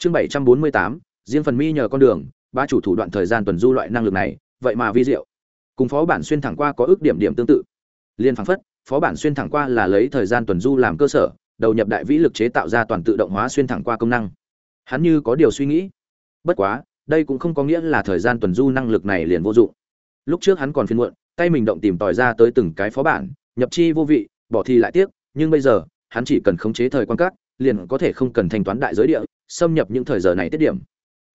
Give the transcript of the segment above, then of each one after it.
chương bảy trăm bốn mươi tám, riêng phần mi nhờ con đường, ba chủ thủ đoạn thời gian tuần du loại năng lực này, vậy mà vi diệu. Cùng phó bản xuyên thẳng qua có ước điểm điểm tương tự. Liên phảng phất, phó bản xuyên thẳng qua là lấy thời gian tuần du làm cơ sở, đầu nhập đại vĩ lực chế tạo ra toàn tự động hóa xuyên thẳng qua công năng. Hắn như có điều suy nghĩ. Bất quá, đây cũng không có nghĩa là thời gian tuần du năng lực này liền vô dụng. Lúc trước hắn còn phiên muộn, tay mình động tìm tòi ra tới từng cái phó bản, nhập chi vô vị, bỏ thi lại tiếc, nhưng bây giờ, hắn chỉ cần khống chế thời quan cát, liền có thể không cần thanh toán đại giới địa xâm nhập những thời giờ này tiết điểm.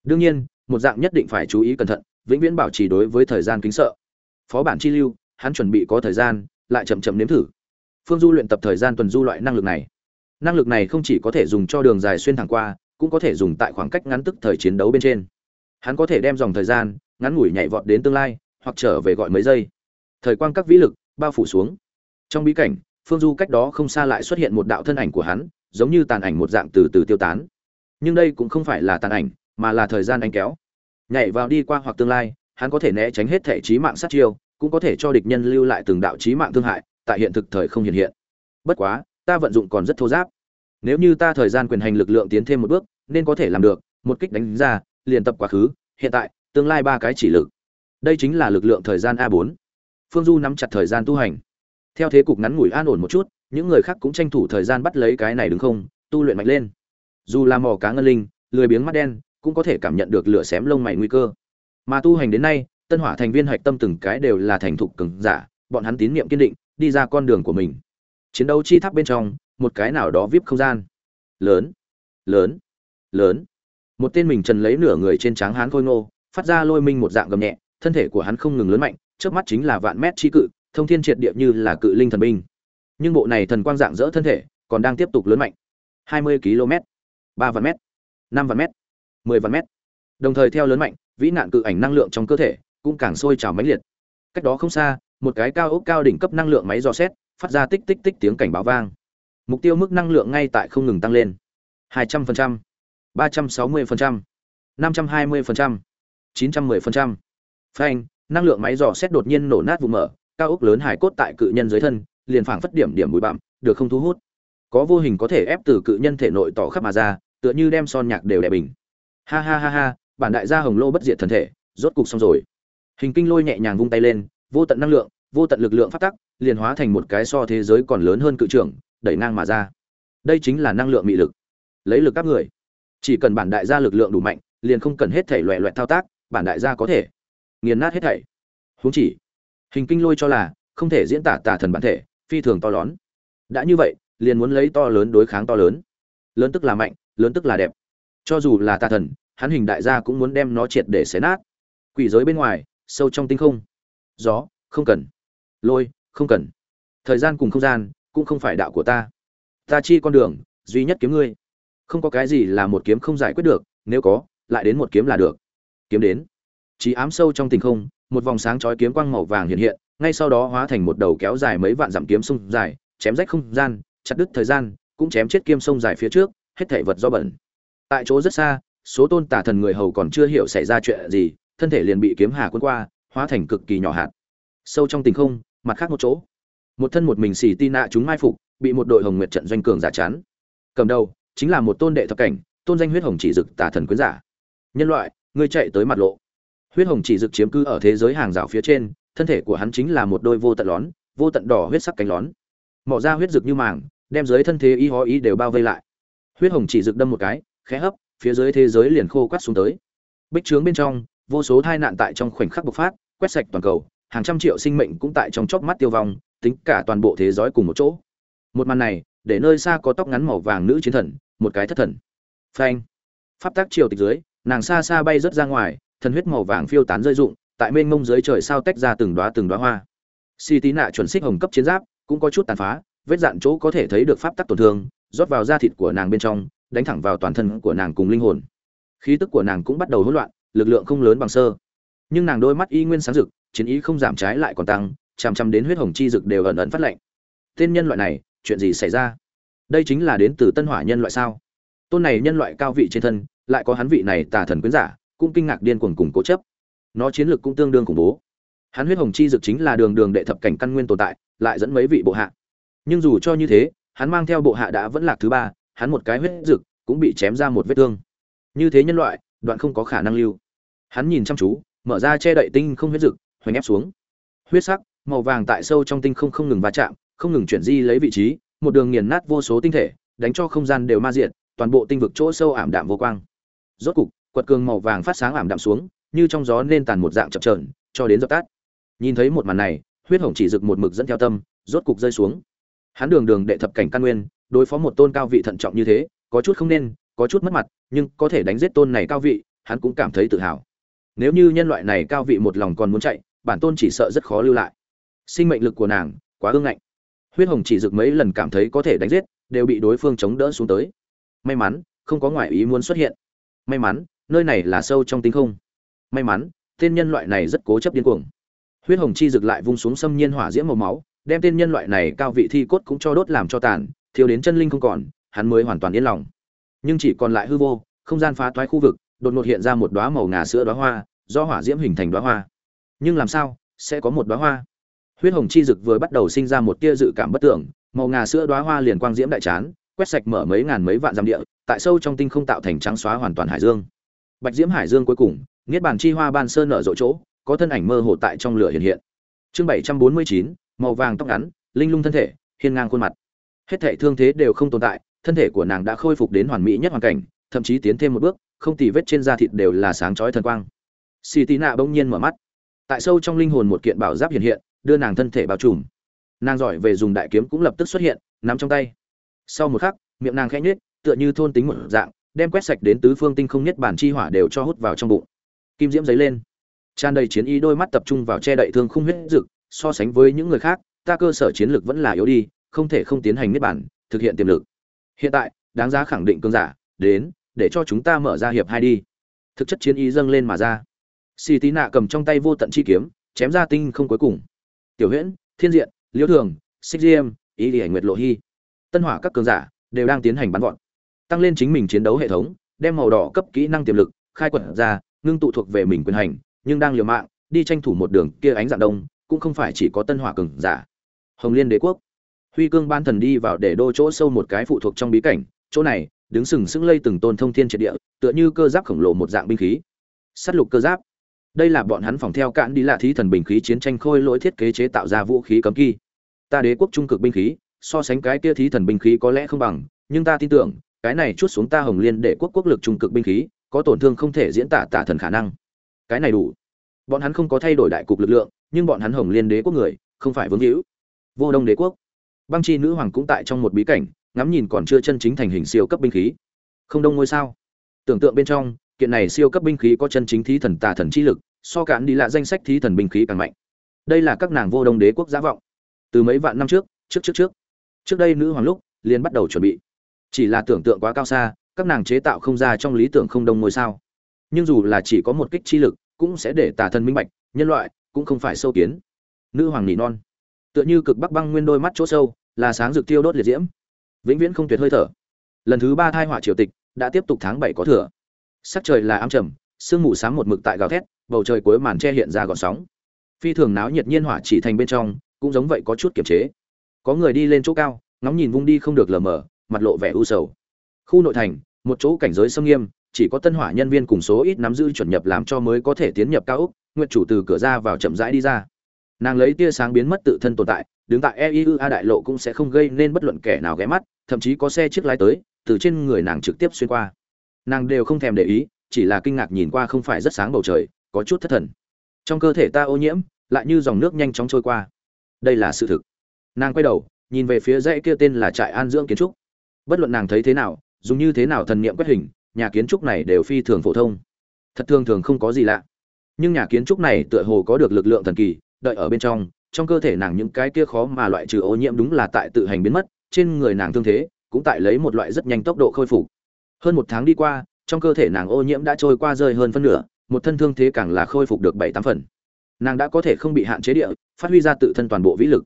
Đương nhiên, một dạng nhất định phải chú ý cẩn thận, vĩnh viễn bảo trì đối với thời gian kính sợ. Phó bản chi lưu, hắn chuẩn bị có thời gian, lại chậm chậm nếm thử. Phương du luyện tập thời gian tuần du loại năng lực này. Năng lực này không chỉ có thể dùng cho đường dài xuyên thẳng qua, cũng có thể dùng tại khoảng cách ngắn tức thời chiến đấu bên trên. Hắn có thể đem dòng thời gian, ngắn ngủi nhảy vọt đến tương lai, hoặc trở về gọi mấy giây. Thời quang các vĩ lực, bao phủ xuống. Trong bí cảnh, phương du cách đó không xa lại xuất hiện một đạo thân ảnh của hắn, giống như tàn ảnh một dạng từ từ tiêu tán nhưng đây cũng không phải là tàn ảnh, mà là thời gian anh kéo. Nhảy vào đi qua hoặc tương lai, hắn có thể né tránh hết thể trí mạng sát chiêu, cũng có thể cho địch nhân lưu lại từng đạo trí mạng thương hại, tại hiện thực thời không hiện hiện. Bất quá, ta vận dụng còn rất thô giáp. Nếu như ta thời gian quyền hành lực lượng tiến thêm một bước, nên có thể làm được, một kích đánh ra, liền tập quá khứ, hiện tại, tương lai ba cái chỉ lực. Đây chính là lực lượng thời gian a 4 phương du nắm chặt thời gian tu hành. Theo thế cục ngắn ngủi an ổn một chút, những người khác cũng tranh thủ thời gian bắt lấy cái này đứng không, tu luyện mạnh lên dù là mò cá ngân linh, lười biếng mắt đen, cũng có thể cảm nhận được lửa xém lông mày nguy cơ. Mà tu hành đến nay, tân hỏa thành viên hạch tâm từng cái đều là thành thục cường giả, bọn hắn tín niệm kiên định, đi ra con đường của mình. Chiến đấu chi tháp bên trong, một cái nào đó vip không gian. Lớn lớn lớn. Một tên mình trần lấy nửa người trên tráng hán khôi ngô, phát ra lôi minh một dạng gầm nhẹ, thân thể của hắn không ngừng lớn mạnh, trước mắt chính là vạn mét chi cự, thông thiên triệt địa như là cự linh thần binh. Nhưng bộ này thần quang dạng dỡ thân thể, còn đang tiếp tục lớn mạnh. 20 km ba vạn mét năm vạn mét 10 vạn mét đồng thời theo lớn mạnh vĩ nạn cự ảnh năng lượng trong cơ thể cũng càng sôi trào mãnh liệt cách đó không xa một cái cao ốc cao đỉnh cấp năng lượng máy dò xét phát ra tích tích tích tiếng cảnh báo vang mục tiêu mức năng lượng ngay tại không ngừng tăng lên 200%, 360%, 520%, 910%. Phanh, năng lượng máy dò xét đột nhiên nổ nát vụ mở, cao ốc lớn hải cốt tại cự nhân dưới thân, liền phảng phất điểm điểm bụi bặm, được không thu hút. Có vô hình có thể ép từ cự nhân thể nội tỏ khắp mà ra, tựa như đem son nhạc đều đè bình. Ha ha ha ha, bản đại gia hồng lô bất diệt thần thể, rốt cục xong rồi. Hình kinh lôi nhẹ nhàng vung tay lên, vô tận năng lượng, vô tận lực lượng phát tắc, liền hóa thành một cái so thế giới còn lớn hơn cự trưởng, đẩy ngang mà ra. Đây chính là năng lượng mị lực. Lấy lực các người. Chỉ cần bản đại gia lực lượng đủ mạnh, liền không cần hết thảy loẻ loẹt thao tác, bản đại gia có thể nghiền nát hết thảy. Huống chỉ, hình kinh lôi cho là không thể diễn tả tà thần bản thể, phi thường to lớn. Đã như vậy, liền muốn lấy to lớn đối kháng to lớn. Lớn tức là mạnh, lớn tức là đẹp. Cho dù là tà thần, hắn hình đại gia cũng muốn đem nó triệt để xé nát. Quỷ giới bên ngoài, sâu trong tinh không. Gió, không cần. Lôi, không cần. Thời gian cùng không gian, cũng không phải đạo của ta. Ta chi con đường, duy nhất kiếm ngươi. Không có cái gì là một kiếm không giải quyết được, nếu có, lại đến một kiếm là được. Kiếm đến. Chí ám sâu trong tinh không, một vòng sáng chói kiếm quang màu vàng hiện hiện, ngay sau đó hóa thành một đầu kéo dài mấy vạn dặm kiếm sông dài, chém rách không gian, chặt đứt thời gian, cũng chém chết kiếm sông dài phía trước, hết thảy vật do bẩn. Tại chỗ rất xa, số tôn tà thần người hầu còn chưa hiểu xảy ra chuyện gì, thân thể liền bị kiếm hà cuốn qua, hóa thành cực kỳ nhỏ hạt. Sâu trong tình không, mặt khác một chỗ, một thân một mình xì tina chúng mai phục, bị một đội hồng nguyệt trận doanh cường giả chắn. Cầm đầu chính là một tôn đệ thập cảnh, tôn danh huyết hồng chỉ dực tà thần quyến giả. Nhân loại, ngươi chạy tới mặt lộ. Huyết hồng chỉ dực chiếm cứ ở thế giới hàng rào phía trên, thân thể của hắn chính là một đôi vô tận lón, vô tận đỏ huyết sắc cánh lón. Mỏ ra huyết dực như màng, đem dưới thân thế y hó ý đều bao vây lại. Huyết hồng chỉ dực đâm một cái, khẽ hấp, phía dưới thế giới liền khô quắt xuống tới. Bích trướng bên trong, vô số tai nạn tại trong khoảnh khắc bộc phát, quét sạch toàn cầu, hàng trăm triệu sinh mệnh cũng tại trong chớp mắt tiêu vong, tính cả toàn bộ thế giới cùng một chỗ. Một màn này, để nơi xa có tóc ngắn màu vàng nữ chiến thần, một cái thất thần. Phanh. Pháp tắc triều tịch dưới, nàng xa xa bay rất ra ngoài, thần huyết màu vàng phiêu tán rơi rụng, tại mênh mông dưới trời sao tách ra từng đóa từng đóa hoa. Si tí nạ chuẩn xích hồng cấp chiến giáp, cũng có chút tàn phá, vết dạn chỗ có thể thấy được pháp tắc tổn thương, rót vào da thịt của nàng bên trong, đánh thẳng vào toàn thân của nàng cùng linh hồn. Khí tức của nàng cũng bắt đầu hỗn loạn, lực lượng không lớn bằng sơ. Nhưng nàng đôi mắt y nguyên sáng rực, chiến ý không giảm trái lại còn tăng, chằm chằm đến huyết hồng chi rực đều ẩn ẩn phát lạnh. Tên nhân loại này, chuyện gì xảy ra? Đây chính là đến từ Tân Hỏa nhân loại sao? Tôn này nhân loại cao vị trên thân, lại có hắn vị này tà thần quyến giả, cũng kinh ngạc điên cuồng cùng cố chấp. Nó chiến lược cũng tương đương khủng bố. Hắn huyết hồng chi dực chính là đường đường đệ thập cảnh căn nguyên tồn tại, lại dẫn mấy vị bộ hạ. Nhưng dù cho như thế, hắn mang theo bộ hạ đã vẫn lạc thứ ba, hắn một cái huyết rực cũng bị chém ra một vết thương. như thế nhân loại đoạn không có khả năng lưu. Hắn nhìn chăm chú mở ra che đậy tinh không huyết rực hoành ép xuống. Huyết sắc màu vàng tại sâu trong tinh không không ngừng va chạm không ngừng chuyển di lấy vị trí một đường nghiền nát vô số tinh thể đánh cho không gian đều ma diện toàn bộ tinh vực chỗ sâu ảm đạm vô quang. Rốt cục quật cường màu vàng phát sáng ảm đạm xuống như trong gió nên tàn một dạng chập trờn cho đến dập tắt. Nhìn thấy một màn này huyết hồng chỉ rực một mực dẫn theo tâm rốt cục rơi xuống hắn đường đường đệ thập cảnh căn nguyên, đối phó một tôn cao vị thận trọng như thế, có chút không nên, có chút mất mặt, nhưng có thể đánh giết tôn này cao vị, hắn cũng cảm thấy tự hào. Nếu như nhân loại này cao vị một lòng còn muốn chạy, bản tôn chỉ sợ rất khó lưu lại. Sinh mệnh lực của nàng, quá ương ngạnh. Huyết hồng chỉ rực mấy lần cảm thấy có thể đánh giết, đều bị đối phương chống đỡ xuống tới. May mắn, không có ngoại ý muốn xuất hiện. May mắn, nơi này là sâu trong tinh không. May mắn, tên nhân loại này rất cố chấp điên cuồng. Huyết hồng chi rực lại vung xuống xâm nhiên hỏa diễm màu máu đem tên nhân loại này cao vị thi cốt cũng cho đốt làm cho tàn, thiếu đến chân linh không còn, hắn mới hoàn toàn yên lòng. Nhưng chỉ còn lại hư vô, không gian phá toái khu vực, đột ngột hiện ra một đóa màu ngà sữa đóa hoa, do hỏa diễm hình thành đóa hoa. Nhưng làm sao sẽ có một đóa hoa? Huyết hồng chi dực vừa bắt đầu sinh ra một tia dự cảm bất tưởng, màu ngà sữa đóa hoa liền quang diễm đại chán, quét sạch mở mấy ngàn mấy vạn dặm địa, tại sâu trong tinh không tạo thành trắng xóa hoàn toàn hải dương. Bạch diễm hải dương cuối cùng, niết bàn chi hoa ban sơn nở rộ chỗ, có thân ảnh mơ hồ tại trong lửa hiện hiện. Chương 749, màu vàng tóc ngắn, linh lung thân thể, hiên ngang khuôn mặt. Hết thảy thương thế đều không tồn tại, thân thể của nàng đã khôi phục đến hoàn mỹ nhất hoàn cảnh, thậm chí tiến thêm một bước, không tì vết trên da thịt đều là sáng chói thần quang. Xì tí nạ bỗng nhiên mở mắt. Tại sâu trong linh hồn một kiện bảo giáp hiện hiện, đưa nàng thân thể bao trùm. Nàng giỏi về dùng đại kiếm cũng lập tức xuất hiện, nắm trong tay. Sau một khắc, miệng nàng khẽ nhếch, tựa như thôn tính một dạng, đem quét sạch đến tứ phương tinh không nhất bản chi hỏa đều cho hút vào trong bụng. Kim diễm giấy lên. Tràn đầy chiến ý, đôi mắt tập trung vào che đậy thương khung huyết dực so sánh với những người khác, ta cơ sở chiến lược vẫn là yếu đi, không thể không tiến hành niết bản thực hiện tiềm lực. Hiện tại, đáng giá khẳng định cương giả, đến, để cho chúng ta mở ra hiệp hai đi. Thực chất chiến ý dâng lên mà ra. Xì tí nạ cầm trong tay vô tận chi kiếm, chém ra tinh không cuối cùng. Tiểu huyễn, thiên diện liễu thường, xích diêm, ý đi ảnh nguyệt lộ hy tân hỏa các cường giả đều đang tiến hành bắn gọn tăng lên chính mình chiến đấu hệ thống, đem màu đỏ cấp kỹ năng tiềm lực khai quật ra, ngưng tụ thuộc về mình quyền hành, nhưng đang liều mạng, đi tranh thủ một đường kia ánh dạng đông cũng không phải chỉ có tân hỏa cường giả. Hồng liên đế quốc. Huy cương ban thần đi vào để đô chỗ sâu một cái phụ thuộc trong bí cảnh. Chỗ này, đứng sừng sững lây từng tôn thông thiên triệt địa, tựa như cơ giáp khổng lồ một dạng binh khí. Sắt lục cơ giáp. Đây là bọn hắn phòng theo cạn đi lạ thí thần bình khí chiến tranh khôi lỗi thiết kế chế tạo ra vũ khí cấm kỳ ta đế quốc trung cực binh khí, so sánh cái kia thí thần binh khí có lẽ không bằng, nhưng ta tin tưởng, cái này chút xuống ta hồng liên để quốc quốc lực trung cực binh khí, có tổn thương không thể diễn tả tả thần khả năng. Cái này đủ. Bọn hắn không có thay đổi đại cục lực lượng nhưng bọn hắn hồng liên đế quốc người, không phải vương hữu. Vô đông đế quốc. Băng chi nữ hoàng cũng tại trong một bí cảnh, ngắm nhìn còn chưa chân chính thành hình siêu cấp binh khí. Không đông ngôi sao? Tưởng tượng bên trong, kiện này siêu cấp binh khí có chân chính thí thần tà thần chi lực, so cản đi lạ danh sách thí thần binh khí càng mạnh. Đây là các nàng vô đông đế quốc giả vọng. Từ mấy vạn năm trước trước trước trước trước đây nữ hoàng lúc, liền bắt đầu chuẩn bị. Chỉ là tưởng tượng quá cao xa, các nàng chế tạo không ra trong lý tưởng không đông ngôi sao. Nhưng dù là chỉ có một kích chi lực, cũng sẽ để tà thần minh bạch, nhân loại cũng không phải sâu kiến. Nữ hoàng nỉ non. Tựa như cực bắc băng nguyên đôi mắt chỗ sâu, là sáng rực tiêu đốt liệt diễm. Vĩnh viễn không tuyệt hơi thở. Lần thứ ba thai họa triều tịch, đã tiếp tục tháng bảy có thừa. Sắc trời là ám trầm, sương mù sáng một mực tại gào thét, bầu trời cuối màn che hiện ra gọn sóng. Phi thường náo nhiệt nhiên hỏa chỉ thành bên trong, cũng giống vậy có chút kiềm chế. Có người đi lên chỗ cao, ngóng nhìn vung đi không được lờ mờ, mặt lộ vẻ u sầu. Khu nội thành, một chỗ cảnh giới sâm nghiêm, chỉ có tân hỏa nhân viên cùng số ít nắm giữ chuẩn nhập làm cho mới có thể tiến nhập cao úc Nguyệt chủ từ cửa ra vào chậm rãi đi ra. Nàng lấy tia sáng biến mất tự thân tồn tại, đứng tại eiua đại lộ cũng sẽ không gây nên bất luận kẻ nào ghé mắt, thậm chí có xe chiếc lái tới, từ trên người nàng trực tiếp xuyên qua. Nàng đều không thèm để ý, chỉ là kinh ngạc nhìn qua không phải rất sáng bầu trời, có chút thất thần. Trong cơ thể ta ô nhiễm, lại như dòng nước nhanh chóng trôi qua. Đây là sự thực. Nàng quay đầu, nhìn về phía dãy kia tên là trại an dưỡng kiến trúc. Bất luận nàng thấy thế nào, dùng như thế nào thần niệm quét hình, nhà kiến trúc này đều phi thường phổ thông. Thật thường thường không có gì lạ nhưng nhà kiến trúc này tựa hồ có được lực lượng thần kỳ, đợi ở bên trong trong cơ thể nàng những cái kia khó mà loại trừ ô nhiễm đúng là tại tự hành biến mất, trên người nàng thương thế cũng tại lấy một loại rất nhanh tốc độ khôi phục. Hơn một tháng đi qua, trong cơ thể nàng ô nhiễm đã trôi qua rơi hơn phân nửa, một thân thương thế càng là khôi phục được bảy tám phần. Nàng đã có thể không bị hạn chế địa, phát huy ra tự thân toàn bộ vĩ lực.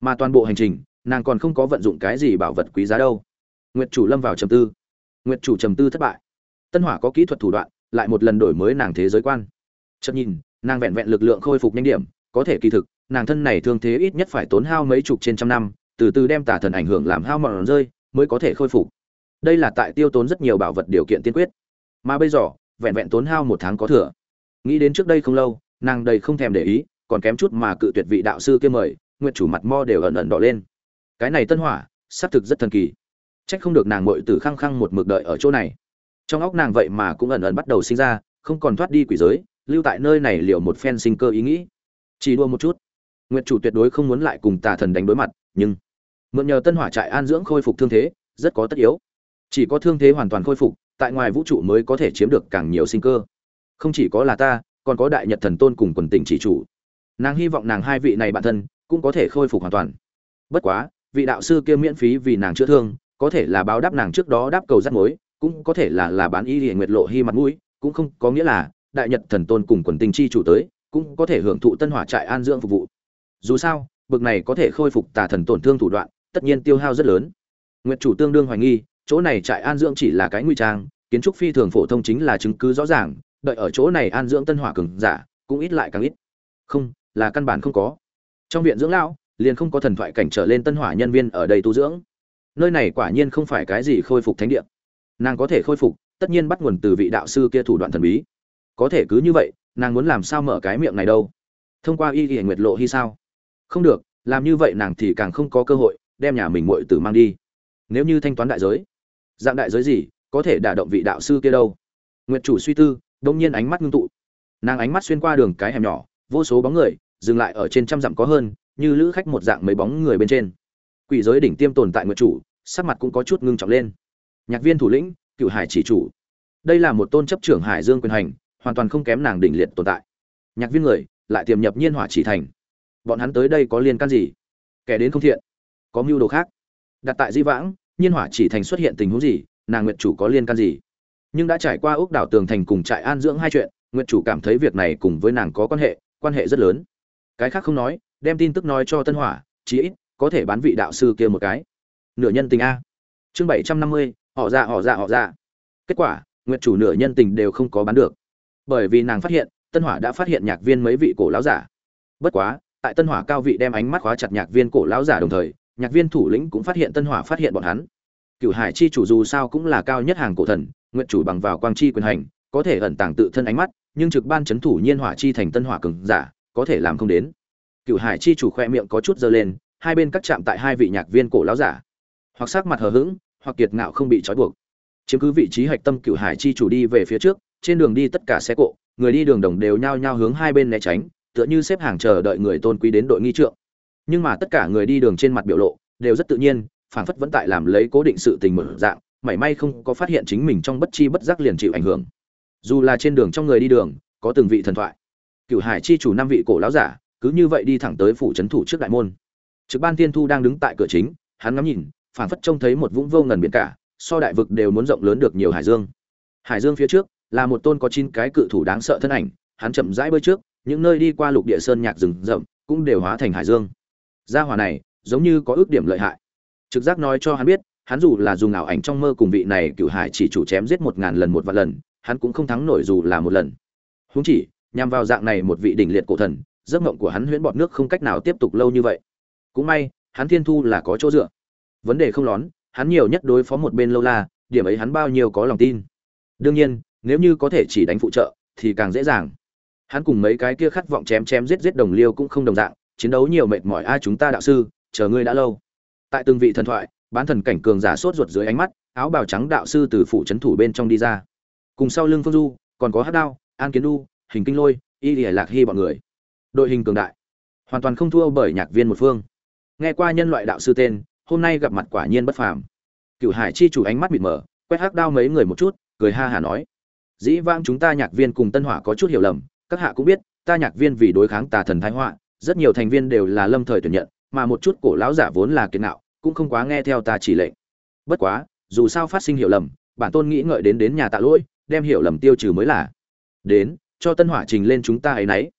Mà toàn bộ hành trình, nàng còn không có vận dụng cái gì bảo vật quý giá đâu. Nguyệt chủ lâm vào trầm tư. Nguyệt chủ trầm tư thất bại. Tân hỏa có kỹ thuật thủ đoạn, lại một lần đổi mới nàng thế giới quan chợt nhìn, nàng vẹn vẹn lực lượng khôi phục nhanh điểm, có thể kỳ thực, nàng thân này thương thế ít nhất phải tốn hao mấy chục trên trăm năm, từ từ đem tà thần ảnh hưởng làm hao mòn rơi, mới có thể khôi phục. Đây là tại tiêu tốn rất nhiều bảo vật điều kiện tiên quyết. Mà bây giờ, vẹn vẹn tốn hao một tháng có thừa. Nghĩ đến trước đây không lâu, nàng đầy không thèm để ý, còn kém chút mà cự tuyệt vị đạo sư kia mời, nguyện chủ mặt mo đều ẩn ẩn đỏ lên. Cái này tân hỏa, xác thực rất thần kỳ. Trách không được nàng mội tử khăng khăng một mực đợi ở chỗ này. Trong óc nàng vậy mà cũng ẩn ẩn bắt đầu sinh ra, không còn thoát đi quỷ giới lưu tại nơi này liệu một phen sinh cơ ý nghĩ. Chỉ đua một chút. Nguyệt chủ tuyệt đối không muốn lại cùng tà thần đánh đối mặt, nhưng mượn nhờ tân hỏa trại an dưỡng khôi phục thương thế, rất có tất yếu. Chỉ có thương thế hoàn toàn khôi phục, tại ngoài vũ trụ mới có thể chiếm được càng nhiều sinh cơ. Không chỉ có là ta, còn có đại nhật thần tôn cùng quần tỉnh chỉ chủ. Nàng hy vọng nàng hai vị này bản thân cũng có thể khôi phục hoàn toàn. Bất quá, vị đạo sư kia miễn phí vì nàng chữa thương, có thể là báo đáp nàng trước đó đáp cầu rắt mối, cũng có thể là là bán y hiện nguyệt lộ hy mặt mũi, cũng không có nghĩa là đại nhật thần tôn cùng quần tinh chi chủ tới, cũng có thể hưởng thụ tân hỏa trại an dưỡng phục vụ. Dù sao, bực này có thể khôi phục tà thần tổn thương thủ đoạn, tất nhiên tiêu hao rất lớn. Nguyệt chủ tương đương hoài nghi, chỗ này trại an dưỡng chỉ là cái nguy trang, kiến trúc phi thường phổ thông chính là chứng cứ rõ ràng, đợi ở chỗ này an dưỡng tân hỏa cường giả, cũng ít lại càng ít. Không, là căn bản không có. Trong viện dưỡng lão, liền không có thần thoại cảnh trở lên tân hỏa nhân viên ở đây tu dưỡng. Nơi này quả nhiên không phải cái gì khôi phục thánh địa. Nàng có thể khôi phục, tất nhiên bắt nguồn từ vị đạo sư kia thủ đoạn thần bí có thể cứ như vậy, nàng muốn làm sao mở cái miệng này đâu? Thông qua y y nguyệt lộ hy sao? Không được, làm như vậy nàng thì càng không có cơ hội, đem nhà mình muội tử mang đi. Nếu như thanh toán đại giới, dạng đại giới gì, có thể đả động vị đạo sư kia đâu? Nguyệt chủ suy tư, đông nhiên ánh mắt ngưng tụ. Nàng ánh mắt xuyên qua đường cái hẻm nhỏ, vô số bóng người, dừng lại ở trên trăm dặm có hơn, như lữ khách một dạng mấy bóng người bên trên. Quỷ giới đỉnh tiêm tồn tại nguyệt chủ, sắc mặt cũng có chút ngưng trọng lên. Nhạc viên thủ lĩnh cựu hải chỉ chủ. Đây là một tôn chấp trưởng hải dương quyền hành hoàn toàn không kém nàng đỉnh liệt tồn tại. Nhạc viên người, lại tiềm nhập nhiên hỏa chỉ thành. Bọn hắn tới đây có liên can gì? Kẻ đến không thiện, có mưu đồ khác. Đặt tại di vãng, nhiên hỏa chỉ thành xuất hiện tình huống gì? Nàng nguyện chủ có liên can gì? Nhưng đã trải qua ốc đảo tường thành cùng trại an dưỡng hai chuyện, nguyện chủ cảm thấy việc này cùng với nàng có quan hệ quan hệ rất lớn. Cái khác không nói, đem tin tức nói cho tân hỏa, chí ít có thể bán vị đạo sư kia một cái. Nửa nhân tình a. Chương bảy trăm năm mươi, họ ra họ ra họ ra kết quả, nguyện chủ nửa nhân tình đều không có bán được bởi vì nàng phát hiện, tân hỏa đã phát hiện nhạc viên mấy vị cổ lão giả. Bất quá, tại tân hỏa cao vị đem ánh mắt khóa chặt nhạc viên cổ lão giả đồng thời, nhạc viên thủ lĩnh cũng phát hiện tân hỏa phát hiện bọn hắn. Cửu hải chi chủ dù sao cũng là cao nhất hàng cổ thần, nguyện chủ bằng vào quang chi quyền hành, có thể ẩn tàng tự thân ánh mắt, nhưng trực ban chấn thủ nhiên hỏa chi thành tân hỏa cường giả, có thể làm không đến. Cửu hải chi chủ khoe miệng có chút dơ lên, hai bên cắt chạm tại hai vị nhạc viên cổ lão giả. Hoặc sắc mặt hờ hững, hoặc kiệt ngạo không bị trói buộc. Chiếm cứ vị trí hạch tâm cựu hải chi chủ đi về phía trước trên đường đi tất cả xe cộ, người đi đường đồng đều nhao nhao hướng hai bên né tránh, tựa như xếp hàng chờ đợi người tôn quý đến đội nghi trượng. Nhưng mà tất cả người đi đường trên mặt biểu lộ đều rất tự nhiên, phảng phất vẫn tại làm lấy cố định sự tình mở dạng, mảy may không có phát hiện chính mình trong bất chi bất giác liền chịu ảnh hưởng. Dù là trên đường trong người đi đường, có từng vị thần thoại. Cựu hải chi chủ năm vị cổ lão giả, cứ như vậy đi thẳng tới phủ trấn thủ trước đại môn. Trực ban tiên thu đang đứng tại cửa chính, hắn ngắm nhìn, phảng phất trông thấy một vũng vô ngần biển cả, so đại vực đều muốn rộng lớn được nhiều hải dương. Hải dương phía trước là một tôn có chín cái cự thủ đáng sợ thân ảnh, hắn chậm rãi bơi trước, những nơi đi qua lục địa sơn nhạc rừng rậm cũng đều hóa thành hải dương. Gia hỏa này giống như có ước điểm lợi hại. Trực giác nói cho hắn biết, hắn dù là dùng ảo ảnh trong mơ cùng vị này cựu hải chỉ chủ chém giết một ngàn lần một vạn lần, hắn cũng không thắng nổi dù là một lần. Húng chỉ, nhằm vào dạng này một vị đỉnh liệt cổ thần, giấc mộng của hắn huyễn bọt nước không cách nào tiếp tục lâu như vậy. Cũng may, hắn thiên thu là có chỗ dựa. Vấn đề không lón, hắn nhiều nhất đối phó một bên lâu la, điểm ấy hắn bao nhiêu có lòng tin. Đương nhiên nếu như có thể chỉ đánh phụ trợ, thì càng dễ dàng. Hắn cùng mấy cái kia khát vọng chém chém giết giết đồng liêu cũng không đồng dạng, chiến đấu nhiều mệt mỏi. Ai chúng ta đạo sư, chờ ngươi đã lâu. Tại từng vị thần thoại, bán thần cảnh cường giả sốt ruột dưới ánh mắt, áo bào trắng đạo sư từ phủ trấn thủ bên trong đi ra. Cùng sau lưng phương du, còn có hát đao, an kiến đu hình kinh lôi, y lìa lạc hy bọn người. Đội hình cường đại. Hoàn toàn không thua bởi nhạc viên một phương. Nghe qua nhân loại đạo sư tên, hôm nay gặp mặt quả nhiên bất phàm. Cựu hải chi chủ ánh mắt mịt mờ, quét hắc đao mấy người một chút, cười ha hả nói dĩ vãng chúng ta nhạc viên cùng tân hỏa có chút hiểu lầm, các hạ cũng biết, ta nhạc viên vì đối kháng tà thần thái họa, rất nhiều thành viên đều là lâm thời tuyển nhận, mà một chút cổ lão giả vốn là kiệt nạo cũng không quá nghe theo ta chỉ lệnh. Bất quá, dù sao phát sinh hiểu lầm, bản tôn nghĩ ngợi đến đến nhà tạ lỗi, đem hiểu lầm tiêu trừ mới là. Đến, cho tân hỏa trình lên chúng ta ấy nấy.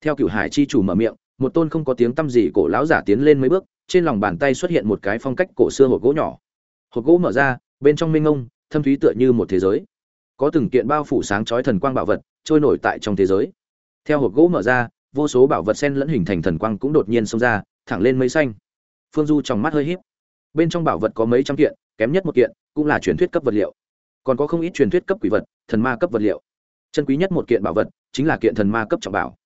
Theo cựu hải chi chủ mở miệng, một tôn không có tiếng tăm gì cổ lão giả tiến lên mấy bước, trên lòng bàn tay xuất hiện một cái phong cách cổ xưa hộp gỗ nhỏ. Hộp gỗ mở ra, bên trong minh ngông, thâm thúy tựa như một thế giới có từng kiện bao phủ sáng chói thần quang bảo vật, trôi nổi tại trong thế giới. Theo hộp gỗ mở ra, vô số bảo vật sen lẫn hình thành thần quang cũng đột nhiên xông ra, thẳng lên mây xanh. Phương du trong mắt hơi híp. Bên trong bảo vật có mấy trăm kiện, kém nhất một kiện cũng là truyền thuyết cấp vật liệu. Còn có không ít truyền thuyết cấp quỷ vật, thần ma cấp vật liệu. Chân quý nhất một kiện bảo vật chính là kiện thần ma cấp trọng bảo.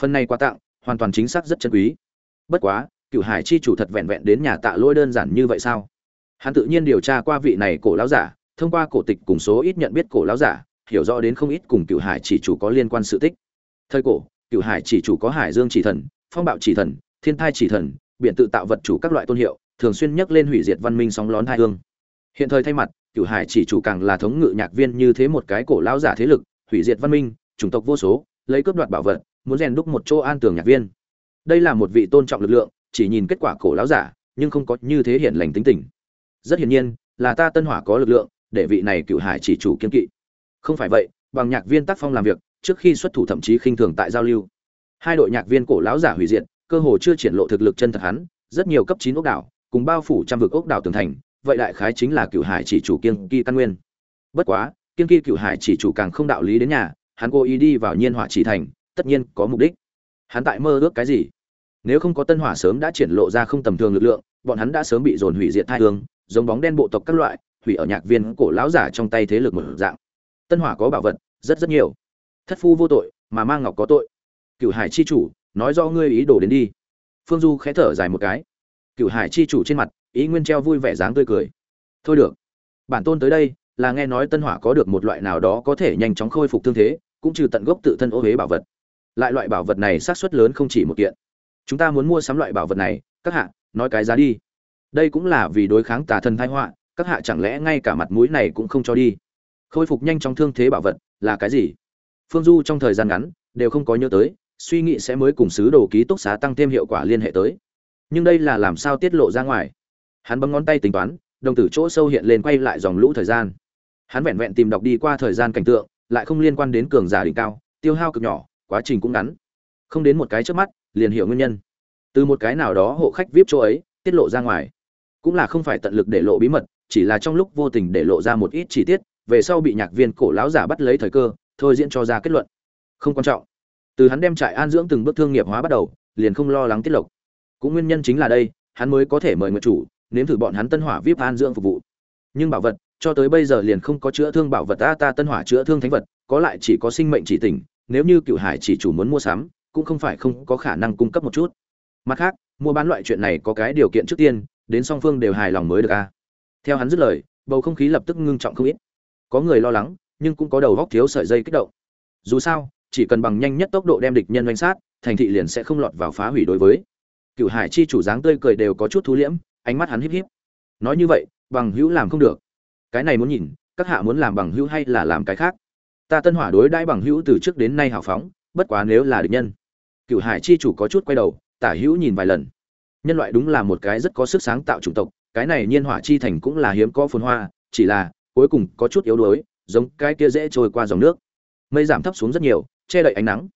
Phần này quà tặng hoàn toàn chính xác rất chân quý. Bất quá cựu hải chi chủ thật vẹn vẹn đến nhà tạ lôi đơn giản như vậy sao? Hắn tự nhiên điều tra qua vị này cổ lão giả thông qua cổ tịch cùng số ít nhận biết cổ lão giả, hiểu rõ đến không ít cùng cửu hải chỉ chủ có liên quan sự tích. Thời cổ, cửu hải chỉ chủ có hải dương chỉ thần, phong bạo chỉ thần, thiên thai chỉ thần, biển tự tạo vật chủ các loại tôn hiệu, thường xuyên nhắc lên hủy diệt văn minh sóng lón hai hương. Hiện thời thay mặt, cửu hải chỉ chủ càng là thống ngự nhạc viên như thế một cái cổ lão giả thế lực, hủy diệt văn minh, chủng tộc vô số, lấy cướp đoạt bảo vật, muốn rèn đúc một chỗ an tường nhạc viên. Đây là một vị tôn trọng lực lượng, chỉ nhìn kết quả cổ lão giả, nhưng không có như thế hiển lành tính tình. Rất hiển nhiên, là ta tân hỏa có lực lượng để vị này cựu hải chỉ chủ kiên kỵ. Không phải vậy, bằng nhạc viên tác phong làm việc, trước khi xuất thủ thậm chí khinh thường tại giao lưu. Hai đội nhạc viên cổ lão giả hủy diệt, cơ hồ chưa triển lộ thực lực chân thật hắn, rất nhiều cấp chín ốc đảo, cùng bao phủ trăm vực ốc đảo tường thành, vậy đại khái chính là cựu hải chỉ chủ kiên kỳ căn nguyên. Bất quá, kiên kỳ cựu hải chỉ chủ càng không đạo lý đến nhà, hắn cố ý đi vào nhiên hỏa chỉ thành, tất nhiên có mục đích. Hắn tại mơ ước cái gì? Nếu không có tân hỏa sớm đã triển lộ ra không tầm thường lực lượng, bọn hắn đã sớm bị dồn hủy diệt thai hương, giống bóng đen bộ tộc các loại hủy ở nhạc viên cổ lão giả trong tay thế lực một dạng. Tân hỏa có bảo vật, rất rất nhiều. Thất phu vô tội, mà mang ngọc có tội. Cựu hải chi chủ, nói do ngươi ý đồ đến đi. Phương du khẽ thở dài một cái. Cựu hải chi chủ trên mặt, ý nguyên treo vui vẻ dáng tươi cười. Thôi được. Bản tôn tới đây, là nghe nói tân hỏa có được một loại nào đó có thể nhanh chóng khôi phục thương thế, cũng trừ tận gốc tự thân ô huế bảo vật. Lại loại bảo vật này xác suất lớn không chỉ một kiện. Chúng ta muốn mua sắm loại bảo vật này, các hạ, nói cái giá đi. Đây cũng là vì đối kháng tà thần thái họa các hạ chẳng lẽ ngay cả mặt mũi này cũng không cho đi? Khôi phục nhanh trong thương thế bảo vật là cái gì? Phương du trong thời gian ngắn đều không có nhớ tới, suy nghĩ sẽ mới cùng sứ đồ ký túc xá tăng thêm hiệu quả liên hệ tới. Nhưng đây là làm sao tiết lộ ra ngoài? Hắn bấm ngón tay tính toán, đồng tử chỗ sâu hiện lên quay lại dòng lũ thời gian. Hắn vẹn vẹn tìm đọc đi qua thời gian cảnh tượng, lại không liên quan đến cường giả đỉnh cao, tiêu hao cực nhỏ, quá trình cũng ngắn. Không đến một cái trước mắt, liền hiểu nguyên nhân. Từ một cái nào đó hộ khách vip chỗ ấy, tiết lộ ra ngoài. Cũng là không phải tận lực để lộ bí mật chỉ là trong lúc vô tình để lộ ra một ít chi tiết, về sau bị nhạc viên cổ lão giả bắt lấy thời cơ, thôi diễn cho ra kết luận. Không quan trọng. Từ hắn đem trại an dưỡng từng bước thương nghiệp hóa bắt đầu, liền không lo lắng tiết lộc. Cũng nguyên nhân chính là đây, hắn mới có thể mời nguyện chủ, nếm thử bọn hắn tân hỏa vip an dưỡng phục vụ. Nhưng bảo vật, cho tới bây giờ liền không có chữa thương bảo vật, ta ta tân hỏa chữa thương thánh vật, có lại chỉ có sinh mệnh chỉ tỉnh, nếu như cựu hải chỉ chủ muốn mua sắm, cũng không phải không có khả năng cung cấp một chút. Mặt khác, mua bán loại chuyện này có cái điều kiện trước tiên, đến song phương đều hài lòng mới được a theo hắn dứt lời, bầu không khí lập tức ngưng trọng không ít. Có người lo lắng, nhưng cũng có đầu góc thiếu sợi dây kích động. Dù sao, chỉ cần bằng nhanh nhất tốc độ đem địch nhân danh sát, thành thị liền sẽ không lọt vào phá hủy đối với. Cựu hải chi chủ dáng tươi cười đều có chút thú liễm, ánh mắt hắn híp híp. Nói như vậy, bằng hữu làm không được. Cái này muốn nhìn, các hạ muốn làm bằng hữu hay là làm cái khác? Ta tân hỏa đối đãi bằng hữu từ trước đến nay hào phóng, bất quá nếu là địch nhân. Cựu hải chi chủ có chút quay đầu, tả hữu nhìn vài lần. Nhân loại đúng là một cái rất có sức sáng tạo chủng tộc cái này nhiên hỏa chi thành cũng là hiếm có phồn hoa, chỉ là cuối cùng có chút yếu đuối, giống cái kia dễ trôi qua dòng nước. Mây giảm thấp xuống rất nhiều, che đậy ánh nắng.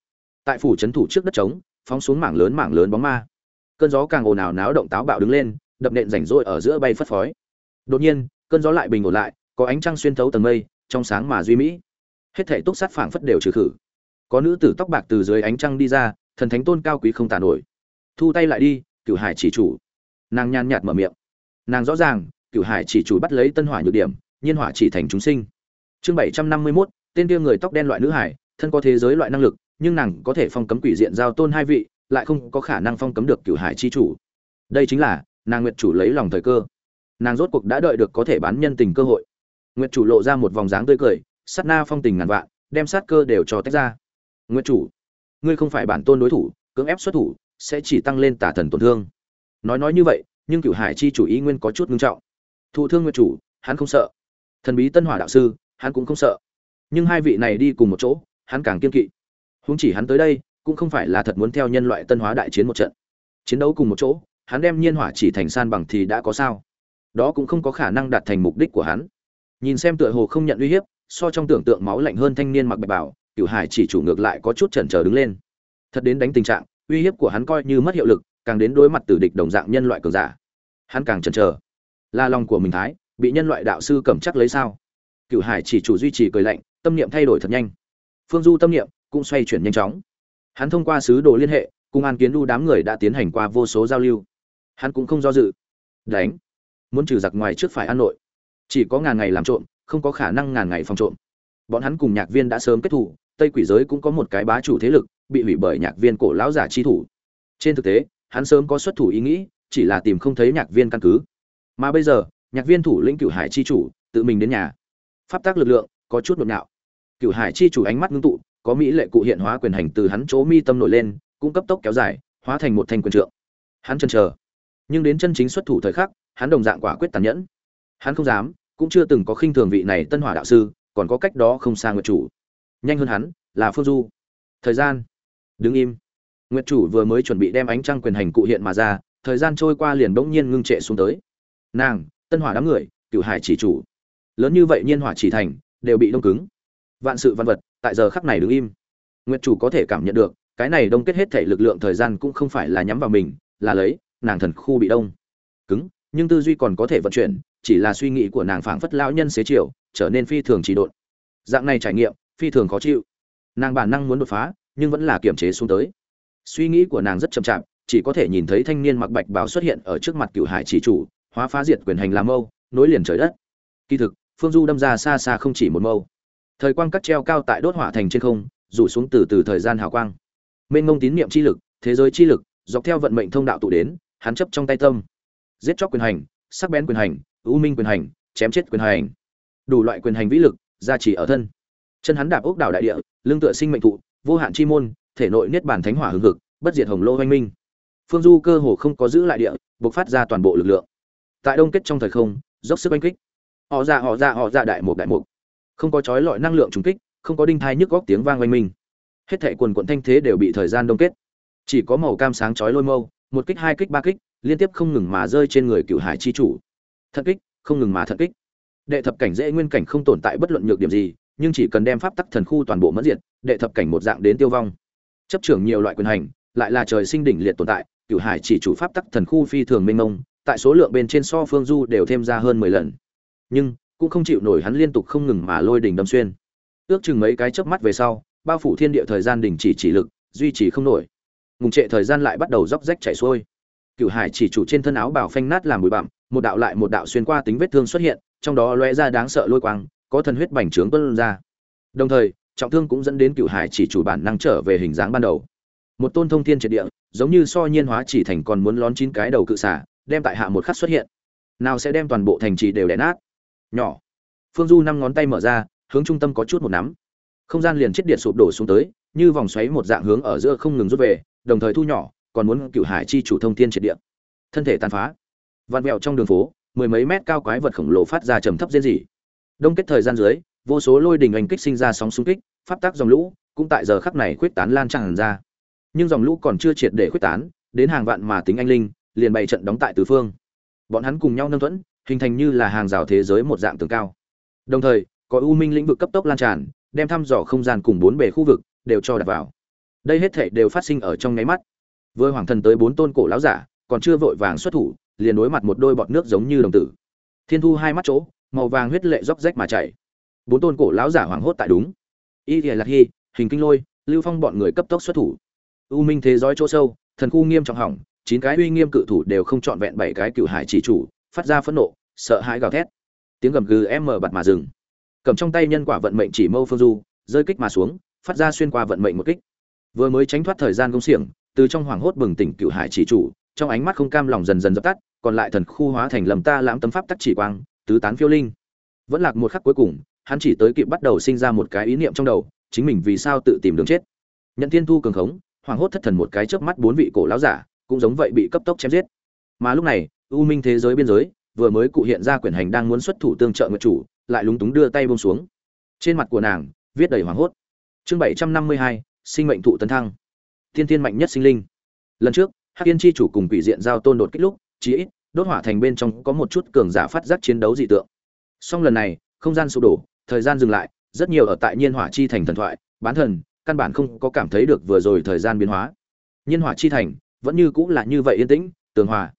Tại phủ trấn thủ trước đất trống, phóng xuống mảng lớn mảng lớn bóng ma. Cơn gió càng ồn ào náo động táo bạo đứng lên, đập nện rảnh rỗi ở giữa bay phất phới. Đột nhiên, cơn gió lại bình ổn lại, có ánh trăng xuyên thấu tầng mây, trong sáng mà duy mỹ. Hết thảy túc sát phảng phất đều trừ khử. Có nữ tử tóc bạc từ dưới ánh trăng đi ra, thần thánh tôn cao quý không tả nổi. Thu tay lại đi, cửu hải chỉ chủ. Nàng nhàn nhạt mở miệng nàng rõ ràng, cửu hải chỉ chủ bắt lấy tân hỏa nhược điểm, nhiên hỏa chỉ thành chúng sinh. Chương bảy trăm năm mươi mốt, tên kia người tóc đen loại nữ hải, thân có thế giới loại năng lực, nhưng nàng có thể phong cấm quỷ diện giao tôn hai vị, lại không có khả năng phong cấm được cửu hải chi chủ. Đây chính là, nàng nguyệt chủ lấy lòng thời cơ. Nàng rốt cuộc đã đợi được có thể bán nhân tình cơ hội. Nguyệt chủ lộ ra một vòng dáng tươi cười, sát na phong tình ngàn vạn, đem sát cơ đều cho tách ra. Nguyệt chủ, ngươi không phải bản tôn đối thủ, cưỡng ép xuất thủ, sẽ chỉ tăng lên tả thần tổn thương. Nói nói như vậy nhưng cửu hải chi chủ ý nguyên có chút ngưng trọng. Thụ thương nguyệt chủ, hắn không sợ. Thần bí tân hỏa đạo sư, hắn cũng không sợ. Nhưng hai vị này đi cùng một chỗ, hắn càng kiên kỵ. Huống chỉ hắn tới đây, cũng không phải là thật muốn theo nhân loại tân hóa đại chiến một trận. Chiến đấu cùng một chỗ, hắn đem nhiên hỏa chỉ thành san bằng thì đã có sao. Đó cũng không có khả năng đạt thành mục đích của hắn. Nhìn xem tựa hồ không nhận uy hiếp, so trong tưởng tượng máu lạnh hơn thanh niên mặc bạch bảo cửu hải chỉ chủ ngược lại có chút chần chờ đứng lên. Thật đến đánh tình trạng, uy hiếp của hắn coi như mất hiệu lực càng đến đối mặt tử địch đồng dạng nhân loại cường giả. Hắn càng chần chờ. Là lòng của mình thái, bị nhân loại đạo sư cầm chắc lấy sao? Cửu hải chỉ chủ duy trì cười lạnh, tâm niệm thay đổi thật nhanh. Phương du tâm niệm cũng xoay chuyển nhanh chóng. Hắn thông qua sứ đồ liên hệ, cùng an kiến đu đám người đã tiến hành qua vô số giao lưu. Hắn cũng không do dự. Đánh. Muốn trừ giặc ngoài trước phải an nội. Chỉ có ngàn ngày làm trộm, không có khả năng ngàn ngày phòng trộm. Bọn hắn cùng nhạc viên đã sớm kết thủ, tây quỷ giới cũng có một cái bá chủ thế lực, bị hủy bởi nhạc viên cổ lão giả chi thủ. Trên thực tế hắn sớm có xuất thủ ý nghĩ, chỉ là tìm không thấy nhạc viên căn cứ. Mà bây giờ, nhạc viên thủ lĩnh cửu hải chi chủ tự mình đến nhà. Pháp tác lực lượng có chút nhộn nhạo cửu hải chi chủ ánh mắt ngưng tụ, có mỹ lệ cụ hiện hóa quyền hành từ hắn chỗ mi tâm nổi lên, cũng cấp tốc kéo dài, hóa thành một thanh quyền trượng. Hắn chần chờ. Nhưng đến chân chính xuất thủ thời khắc, hắn đồng dạng quả quyết tàn nhẫn. Hắn không dám, cũng chưa từng có khinh thường vị này tân hỏa đạo sư, còn có cách đó không xa nguyệt chủ. Nhanh hơn hắn, là phương du. Thời gian. Đứng im nguyệt chủ vừa mới chuẩn bị đem ánh trăng quyền hành cụ hiện mà ra, thời gian trôi qua liền bỗng nhiên ngưng trệ xuống tới. Nàng, tân hỏa đám người, cửu hải chỉ chủ. Lớn như vậy nhiên hỏa chỉ thành, đều bị đông cứng. Vạn sự văn vật, tại giờ khắc này đứng im. Nguyệt chủ có thể cảm nhận được, cái này đông kết hết thể lực lượng thời gian cũng không phải là nhắm vào mình, là lấy, nàng thần khu bị đông. Cứng, nhưng tư duy còn có thể vận chuyển, chỉ là suy nghĩ của nàng phảng phất lão nhân xế chiều, trở nên phi thường chỉ độn. Dạng này trải nghiệm, phi thường khó chịu. Nàng bản năng muốn đột phá, nhưng vẫn là kiềm chế xuống tới suy nghĩ của nàng rất chậm chạp, chỉ có thể nhìn thấy thanh niên mặc bạch báo xuất hiện ở trước mặt cựu hải chỉ chủ, hóa phá diệt quyền hành làm mâu, nối liền trời đất. Kỳ thực, phương du đâm ra xa xa không chỉ một mâu. Thời quang cắt treo cao tại đốt hỏa thành trên không, rủ xuống từ từ thời gian hào quang. Mênh ngông tín niệm chi lực, thế giới chi lực, dọc theo vận mệnh thông đạo tụ đến, hắn chấp trong tay tâm. Giết chóc quyền hành, sắc bén quyền hành, ưu minh quyền hành, chém chết quyền hành. Đủ loại quyền hành vĩ lực, gia trì ở thân. Chân hắn đạp ốc đảo đại địa lương tựa sinh mệnh thụ, vô hạn chi môn thể nội niết bàn thánh hỏa hưng hực, bất diệt hồng lô hoanh minh. Phương du cơ hồ không có giữ lại địa, buộc phát ra toàn bộ lực lượng. Tại đông kết trong thời không, dốc sức đánh kích. Họ ra họ ra họ ra đại một đại mục. Không có chói lọi năng lượng trùng kích, không có đinh thai nhức góc tiếng vang oanh minh. Hết thảy quần quần thanh thế đều bị thời gian đông kết. Chỉ có màu cam sáng chói lôi mâu, một kích, hai kích, ba kích, liên tiếp không ngừng mà rơi trên người cửu hải chi chủ. Thận kích, không ngừng mà thận kích. Đệ thập cảnh dễ nguyên cảnh không tồn tại bất luận nhược điểm gì, nhưng chỉ cần đem pháp tắc thần khu toàn bộ mất diệt, đệ thập cảnh một dạng đến tiêu vong chấp trưởng nhiều loại quyền hành, lại là trời sinh đỉnh liệt tồn tại, Cửu hải chỉ chủ pháp tắc thần khu phi thường mênh mông, tại số lượng bên trên so phương du đều thêm ra hơn mười lần. Nhưng, cũng không chịu nổi hắn liên tục không ngừng mà lôi đỉnh đâm xuyên. Ước chừng mấy cái chớp mắt về sau, bao phủ thiên địa thời gian đình chỉ chỉ lực, duy trì không nổi. Ngùng trệ thời gian lại bắt đầu róc rách chảy xuôi. Cửu hải chỉ chủ trên thân áo bảo phanh nát làm bụi bặm, một đạo lại một đạo xuyên qua tính vết thương xuất hiện, trong đó lóe ra đáng sợ lôi quang, có thần huyết bành trướng tuân ra. Đồng thời trọng thương cũng dẫn đến cựu hải chỉ chủ bản năng trở về hình dáng ban đầu. Một tôn thông thiên triệt địa, giống như so nhiên hóa chỉ thành còn muốn lón chín cái đầu cự xả, đem tại hạ một khắc xuất hiện. Nào sẽ đem toàn bộ thành trì đều đẻ nát? Nhỏ. Phương du năm ngón tay mở ra, hướng trung tâm có chút một nắm. Không gian liền chết điện sụp đổ xuống tới, như vòng xoáy một dạng hướng ở giữa không ngừng rút về, đồng thời thu nhỏ, còn muốn cựu hải chi chủ thông thiên triệt địa. Thân thể tàn phá. Vạn vẹo trong đường phố, mười mấy mét cao quái vật khổng lồ phát ra trầm thấp diễn dị đông kết thời gian dưới vô số lôi đình oanh kích sinh ra sóng xung kích, pháp tắc dòng lũ cũng tại giờ khắc này khuyết tán lan tràn ra. Nhưng dòng lũ còn chưa triệt để khuyết tán, đến hàng vạn mà tính anh linh, liền bày trận đóng tại tứ phương. Bọn hắn cùng nhau nâng thuẫn, hình thành như là hàng rào thế giới một dạng tường cao. Đồng thời, có u minh lĩnh vực cấp tốc lan tràn, đem thăm dò không gian cùng bốn bề khu vực đều cho đặt vào. Đây hết thể đều phát sinh ở trong nháy mắt. Vừa hoàng thần tới bốn tôn cổ lão giả, còn chưa vội vàng xuất thủ, liền đối mặt một đôi bọt nước giống như đồng tử. Thiên thu hai mắt chỗ, màu vàng huyết lệ róc rách mà chảy bốn tôn cổ lão giả hoảng hốt tại đúng. Y thì lạc hy, hình kinh lôi, lưu phong bọn người cấp tốc xuất thủ. U minh thế giới chỗ sâu, thần khu nghiêm trọng hỏng, chín cái uy nghiêm cự thủ đều không trọn vẹn bảy cái cựu hải chỉ chủ, phát ra phẫn nộ, sợ hãi gào thét. Tiếng gầm gừ em mở bặt mà dừng. Cầm trong tay nhân quả vận mệnh chỉ mâu phương du, rơi kích mà xuống, phát ra xuyên qua vận mệnh một kích. Vừa mới tránh thoát thời gian công xiềng, từ trong hoảng hốt bừng tỉnh cựu hải chỉ chủ, trong ánh mắt không cam lòng dần dần dập tắt, còn lại thần khu hóa thành lầm ta lãm tấm pháp tắc chỉ quang, tứ tán phiêu linh. Vẫn lạc một khắc cuối cùng hắn chỉ tới kịp bắt đầu sinh ra một cái ý niệm trong đầu, chính mình vì sao tự tìm đường chết. Nhận thiên thu cường khống, hoảng hốt thất thần một cái chớp mắt bốn vị cổ lão giả, cũng giống vậy bị cấp tốc chém giết. Mà lúc này, u minh thế giới biên giới, vừa mới cụ hiện ra quyển hành đang muốn xuất thủ tương trợ nguyệt chủ, lại lúng túng đưa tay buông xuống. Trên mặt của nàng, viết đầy hoảng hốt. Chương bảy trăm năm mươi hai, sinh mệnh thụ tấn thăng. Thiên thiên mạnh nhất sinh linh. Lần trước, hắc tiên chi chủ cùng quỷ diện giao tôn đột kích lúc, chí ít, đốt hỏa thành bên trong có một chút cường giả phát giác chiến đấu dị tượng. Song lần này, không gian sụp đổ thời gian dừng lại, rất nhiều ở tại nhiên hỏa chi thành thần thoại, bán thần, căn bản không có cảm thấy được vừa rồi thời gian biến hóa. Nhiên hỏa chi thành, vẫn như cũng là như vậy yên tĩnh, tường hòa.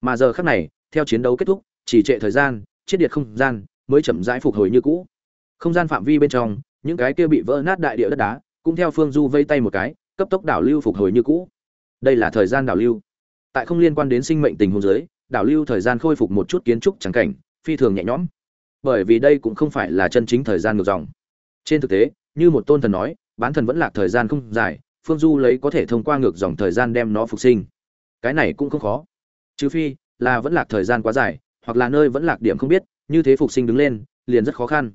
Mà giờ khắc này, theo chiến đấu kết thúc, chỉ trệ thời gian chiết điệt không gian, mới chậm rãi phục hồi như cũ. Không gian phạm vi bên trong, những cái kia bị vỡ nát đại địa đất đá, cũng theo phương du vây tay một cái, cấp tốc đảo lưu phục hồi như cũ. Đây là thời gian đảo lưu. Tại không liên quan đến sinh mệnh tình huống giới đảo lưu thời gian khôi phục một chút kiến trúc trắng cảnh, phi thường nhẹ nhõm bởi vì đây cũng không phải là chân chính thời gian ngược dòng. Trên thực tế, như một tôn thần nói, bán thần vẫn lạc thời gian không dài, phương du lấy có thể thông qua ngược dòng thời gian đem nó phục sinh. Cái này cũng không khó. Trừ phi, là vẫn lạc thời gian quá dài, hoặc là nơi vẫn lạc điểm không biết, như thế phục sinh đứng lên, liền rất khó khăn.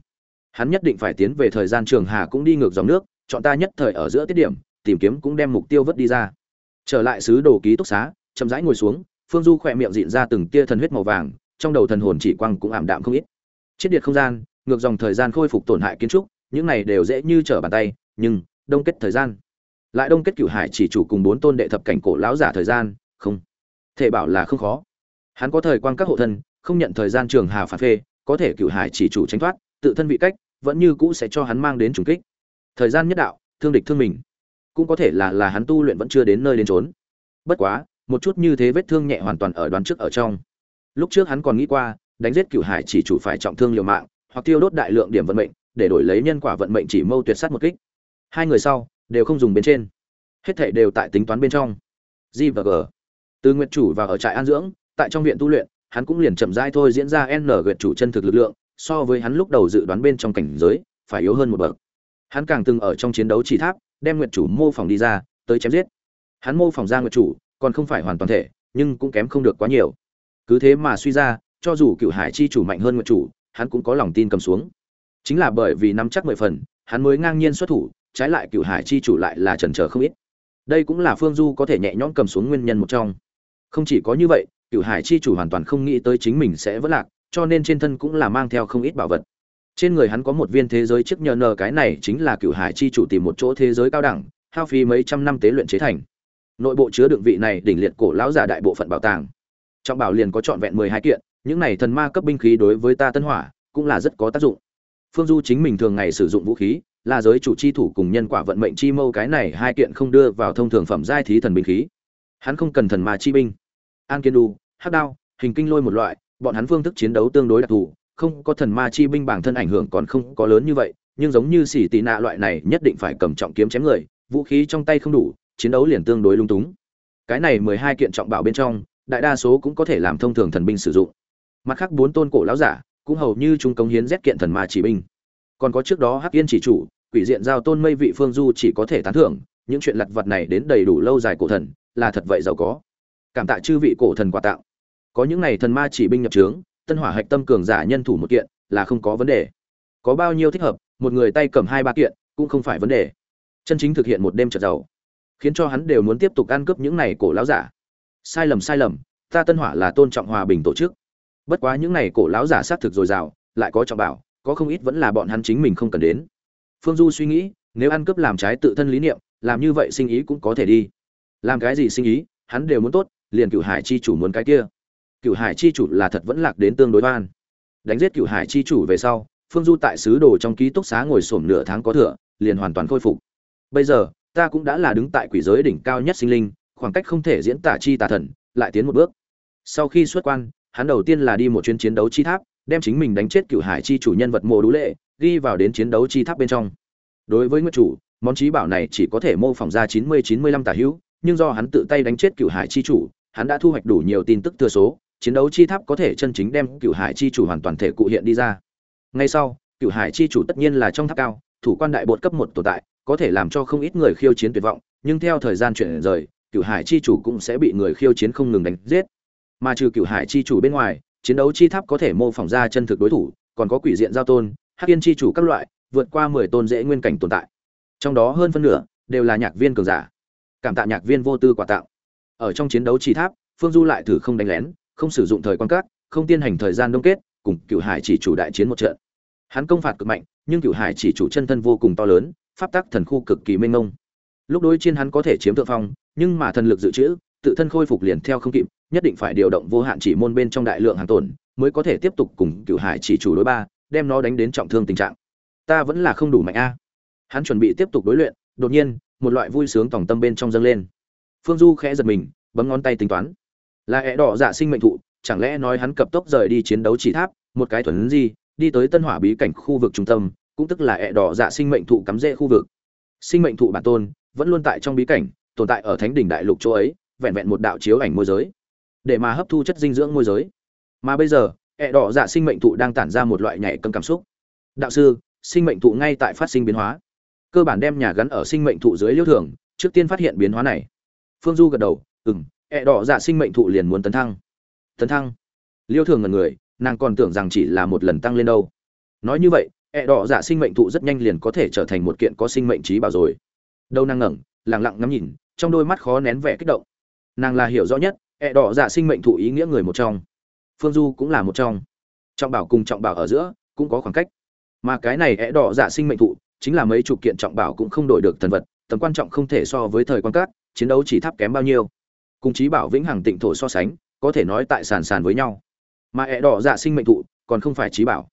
Hắn nhất định phải tiến về thời gian trường hà cũng đi ngược dòng nước, chọn ta nhất thời ở giữa tiết điểm, tìm kiếm cũng đem mục tiêu vớt đi ra. Trở lại sứ đồ ký túc xá, chậm rãi ngồi xuống, phương du khỏe miệng dịn ra từng tia thần huyết màu vàng, trong đầu thần hồn chỉ quang cũng ảm đạm không ít chết điệt không gian, ngược dòng thời gian khôi phục tổn hại kiến trúc, những này đều dễ như trở bàn tay, nhưng, đông kết thời gian. Lại đông kết cửu hải chỉ chủ cùng bốn tôn đệ thập cảnh cổ lão giả thời gian, không. Thể bảo là không khó. Hắn có thời quan các hộ thân, không nhận thời gian trường hà phản phê, có thể cửu hải chỉ chủ tránh thoát, tự thân vị cách, vẫn như cũ sẽ cho hắn mang đến trùng kích. Thời gian nhất đạo, thương địch thương mình. Cũng có thể là là hắn tu luyện vẫn chưa đến nơi đến trốn bất quá, một chút như thế vết thương nhẹ hoàn toàn ở đoán trước ở trong. Lúc trước hắn còn nghĩ qua đánh giết cửu hải chỉ chủ phải trọng thương liều mạng, hoặc tiêu đốt đại lượng điểm vận mệnh, để đổi lấy nhân quả vận mệnh chỉ mâu tuyệt sát một kích. Hai người sau, đều không dùng bên trên. Hết thảy đều tại tính toán bên trong. G và g. Từ nguyệt chủ và ở trại an dưỡng, tại trong viện tu luyện, hắn cũng liền chậm rãi thôi diễn ra n nguyệt chủ chân thực lực lượng, so với hắn lúc đầu dự đoán bên trong cảnh giới, phải yếu hơn một bậc. Hắn càng từng ở trong chiến đấu chỉ tháp, đem nguyệt chủ mô phỏng đi ra, tới chém giết. Hắn mô phỏng ra nguyệt chủ, còn không phải hoàn toàn thể, nhưng cũng kém không được quá nhiều. Cứ thế mà suy ra cho dù cựu hải chi chủ mạnh hơn nguyện chủ, hắn cũng có lòng tin cầm xuống. Chính là bởi vì nắm chắc mười phần, hắn mới ngang nhiên xuất thủ, trái lại cựu hải chi chủ lại là trần trờ không ít. Đây cũng là phương du có thể nhẹ nhõm cầm xuống nguyên nhân một trong. Không chỉ có như vậy, cựu hải chi chủ hoàn toàn không nghĩ tới chính mình sẽ vất lạc, cho nên trên thân cũng là mang theo không ít bảo vật. Trên người hắn có một viên thế giới chiếc nhờ nờ, cái này chính là cựu hải chi chủ tìm một chỗ thế giới cao đẳng, hao phí mấy trăm năm tế luyện chế thành. Nội bộ chứa đựng vị này đỉnh liệt cổ lão giả đại bộ phận bảo tàng. Trong bảo liền có trọn vẹn mười hai kiện những này thần ma cấp binh khí đối với ta tân hỏa, cũng là rất có tác dụng. Phương du chính mình thường ngày sử dụng vũ khí, là giới chủ chi thủ cùng nhân quả vận mệnh chi mâu cái này hai kiện không đưa vào thông thường phẩm giai thí thần binh khí. Hắn không cần thần ma chi binh. An kiên đu hắc đao, hình kinh lôi một loại, bọn hắn phương thức chiến đấu tương đối đặc thù, không có thần ma chi binh bản thân ảnh hưởng còn không có lớn như vậy, nhưng giống như xỉ tị nạ loại này nhất định phải cầm trọng kiếm chém người, vũ khí trong tay không đủ, chiến đấu liền tương đối lung túng. Cái này mười hai kiện trọng bảo bên trong, đại đa số cũng có thể làm thông thường thần binh sử dụng mặt khác bốn tôn cổ lão giả cũng hầu như chúng cống hiến rét kiện thần ma chỉ binh. Còn có trước đó hắc yên chỉ chủ, quỷ diện giao tôn mây vị phương du chỉ có thể tán thưởng, những chuyện lặt vặt này đến đầy đủ lâu dài cổ thần, là thật vậy giàu có. Cảm tạ chư vị cổ thần quà tạo có những này thần ma chỉ binh nhập trướng, tân hỏa hạch tâm cường giả nhân thủ một kiện, là không có vấn đề. Có bao nhiêu thích hợp, một người tay cầm hai ba kiện, cũng không phải vấn đề. Chân chính thực hiện một đêm trật giàu, khiến cho hắn đều muốn tiếp tục ăn cướp những này cổ lão giả. Sai lầm sai lầm, ta tân hỏa là tôn trọng hòa bình tổ chức bất quá những này cổ lão giả xác thực dồi dào, lại có trọng bảo, có không ít vẫn là bọn hắn chính mình không cần đến. Phương du suy nghĩ, nếu ăn cướp làm trái tự thân lý niệm, làm như vậy sinh ý cũng có thể đi. Làm cái gì sinh ý, hắn đều muốn tốt, liền cựu hải chi chủ muốn cái kia. Cựu hải chi chủ là thật vẫn lạc đến tương đối van đánh giết cựu hải chi chủ về sau, phương du tại sứ đồ trong ký túc xá ngồi sổm nửa tháng có thừa, liền hoàn toàn khôi phục. Bây giờ, ta cũng đã là đứng tại quỷ giới đỉnh cao nhất sinh linh, khoảng cách không thể diễn tả chi tà thần, lại tiến một bước. Sau khi xuất quan hắn đầu tiên là đi một chuyến chiến đấu chi tháp, đem chính mình đánh chết cựu hải chi chủ nhân vật mộ đũ lệ, ghi vào đến chiến đấu chi tháp bên trong. Đối với nguyên chủ, món trí bảo này chỉ có thể mô phỏng ra chín mươi chín mươi lăm tả hữu, nhưng do hắn tự tay đánh chết cựu hải chi chủ, hắn đã thu hoạch đủ nhiều tin tức thừa số, chiến đấu chi tháp có thể chân chính đem cựu hải chi chủ hoàn toàn thể cụ hiện đi ra. Ngay sau, cựu hải chi chủ tất nhiên là trong tháp cao, thủ quan đại bột cấp một tồn tại, có thể làm cho không ít người khiêu chiến tuyệt vọng, nhưng theo thời gian chuyển rời, cựu hải chi chủ cũng sẽ bị người khiêu chiến không ngừng đánh giết mà trừ cựu hải chi chủ bên ngoài, chiến đấu chi tháp có thể mô phỏng ra chân thực đối thủ, còn có quỷ diện giao tôn, hắc yên chi chủ các loại, vượt qua mười tôn dễ nguyên cảnh tồn tại. Trong đó hơn phân nửa đều là nhạc viên cường giả. Cảm tạ nhạc viên vô tư quả tạo ở trong chiến đấu chi tháp, phương du lại thử không đánh lén, không sử dụng thời quan cát không tiên hành thời gian đông kết, cùng cựu hải chỉ chủ đại chiến một trận. Hắn công phạt cực mạnh, nhưng cựu hải chỉ chủ chân thân vô cùng to lớn, pháp tắc thần khu cực kỳ mênh mông. Lúc đối chiến hắn có thể chiếm thượng phong, nhưng mà thần lực dự trữ, tự thân khôi phục liền theo không kịp nhất định phải điều động vô hạn chỉ môn bên trong đại lượng hàng tổn mới có thể tiếp tục cùng cựu hải chỉ chủ đối ba, đem nó đánh đến trọng thương tình trạng. Ta vẫn là không đủ mạnh a. Hắn chuẩn bị tiếp tục đối luyện, đột nhiên, một loại vui sướng tổng tâm bên trong dâng lên. Phương du khẽ giật mình, bấm ngón tay tính toán. Là ẹ đỏ dạ sinh mệnh thụ, chẳng lẽ nói hắn cập tốc rời đi chiến đấu chỉ tháp, một cái thuần gì đi tới tân hỏa bí cảnh khu vực trung tâm, cũng tức là ẹ đỏ dạ sinh mệnh thụ cắm rễ khu vực. Sinh mệnh thụ bản tôn, vẫn luôn tại trong bí cảnh, tồn tại ở thánh đỉnh đại lục chỗ ấy, vẹn vẹn một đạo chiếu ảnh môi giới để mà hấp thu chất dinh dưỡng môi giới. Mà bây giờ, ẹ đỏ dạ sinh mệnh thụ đang tản ra một loại nhảy cấm cảm xúc. Đạo sư, sinh mệnh thụ ngay tại phát sinh biến hóa. Cơ bản đem nhà gắn ở sinh mệnh thụ dưới liêu thường trước tiên phát hiện biến hóa này. Phương du gật đầu ừ m ẹ đỏ dạ sinh mệnh thụ liền muốn tấn thăng. Tấn thăng? Liêu thường ngần người, nàng còn tưởng rằng chỉ là một lần tăng lên đâu. Nói như vậy, ẹ đỏ dạ sinh mệnh thụ rất nhanh liền có thể trở thành một kiện có sinh mệnh trí bảo rồi. Đâu nàng ngẩng lẳng lặng ngắm nhìn, trong đôi mắt khó nén vẻ kích động. Nàng là hiểu rõ nhất ẹ đỏ dạ sinh mệnh thụ ý nghĩa người một trong. Phương du cũng là một trong. Trọng bảo cùng trọng bảo ở giữa cũng có khoảng cách. Mà cái này ẹ đỏ dạ sinh mệnh thụ chính là mấy chục kiện trọng bảo cũng không đổi được thần vật, tầm quan trọng không thể so với thời quan cát, chiến đấu chỉ thấp kém bao nhiêu. Cùng chí bảo vĩnh hằng tịnh thổ so sánh, có thể nói tại sàn sàn với nhau. Mà ẹ đỏ dạ sinh mệnh thụ còn không phải chí bảo.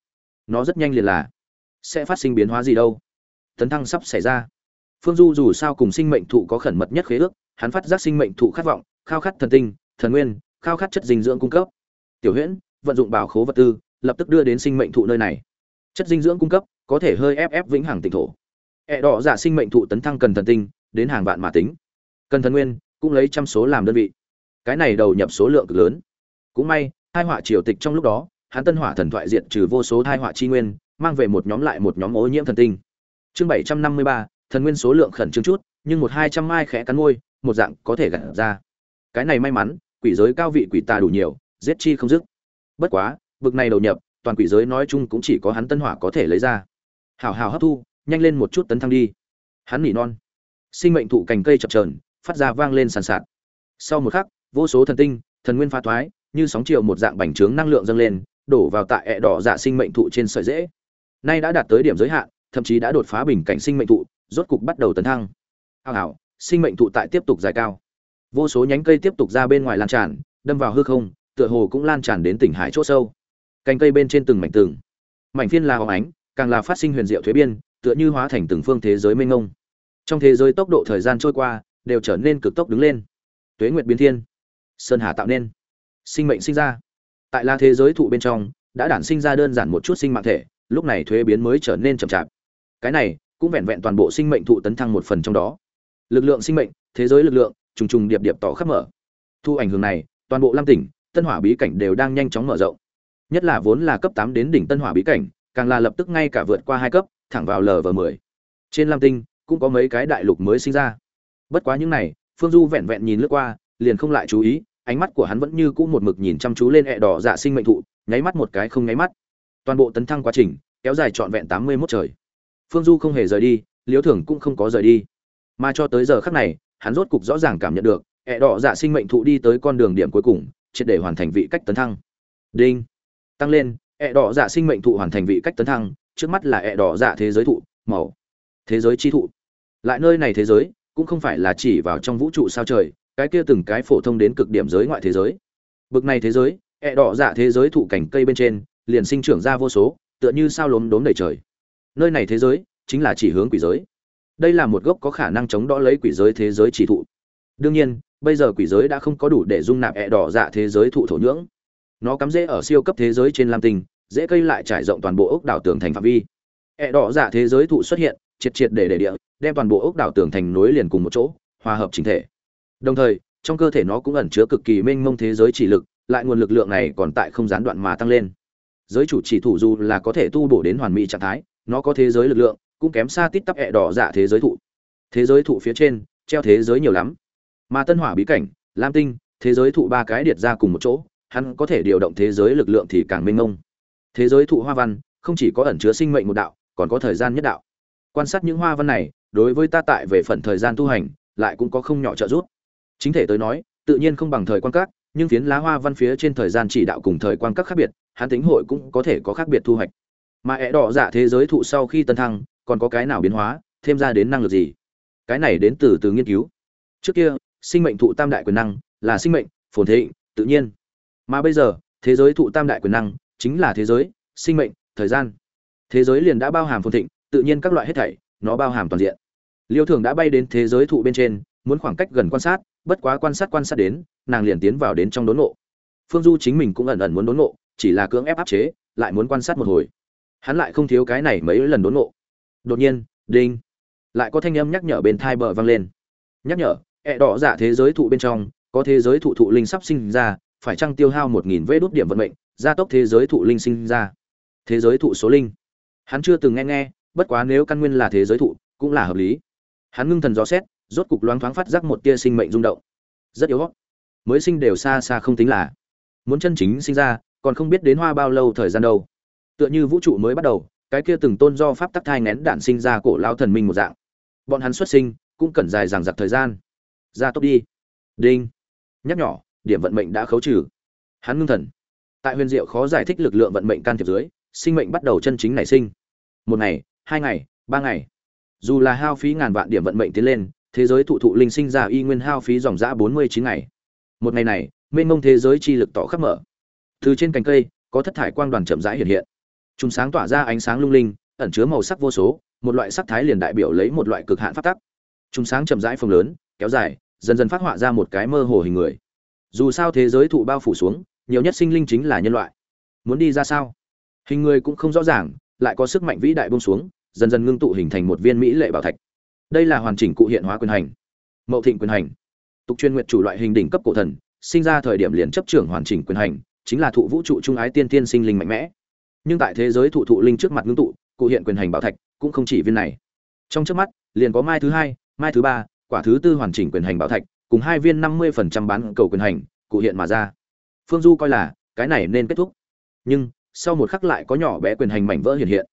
Nó rất nhanh liền là sẽ phát sinh biến hóa gì đâu. Tấn thăng sắp xảy ra. Phương du dù sao cùng sinh mệnh thụ có khẩn mật nhất khế ước, hắn phát giác sinh mệnh thụ khát vọng, khao khát thần tinh thần nguyên, khao khát chất dinh dưỡng cung cấp. Tiểu huyễn, vận dụng bảo khố vật tư, lập tức đưa đến sinh mệnh thụ nơi này. Chất dinh dưỡng cung cấp, có thể hơi ép ép vĩnh hằng tịnh thổ. Ẹ đỏ giả sinh mệnh thụ tấn thăng cần thần tinh, đến hàng vạn mà tính. Cần thần nguyên, cũng lấy trăm số làm đơn vị. Cái này đầu nhập số lượng cực lớn. Cũng may hai họa triều tịch trong lúc đó, hắn tân hỏa thần thoại diện trừ vô số hai họa chi nguyên, mang về một nhóm lại một nhóm ô nhiễm thần tinh. Chương bảy trăm năm mươi ba, thần nguyên số lượng khẩn trương chút, nhưng một hai trăm mai khẽ cắn môi, một dạng có thể gặt ra. Cái này may mắn quỷ giới cao vị quỷ tà đủ nhiều, giết chi không dứt. Bất quá, bực này đầu nhập, toàn quỷ giới nói chung cũng chỉ có hắn tân hỏa có thể lấy ra. Hào hào hấp thu, nhanh lên một chút tấn thăng đi. Hắn nỉ non. Sinh mệnh thụ cành cây chập trờn phát ra vang lên sàn sạt. Sau một khắc, vô số thần tinh, thần nguyên pha thoái, như sóng chiều một dạng bành trướng năng lượng dâng lên, đổ vào tại ẹ đỏ dạ sinh mệnh thụ trên sợi dễ. Nay đã đạt tới điểm giới hạn, thậm chí đã đột phá bình cảnh sinh mệnh thụ, rốt cục bắt đầu tấn thăng. Hào hào sinh mệnh thụ tại tiếp tục dài cao vô số nhánh cây tiếp tục ra bên ngoài lan tràn đâm vào hư không tựa hồ cũng lan tràn đến tỉnh hải chỗ sâu. Cành cây bên trên từng mảnh tường, mảnh phiên là hóng ánh càng là phát sinh huyền diệu thuế biên tựa như hóa thành từng phương thế giới mênh mông. Trong thế giới tốc độ thời gian trôi qua đều trở nên cực tốc đứng lên. Tuế nguyệt biến thiên sơn hà tạo nên sinh mệnh sinh ra. Tại la thế giới thụ bên trong đã đản sinh ra đơn giản một chút sinh mạng thể lúc này thuế biến mới trở nên chậm chạp. Cái này cũng vẹn vẹn toàn bộ sinh mệnh thụ tấn thăng một phần trong đó. Lực lượng sinh mệnh thế giới lực lượng trùng trùng điệp điệp tỏ khắp mở. Thu ảnh hưởng này, toàn bộ lam tỉnh, tân hỏa bí cảnh đều đang nhanh chóng mở rộng. Nhất là vốn là cấp tám đến đỉnh tân hỏa bí cảnh, càng là lập tức ngay cả vượt qua hai cấp, thẳng vào lv mười. Trên lam tinh, cũng có mấy cái đại lục mới sinh ra. Bất quá những này, phương du vẹn vẹn nhìn lướt qua, liền không lại chú ý, ánh mắt của hắn vẫn như cũ một mực nhìn chăm chú lên ẹ đỏ dạ sinh mệnh thụ, nháy mắt một cái không nháy mắt. Toàn bộ tấn thăng quá trình, kéo dài trọn vẹn tám mươi mốt trời. Phương du không hề rời đi, liễu thưởng cũng không có rời đi. Mà cho tới giờ khắc này hắn rốt cục rõ ràng cảm nhận được ẻ đỏ dạ sinh mệnh thụ đi tới con đường điểm cuối cùng, triệt để hoàn thành vị cách tấn thăng. Đinh. Tăng lên ẻ đỏ dạ sinh mệnh thụ hoàn thành vị cách tấn thăng, trước mắt là ẻ đỏ dạ thế giới thụ, màu. Thế giới chi thụ. Lại nơi này thế giới, cũng không phải là chỉ vào trong vũ trụ sao trời, cái kia từng cái phổ thông đến cực điểm giới ngoại thế giới. Bực này thế giới ẻ đỏ dạ thế giới thụ cảnh cây bên trên, liền sinh trưởng ra vô số, tựa như sao lốm đốm đầy trời. Nơi này thế giới, chính là chỉ hướng quỷ giới đây là một gốc có khả năng chống đỡ lấy quỷ giới thế giới chỉ thụ. Đương nhiên, bây giờ quỷ giới đã không có đủ để dung nạp ẹ đỏ dạ thế giới thụ thổ nhưỡng. Nó cắm rễ ở siêu cấp thế giới trên lam tinh, dễ cây lại trải rộng toàn bộ ốc đảo tường thành phạm vi. Ẹ đỏ dạ thế giới thụ xuất hiện, triệt triệt để để địa, đem toàn bộ ốc đảo tường thành nối liền cùng một chỗ, hòa hợp chính thể. Đồng thời, trong cơ thể nó cũng ẩn chứa cực kỳ mênh mông thế giới chỉ lực, lại nguồn lực lượng này còn tại không gián đoạn mà tăng lên. Giới chủ chỉ thủ dù là có thể tu bổ đến hoàn mỹ trạng thái, nó có thế giới lực lượng cũng kém xa tít tắp ẹ đỏ dạ thế giới thụ. Thế giới thụ phía trên, treo thế giới nhiều lắm. Mà tân hỏa bí cảnh, lam tinh, thế giới thụ ba cái điệt ra cùng một chỗ, hắn có thể điều động thế giới lực lượng thì càng mênh mông. Thế giới thụ hoa văn, không chỉ có ẩn chứa sinh mệnh một đạo, còn có thời gian nhất đạo. Quan sát những hoa văn này, đối với ta tại về phần thời gian tu hành, lại cũng có không nhỏ trợ giúp. Chính thể tới nói, tự nhiên không bằng thời quan các, nhưng phiến lá hoa văn phía trên thời gian chỉ đạo cùng thời quan các khác biệt, hắn tính hội cũng có thể có khác biệt thu hoạch. Mà ẻ đỏ dạ thế giới thụ sau khi tân thăng còn có cái nào biến hóa, thêm ra đến năng lực gì? Cái này đến từ từ nghiên cứu. Trước kia, sinh mệnh thụ tam đại quyền năng là sinh mệnh, phồn thịnh, tự nhiên. Mà bây giờ, thế giới thụ tam đại quyền năng chính là thế giới, sinh mệnh, thời gian. Thế giới liền đã bao hàm phồn thịnh, tự nhiên các loại hết thảy, nó bao hàm toàn diện. Liêu thường đã bay đến thế giới thụ bên trên, muốn khoảng cách gần quan sát, bất quá quan sát quan sát đến, nàng liền tiến vào đến trong đốn ngộ. Phương du chính mình cũng ẩn ẩn muốn đốn ngộ, chỉ là cưỡng ép áp chế, lại muốn quan sát một hồi. Hắn lại không thiếu cái này mấy lần đốn ngộ đột nhiên, đinh. Lại có thanh âm nhắc nhở bên thai bờ vang lên. Nhắc nhở, ẹ đỏ dạ thế giới thụ bên trong, có thế giới thụ thụ linh sắp sinh ra, phải chăng tiêu hao một nghìn vê đốt điểm vận mệnh, gia tốc thế giới thụ linh sinh ra. Thế giới thụ số linh. Hắn chưa từng nghe nghe, bất quá nếu căn nguyên là thế giới thụ, cũng là hợp lý. Hắn ngưng thần gió xét, rốt cục loáng thoáng phát giác một tia sinh mệnh rung động. Rất yếu mới sinh đều xa xa không tính là. Muốn chân chính sinh ra, còn không biết đến hoa bao lâu thời gian đâu. Tựa như vũ trụ mới bắt đầu cái kia từng tôn do pháp tắc thai nén đạn sinh ra cổ lao thần minh một dạng. Bọn hắn xuất sinh, cũng cần dài dằng dặc thời gian. Ra tốc đi. Đinh. Nhắc nhỏ, điểm vận mệnh đã khấu trừ. Hắn ngưng thần. Tại huyền diệu khó giải thích lực lượng vận mệnh can thiệp dưới, sinh mệnh bắt đầu chân chính nảy sinh. Một ngày, hai ngày, ba ngày. Dù là hao phí ngàn vạn điểm vận mệnh tiến lên, thế giới thụ thụ linh sinh ra y nguyên hao phí dòng giã bốn mươi chín ngày. Một ngày này, mênh mông thế giới chi lực tỏ khắp mở. Từ trên cành cây, có thất thải quang đoàn chậm rãi hiện hiện chúng sáng tỏa ra ánh sáng lung linh, ẩn chứa màu sắc vô số, một loại sắc thái liền đại biểu lấy một loại cực hạn phát tắc. Chúng sáng chậm rãi phồng lớn, kéo dài, dần dần phát họa ra một cái mơ hồ hình người. Dù sao thế giới thụ bao phủ xuống, nhiều nhất sinh linh chính là nhân loại. Muốn đi ra sao? Hình người cũng không rõ ràng, lại có sức mạnh vĩ đại bông xuống, dần dần ngưng tụ hình thành một viên mỹ lệ bảo thạch. Đây là hoàn chỉnh cụ hiện hóa quyền hành. Mậu thịnh quyền hành. Tục chuyên nguyện chủ loại hình đỉnh cấp cổ thần, sinh ra thời điểm liền chấp trưởng hoàn chỉnh quyền hành, chính là thụ vũ trụ trung ái tiên tiên sinh linh mạnh mẽ nhưng tại thế giới thụ thụ linh trước mặt ngưng tụ, cụ hiện quyền hành bảo thạch cũng không chỉ viên này. Trong trước mắt, liền có mai thứ hai, mai thứ ba, quả thứ tư hoàn chỉnh quyền hành bảo thạch, cùng hai viên năm mươi phần trăm bán cầu quyền hành, cụ hiện mà ra. Phương du coi là, cái này nên kết thúc. Nhưng, sau một khắc lại có nhỏ bé quyền hành mảnh vỡ hiện hiện.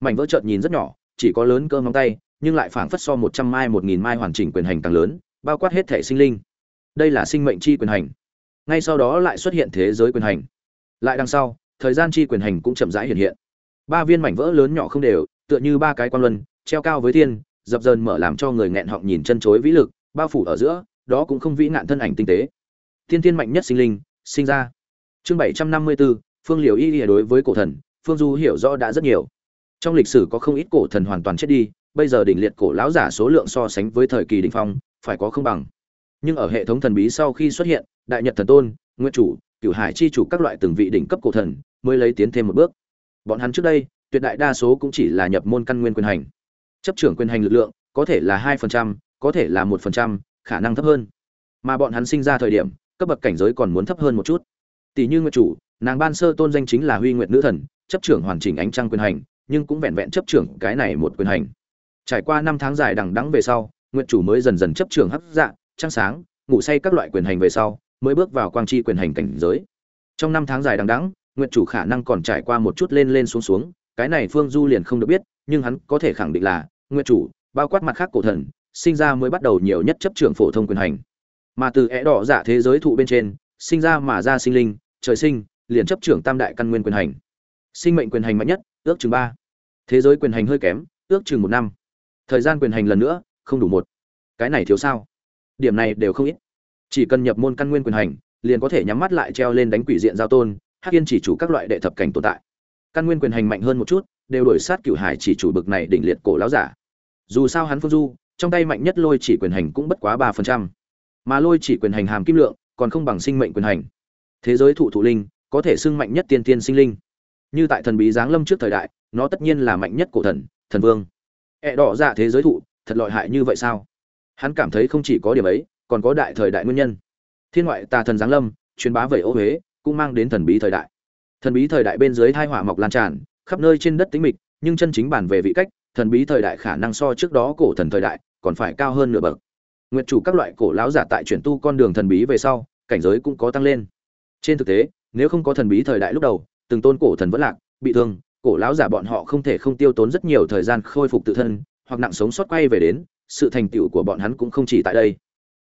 Mảnh vỡ chợt nhìn rất nhỏ, chỉ có lớn cơ ngón tay, nhưng lại phảng phất so một trăm mai, một nghìn mai hoàn chỉnh quyền hành càng lớn, bao quát hết thể sinh linh. Đây là sinh mệnh chi quyền hành. Ngay sau đó lại xuất hiện thế giới quyền hành. Lại đằng sau thời gian chi quyền hành cũng chậm rãi hiện hiện. Ba viên mảnh vỡ lớn nhỏ không đều, tựa như ba cái quan luân, treo cao với thiên, dập dờn mở làm cho người nghẹn họng nhìn chân chối vĩ lực, bao phủ ở giữa, đó cũng không vĩ nạn thân ảnh tinh tế. Thiên thiên mạnh nhất sinh linh, sinh ra. Chương bảy trăm năm mươi bốn phương liều y đối với cổ thần, phương du hiểu rõ đã rất nhiều. Trong lịch sử có không ít cổ thần hoàn toàn chết đi, bây giờ đỉnh liệt cổ lão giả số lượng so sánh với thời kỳ đỉnh phong, phải có không bằng. Nhưng ở hệ thống thần bí sau khi xuất hiện, đại nhật thần tôn nguyên chủ, cửu hải chi chủ các loại từng vị đỉnh cấp cổ thần mới lấy tiến thêm một bước. Bọn hắn trước đây, tuyệt đại đa số cũng chỉ là nhập môn căn nguyên quyền hành. Chấp trưởng quyền hành lực lượng, có thể là hai phần trăm, có thể là một phần trăm, khả năng thấp hơn. Mà bọn hắn sinh ra thời điểm, cấp bậc cảnh giới còn muốn thấp hơn một chút. Tỷ như nguyệt chủ, nàng ban sơ tôn danh chính là huy nguyệt nữ thần, chấp trưởng hoàn chỉnh ánh trăng quyền hành, nhưng cũng vẹn vẹn chấp trưởng cái này một quyền hành. Trải qua năm tháng dài đằng đẵng về sau, nguyệt chủ mới dần dần chấp trưởng hấp dạ trăng sáng, ngủ say các loại quyền hành về sau, mới bước vào quang chi quyền hành cảnh giới. Trong năm tháng dài đằng đẵng nguyệt chủ khả năng còn trải qua một chút lên lên xuống xuống, cái này phương du liền không được biết, nhưng hắn có thể khẳng định là, nguyệt chủ, bao quát mặt khác cổ thần, sinh ra mới bắt đầu nhiều nhất chấp trưởng phổ thông quyền hành. Mà từ é đỏ giả thế giới thụ bên trên, sinh ra mà ra sinh linh, trời sinh, liền chấp trưởng tam đại căn nguyên quyền hành. Sinh mệnh quyền hành mạnh nhất, ước chừng ba. Thế giới quyền hành hơi kém, ước chừng một năm. Thời gian quyền hành lần nữa, không đủ một. Cái này thiếu sao? Điểm này đều không ít. Chỉ cần nhập môn căn nguyên quyền hành, liền có thể nhắm mắt lại treo lên đánh quỷ diện giao tôn hắc yên chỉ chủ các loại đệ thập cảnh tồn tại. Căn nguyên quyền hành mạnh hơn một chút, đều đổi sát cửu hải chỉ chủ bực này đỉnh liệt cổ láo giả. Dù sao hắn phương du, trong tay mạnh nhất lôi chỉ quyền hành cũng bất quá ba phần trăm. Mà lôi chỉ quyền hành hàm kim lượng, còn không bằng sinh mệnh quyền hành. Thế giới thụ thụ linh, có thể xưng mạnh nhất tiên tiên sinh linh. Như tại thần bí giáng lâm trước thời đại, nó tất nhiên là mạnh nhất cổ thần thần vương. Ẹ、e、đỏ đỏ dạ thế giới thụ, thật lợi hại như vậy sao? Hắn cảm thấy không chỉ có điểm ấy, còn có đại thời đại nguyên nhân. Thiên ngoại tà thần giáng lâm, truyền bá về ô huế cũng mang đến thần bí thời đại. Thần bí thời đại bên dưới thai hỏa mọc lan tràn, khắp nơi trên đất tính mịch, nhưng chân chính bản về vị cách, thần bí thời đại khả năng so trước đó cổ thần thời đại còn phải cao hơn nửa bậc. Nguyệt chủ các loại cổ lão giả tại chuyển tu con đường thần bí về sau, cảnh giới cũng có tăng lên. Trên thực tế, nếu không có thần bí thời đại lúc đầu, từng tôn cổ thần vẫn lạc, bị thương, cổ lão giả bọn họ không thể không tiêu tốn rất nhiều thời gian khôi phục tự thân, hoặc nặng sống sót quay về đến, sự thành tựu của bọn hắn cũng không chỉ tại đây.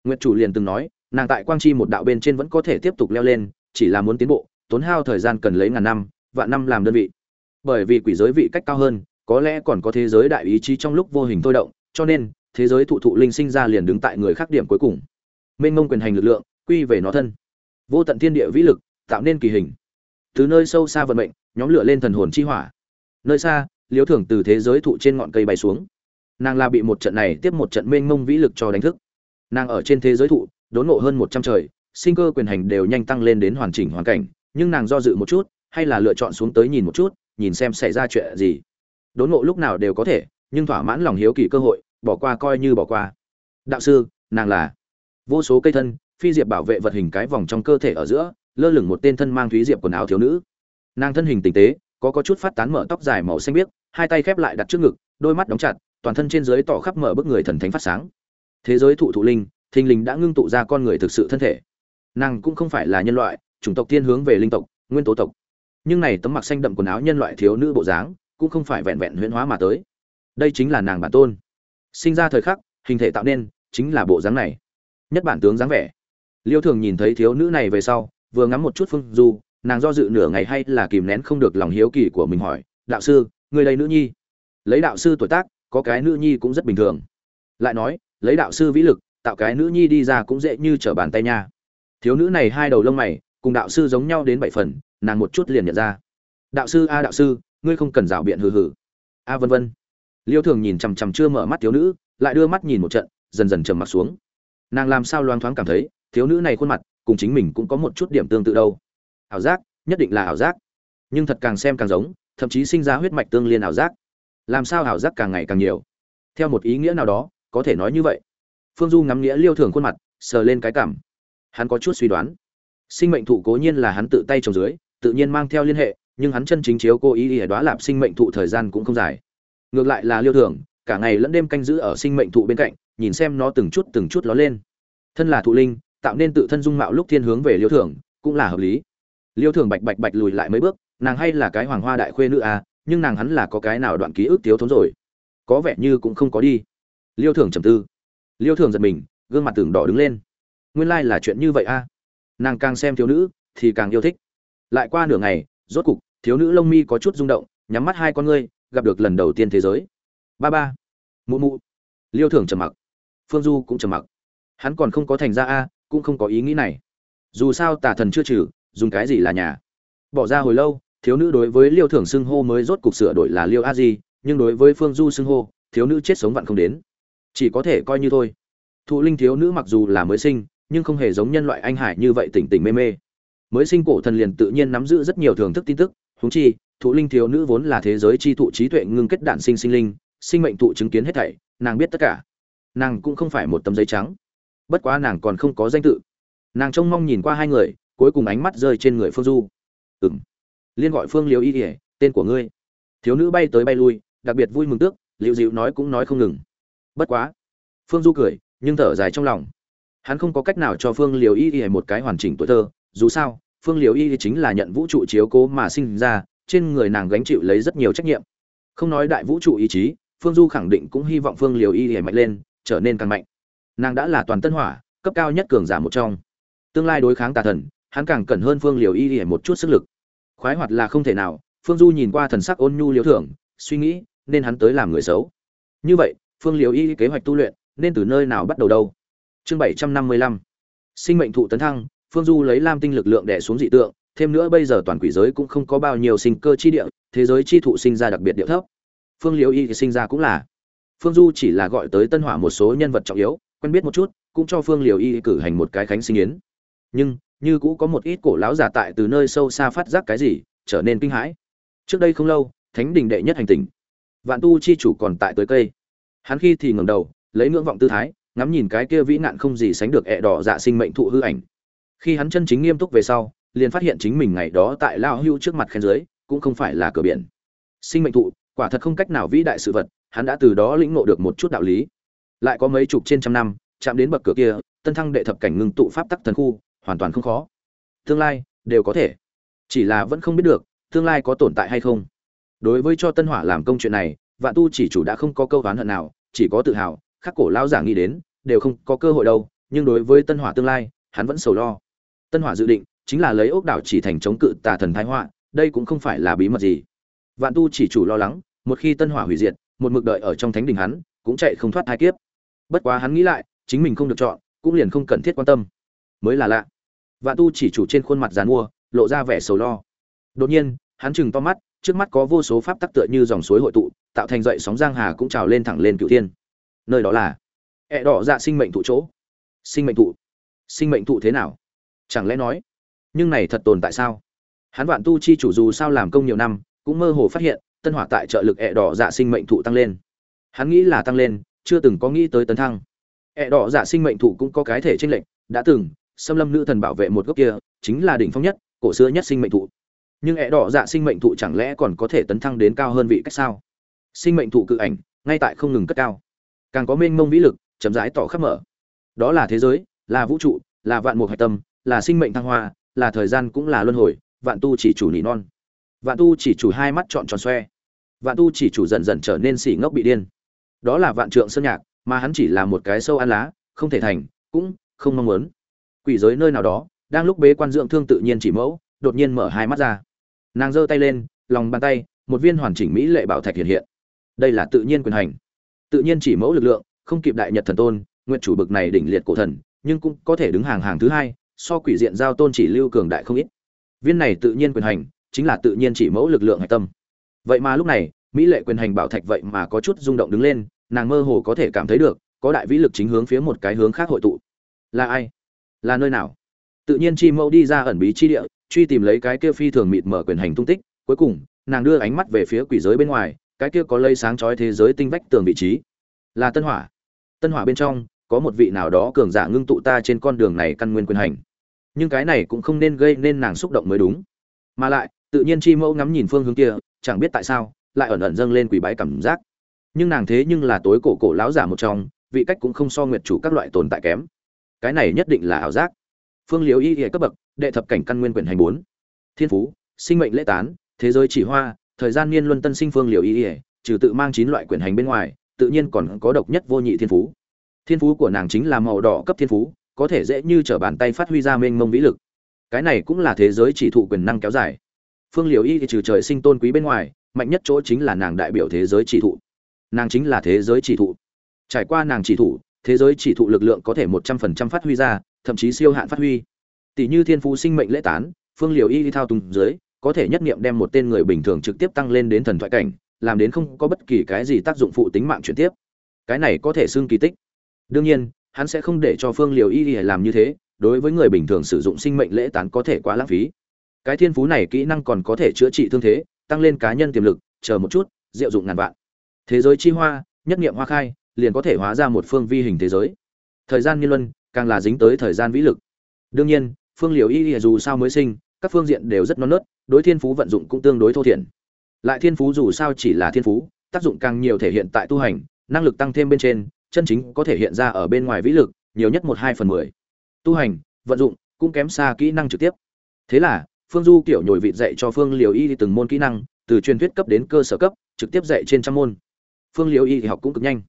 Nguyệt chủ liền từng nói, nàng tại quang chi một đạo bên trên vẫn có thể tiếp tục leo lên chỉ là muốn tiến bộ, tốn hao thời gian cần lấy ngàn năm, vạn năm làm đơn vị. Bởi vì quỷ giới vị cách cao hơn, có lẽ còn có thế giới đại ý chí trong lúc vô hình thôi động, cho nên, thế giới thụ thụ linh sinh ra liền đứng tại người khác điểm cuối cùng. Mênh mông quyền hành lực lượng, quy về nó thân. Vô tận thiên địa vĩ lực, tạo nên kỳ hình. Từ nơi sâu xa vận mệnh, nhóm lửa lên thần hồn chi hỏa. Nơi xa, liếu thưởng từ thế giới thụ trên ngọn cây bay xuống. Nàng la bị một trận này tiếp một trận mênh mông vĩ lực cho đánh thức. Nàng ở trên thế giới thụ, đốn ngộ hơn một trăm trời sinh cơ quyền hành đều nhanh tăng lên đến hoàn chỉnh hoàn cảnh, nhưng nàng do dự một chút, hay là lựa chọn xuống tới nhìn một chút, nhìn xem xảy ra chuyện gì. Đốn ngộ lúc nào đều có thể, nhưng thỏa mãn lòng hiếu kỳ cơ hội, bỏ qua coi như bỏ qua. Đạo sư, nàng là vô số cây thân, phi diệp bảo vệ vật hình cái vòng trong cơ thể ở giữa, lơ lửng một tên thân mang thúy diệp quần áo thiếu nữ. Nàng thân hình tinh tế, có có chút phát tán mở tóc dài màu xanh biếc, hai tay khép lại đặt trước ngực, đôi mắt đóng chặt, toàn thân trên dưới tỏ khắp mở bức người thần thánh phát sáng. Thế giới thụ thụ linh, thình linh đã ngưng tụ ra con người thực sự thân thể nàng cũng không phải là nhân loại, chủng tộc thiên hướng về linh tộc, nguyên tố tộc. Nhưng này tấm mặc xanh đậm quần áo nhân loại thiếu nữ bộ dáng, cũng không phải vẹn vẹn huyễn hóa mà tới. Đây chính là nàng bản tôn. Sinh ra thời khắc, hình thể tạo nên, chính là bộ dáng này. Nhất bản tướng dáng vẻ. Liêu thường nhìn thấy thiếu nữ này về sau, vừa ngắm một chút phương du, nàng do dự nửa ngày hay là kìm nén không được lòng hiếu kỳ của mình hỏi, đạo sư, người đây nữ nhi? Lấy đạo sư tuổi tác, có cái nữ nhi cũng rất bình thường. Lại nói, lấy đạo sư vĩ lực, tạo cái nữ nhi đi ra cũng dễ như trở bàn tay nha thiếu nữ này hai đầu lông mày, cùng đạo sư giống nhau đến bảy phần, nàng một chút liền nhận ra. Đạo sư, a đạo sư, ngươi không cần rào biện hừ hừ. A vân vân. Liêu thường nhìn chằm chằm chưa mở mắt thiếu nữ, lại đưa mắt nhìn một trận, dần dần trầm mặt xuống. Nàng làm sao loang thoáng cảm thấy, thiếu nữ này khuôn mặt, cùng chính mình cũng có một chút điểm tương tự đâu. Ảo giác, nhất định là ảo giác. Nhưng thật càng xem càng giống, thậm chí sinh ra huyết mạch tương liên ảo giác. Làm sao ảo giác càng ngày càng nhiều? Theo một ý nghĩa nào đó, có thể nói như vậy. Phương du ngắm nghĩa liêu thường khuôn mặt, sờ lên cái cảm hắn có chút suy đoán. Sinh mệnh thụ cố nhiên là hắn tự tay trồng dưới, tự nhiên mang theo liên hệ, nhưng hắn chân chính chiếu cô ý ỉa đoá lạp sinh mệnh thụ thời gian cũng không dài. Ngược lại là liêu thường cả ngày lẫn đêm canh giữ ở sinh mệnh thụ bên cạnh, nhìn xem nó từng chút từng chút ló lên. Thân là thụ linh, tạo nên tự thân dung mạo lúc thiên hướng về liêu thường cũng là hợp lý. Liêu thường bạch bạch bạch lùi lại mấy bước, nàng hay là cái hoàng hoa đại khuê nữ à nhưng nàng hắn là có cái nào đoạn ký ức thiếu thốn rồi. Có vẻ như cũng không có đi. Liêu thường trầm tư. Liêu thường giật mình, gương mặt tưởng đỏ đứng lên nguyên lai là chuyện như vậy a. À. nàng càng xem thiếu nữ thì càng yêu thích. Lại qua nửa ngày, rốt cục, thiếu nữ lông mi có chút rung động, nhắm mắt hai con ngươi, gặp được lần đầu tiên thế giới. Ba ba. Mụ mụ. Liêu Thưởng trầm mặc. Phương du cũng trầm mặc. Hắn còn không có thành ra a, cũng không có ý nghĩ này. Dù sao tà thần chưa trừ, dùng cái gì là nhà? Bỏ ra hồi lâu, thiếu nữ đối với liêu Thưởng xưng hô mới rốt cục sửa đổi là liêu a di, nhưng đối với phương du xưng hô, thiếu nữ chết sống vặn không đến. Chỉ có thể coi như thôi. Thụ linh thiếu nữ mặc dù là mới sinh nhưng không hề giống nhân loại anh hải như vậy tỉnh tỉnh mê mê. Mới sinh cổ thần liền tự nhiên nắm giữ rất nhiều thưởng thức tin tức húng chi, thụ linh thiếu nữ vốn là thế giới chi thụ trí tuệ ngưng kết đạn sinh sinh linh, sinh mệnh thụ chứng kiến hết thảy, nàng biết tất cả. Nàng cũng không phải một tấm giấy trắng. Bất quá nàng còn không có danh tự. Nàng trông mong nhìn qua hai người, cuối cùng ánh mắt rơi trên người phương du. Ừng liên gọi phương liễu y ỉa tên của ngươi. Thiếu nữ bay tới bay lui, đặc biệt vui mừng tước liệu dịu nói cũng nói không ngừng. Bất quá. Phương du cười, nhưng thở dài trong lòng hắn không có cách nào cho phương liều y y một cái hoàn chỉnh tuổi thơ, dù sao, phương liều y chính là nhận vũ trụ chiếu cố mà sinh ra, trên người nàng gánh chịu lấy rất nhiều trách nhiệm. Không nói đại vũ trụ ý chí, phương du khẳng định cũng hy vọng phương liều y y mạnh lên, trở nên càng mạnh. Nàng đã là toàn tân hỏa, cấp cao nhất cường giả một trong. Tương lai đối kháng tà thần, hắn càng cần hơn phương liều y y một chút sức lực. Khoái hoạt là không thể nào, phương du nhìn qua thần sắc ôn nhu liếu thưởng, suy nghĩ, nên hắn tới làm người xấu. Như vậy, phương liều y kế hoạch tu luyện, nên từ nơi nào bắt đầu đâu? Chương bảy trăm năm mươi lăm. Sinh mệnh thụ tấn thăng, phương du lấy lam tinh lực lượng đẻ xuống dị tượng, thêm nữa bây giờ toàn quỷ giới cũng không có bao nhiêu sinh cơ chi địa, thế giới chi thụ sinh ra đặc biệt địa thấp. Phương liễu y thì sinh ra cũng là. Phương du chỉ là gọi tới tân hỏa một số nhân vật trọng yếu, quen biết một chút, cũng cho phương liễu y cử hành một cái khánh sinh yến. Nhưng, như cũ có một ít cổ lão giả tại từ nơi sâu xa phát giác cái gì, trở nên kinh hãi. Trước đây không lâu, thánh đình đệ nhất hành tinh vạn tu chi chủ còn tại tới cây. Hắn khi thì ngẩng đầu, lấy ngưỡng vọng tư thái ngắm nhìn cái kia vĩ nạn không gì sánh được ẹ đỏ dạ sinh mệnh thụ hư ảnh. Khi hắn chân chính nghiêm túc về sau, liền phát hiện chính mình ngày đó tại lao hưu trước mặt khen dưới, cũng không phải là cửa biển. Sinh mệnh thụ, quả thật không cách nào vĩ đại sự vật, hắn đã từ đó lĩnh ngộ được một chút đạo lý. Lại có mấy chục trên trăm năm, chạm đến bậc cửa kia, tân thăng đệ thập cảnh ngưng tụ pháp tắc thần khu, hoàn toàn không khó. Tương lai, đều có thể. Chỉ là vẫn không biết được, tương lai có tồn tại hay không. Đối với cho tân hỏa làm công chuyện này, vạn tu chỉ chủ đã không có câu oán hận nào, chỉ có tự hào khác cổ lao giả nghĩ đến, đều không có cơ hội đâu, nhưng đối với tân hỏa tương lai, hắn vẫn sầu lo. Tân hỏa dự định chính là lấy ốc đảo chỉ thành chống cự tà thần thái họa, đây cũng không phải là bí mật gì. Vạn tu chỉ chủ lo lắng, một khi tân hỏa hủy diệt, một mực đợi ở trong thánh đình hắn, cũng chạy không thoát hai kiếp. Bất quá hắn nghĩ lại, chính mình không được chọn, cũng liền không cần thiết quan tâm. Mới là lạ. Vạn tu chỉ chủ trên khuôn mặt dàn mua, lộ ra vẻ sầu lo. Đột nhiên, hắn chừng to mắt, trước mắt có vô số pháp tắc tựa như dòng suối hội tụ, tạo thành dậy sóng giang hà cũng trào lên thẳng lên cựu thiên nơi đó là ẹ đỏ dạ sinh mệnh thụ chỗ. Sinh mệnh thụ. Sinh mệnh thụ thế nào? Chẳng lẽ nói, nhưng này thật tồn tại sao? Hắn vạn tu chi chủ dù sao làm công nhiều năm, cũng mơ hồ phát hiện, tân hỏa tại trợ lực ẹ đỏ dạ sinh mệnh thụ tăng lên. Hắn nghĩ là tăng lên, chưa từng có nghĩ tới tấn thăng. Ẹ đỏ dạ sinh mệnh thụ cũng có cái thể tranh lệch, đã từng, xâm lâm nữ thần bảo vệ một gốc kia, chính là đỉnh phong nhất, cổ xưa nhất sinh mệnh thụ. Nhưng ẹ đỏ dạ sinh mệnh thụ chẳng lẽ còn có thể tấn thăng đến cao hơn vị cách sao? Sinh mệnh thụ cự ảnh, ngay tại không ngừng cất cao càng có mênh mông vĩ lực, chậm rãi tỏ khắp mở. Đó là thế giới, là vũ trụ, là vạn mục hạch tâm, là sinh mệnh thăng hoa, là thời gian cũng là luân hồi, vạn tu chỉ chủ nỉ non. Vạn tu chỉ chủ hai mắt trọn tròn xoe. Vạn tu chỉ chủ dần dần trở nên xỉ ngốc bị điên. Đó là vạn trượng sơn nhạc, mà hắn chỉ là một cái sâu ăn lá, không thể thành, cũng không mong muốn. Quỷ giới nơi nào đó, đang lúc bế quan dưỡng thương tự nhiên chỉ mẫu, đột nhiên mở hai mắt ra. Nàng giơ tay lên, lòng bàn tay, một viên hoàn chỉnh mỹ lệ bảo thạch hiện hiện. Đây là tự nhiên quyền hành tự nhiên chỉ mẫu lực lượng, không kịp đại nhật thần tôn, nguyện chủ bực này đỉnh liệt cổ thần, nhưng cũng có thể đứng hàng hàng thứ hai, so quỷ diện giao tôn chỉ lưu cường đại không ít. Viên này tự nhiên quyền hành, chính là tự nhiên chỉ mẫu lực lượng hạch tâm. Vậy mà lúc này, mỹ lệ quyền hành bảo thạch vậy mà có chút rung động đứng lên, nàng mơ hồ có thể cảm thấy được, có đại vĩ lực chính hướng phía một cái hướng khác hội tụ. Là ai? Là nơi nào? Tự nhiên chi mẫu đi ra ẩn bí chi địa, truy tìm lấy cái kia phi thường mịt mở quyền hành tung tích, cuối cùng, nàng đưa ánh mắt về phía quỷ giới bên ngoài cái kia có lây sáng chói thế giới tinh vách tường vị trí. Là tân hỏa. Tân hỏa bên trong, có một vị nào đó cường giả ngưng tụ ta trên con đường này căn nguyên quyền hành. Nhưng cái này cũng không nên gây nên nàng xúc động mới đúng. Mà lại, tự nhiên chi mẫu ngắm nhìn phương hướng kia, chẳng biết tại sao, lại ẩn ẩn dâng lên quỷ bái cảm giác. Nhưng nàng thế nhưng là tối cổ cổ lão giả một trong, vị cách cũng không so nguyệt chủ các loại tồn tại kém. Cái này nhất định là ảo giác. Phương liễu y hệ cấp bậc, đệ thập cảnh căn nguyên quyền hành bốn. Thiên phú, sinh mệnh lễ tán, thế giới chỉ hoa thời gian niên luân tân sinh phương liều y hệ trừ tự mang chín loại quyền hành bên ngoài, tự nhiên còn có độc nhất vô nhị thiên phú. Thiên phú của nàng chính là màu đỏ cấp thiên phú, có thể dễ như trở bàn tay phát huy ra mênh mông vĩ lực. Cái này cũng là thế giới chỉ thụ quyền năng kéo dài. Phương liều y trừ trời sinh tôn quý bên ngoài, mạnh nhất chỗ chính là nàng đại biểu thế giới chỉ thụ. Nàng chính là thế giới chỉ thụ. Trải qua nàng chỉ thụ, thế giới chỉ thụ lực lượng có thể một trăm phần trăm phát huy ra, thậm chí siêu hạn phát huy. Tỷ như thiên phú sinh mệnh lễ tán, phương liều y thao túng dưới có thể nhất nghiệm đem một tên người bình thường trực tiếp tăng lên đến thần thoại cảnh, làm đến không có bất kỳ cái gì tác dụng phụ tính mạng chuyển tiếp. Cái này có thể xưng kỳ tích. Đương nhiên, hắn sẽ không để cho phương liều y làm như thế, đối với người bình thường sử dụng sinh mệnh lễ tán có thể quá lãng phí. Cái thiên phú này kỹ năng còn có thể chữa trị thương thế, tăng lên cá nhân tiềm lực, chờ một chút, diệu dụng ngàn vạn. Thế giới chi hoa, nhất nghiệm hoa khai, liền có thể hóa ra một phương vi hình thế giới. Thời gian niên luân, càng là dính tới thời gian vĩ lực. Đương nhiên, phương liều y dù sao mới sinh các phương diện đều rất non nớt, đối thiên phú vận dụng cũng tương đối thô thiển. Lại thiên phú dù sao chỉ là thiên phú, tác dụng càng nhiều thể hiện tại tu hành, năng lực tăng thêm bên trên, chân chính có thể hiện ra ở bên ngoài vĩ lực, nhiều nhất một hai phần mười. Tu hành, vận dụng cũng kém xa kỹ năng trực tiếp. Thế là, phương du kiểu nhồi vịt dạy cho phương liều y từng môn kỹ năng, từ truyền thuyết cấp đến cơ sở cấp, trực tiếp dạy trên trăm môn. Phương liều y thì học cũng cực nhanh.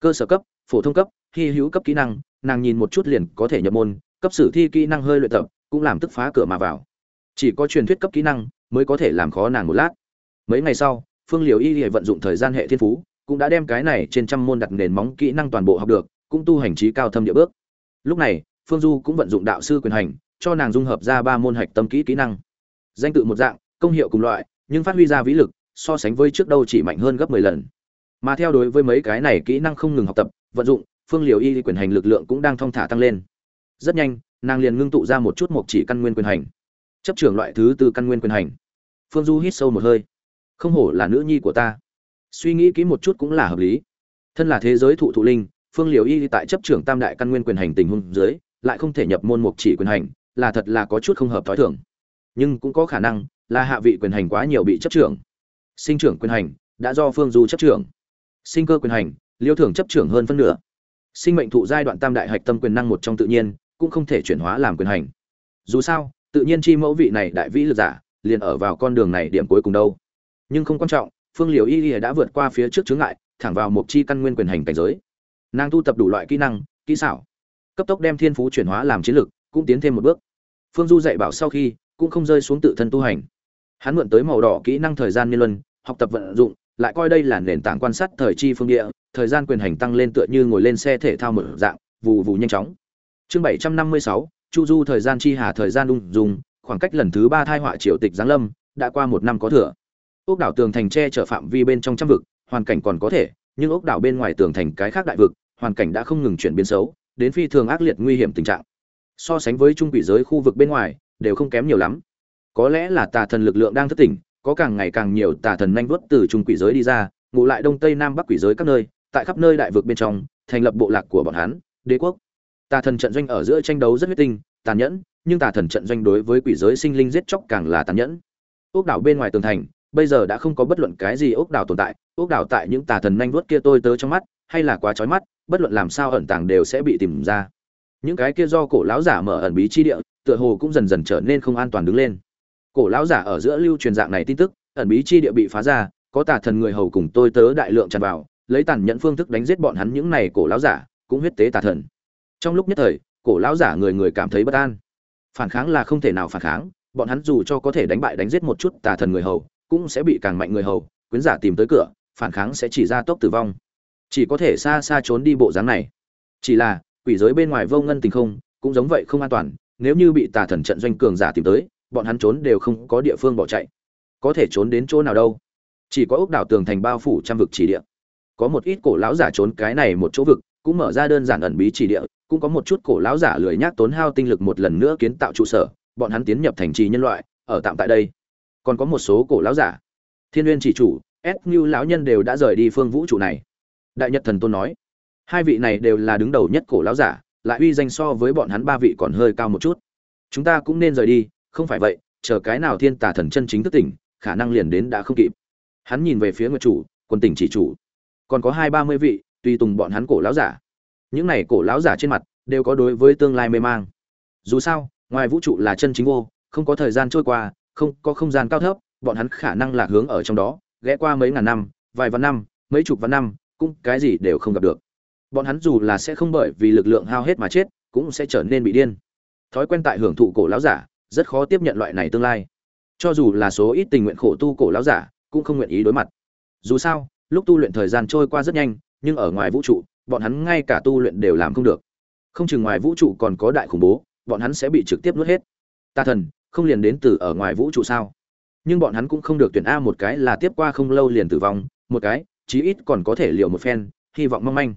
Cơ sở cấp, phổ thông cấp, hy hữu cấp kỹ năng, nàng nhìn một chút liền có thể nhập môn, cấp sử thi kỹ năng hơi luyện tập, cũng làm tức phá cửa mà vào chỉ có truyền thuyết cấp kỹ năng mới có thể làm khó nàng một lát. Mấy ngày sau, phương liều y hệ vận dụng thời gian hệ thiên phú, cũng đã đem cái này trên trăm môn đặt nền móng kỹ năng toàn bộ học được, cũng tu hành trí cao thâm địa bước. Lúc này, phương du cũng vận dụng đạo sư quyền hành, cho nàng dung hợp ra ba môn hạch tâm kỹ kỹ năng. Danh tự một dạng, công hiệu cùng loại, nhưng phát huy ra vĩ lực, so sánh với trước đâu chỉ mạnh hơn gấp mười lần. Mà theo đối với mấy cái này kỹ năng không ngừng học tập, vận dụng, phương liều y quyền hành lực lượng cũng đang thong thả tăng lên. Rất nhanh, nàng liền ngưng tụ ra một chút mộc chỉ căn nguyên quyền hành chấp trưởng loại thứ tư căn nguyên quyền hành. Phương du hít sâu một hơi. Không hổ là nữ nhi của ta. Suy nghĩ kỹ một chút cũng là hợp lý. Thân là thế giới thụ thụ linh, phương liều y tại chấp trưởng tam đại căn nguyên quyền hành tình huống dưới, lại không thể nhập môn mục chỉ quyền hành, là thật là có chút không hợp thói thường. Nhưng cũng có khả năng là hạ vị quyền hành quá nhiều bị chấp trưởng. Sinh trưởng quyền hành đã do phương du chấp trưởng. Sinh cơ quyền hành, liêu thưởng chấp trưởng hơn phân nửa. Sinh mệnh thụ giai đoạn tam đại hạch tâm quyền năng một trong tự nhiên, cũng không thể chuyển hóa làm quyền hành. Dù sao tự nhiên chi mẫu vị này đại vĩ lực giả, liền ở vào con đường này điểm cuối cùng đâu. Nhưng không quan trọng, phương liều y y đã vượt qua phía trước chướng ngại, thẳng vào một chi căn nguyên quyền hành cảnh giới. Nàng tu tập đủ loại kỹ năng, kỹ xảo, cấp tốc đem thiên phú chuyển hóa làm chiến lực, cũng tiến thêm một bước. Phương du dạy bảo sau khi, cũng không rơi xuống tự thân tu hành. Hắn mượn tới màu đỏ kỹ năng thời gian niên luân, học tập vận dụng, lại coi đây là nền tảng quan sát thời chi phương địa, thời gian quyền hành tăng lên tựa như ngồi lên xe thể thao mở dạng, vù vù nhanh chóng. Chương bảy trăm năm mươi sáu chu du thời gian chi hà thời gian ung dùng khoảng cách lần thứ ba thai họa triều tịch giáng lâm đã qua một năm có thừa. Ốc đảo tường thành tre chở phạm vi bên trong trăm vực, hoàn cảnh còn có thể, nhưng ốc đảo bên ngoài tường thành cái khác đại vực, hoàn cảnh đã không ngừng chuyển biến xấu, đến phi thường ác liệt nguy hiểm tình trạng. So sánh với trung quỷ giới khu vực bên ngoài, đều không kém nhiều lắm. Có lẽ là tà thần lực lượng đang thất tỉnh, có càng ngày càng nhiều tà thần nhanh vuốt từ trung quỷ giới đi ra, ngụ lại đông tây nam bắc quỷ giới các nơi, tại khắp nơi đại vực bên trong, thành lập bộ lạc của bọn hắn, đế quốc tà thần trận doanh ở giữa tranh đấu rất huyết tinh, tàn nhẫn, nhưng tà thần trận doanh đối với quỷ giới sinh linh giết chóc càng là tàn nhẫn. Ốc đảo bên ngoài tường thành, bây giờ đã không có bất luận cái gì ốc đảo tồn tại. Ốc đảo tại những tà thần nhanh vuốt kia tôi tớ trong mắt, hay là quá chói mắt, bất luận làm sao ẩn tàng đều sẽ bị tìm ra. Những cái kia do cổ lão giả mở ẩn bí chi địa, tựa hồ cũng dần dần trở nên không an toàn đứng lên. Cổ lão giả ở giữa lưu truyền dạng này tin tức, ẩn bí chi địa bị phá ra, có tà thần người hầu cùng tôi tớ đại lượng tràn vào, lấy tàn nhẫn phương thức đánh giết bọn hắn những này cổ lão giả, cũng huyết tế tà thần trong lúc nhất thời, cổ lão giả người người cảm thấy bất an. Phản kháng là không thể nào phản kháng, bọn hắn dù cho có thể đánh bại đánh giết một chút tà thần người hầu, cũng sẽ bị càng mạnh người hầu, quyến giả tìm tới cửa, phản kháng sẽ chỉ ra tốc tử vong. Chỉ có thể xa xa trốn đi bộ dáng này. Chỉ là, quỷ giới bên ngoài vô ngân tình không, cũng giống vậy không an toàn, nếu như bị tà thần trận doanh cường giả tìm tới, bọn hắn trốn đều không có địa phương bỏ chạy. Có thể trốn đến chỗ nào đâu? Chỉ có ốc đảo tường thành bao phủ trăm vực chỉ địa. Có một ít cổ lão giả trốn cái này một chỗ vực cũng mở ra đơn giản ẩn bí chỉ địa, cũng có một chút cổ lão giả lười nhác tốn hao tinh lực một lần nữa kiến tạo trụ sở, bọn hắn tiến nhập thành trì nhân loại, ở tạm tại đây. Còn có một số cổ lão giả. Thiên nguyên chỉ chủ, s như lão nhân đều đã rời đi phương vũ trụ này. Đại nhật thần tôn nói, hai vị này đều là đứng đầu nhất cổ lão giả, lại uy danh so với bọn hắn ba vị còn hơi cao một chút. Chúng ta cũng nên rời đi, không phải vậy, chờ cái nào thiên tà thần chân chính thức tỉnh, khả năng liền đến đã không kịp. Hắn nhìn về phía nguyệt chủ, quân tỉnh chỉ chủ. Còn có hai ba mươi vị tùy tùng bọn hắn cổ lão giả. Những này cổ lão giả trên mặt đều có đối với tương lai mê mang. Dù sao, ngoài vũ trụ là chân chính vô, không có thời gian trôi qua, không, có không gian cao thấp, bọn hắn khả năng lạc hướng ở trong đó, ghé qua mấy ngàn năm, vài vạn năm, mấy chục vạn năm, cũng cái gì đều không gặp được. Bọn hắn dù là sẽ không bởi vì lực lượng hao hết mà chết, cũng sẽ trở nên bị điên. Thói quen tại hưởng thụ cổ lão giả, rất khó tiếp nhận loại này tương lai. Cho dù là số ít tình nguyện khổ tu cổ lão giả, cũng không nguyện ý đối mặt. Dù sao, lúc tu luyện thời gian trôi qua rất nhanh nhưng ở ngoài vũ trụ, bọn hắn ngay cả tu luyện đều làm không được. Không chừng ngoài vũ trụ còn có đại khủng bố, bọn hắn sẽ bị trực tiếp nuốt hết. Ta thần, không liền đến từ ở ngoài vũ trụ sao? Nhưng bọn hắn cũng không được tuyển a một cái là tiếp qua không lâu liền tử vong, một cái, chí ít còn có thể liệu một phen, hy vọng mong manh.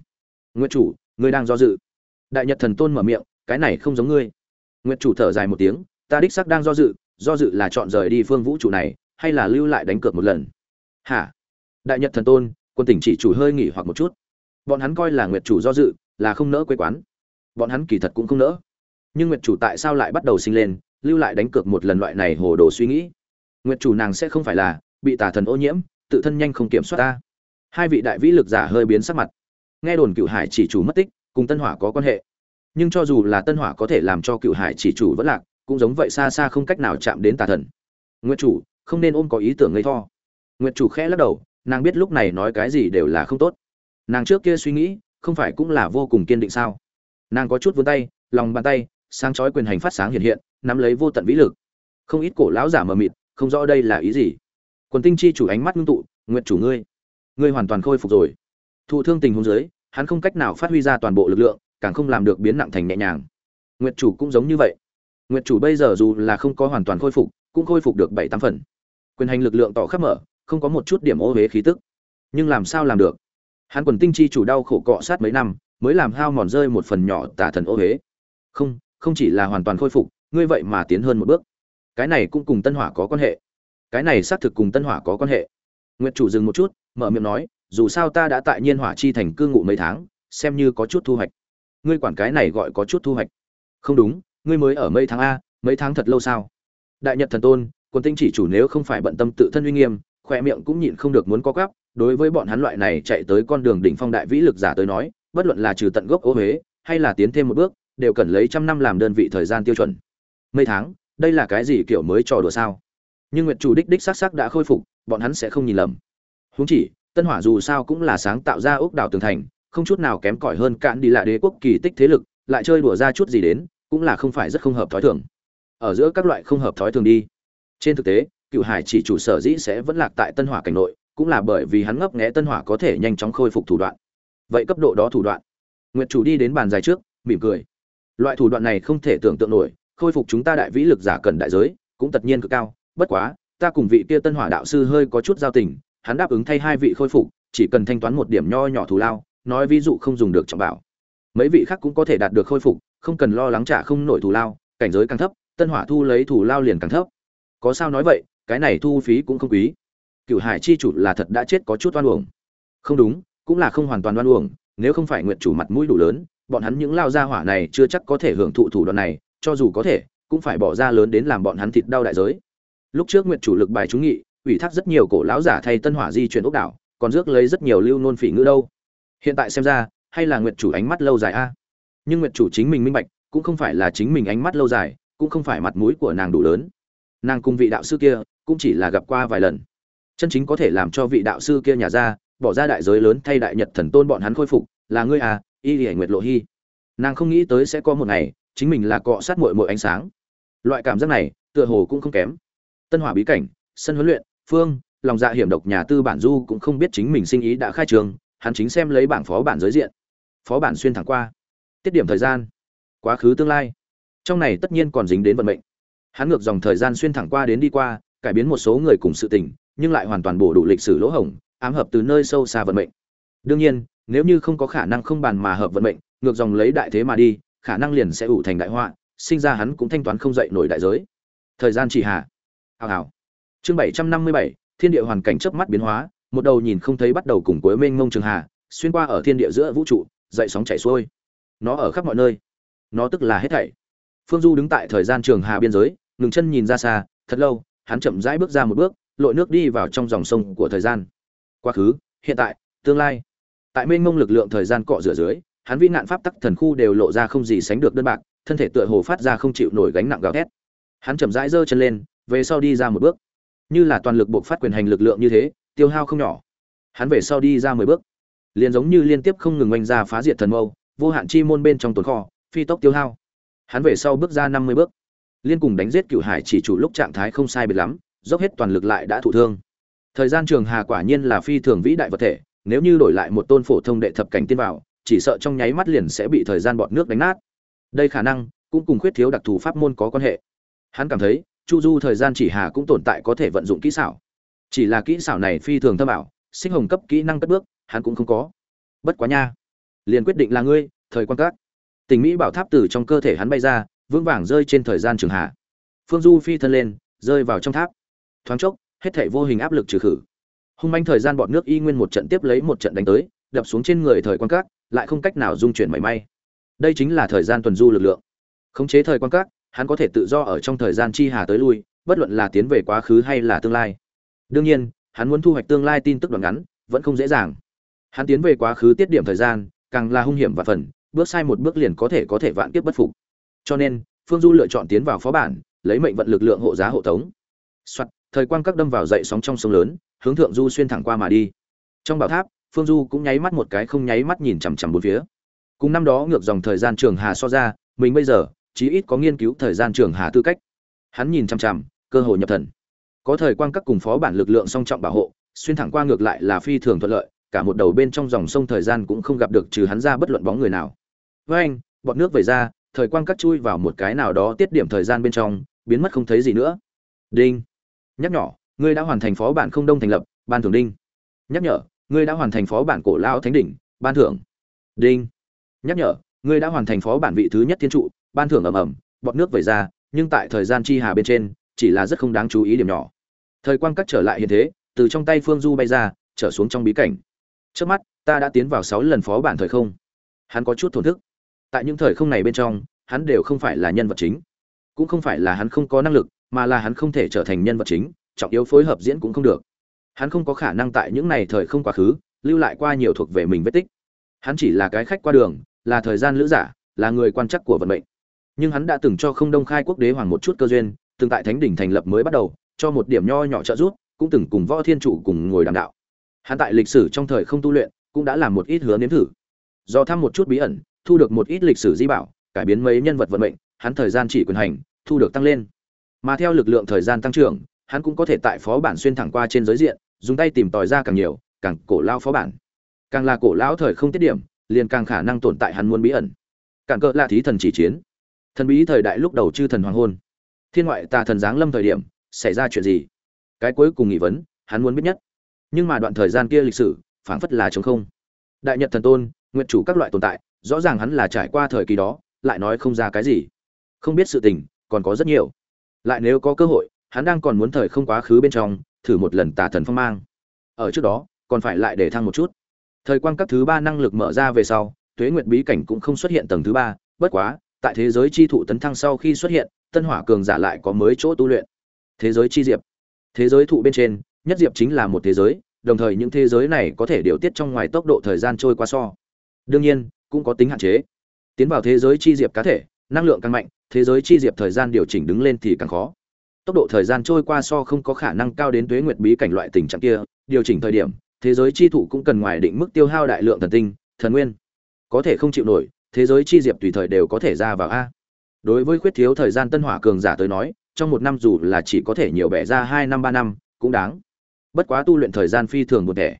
Nguyện chủ, ngươi đang do dự. Đại nhật thần tôn mở miệng, cái này không giống ngươi. Nguyện chủ thở dài một tiếng, ta đích sắc đang do dự do dự là chọn rời đi phương vũ trụ này, hay là lưu lại đánh cược một lần? Hả? Đại nhật thần tôn quân tỉnh chỉ chủ hơi nghỉ hoặc một chút. Bọn hắn coi là nguyệt chủ do dự, là không nỡ quê quán. Bọn hắn kỳ thật cũng không nỡ. Nhưng nguyệt chủ tại sao lại bắt đầu sinh lên, lưu lại đánh cược một lần loại này hồ đồ suy nghĩ? Nguyệt chủ nàng sẽ không phải là bị tà thần ô nhiễm, tự thân nhanh không kiểm soát ta. Hai vị đại vĩ lực giả hơi biến sắc mặt. Nghe đồn cựu hải chỉ chủ mất tích, cùng tân hỏa có quan hệ. Nhưng cho dù là tân hỏa có thể làm cho cựu hải chỉ chủ vẫn lạc, cũng giống vậy xa xa không cách nào chạm đến tà thần. Nguyệt chủ, không nên ôm có ý tưởng ngây tho nguyệt chủ khẽ lắc đầu nàng biết lúc này nói cái gì đều là không tốt. Nàng trước kia suy nghĩ, không phải cũng là vô cùng kiên định sao? Nàng có chút vươn tay, lòng bàn tay, sáng chói quyền hành phát sáng hiện hiện, nắm lấy vô tận vĩ lực. Không ít cổ lão giả mờ mịt, không rõ đây là ý gì. Quần tinh chi chủ ánh mắt ngưng tụ nguyện chủ ngươi ngươi hoàn toàn khôi phục rồi. Thụ thương tình huống dưới, hắn không cách nào phát huy ra toàn bộ lực lượng, càng không làm được biến nặng thành nhẹ nhàng. Nguyện chủ cũng giống như vậy. Nguyện chủ bây giờ dù là không có hoàn toàn khôi phục, cũng khôi phục được bảy tám phần. Quyền hành lực lượng tỏ khắp mở không có một chút điểm ô huế khí tức. Nhưng làm sao làm được? Hắn quần tinh chi chủ đau khổ cọ sát mấy năm, mới làm hao mòn rơi một phần nhỏ tả thần ô huế. Không không chỉ là hoàn toàn khôi phục, ngươi vậy mà tiến hơn một bước. Cái này cũng cùng tân hỏa có quan hệ. Cái này xác thực cùng tân hỏa có quan hệ. Nguyệt chủ dừng một chút, mở miệng nói, dù sao ta đã tại nhiên hỏa chi thành cư ngụ mấy tháng, xem như có chút thu hoạch. Ngươi quản cái này gọi có chút thu hoạch. Không đúng, ngươi mới ở mấy tháng a, mấy tháng thật lâu sao? Đại nhật thần tôn quân tinh chỉ chủ nếu không phải bận tâm tự thân uy nghiêm khoe miệng cũng nhịn không được muốn co gắp đối với bọn hắn loại này chạy tới con đường đỉnh phong đại vĩ lực giả tới nói, bất luận là trừ tận gốc ô huế, hay là tiến thêm một bước, đều cần lấy trăm năm làm đơn vị thời gian tiêu chuẩn. Mấy tháng, đây là cái gì kiểu mới trò đùa sao? Nhưng nguyệt chủ đích đích xác xác đã khôi phục, bọn hắn sẽ không nhìn lầm. Huống chỉ, tân hỏa dù sao cũng là sáng tạo ra ốc đảo tường thành, không chút nào kém cỏi hơn cạn đi lại đế quốc kỳ tích thế lực, lại chơi đùa ra chút gì đến, cũng là không phải rất không hợp thói thường. Ở giữa các loại không hợp thói thường đi. Trên thực tế cựu hải chỉ chủ sở dĩ sẽ vẫn lạc tại tân hỏa cảnh nội, cũng là bởi vì hắn ngấp nghẽ tân hỏa có thể nhanh chóng khôi phục thủ đoạn. Vậy cấp độ đó thủ đoạn. Nguyệt chủ đi đến bàn dài trước, mỉm cười. Loại thủ đoạn này không thể tưởng tượng nổi, khôi phục chúng ta đại vĩ lực giả cần đại giới, cũng tất nhiên cực cao. Bất quá, ta cùng vị kia tân hỏa đạo sư hơi có chút giao tình, hắn đáp ứng thay hai vị khôi phục, chỉ cần thanh toán một điểm nho nhỏ thù lao, nói ví dụ không dùng được trọng bảo. Mấy vị khác cũng có thể đạt được khôi phục, không cần lo lắng trả không nổi thù lao, cảnh giới càng thấp, tân hỏa thu lấy thù lao liền càng thấp. Có sao nói vậy cái này thu phí cũng không quý. Cựu hải chi chủ là thật đã chết có chút oan uổng. Không đúng, cũng là không hoàn toàn oan uổng, nếu không phải nguyện chủ mặt mũi đủ lớn, bọn hắn những lao gia hỏa này chưa chắc có thể hưởng thụ thủ đoạn này, cho dù có thể, cũng phải bỏ ra lớn đến làm bọn hắn thịt đau đại giới. Lúc trước nguyệt chủ lực bài trúng nghị, ủy thác rất nhiều cổ lão giả thay tân hỏa di chuyển ốc đảo, còn rước lấy rất nhiều lưu nôn phỉ ngữ đâu. Hiện tại xem ra, hay là nguyệt chủ ánh mắt lâu dài a? Nhưng nguyệt chủ chính mình minh bạch, cũng không phải là chính mình ánh mắt lâu dài, cũng không phải mặt mũi của nàng đủ lớn. Nàng cùng vị đạo sư kia cũng chỉ là gặp qua vài lần. Chân chính có thể làm cho vị đạo sư kia nhà ra, bỏ ra đại giới lớn thay đại nhật thần tôn bọn hắn khôi phục, là ngươi à y hải nguyệt lộ hy. Nàng không nghĩ tới sẽ có một ngày, chính mình là cọ sát mội mội ánh sáng. Loại cảm giác này, tựa hồ cũng không kém. Tân hỏa bí cảnh, sân huấn luyện, phương, lòng dạ hiểm độc nhà tư bản du cũng không biết chính mình sinh ý đã khai trường, hắn chính xem lấy bảng phó bản giới diện. Phó bản xuyên thẳng qua. Tiết điểm thời gian. Quá khứ tương lai. Trong này tất nhiên còn dính đến vận mệnh. Hắn ngược dòng thời gian xuyên thẳng qua đến đi qua cải biến một số người cùng sự tình, nhưng lại hoàn toàn bổ đủ lịch sử lỗ hổng, ám hợp từ nơi sâu xa vận mệnh. Đương nhiên, nếu như không có khả năng không bàn mà hợp vận mệnh, ngược dòng lấy đại thế mà đi, khả năng liền sẽ ủ thành đại họa, sinh ra hắn cũng thanh toán không dậy nổi đại giới. Thời gian chỉ hạ. Hào hào. Chương bảy trăm năm mươi bảy, thiên địa hoàn cảnh chớp mắt biến hóa, một đầu nhìn không thấy bắt đầu cùng cuối mênh mông trường hà, xuyên qua ở thiên địa giữa vũ trụ, dậy sóng chảy xuôi. Nó ở khắp mọi nơi. Nó tức là hết thảy. Phương du đứng tại thời gian trường hà biên giới, ngừng chân nhìn ra xa, thật lâu hắn chậm rãi bước ra một bước, lội nước đi vào trong dòng sông của thời gian. Quá khứ, hiện tại, tương lai. Tại mênh mông lực lượng thời gian cọ rửa dưới, hắn vĩ nạn pháp tắc thần khu đều lộ ra không gì sánh được đơn bạc, thân thể tựa hồ phát ra không chịu nổi gánh nặng gào thét. Hắn chậm rãi giơ chân lên, về sau đi ra một bước. Như là toàn lực buộc phát quyền hành lực lượng như thế, tiêu hao không nhỏ. Hắn về sau đi ra mười bước. Liền giống như liên tiếp không ngừng oanh ra phá diệt thần mâu, vô hạn chi môn bên trong tồn kho, phi tốc tiêu hao. Hắn về sau bước ra năm mươi bước liên cùng đánh giết cựu hải chỉ chủ lúc trạng thái không sai biệt lắm, dốc hết toàn lực lại đã thụ thương. Thời gian trường hà quả nhiên là phi thường vĩ đại vật thể, nếu như đổi lại một tôn phổ thông đệ thập cảnh tiên vào chỉ sợ trong nháy mắt liền sẽ bị thời gian bọt nước đánh nát. Đây khả năng cũng cùng khuyết thiếu đặc thù pháp môn có quan hệ. Hắn cảm thấy, chu du thời gian chỉ hà cũng tồn tại có thể vận dụng kỹ xảo. Chỉ là kỹ xảo này phi thường thâm ảo, sinh hồng cấp kỹ năng cất bước, hắn cũng không có. Bất quá nha. Liền quyết định là ngươi, thời quan các. Tình mỹ bảo tháp từ trong cơ thể hắn bay ra vững vàng rơi trên thời gian trường hạ. Phương du phi thân lên rơi vào trong tháp. Thoáng chốc hết thảy vô hình áp lực trừ khử. Hung manh thời gian bọn nước y nguyên một trận tiếp lấy một trận đánh tới đập xuống trên người thời quan cát, lại không cách nào dung chuyển mảy may. Đây chính là thời gian tuần du lực lượng. Khống chế thời quan cát, hắn có thể tự do ở trong thời gian chi hà tới lui bất luận là tiến về quá khứ hay là tương lai. Đương nhiên hắn muốn thu hoạch tương lai tin tức đoạn ngắn vẫn không dễ dàng. Hắn tiến về quá khứ tiết điểm thời gian càng là hung hiểm và phần bước sai một bước liền có thể có thể vạn kiếp bất phục cho nên, phương du lựa chọn tiến vào phó bản, lấy mệnh vận lực lượng hộ giá hộ tống. Soạt, thời quang các đâm vào dậy sóng trong sông lớn, hướng thượng du xuyên thẳng qua mà đi. Trong bảo tháp, phương du cũng nháy mắt một cái không nháy mắt nhìn chằm chằm bốn phía. Cùng năm đó ngược dòng thời gian trường hà so ra, mình bây giờ, chí ít có nghiên cứu thời gian trường hà tư cách. Hắn nhìn chằm chằm, cơ hội nhập thần. Có thời quang các cùng phó bản lực lượng song trọng bảo hộ, xuyên thẳng qua ngược lại là phi thường thuận lợi, cả một đầu bên trong dòng sông thời gian cũng không gặp được trừ hắn ra bất luận bóng người nào. Với anh bọn nước về ra thời quang cắt chui vào một cái nào đó tiết điểm thời gian bên trong, biến mất không thấy gì nữa. Đinh. Nhắc nhỏ ngươi đã hoàn thành phó bản không đông thành lập, ban thưởng đinh. Nhắc nhở, ngươi đã hoàn thành phó bản cổ lao thánh đỉnh, ban thưởng đinh. Nhắc nhở, ngươi đã hoàn thành phó bản vị thứ nhất thiên trụ, ban thưởng ầm ầm, bọt nước vẩy ra, nhưng tại thời gian chi hà bên trên, chỉ là rất không đáng chú ý điểm nhỏ. Thời quang cắt trở lại hiện thế, từ trong tay phương du bay ra, trở xuống trong bí cảnh. Trước mắt, ta đã tiến vào sáu lần phó bản thời không. Hắn có chút thổn thức tại những thời không này bên trong, hắn đều không phải là nhân vật chính. Cũng không phải là hắn không có năng lực, mà là hắn không thể trở thành nhân vật chính, trọng yếu phối hợp diễn cũng không được. Hắn không có khả năng tại những này thời không quá khứ, lưu lại qua nhiều thuộc về mình vết tích. Hắn chỉ là cái khách qua đường, là thời gian lữ giả, là người quan chắc của vận mệnh. Nhưng hắn đã từng cho không đông khai quốc đế hoàng một chút cơ duyên, từng tại thánh đỉnh thành lập mới bắt đầu, cho một điểm nho nhỏ trợ giúp, cũng từng cùng võ thiên chủ cùng ngồi đàm đạo. Hắn tại lịch sử trong thời không tu luyện, cũng đã làm một ít hứa nếm thử. Do thăm một chút bí ẩn thu được một ít lịch sử di bảo, cải biến mấy nhân vật vận mệnh, hắn thời gian chỉ quyền hành, thu được tăng lên. Mà theo lực lượng thời gian tăng trưởng, hắn cũng có thể tại phó bản xuyên thẳng qua trên giới diện, dùng tay tìm tòi ra càng nhiều, càng cổ lao phó bản. Càng là cổ lão thời không tiết điểm, liền càng khả năng tồn tại hắn muốn bí ẩn. Càng cỡ là thí thần chỉ chiến. Thần bí thời đại lúc đầu chư thần hoàng hôn. Thiên ngoại tà thần giáng lâm thời điểm, xảy ra chuyện gì? Cái cuối cùng nghị vấn, hắn muốn biết nhất. Nhưng mà đoạn thời gian kia lịch sử, phảng phất là trống không. Đại nhật thần tôn, nguyện chủ các loại tồn tại rõ ràng hắn là trải qua thời kỳ đó, lại nói không ra cái gì. Không biết sự tình, còn có rất nhiều. Lại nếu có cơ hội, hắn đang còn muốn thời không quá khứ bên trong, thử một lần tà thần phong mang. Ở trước đó, còn phải lại để thăng một chút. Thời quan các thứ ba năng lực mở ra về sau, tuế nguyệt bí cảnh cũng không xuất hiện tầng thứ ba, bất quá, tại thế giới chi thụ tấn thăng sau khi xuất hiện, tân hỏa cường giả lại có mới chỗ tu luyện. Thế giới chi diệp. Thế giới thụ bên trên, nhất diệp chính là một thế giới, đồng thời những thế giới này có thể điều tiết trong ngoài tốc độ thời gian trôi qua so. Đương nhiên cũng có tính hạn chế. Tiến vào thế giới chi diệp cá thể, năng lượng càng mạnh, thế giới chi diệp thời gian điều chỉnh đứng lên thì càng khó. Tốc độ thời gian trôi qua so không có khả năng cao đến tuế nguyệt bí cảnh loại tình trạng kia, điều chỉnh thời điểm, thế giới chi thụ cũng cần ngoài định mức tiêu hao đại lượng thần tinh, thần nguyên. Có thể không chịu nổi, thế giới chi diệp tùy thời đều có thể ra vào a. Đối với khuyết thiếu thời gian tân hỏa cường giả tới nói, trong một năm dù là chỉ có thể nhiều bẻ ra hai năm, ba năm, cũng đáng. Bất quá tu luyện thời gian phi thường một thể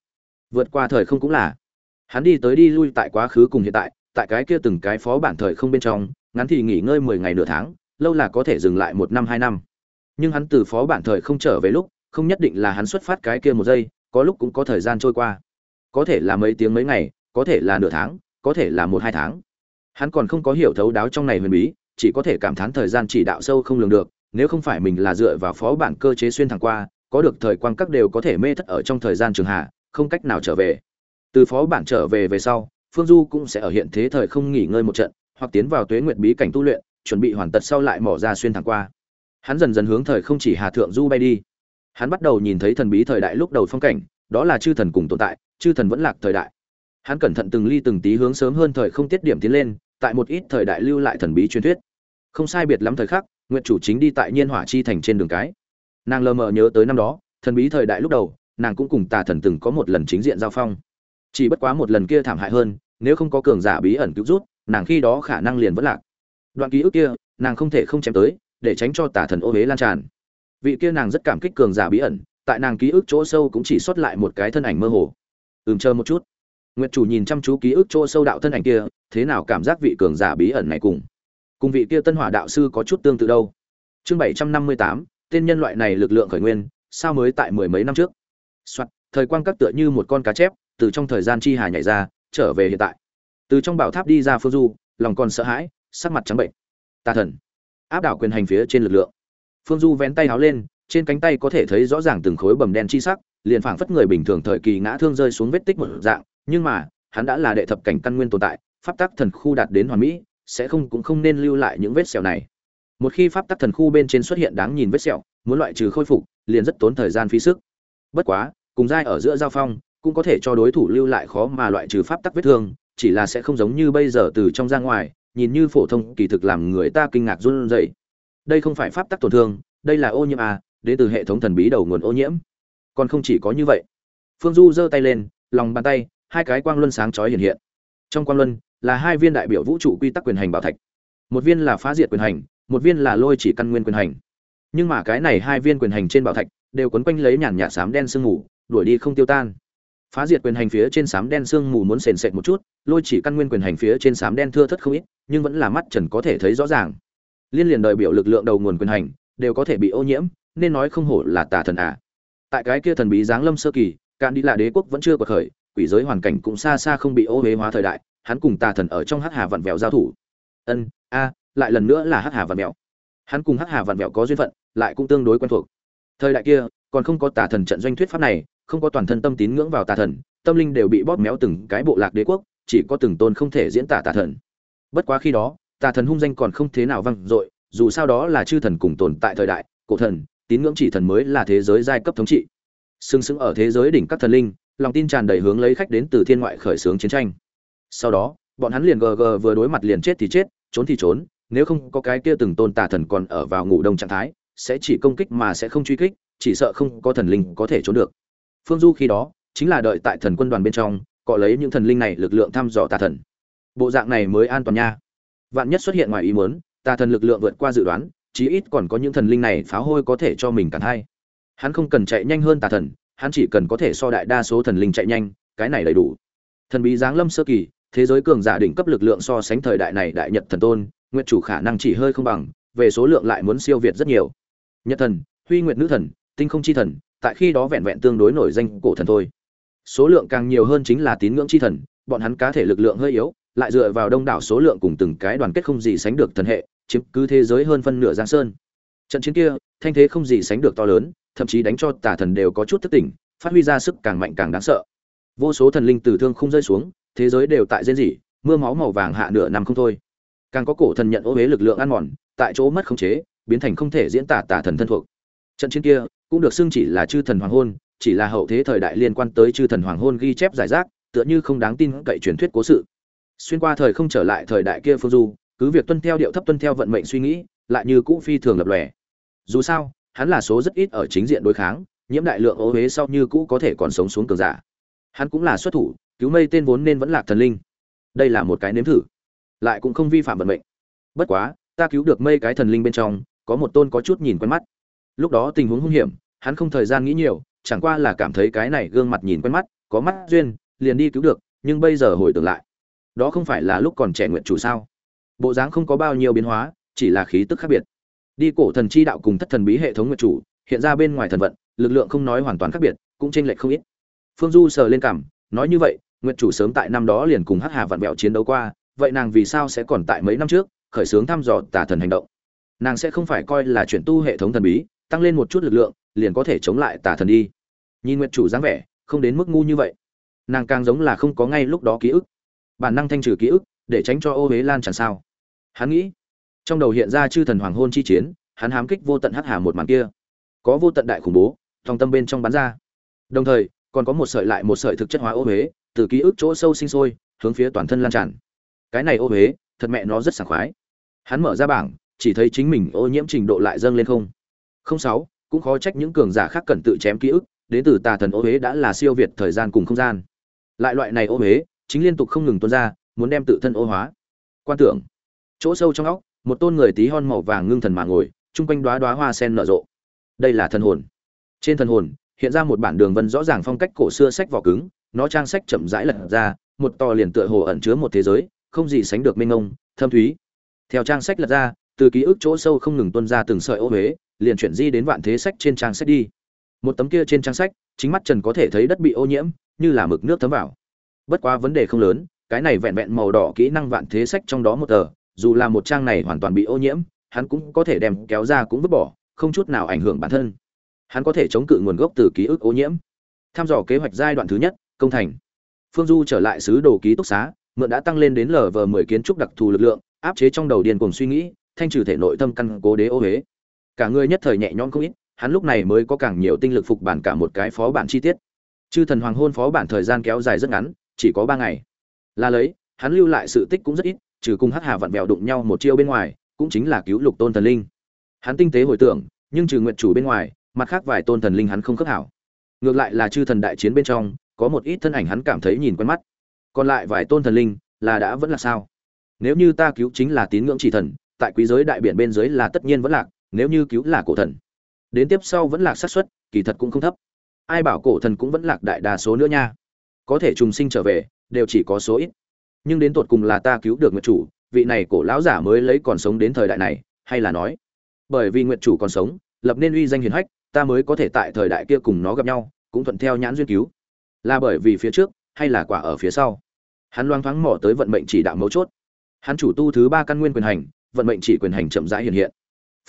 vượt qua thời không cũng là hắn đi tới đi lui tại quá khứ cùng hiện tại tại cái kia từng cái phó bản thời không bên trong, ngắn thì nghỉ ngơi mười ngày nửa tháng, lâu là có thể dừng lại một năm hai năm. Nhưng hắn từ phó bản thời không trở về lúc, không nhất định là hắn xuất phát cái kia một giây, có lúc cũng có thời gian trôi qua. Có thể là mấy tiếng mấy ngày, có thể là nửa tháng, có thể là một hai tháng. Hắn còn không có hiểu thấu đáo trong này huyền bí, chỉ có thể cảm thán thời gian chỉ đạo sâu không lường được, nếu không phải mình là dựa vào phó bản cơ chế xuyên thẳng qua, có được thời quan các đều có thể mê thất ở trong thời gian trường hạ, không cách nào trở về từ phó bản trở về về sau, phương du cũng sẽ ở hiện thế thời không nghỉ ngơi một trận, hoặc tiến vào tuế nguyệt bí cảnh tu luyện, chuẩn bị hoàn tật sau lại mỏ ra xuyên thẳng qua. Hắn dần dần hướng thời không chỉ hà thượng du bay đi. Hắn bắt đầu nhìn thấy thần bí thời đại lúc đầu phong cảnh, đó là chư thần cùng tồn tại, chư thần vẫn lạc thời đại. Hắn cẩn thận từng ly từng tí hướng sớm hơn thời không tiết điểm tiến lên, tại một ít thời đại lưu lại thần bí truyền thuyết. Không sai biệt lắm thời khắc nguyện chủ chính đi tại nhiên hỏa chi thành trên đường cái. Nàng lờ mờ nhớ tới năm đó, thần bí thời đại lúc đầu, nàng cũng cùng tà thần từng có một lần chính diện giao phong chỉ bất quá một lần kia thảm hại hơn nếu không có cường giả bí ẩn cứu rút nàng khi đó khả năng liền vẫn lạc. Đoạn ký ức kia nàng không thể không chém tới để tránh cho tà thần ô huế lan tràn. Vị kia nàng rất cảm kích cường giả bí ẩn tại nàng ký ức chỗ sâu cũng chỉ xuất lại một cái thân ảnh mơ hồ. Ừm chờ một chút. Nguyệt chủ nhìn chăm chú ký ức chỗ sâu đạo thân ảnh kia thế nào cảm giác vị cường giả bí ẩn này cùng? Cùng vị kia tân hỏa đạo sư có chút tương tự đâu. Chương bảy trăm năm mươi tám tên nhân loại này lực lượng khởi nguyên sao mới tại mười mấy năm trước? Soạt, thời quang các tựa như một con cá chép từ trong thời gian chi hà nhảy ra, trở về hiện tại. Từ trong bảo tháp đi ra phương du, lòng còn sợ hãi, sắc mặt trắng bệnh. Tà thần. Áp đảo quyền hành phía trên lực lượng. Phương du vén tay háo lên, trên cánh tay có thể thấy rõ ràng từng khối bầm đen chi sắc, liền phảng phất người bình thường thời kỳ ngã thương rơi xuống vết tích một dạng, nhưng mà, hắn đã là đệ thập cảnh căn nguyên tồn tại, pháp tắc thần khu đạt đến hoàn mỹ, sẽ không cũng không nên lưu lại những vết sẹo này. Một khi pháp tắc thần khu bên trên xuất hiện đáng nhìn vết sẹo, muốn loại trừ khôi phục, liền rất tốn thời gian phí sức. Bất quá, cùng giai ở giữa giao phong cũng có thể cho đối thủ lưu lại khó mà loại trừ pháp tắc vết thương, chỉ là sẽ không giống như bây giờ từ trong ra ngoài, nhìn như phổ thông, kỳ thực làm người ta kinh ngạc run rẩy. Đây không phải pháp tắc tổn thương, đây là ô nhiễm à đến từ hệ thống thần bí đầu nguồn ô nhiễm. Còn không chỉ có như vậy. Phương du giơ tay lên, lòng bàn tay, hai cái quang luân sáng chói hiện hiện. Trong quang luân là hai viên đại biểu vũ trụ quy tắc quyền hành bảo thạch. Một viên là phá diệt quyền hành, một viên là lôi chỉ căn nguyên quyền hành. Nhưng mà cái này hai viên quyền hành trên bảo thạch đều quấn quanh lấy nhàn nhạt xám đen sương mù, đuổi đi không tiêu tan phá diệt quyền hành phía trên sám đen sương mù muốn sền sệt một chút, lôi chỉ căn nguyên quyền hành phía trên sám đen thưa thất không ít, nhưng vẫn là mắt trần có thể thấy rõ ràng. Liên liền đời biểu lực lượng đầu nguồn quyền hành, đều có thể bị ô nhiễm, nên nói không hổ là tà thần à. tại cái kia thần bí giáng lâm sơ kỳ, cạn đi là đế quốc vẫn chưa có khởi, quỷ giới hoàn cảnh cũng xa xa không bị ô huế hóa thời đại, hắn cùng tà thần ở trong hắc hà vặn vẹo giao thủ. Ân, a, lại lần nữa là hắc hà vặn vẹo. Hắn cùng hắc hà vặn vẹo có duyên phận, lại cũng tương đối quen thuộc. Thời đại kia, còn không có tà thần trận doanh thuyết pháp này không có toàn thân tâm tín ngưỡng vào tà thần, tâm linh đều bị bóp méo từng cái bộ lạc đế quốc, chỉ có từng tôn không thể diễn tả tà thần. Bất quá khi đó, tà thần hung danh còn không thế nào vang dội, dù sao đó là chư thần cùng tồn tại thời đại, cổ thần, tín ngưỡng chỉ thần mới là thế giới giai cấp thống trị. Sừng sững ở thế giới đỉnh các thần linh, lòng tin tràn đầy hướng lấy khách đến từ thiên ngoại khởi xướng chiến tranh. Sau đó, bọn hắn liền gg vừa đối mặt liền chết thì chết, trốn thì trốn, nếu không có cái kia từng tôn tà thần còn ở vào ngủ đông trạng thái, sẽ chỉ công kích mà sẽ không truy kích, chỉ sợ không có thần linh có thể trốn được phương du khi đó chính là đợi tại thần quân đoàn bên trong cọ lấy những thần linh này lực lượng thăm dò tà thần. Bộ dạng này mới an toàn nha. Vạn nhất xuất hiện ngoài ý muốn, tà thần lực lượng vượt qua dự đoán, chí ít còn có những thần linh này phá hôi có thể cho mình cản hay hắn không cần chạy nhanh hơn tà thần, hắn chỉ cần có thể so đại đa số thần linh chạy nhanh, cái này đầy đủ. Thần bí giáng lâm sơ kỳ, thế giới cường giả đỉnh cấp lực lượng so sánh thời đại này đại nhật thần tôn nguyện chủ khả năng chỉ hơi không bằng, về số lượng lại muốn siêu việt rất nhiều. Nhật thần, huy nguyệt nữ thần, tinh không chi thần tại khi đó vẹn vẹn tương đối nổi danh cổ thần thôi. Số lượng càng nhiều hơn chính là tín ngưỡng chi thần, bọn hắn cá thể lực lượng hơi yếu, lại dựa vào đông đảo số lượng cùng từng cái đoàn kết không gì sánh được thần hệ, chiếm cứ thế giới hơn phân nửa giang sơn. Trận chiến kia, thanh thế không gì sánh được to lớn, thậm chí đánh cho tà thần đều có chút thức tỉnh, phát huy ra sức càng mạnh càng đáng sợ. Vô số thần linh từ thương không rơi xuống, thế giới đều tại rên rỉ, mưa máu màu vàng hạ nửa năm không thôi. Càng có cổ thần nhận ô huế lực lượng ăn mòn, tại chỗ mất khống chế, biến thành không thể diễn tả tà thần thân thuộc trận chiến kia cũng được xưng chỉ là chư thần hoàng hôn, chỉ là hậu thế thời đại liên quan tới chư thần hoàng hôn ghi chép giải rác, tựa như không đáng tin cậy truyền thuyết cố sự. Xuyên qua thời không trở lại thời đại kia phương du, cứ việc tuân theo điệu thấp tuân theo vận mệnh suy nghĩ, lại như cũ phi thường lập lòe. Dù sao, hắn là số rất ít ở chính diện đối kháng, nhiễm đại lượng ô huế sau như cũ có thể còn sống xuống cường giả. Hắn cũng là xuất thủ, cứu mây tên vốn nên vẫn lạc thần linh. Đây là một cái nếm thử. Lại cũng không vi phạm vận mệnh. Bất quá, ta cứu được mây cái thần linh bên trong, có một tôn có chút nhìn quen mắt lúc đó tình huống hung hiểm, hắn không thời gian nghĩ nhiều, chẳng qua là cảm thấy cái này gương mặt nhìn quen mắt, có mắt duyên, liền đi cứu được, nhưng bây giờ hồi tưởng lại, đó không phải là lúc còn trẻ nguyện chủ sao? Bộ dáng không có bao nhiêu biến hóa, chỉ là khí tức khác biệt. Đi cổ thần chi đạo cùng thất thần bí hệ thống nguyện chủ, hiện ra bên ngoài thần vận, lực lượng không nói hoàn toàn khác biệt, cũng chênh lệch không ít. Phương du sờ lên cảm, nói như vậy, nguyện chủ sớm tại năm đó liền cùng hắc hà vặn vẹo chiến đấu qua, vậy nàng vì sao sẽ còn tại mấy năm trước, khởi xướng thăm dò tà thần hành động? Nàng sẽ không phải coi là chuyển tu hệ thống thần bí tăng lên một chút lực lượng, liền có thể chống lại tà thần đi. Nhìn nguyệt chủ dáng vẻ, không đến mức ngu như vậy. Nàng càng giống là không có ngay lúc đó ký ức. Bản năng thanh trừ ký ức, để tránh cho ô huế lan tràn sao. Hắn nghĩ, trong đầu hiện ra chư thần hoàng hôn chi chiến, hắn hám kích vô tận hắc hà một màn kia. Có vô tận đại khủng bố thong tâm bên trong bắn ra. Đồng thời, còn có một sợi lại một sợi thực chất hóa ô huế, từ ký ức chỗ sâu sinh sôi, hướng phía toàn thân lan tràn. Cái này ô huế, thật mẹ nó rất sảng khoái. Hắn mở ra bảng, chỉ thấy chính mình ô nhiễm trình độ lại dâng lên không không sáu, cũng khó trách những cường giả khác cần tự chém ký ức, đến từ tà thần ô huế đã là siêu việt thời gian cùng không gian. Lại loại này ô huế, chính liên tục không ngừng tuôn ra, muốn đem tự thân ô hóa. Quan tưởng, chỗ sâu trong óc, một tôn người tí hon màu vàng ngưng thần mà ngồi, chung quanh đoá đoá hoa sen nở rộ. Đây là thần hồn. Trên thần hồn, hiện ra một bản đường vân rõ ràng phong cách cổ xưa sách vỏ cứng, nó trang sách chậm rãi lật ra, một to liền tựa hồ ẩn chứa một thế giới, không gì sánh được mênh ngông thâm thúy. Theo trang sách lật ra từ ký ức chỗ sâu không ngừng tuân ra từng sợi ô huế, liền chuyển di đến vạn thế sách trên trang sách đi. Một tấm kia trên trang sách, chính mắt trần có thể thấy đất bị ô nhiễm, như là mực nước thấm vào. Bất quá vấn đề không lớn, cái này vẹn vẹn màu đỏ kỹ năng vạn thế sách trong đó một tờ, dù là một trang này hoàn toàn bị ô nhiễm, hắn cũng có thể đem kéo ra cũng vứt bỏ, không chút nào ảnh hưởng bản thân. Hắn có thể chống cự nguồn gốc từ ký ức ô nhiễm. Tham dò kế hoạch giai đoạn thứ nhất, công thành. Phương du trở lại sứ đồ ký túc xá, mượn đã tăng lên đến lv mười kiến trúc đặc thù lực lượng, áp chế trong đầu điền cùng suy nghĩ thanh trừ thể nội tâm căn cố đế ô huế. Cả người nhất thời nhẹ nhõm không ít, hắn lúc này mới có càng nhiều tinh lực phục bản cả một cái phó bản chi tiết. Chư thần hoàng hôn phó bản thời gian kéo dài rất ngắn, chỉ có ba ngày. Là lấy, hắn lưu lại sự tích cũng rất ít, trừ cùng hắc hà vặn vẹo đụng nhau một chiêu bên ngoài, cũng chính là cứu lục tôn thần linh. Hắn tinh tế hồi tưởng, nhưng trừ nguyện chủ bên ngoài, mặt khác vài tôn thần linh hắn không khớp hảo. Ngược lại là chư thần đại chiến bên trong, có một ít thân ảnh hắn cảm thấy nhìn quen mắt. Còn lại vài tôn thần linh, là đã vẫn là sao? Nếu như ta cứu chính là tín ngưỡng chỉ thần tại quý giới đại biển bên dưới là tất nhiên vẫn lạc, nếu như cứu là cổ thần. Đến tiếp sau vẫn lạc xác suất, kỳ thật cũng không thấp. Ai bảo cổ thần cũng vẫn lạc đại đa số nữa nha. Có thể trùng sinh trở về, đều chỉ có số ít. Nhưng đến tột cùng là ta cứu được nguyệt chủ, vị này cổ lão giả mới lấy còn sống đến thời đại này, hay là nói, bởi vì nguyệt chủ còn sống, lập nên uy danh hiền hách, ta mới có thể tại thời đại kia cùng nó gặp nhau, cũng thuận theo nhãn duyên cứu. Là bởi vì phía trước, hay là quả ở phía sau? Hắn loang thoáng mò tới vận mệnh chỉ đạo mấu chốt. Hắn chủ tu thứ ba căn nguyên quyền hành vận mệnh chỉ quyền hành chậm rãi hiện hiện.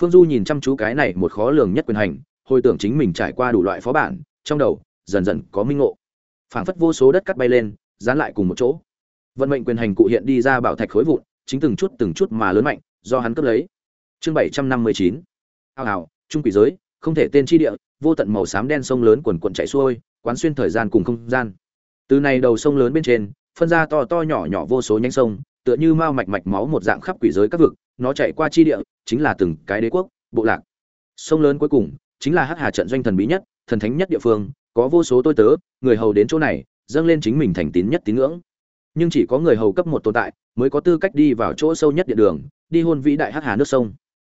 Phương du nhìn chăm chú cái này một khó lường nhất quyền hành, hồi tưởng chính mình trải qua đủ loại phó bản, trong đầu, dần dần có minh ngộ. Phảng phất vô số đất cắt bay lên, dán lại cùng một chỗ. Vận mệnh quyền hành cụ hiện đi ra bảo thạch khối vụn, chính từng chút từng chút mà lớn mạnh, do hắn cướp lấy. Chương bảy trăm năm mươi chín. Hào hào trung quỷ giới, không thể tên chi địa, vô tận màu xám đen sông lớn quần quần chạy xuôi, quán xuyên thời gian cùng không gian. Từ này đầu sông lớn bên trên, phân ra to to nhỏ nhỏ vô số nhánh sông tựa như mao mạch mạch máu một dạng khắp quỷ giới các vực, nó chạy qua chi địa, chính là từng cái đế quốc, bộ lạc. Sông lớn cuối cùng, chính là hắc hà trận doanh thần bí nhất, thần thánh nhất địa phương, có vô số tôi tớ, người hầu đến chỗ này, dâng lên chính mình thành tín nhất tín ngưỡng. Nhưng chỉ có người hầu cấp một tồn tại, mới có tư cách đi vào chỗ sâu nhất điện đường, đi hôn vĩ đại hắc hà nước sông.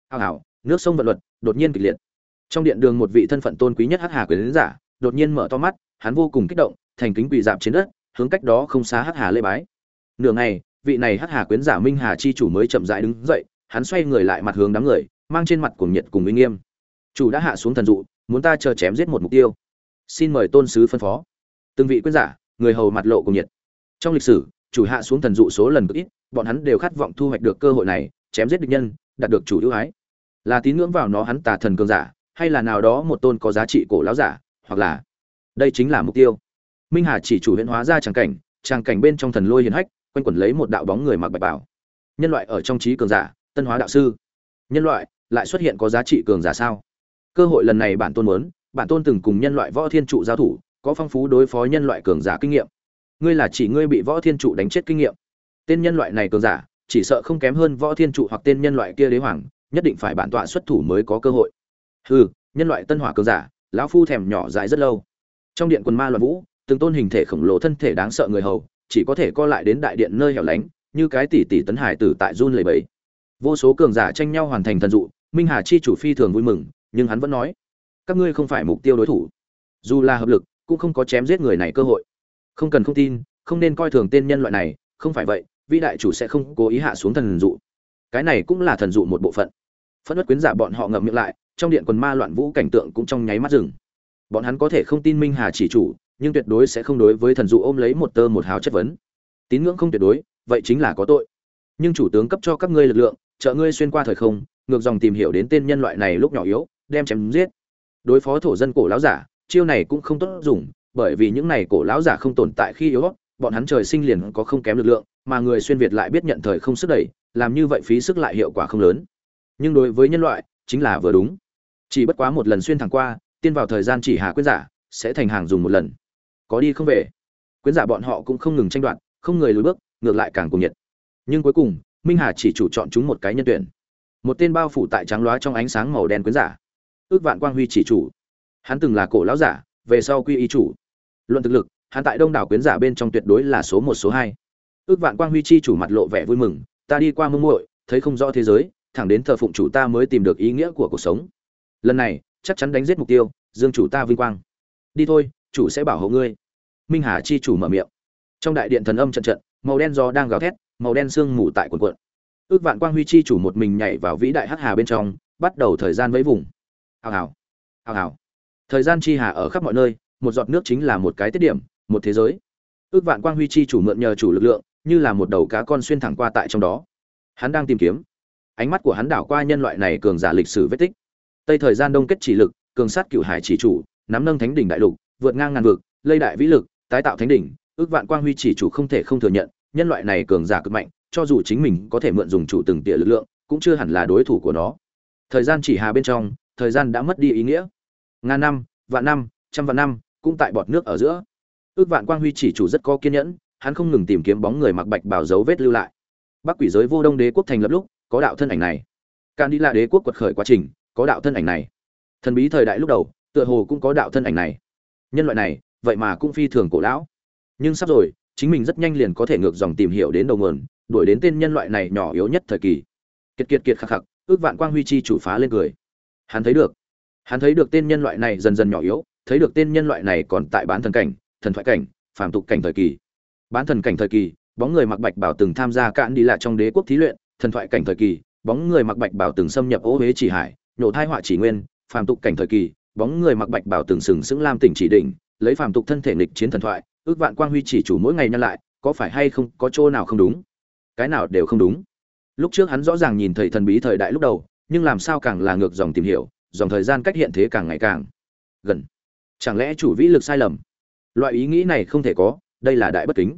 Hào hảo nước sông vận luật, đột nhiên kịch liệt. Trong điện đường một vị thân phận tôn quý nhất hắc hà quyền giả, đột nhiên mở to mắt, hắn vô cùng kích động, thành kính quỳ dạp trên đất, hướng cách đó không xa hắc hà lê bái. Nửa ngày vị này hắc hà quyến giả minh hà chi chủ mới chậm rãi đứng dậy, hắn xoay người lại mặt hướng đám người, mang trên mặt cuồng nhiệt cùng uy nghiêm. Chủ đã hạ xuống thần dụ, muốn ta chờ chém giết một mục tiêu. Xin mời tôn sứ phân phó. Từng vị quyến giả, người hầu mặt lộ cùng nhiệt. Trong lịch sử, chủ hạ xuống thần dụ số lần cực ít, bọn hắn đều khát vọng thu hoạch được cơ hội này, chém giết địch nhân, đạt được chủ ưu ái. Là tín ngưỡng vào nó hắn tà thần cường giả, hay là nào đó một tôn có giá trị cổ lão giả, hoặc là đây chính là mục tiêu. Minh hà chỉ chủ huyễn hóa ra tràng cảnh tràng cảnh bên trong thần lôi hiền hách quanh quẩn lấy một đạo bóng người mặc bạch bảo nhân loại ở trong trí cường giả, tân hóa đạo sư. Nhân loại, lại xuất hiện có giá trị cường giả sao? Cơ hội lần này bản tôn muốn, bản tôn từng cùng nhân loại võ thiên trụ giao thủ, có phong phú đối phó nhân loại cường giả kinh nghiệm. Ngươi là chỉ ngươi bị võ thiên trụ đánh chết kinh nghiệm. Tên nhân loại này cường giả, chỉ sợ không kém hơn võ thiên trụ hoặc tên nhân loại kia đế hoàng, nhất định phải bản tọa xuất thủ mới có cơ hội. Hừ, nhân loại tân hỏa cường giả, lão phu thèm nhỏ dại rất lâu. Trong điện quần ma loạn vũ, từng tôn hình thể khổng lồ thân thể đáng sợ người hầu chỉ có thể co lại đến đại điện nơi hẻo lánh, như cái tỷ tỷ tấn hải tử tại run lầy bẫy vô số cường giả tranh nhau hoàn thành thần dụ, minh hà chi chủ phi thường vui mừng, nhưng hắn vẫn nói, các ngươi không phải mục tiêu đối thủ. Dù là hợp lực, cũng không có chém giết người này cơ hội. Không cần không tin, không nên coi thường tên nhân loại này, không phải vậy, vĩ đại chủ sẽ không cố ý hạ xuống thần dụ. Cái này cũng là thần dụ một bộ phận. Phất đất quyến giả bọn họ ngậm miệng lại, trong điện quần ma loạn vũ cảnh tượng cũng trong nháy mắt rừng bọn hắn có thể không tin minh hà chỉ chủ nhưng tuyệt đối sẽ không đối với thần dụ ôm lấy một tơ một hào chất vấn. Tín ngưỡng không tuyệt đối, vậy chính là có tội. Nhưng chủ tướng cấp cho các ngươi lực lượng, trợ ngươi xuyên qua thời không, ngược dòng tìm hiểu đến tên nhân loại này lúc nhỏ yếu, đem chém giết. Đối phó thổ dân cổ lão giả, chiêu này cũng không tốt dùng, bởi vì những này cổ lão giả không tồn tại khi yếu bọn hắn trời sinh liền có không kém lực lượng, mà người xuyên việt lại biết nhận thời không sức đẩy, làm như vậy phí sức lại hiệu quả không lớn. Nhưng đối với nhân loại, chính là vừa đúng. Chỉ bất quá một lần xuyên thẳng qua, tiên vào thời gian chỉ hạ quyết giả, sẽ thành hàng dùng một lần có đi không về. Quyến giả bọn họ cũng không ngừng tranh đoạt, không người lùi bước, ngược lại càng cuồng nhiệt. Nhưng cuối cùng, minh hà chỉ chủ chọn chúng một cái nhân tuyển. Một tên bao phủ tại trắng loá trong ánh sáng màu đen quyến giả. Ước vạn quang huy chỉ chủ. Hắn từng là cổ lão giả, về sau quy y chủ. Luận thực lực, hắn tại đông đảo quyến giả bên trong tuyệt đối là số một, số hai. Ước vạn quang huy chi chủ mặt lộ vẻ vui mừng, ta đi qua mông muội, thấy không rõ thế giới, thẳng đến thờ phụng chủ ta mới tìm được ý nghĩa của cuộc sống. Lần này, chắc chắn đánh giết mục tiêu, dương chủ ta vinh quang. Đi thôi chủ sẽ bảo hộ ngươi. Minh hà chi chủ mở miệng. Trong đại điện thần âm trận trận, màu đen gió đang gào thét, màu đen sương mù tại quần quận ước vạn quang huy chi chủ một mình nhảy vào vĩ đại hắc hà bên trong, bắt đầu thời gian vẫy vùng. Hào hào hào hào. Thời gian chi hà ở khắp mọi nơi, một giọt nước chính là một cái tiết điểm, một thế giới. Ước vạn quang huy chi chủ mượn nhờ chủ lực lượng, như là một đầu cá con xuyên thẳng qua tại trong đó. Hắn đang tìm kiếm. Ánh mắt của hắn đảo qua nhân loại này cường giả lịch sử vết tích. Tây thời gian đông kết chỉ lực, cường sát cựu hải chỉ chủ, nắm nâng thánh đỉnh đại lục vượt ngang ngàn vực, lây đại vĩ lực, tái tạo thánh đỉnh, ước vạn quang huy chỉ chủ không thể không thừa nhận, nhân loại này cường giả cực mạnh, cho dù chính mình có thể mượn dùng chủ từng tia lực lượng, cũng chưa hẳn là đối thủ của nó. Thời gian chỉ hà bên trong, thời gian đã mất đi ý nghĩa. Ngàn năm, vạn năm, trăm vạn năm, cũng tại bọt nước ở giữa. Ước vạn quang huy chỉ chủ rất có kiên nhẫn, hắn không ngừng tìm kiếm bóng người mặc bạch bảo dấu vết lưu lại. Bắc quỷ giới vô đông đế quốc thành lập lúc, có đạo thân ảnh này. Can đi là đế quốc quật khởi quá trình, có đạo thân ảnh này. Thần bí thời đại lúc đầu, tựa hồ cũng có đạo thân ảnh này nhân loại này, vậy mà cũng phi thường cổ lão. Nhưng sắp rồi, chính mình rất nhanh liền có thể ngược dòng tìm hiểu đến đầu nguồn, đuổi đến tên nhân loại này nhỏ yếu nhất thời kỳ. Kiệt kiệt kiệt khắc khắc, ước vạn quang huy chi chủ phá lên cười. Hắn thấy được. Hắn thấy được tên nhân loại này dần dần nhỏ yếu, thấy được tên nhân loại này còn tại bán thần cảnh, thần thoại cảnh, phàm tục cảnh thời kỳ. Bán thần cảnh thời kỳ, bóng người mặc bạch bảo từng tham gia cạn đi lại trong đế quốc thí luyện, thần thoại cảnh thời kỳ, bóng người mặc bạch bảo từng xâm nhập ô huế chỉ hải, nhổ thai họa chỉ nguyên, phàm tục cảnh thời kỳ bóng người mặc bạch bảo từng sừng sững lam tỉnh chỉ đỉnh, lấy phàm tục thân thể nghịch chiến thần thoại, ước vạn quang huy chỉ chủ mỗi ngày nhân lại, có phải hay không, có chỗ nào không đúng? Cái nào đều không đúng. Lúc trước hắn rõ ràng nhìn thấy thần bí thời đại lúc đầu, nhưng làm sao càng là ngược dòng tìm hiểu, dòng thời gian cách hiện thế càng ngày càng gần. Chẳng lẽ chủ vĩ lực sai lầm? Loại ý nghĩ này không thể có, đây là đại bất kính.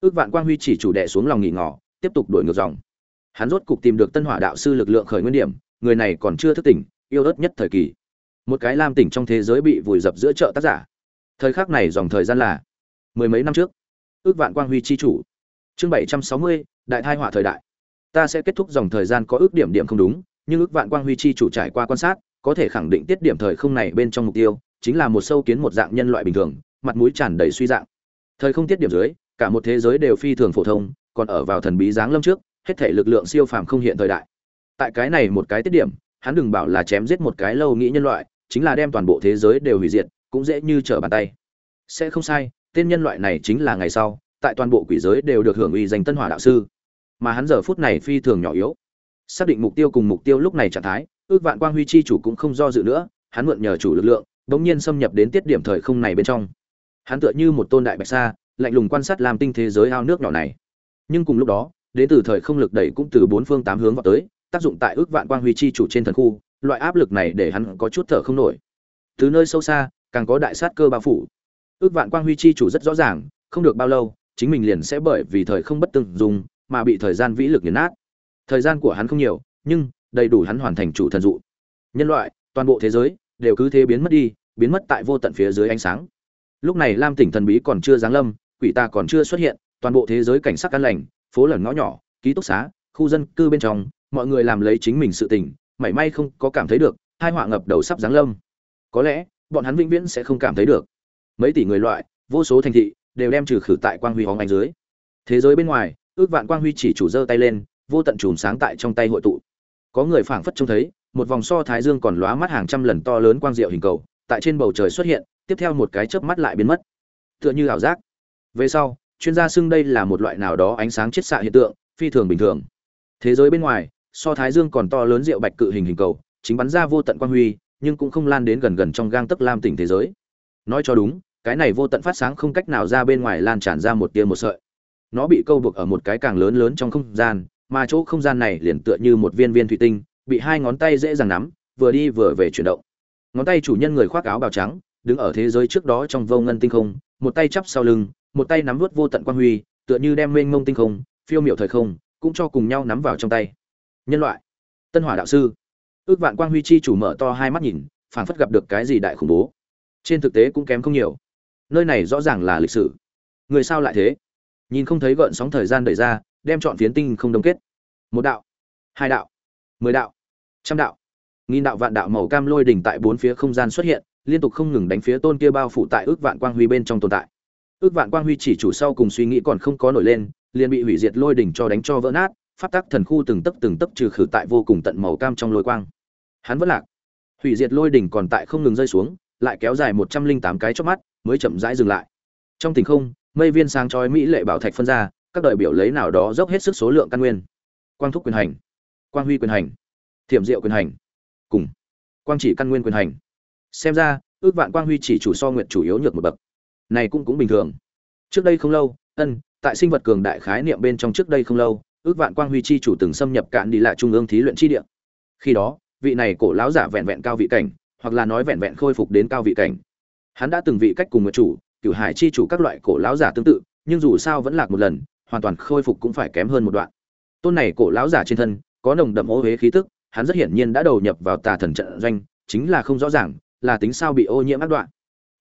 Ước vạn quang huy chỉ chủ đệ xuống lòng nghỉ ngỏ tiếp tục đuổi ngược dòng. Hắn rốt cục tìm được tân hỏa đạo sư lực lượng khởi nguyên điểm, người này còn chưa thức tỉnh, yêu đất nhất thời kỳ một cái lam tỉnh trong thế giới bị vùi dập giữa chợ tác giả. Thời khắc này dòng thời gian là mười mấy năm trước. Ước vạn quang huy chi chủ. Chương bảy trăm sáu mươi, đại thai họa thời đại. Ta sẽ kết thúc dòng thời gian có ước điểm điểm không đúng, nhưng ước vạn quang huy chi chủ trải qua quan sát, có thể khẳng định tiết điểm thời không này bên trong mục tiêu, chính là một sâu kiến một dạng nhân loại bình thường, mặt mũi tràn đầy suy dạng. Thời không tiết điểm dưới, cả một thế giới đều phi thường phổ thông, còn ở vào thần bí giáng lâm trước, hết thể lực lượng siêu phàm không hiện thời đại. Tại cái này một cái tiết điểm hắn đừng bảo là chém giết một cái lâu nghĩ nhân loại, chính là đem toàn bộ thế giới đều hủy diệt, cũng dễ như trở bàn tay. Sẽ không sai, tên nhân loại này chính là ngày sau, tại toàn bộ quỷ giới đều được hưởng uy danh tân hỏa đạo sư. Mà hắn giờ phút này phi thường nhỏ yếu. Xác định mục tiêu cùng mục tiêu lúc này trạng thái, ước vạn quang huy chi chủ cũng không do dự nữa, hắn mượn nhờ chủ lực lượng, bỗng nhiên xâm nhập đến tiết điểm thời không này bên trong. Hắn tựa như một tôn đại bạch sa, lạnh lùng quan sát làm tinh thế giới ao nước nhỏ này. Nhưng cùng lúc đó, đến từ thời không lực đẩy cũng từ bốn phương tám hướng vào tới tác dụng tại ước vạn quang huy chi chủ trên thần khu, loại áp lực này để hắn có chút thở không nổi. Từ nơi sâu xa, càng có đại sát cơ bao phủ. Ước vạn quang huy chi chủ rất rõ ràng, không được bao lâu, chính mình liền sẽ bởi vì thời không bất từng dùng, mà bị thời gian vĩ lực nghiền nát. Thời gian của hắn không nhiều, nhưng đầy đủ hắn hoàn thành chủ thần dụ. Nhân loại, toàn bộ thế giới đều cứ thế biến mất đi, biến mất tại vô tận phía dưới ánh sáng. Lúc này lam tỉnh thần bí còn chưa giáng lâm, quỷ ta còn chưa xuất hiện, toàn bộ thế giới cảnh sắc an lành, phố lẩn ngõ nhỏ, ký túc xá, khu dân cư bên trong mọi người làm lấy chính mình sự tình, mảy may không có cảm thấy được hai họa ngập đầu sắp giáng lâm. Có lẽ, bọn hắn vĩnh viễn sẽ không cảm thấy được. Mấy tỷ người loại, vô số thành thị, đều đem trừ khử tại quang huy hóng ánh dưới. Thế giới bên ngoài, ước vạn quang huy chỉ chủ giơ tay lên, vô tận chùm sáng tại trong tay hội tụ. Có người phảng phất trông thấy, một vòng so thái dương còn lóa mắt hàng trăm lần to lớn quang diệu hình cầu, tại trên bầu trời xuất hiện, tiếp theo một cái chớp mắt lại biến mất. Tựa như ảo giác. Về sau, chuyên gia xưng đây là một loại nào đó ánh sáng chiết xạ hiện tượng, phi thường bình thường. Thế giới bên ngoài so thái dương còn to lớn rượu bạch cự hình hình cầu, chính bắn ra vô tận quang huy, nhưng cũng không lan đến gần gần trong gang tấc lam tỉnh thế giới. Nói cho đúng, cái này vô tận phát sáng không cách nào ra bên ngoài lan tràn ra một tia một sợi. Nó bị câu buộc ở một cái càng lớn lớn trong không gian, mà chỗ không gian này liền tựa như một viên viên thủy tinh, bị hai ngón tay dễ dàng nắm, vừa đi vừa về chuyển động. Ngón tay chủ nhân người khoác áo bào trắng, đứng ở thế giới trước đó trong vô ngân tinh không, một tay chắp sau lưng, một tay nắm vút vô tận quan huy, tựa như đem mênh mông tinh không, phiêu miểu thời không, cũng cho cùng nhau nắm vào trong tay nhân loại. Tân hỏa đạo sư. Ước vạn quang huy chi chủ mở to hai mắt nhìn, phảng phất gặp được cái gì đại khủng bố. Trên thực tế cũng kém không nhiều. Nơi này rõ ràng là lịch sử. Người sao lại thế? Nhìn không thấy gợn sóng thời gian đẩy ra, đem chọn phiến tinh không đông kết. Một đạo, hai đạo, mười đạo, trăm đạo, nghìn đạo vạn đạo màu cam lôi đỉnh tại bốn phía không gian xuất hiện, liên tục không ngừng đánh phía tôn kia bao phủ tại ước vạn quang huy bên trong tồn tại. Ước vạn quang huy chỉ chủ sau cùng suy nghĩ còn không có nổi lên, liền bị hủy diệt lôi đỉnh cho đánh cho vỡ nát. Pháp tắc thần khu từng tấc từng tấc trừ khử tại vô cùng tận màu cam trong lôi quang. Hắn vẫn lạc. Hủy diệt lôi đỉnh còn tại không ngừng rơi xuống, lại kéo dài một trăm linh tám cái chớp mắt, mới chậm rãi dừng lại. Trong tình không, mây viên sáng chói mỹ lệ bảo thạch phân ra, các đại biểu lấy nào đó dốc hết sức số lượng căn nguyên. Quang thúc quyền hành, quang huy quyền hành, thiểm diệu quyền hành, cùng quang chỉ căn nguyên quyền hành. Xem ra, ước vạn quang huy chỉ chủ so nguyện chủ yếu nhược một bậc. Này cũng cũng bình thường. Trước đây không lâu, ân, tại sinh vật cường đại khái niệm bên trong trước đây không lâu ước vạn quang huy chi chủ từng xâm nhập cạn đi lại trung ương thí luyện chi địa. Khi đó, vị này cổ lão giả vẹn vẹn cao vị cảnh, hoặc là nói vẹn vẹn khôi phục đến cao vị cảnh. Hắn đã từng vị cách cùng nguyện chủ, cửu hải chi chủ các loại cổ lão giả tương tự, nhưng dù sao vẫn lạc một lần, hoàn toàn khôi phục cũng phải kém hơn một đoạn. Tôn này cổ lão giả trên thân, có nồng đậm ô huế khí tức, hắn rất hiển nhiên đã đầu nhập vào tà thần trận doanh, chính là không rõ ràng là tính sao bị ô nhiễm ác đoạn.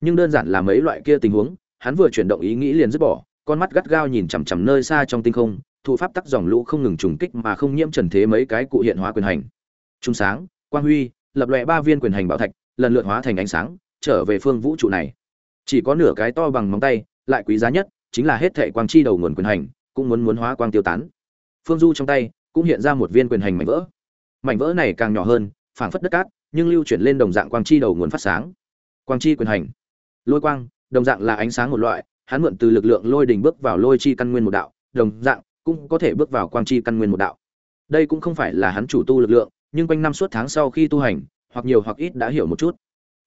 Nhưng đơn giản là mấy loại kia tình huống, hắn vừa chuyển động ý nghĩ liền dứt bỏ, con mắt gắt gao nhìn chằm chằm nơi xa trong tinh không thủ pháp tắc dòng lũ không ngừng trùng kích mà không nhiễm trần thế mấy cái cụ hiện hóa quyền hành. Trung sáng, quang huy, lập lòe ba viên quyền hành bảo thạch, lần lượt hóa thành ánh sáng, trở về phương vũ trụ này. Chỉ có nửa cái to bằng móng tay, lại quý giá nhất chính là hết thệ quang chi đầu nguồn quyền hành, cũng muốn muốn hóa quang tiêu tán. Phương du trong tay cũng hiện ra một viên quyền hành mảnh vỡ. Mảnh vỡ này càng nhỏ hơn, phảng phất đất cát, nhưng lưu chuyển lên đồng dạng quang chi đầu nguồn phát sáng. Quang chi quyền hành, lôi quang, đồng dạng là ánh sáng một loại, hắn mượn từ lực lượng lôi đình bước vào lôi chi căn nguyên một đạo, đồng dạng cũng có thể bước vào quang chi căn nguyên một đạo. Đây cũng không phải là hắn chủ tu lực lượng, nhưng quanh năm suốt tháng sau khi tu hành, hoặc nhiều hoặc ít đã hiểu một chút.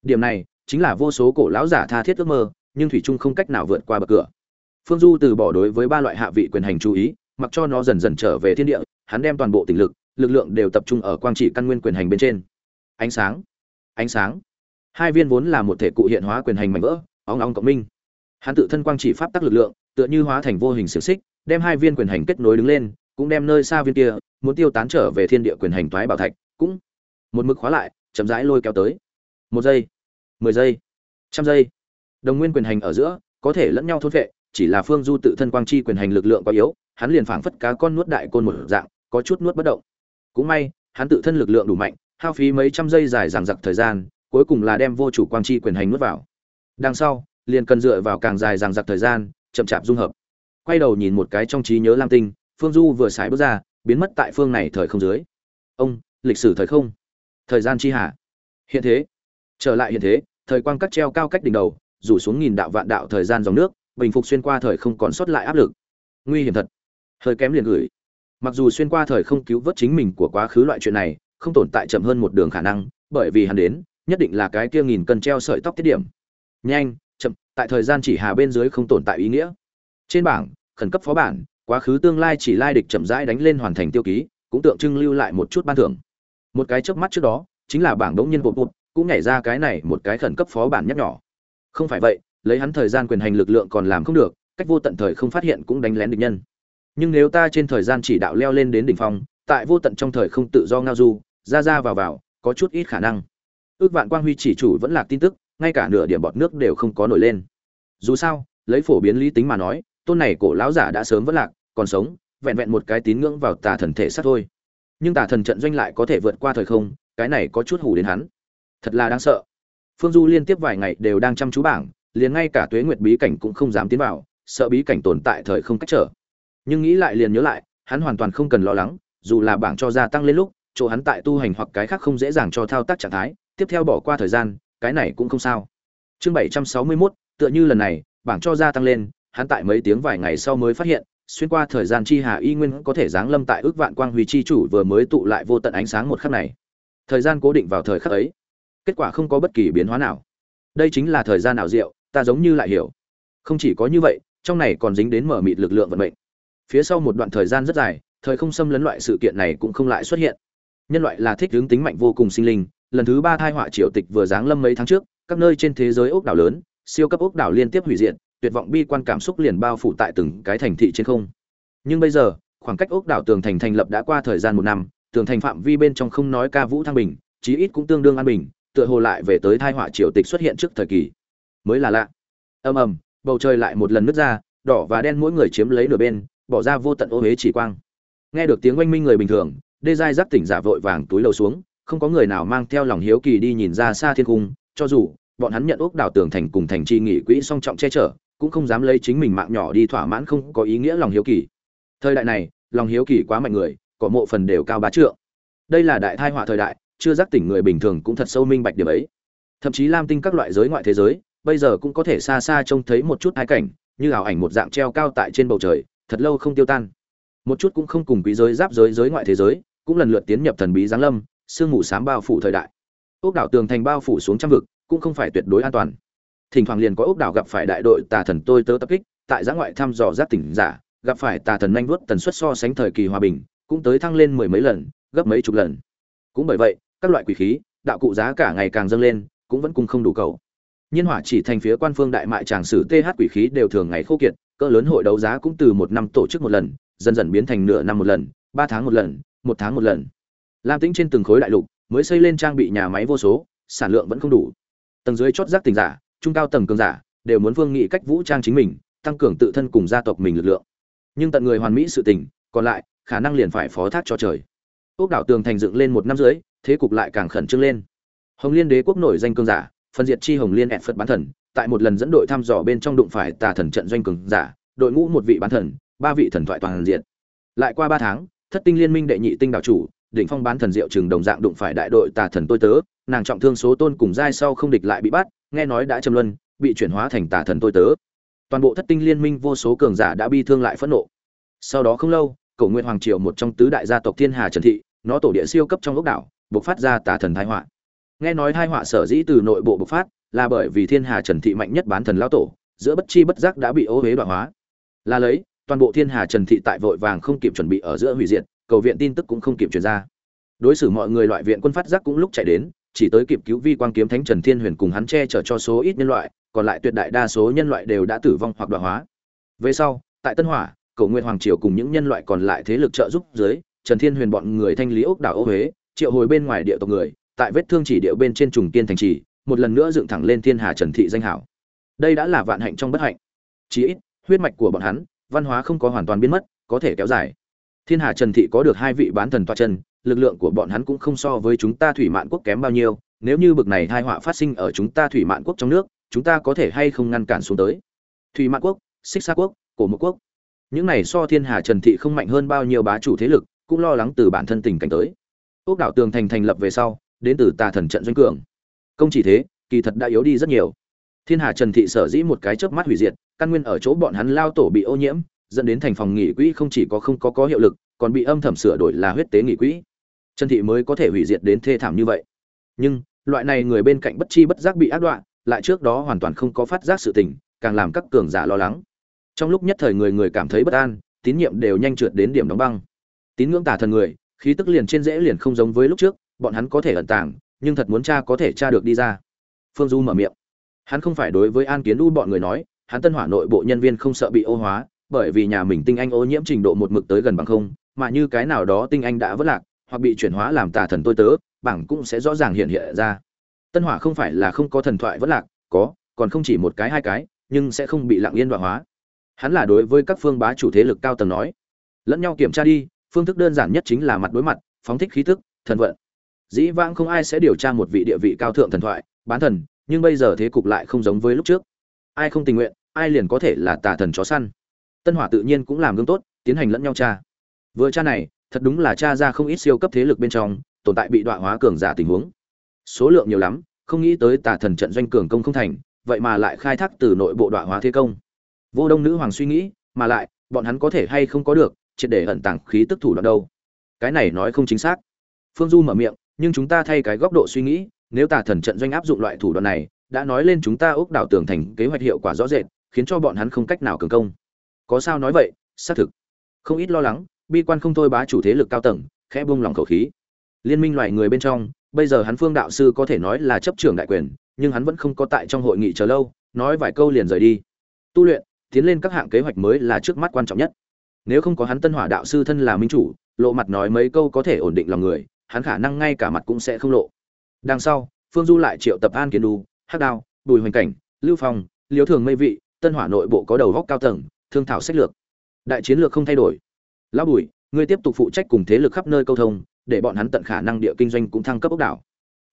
Điểm này chính là vô số cổ lão giả tha thiết ước mơ, nhưng thủy trung không cách nào vượt qua bậc cửa. Phương du từ bỏ đối với ba loại hạ vị quyền hành chú ý, mặc cho nó dần dần trở về thiên địa, hắn đem toàn bộ tình lực lực lượng đều tập trung ở quang chỉ căn nguyên quyền hành bên trên. Ánh sáng ánh sáng. Hai viên vốn là một thể cụ hiện hóa quyền hành mạnh vỡ, óng óng cộng minh. Hắn tự thân quang chỉ pháp tắc lực lượng, tựa như hóa thành vô hình xiển xích đem hai viên quyền hành kết nối đứng lên, cũng đem nơi xa viên kia, muốn tiêu tán trở về thiên địa quyền hành toái bảo thạch, cũng một mực khóa lại, chậm rãi lôi kéo tới. Một giây, mười giây, trăm giây. Đồng nguyên quyền hành ở giữa, có thể lẫn nhau thôn vệ chỉ là phương du tự thân quang chi quyền hành lực lượng quá yếu, hắn liền phảng phất cá con nuốt đại côn một dạng, có chút nuốt bất động. Cũng may, hắn tự thân lực lượng đủ mạnh, hao phí mấy trăm giây dài dằng dặc thời gian, cuối cùng là đem vô chủ quang chi quyền hành nuốt vào. Đằng sau, liền cần dựa vào càng dài dằng dặc thời gian, chậm chạp dung hợp quay đầu nhìn một cái trong trí nhớ lam tinh, phương du vừa xài bước ra, biến mất tại phương này thời không dưới. Ông, lịch sử thời không. Thời gian chi hạ. Hiện thế. Trở lại hiện thế, thời quang cắt treo cao cách đỉnh đầu, rủ xuống nghìn đạo vạn đạo thời gian dòng nước, bình phục xuyên qua thời không còn sót lại áp lực. Nguy hiểm thật. Hơi kém liền gửi. Mặc dù xuyên qua thời không cứu vớt chính mình của quá khứ loại chuyện này, không tồn tại chậm hơn một đường khả năng, bởi vì hắn đến, nhất định là cái kia nghìn cân treo sợi tóc tiết điểm. Nhanh, chậm, tại thời gian chỉ hà bên dưới không tồn tại ý nghĩa trên bảng, khẩn cấp phó bản, quá khứ tương lai chỉ lai địch chậm rãi đánh lên hoàn thành tiêu ký, cũng tượng trưng lưu lại một chút ban thưởng. Một cái chớp mắt trước đó, chính là bảng đống nhân bột bột cũng nhảy ra cái này một cái khẩn cấp phó bản nhắc nhỏ. Không phải vậy, lấy hắn thời gian quyền hành lực lượng còn làm không được, cách vô tận thời không phát hiện cũng đánh lén địch nhân. Nhưng nếu ta trên thời gian chỉ đạo leo lên đến đỉnh phong, tại vô tận trong thời không tự do ngao du, ra ra vào vào, có chút ít khả năng. Ước vạn quang huy chỉ chủ vẫn là tin tức, ngay cả nửa điểm bọt nước đều không có nổi lên. Dù sao, lấy phổ biến lý tính mà nói tôn này cổ lão giả đã sớm vẫn lạc còn sống vẹn vẹn một cái tín ngưỡng vào tà thần thể xác thôi. Nhưng tà thần trận doanh lại có thể vượt qua thời không cái này có chút hủ đến hắn. Thật là đáng sợ. Phương du liên tiếp vài ngày đều đang chăm chú bảng liền ngay cả tuế nguyệt bí cảnh cũng không dám tiến vào sợ bí cảnh tồn tại thời không cách trở. Nhưng nghĩ lại liền nhớ lại hắn hoàn toàn không cần lo lắng dù là bảng cho gia tăng lên lúc chỗ hắn tại tu hành hoặc cái khác không dễ dàng cho thao tác trạng thái tiếp theo bỏ qua thời gian cái này cũng không sao. Chương bảy trăm sáu mươi 761, tựa như lần này bảng cho gia tăng lên hắn tại mấy tiếng vài ngày sau mới phát hiện, xuyên qua thời gian chi hà y nguyên có thể giáng lâm tại ước vạn quang huy chi chủ vừa mới tụ lại vô tận ánh sáng một khắc này. Thời gian cố định vào thời khắc ấy, kết quả không có bất kỳ biến hóa nào. Đây chính là thời gian nào diệu, ta giống như lại hiểu. Không chỉ có như vậy, trong này còn dính đến mở mịt lực lượng vận mệnh. Phía sau một đoạn thời gian rất dài, thời không xâm lấn loại sự kiện này cũng không lại xuất hiện. Nhân loại là thích hướng tính mạnh vô cùng sinh linh, lần thứ ba thai họa triều tịch vừa giáng lâm mấy tháng trước, các nơi trên thế giới ốc đảo lớn, siêu cấp ốc đảo liên tiếp hủy diệt tuyệt vọng bi quan cảm xúc liền bao phủ tại từng cái thành thị trên không. Nhưng bây giờ, khoảng cách ốc đảo tường thành thành lập đã qua thời gian một năm, tường thành phạm vi bên trong không nói ca vũ thăng bình, chí ít cũng tương đương an bình, tựa hồ lại về tới thai họa triều tịch xuất hiện trước thời kỳ. Mới là lạ. Ầm ầm, bầu trời lại một lần nứt ra, đỏ và đen mỗi người chiếm lấy nửa bên, bỏ ra vô tận ô huế chỉ quang. Nghe được tiếng oanh minh người bình thường, đê giai giáp tỉnh giả vội vàng túi lầu xuống, không có người nào mang theo lòng hiếu kỳ đi nhìn ra xa thiên cung, cho dù, bọn hắn nhận ốc đảo tường thành cùng thành chi nghị quỹ song trọng che chở cũng không dám lấy chính mình mạng nhỏ đi thỏa mãn không có ý nghĩa lòng hiếu kỳ. Thời đại này, lòng hiếu kỳ quá mạnh người có mộ phần đều cao bá trượng. Đây là đại thai họa thời đại, chưa giác tỉnh người bình thường cũng thật sâu minh bạch điểm ấy. Thậm chí lam tinh các loại giới ngoại thế giới, bây giờ cũng có thể xa xa trông thấy một chút hai cảnh, như ảo ảnh một dạng treo cao tại trên bầu trời, thật lâu không tiêu tan. Một chút cũng không cùng quý giới giáp giới giới ngoại thế giới, cũng lần lượt tiến nhập thần bí giáng lâm, sương mù sám bao phủ thời đại. Ốc đảo tường thành bao phủ xuống trăm vực, cũng không phải tuyệt đối an toàn thỉnh thoảng liền có ốc đảo gặp phải đại đội tà thần tôi tớ tập kích, tại giã ngoại thăm dò giác tỉnh giả, gặp phải tà thần nhanh vuốt tần suất so sánh thời kỳ hòa bình, cũng tới thăng lên mười mấy lần, gấp mấy chục lần. Cũng bởi vậy, các loại quỷ khí, đạo cụ giá cả ngày càng dâng lên, cũng vẫn cung không đủ cầu. Nhiên hỏa chỉ thành phía quan phương đại mại tràng sử th quỷ khí đều thường ngày khô kiệt, cỡ lớn hội đấu giá cũng từ một năm tổ chức một lần, dần dần biến thành nửa năm một lần, ba tháng một lần, một tháng một lần. Lam tĩnh trên từng khối đại lục, mới xây lên trang bị nhà máy vô số, sản lượng vẫn không đủ. Tầng dưới chót giác tình giả trung cao tầng cường giả, đều muốn vương nghị cách vũ trang chính mình, tăng cường tự thân cùng gia tộc mình lực lượng. Nhưng tận người hoàn mỹ sự tình, còn lại, khả năng liền phải phó thác cho trời. Ốc đảo tường thành dựng lên một năm dưới thế cục lại càng khẩn trương lên. Hồng liên đế quốc nổi danh cường giả, phân diệt chi hồng liên ẹt phật bán thần, tại một lần dẫn đội thăm dò bên trong đụng phải tà thần trận doanh cường giả, đội ngũ một vị bán thần, ba vị thần thoại toàn diện. Lại qua ba tháng, thất tinh liên minh đệ nhị tinh đạo chủ, đỉnh phong bán thần diệu trường đồng dạng đụng phải đại đội tà thần tôi tớ, nàng trọng thương số tôn cùng giai sau không địch lại bị bắt nghe nói đã châm luân, bị chuyển hóa thành tà thần tôi tớ. Toàn bộ thất tinh liên minh vô số cường giả đã bi thương lại phẫn nộ. Sau đó không lâu, cổ nguyện hoàng triều một trong tứ đại gia tộc thiên hà trần thị, nó tổ địa siêu cấp trong ốc đảo, bộc phát ra tà thần thái họa. Nghe nói thái họa sở dĩ từ nội bộ bộc phát là bởi vì thiên hà trần thị mạnh nhất bán thần lao tổ, giữa bất chi bất giác đã bị ô huế đoạn hóa. Là lấy, toàn bộ thiên hà trần thị tại vội vàng không kịp chuẩn bị ở giữa hủy diệt, cầu viện tin tức cũng không kịp truyền ra. Đối xử mọi người loại viện quân phát giác cũng lúc chạy đến chỉ tới kịp cứu vi quang kiếm thánh trần thiên huyền cùng hắn che chở cho số ít nhân loại, còn lại tuyệt đại đa số nhân loại đều đã tử vong hoặc đoạn hóa. Về sau, tại tân hỏa cầu nguyên hoàng triều cùng những nhân loại còn lại thế lực trợ giúp dưới, trần thiên huyền bọn người thanh lý ốc đảo ô huế, triệu hồi bên ngoài địa tộc người, tại vết thương chỉ địa bên trên trùng kiên thành trì, một lần nữa dựng thẳng lên thiên hà trần thị danh hảo. Đây đã là vạn hạnh trong bất hạnh. Chí ít, huyết mạch của bọn hắn, văn hóa không có hoàn toàn biến mất, có thể kéo dài thiên hà trần thị có được hai vị bán thần toa chân, lực lượng của bọn hắn cũng không so với chúng ta thủy mạn quốc kém bao nhiêu, nếu như bực này hai họa phát sinh ở chúng ta thủy mạn quốc trong nước, chúng ta có thể hay không ngăn cản xuống tới. Thủy mạn quốc, xích xa quốc, cổ Mộc quốc. Những này so thiên hà trần thị không mạnh hơn bao nhiêu bá chủ thế lực, cũng lo lắng từ bản thân tình cảnh tới. Ốc đảo tường thành thành lập về sau, đến từ tà thần trận doanh cường. Công chỉ thế, kỳ thật đã yếu đi rất nhiều. Thiên hà trần thị sở dĩ một cái chớp mắt hủy diệt, căn nguyên ở chỗ bọn hắn lao tổ bị ô nhiễm dẫn đến thành phòng nghỉ quỹ không chỉ có không có có hiệu lực, còn bị âm thầm sửa đổi là huyết tế nghỉ quỹ. Trần thị mới có thể hủy diệt đến thê thảm như vậy. Nhưng, loại này người bên cạnh bất chi bất giác bị ác đoạn lại trước đó hoàn toàn không có phát giác sự tình, càng làm các cường giả lo lắng. Trong lúc nhất thời người người cảm thấy bất an, tín nhiệm đều nhanh trượt đến điểm đóng băng. Tín ngưỡng tà thần người, khí tức liền trên dễ liền không giống với lúc trước, bọn hắn có thể ẩn tàng, nhưng thật muốn tra có thể tra được đi ra. Phương du mở miệng. Hắn không phải đối với an kiến u bọn người nói, hắn tân hỏa nội bộ nhân viên không sợ bị ô hóa bởi vì nhà mình tinh anh ô nhiễm trình độ một mực tới gần bằng không, mà như cái nào đó tinh anh đã vỡ lạc, hoặc bị chuyển hóa làm tà thần tôi tớ, bảng cũng sẽ rõ ràng hiện hiện ra. Tân hỏa không phải là không có thần thoại vỡ lạc, có, còn không chỉ một cái hai cái, nhưng sẽ không bị lặng yên đoạn hóa. Hắn là đối với các phương bá chủ thế lực cao tầng nói, lẫn nhau kiểm tra đi, phương thức đơn giản nhất chính là mặt đối mặt, phóng thích khí tức thần vận. Dĩ vãng không ai sẽ điều tra một vị địa vị cao thượng thần thoại, bán thần, nhưng bây giờ thế cục lại không giống với lúc trước. Ai không tình nguyện, ai liền có thể là tà thần chó săn tân hỏa tự nhiên cũng làm gương tốt, tiến hành lẫn nhau tra. Vừa tra này, thật đúng là tra ra không ít siêu cấp thế lực bên trong, tồn tại bị đọa hóa cường giả tình huống. Số lượng nhiều lắm, không nghĩ tới tà thần trận doanh cường công không thành, vậy mà lại khai thác từ nội bộ đọa hóa thế công. Vô đông nữ hoàng suy nghĩ, mà lại, bọn hắn có thể hay không có được, triệt để ẩn tàng khí tức thủ đoạn đâu. Cái này nói không chính xác. Phương du mở miệng, nhưng chúng ta thay cái góc độ suy nghĩ, nếu tà thần trận doanh áp dụng loại thủ đoạn này, đã nói lên chúng ta ước đảo tường thành kế hoạch hiệu quả rõ rệt, khiến cho bọn hắn không cách nào cường công có sao nói vậy, xác thực. Không ít lo lắng, bi quan không thôi bá chủ thế lực cao tầng, khẽ buông lòng khẩu khí. Liên minh loài người bên trong, bây giờ hắn phương đạo sư có thể nói là chấp trưởng đại quyền, nhưng hắn vẫn không có tại trong hội nghị chờ lâu, nói vài câu liền rời đi. Tu luyện, tiến lên các hạng kế hoạch mới là trước mắt quan trọng nhất. Nếu không có hắn tân hỏa đạo sư thân là minh chủ, lộ mặt nói mấy câu có thể ổn định lòng người, hắn khả năng ngay cả mặt cũng sẽ không lộ. Đằng sau, phương du lại triệu tập an kiến đu hắc đao, bùi hoành cảnh, lưu phong liếu thường mây vị, tân hỏa nội bộ có đầu góc cao tầng thương thảo sách lược. Đại chiến lược không thay đổi. Lão bùi, ngươi tiếp tục phụ trách cùng thế lực khắp nơi câu thông, để bọn hắn tận khả năng địa kinh doanh cũng thăng cấp ốc đảo.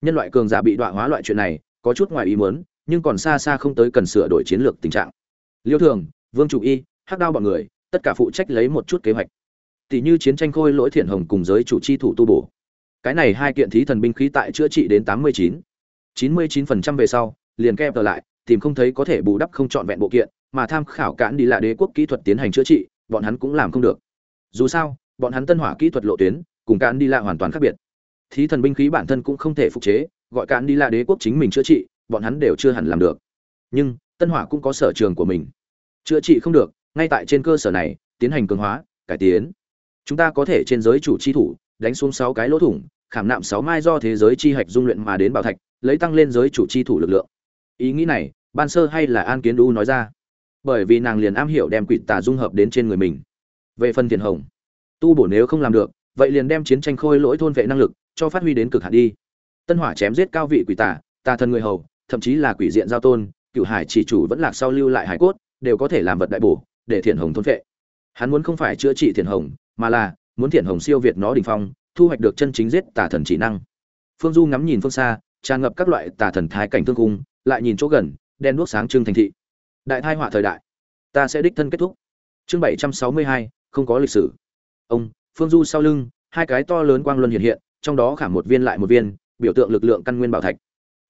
Nhân loại cường giả bị đọa hóa loại chuyện này, có chút ngoài ý muốn, nhưng còn xa xa không tới cần sửa đổi chiến lược tình trạng. Liêu thường, vương chủ y, hắc đao bọn người, tất cả phụ trách lấy một chút kế hoạch. Tỷ như chiến tranh khôi lỗi thiện hồng cùng giới chủ chi thủ tu bổ. Cái này hai kiện thí thần binh khí tại chữa trị đến tám mươi chín. Chín mươi chín phần trăm về sau, liền kẹp trở lại tìm không thấy có thể bù đắp không trọn vẹn bộ kiện, mà tham khảo cản đi là đế quốc kỹ thuật tiến hành chữa trị, bọn hắn cũng làm không được. Dù sao, bọn hắn tân hỏa kỹ thuật lộ tuyến, cùng cản đi là hoàn toàn khác biệt. Thí thần binh khí bản thân cũng không thể phục chế, gọi cản đi là đế quốc chính mình chữa trị, bọn hắn đều chưa hẳn làm được. Nhưng, tân hỏa cũng có sở trường của mình. Chữa trị không được, ngay tại trên cơ sở này, tiến hành cường hóa, cải tiến. Chúng ta có thể trên giới chủ chi thủ, đánh xuống sáu cái lỗ thủng, khảm nạm sáu mai do thế giới chi hạch dung luyện mà đến bảo thạch, lấy tăng lên giới chủ chi thủ lực lượng ý nghĩ này, ban sơ hay là an kiến đu nói ra. Bởi vì nàng liền am hiểu đem quỷ tà dung hợp đến trên người mình. Về phần tiền hồng, tu bổ nếu không làm được, vậy liền đem chiến tranh khôi lỗi thôn vệ năng lực cho phát huy đến cực hạn đi. Tân hỏa chém giết cao vị quỷ tà tà thần người hầu, thậm chí là quỷ diện giao tôn cựu hải chỉ chủ vẫn lạc sau lưu lại hải cốt, đều có thể làm vật đại bổ để Thiền hồng thôn vệ. Hắn muốn không phải chữa trị Thiền hồng, mà là muốn Thiền hồng siêu việt nó đình phong, thu hoạch được chân chính giết tà thần chỉ năng. Phương du ngắm nhìn phương xa, tràn ngập các loại tà thần thái cảnh thương cung lại nhìn chỗ gần, đen đuốc sáng trưng thành thị. Đại thai họa thời đại. Ta sẽ đích thân kết thúc. Chương bảy trăm sáu mươi hai, không có lịch sử. Ông, phương du sau lưng, hai cái to lớn quang luân hiện hiện, trong đó khảm một viên lại một viên, biểu tượng lực lượng căn nguyên bảo thạch.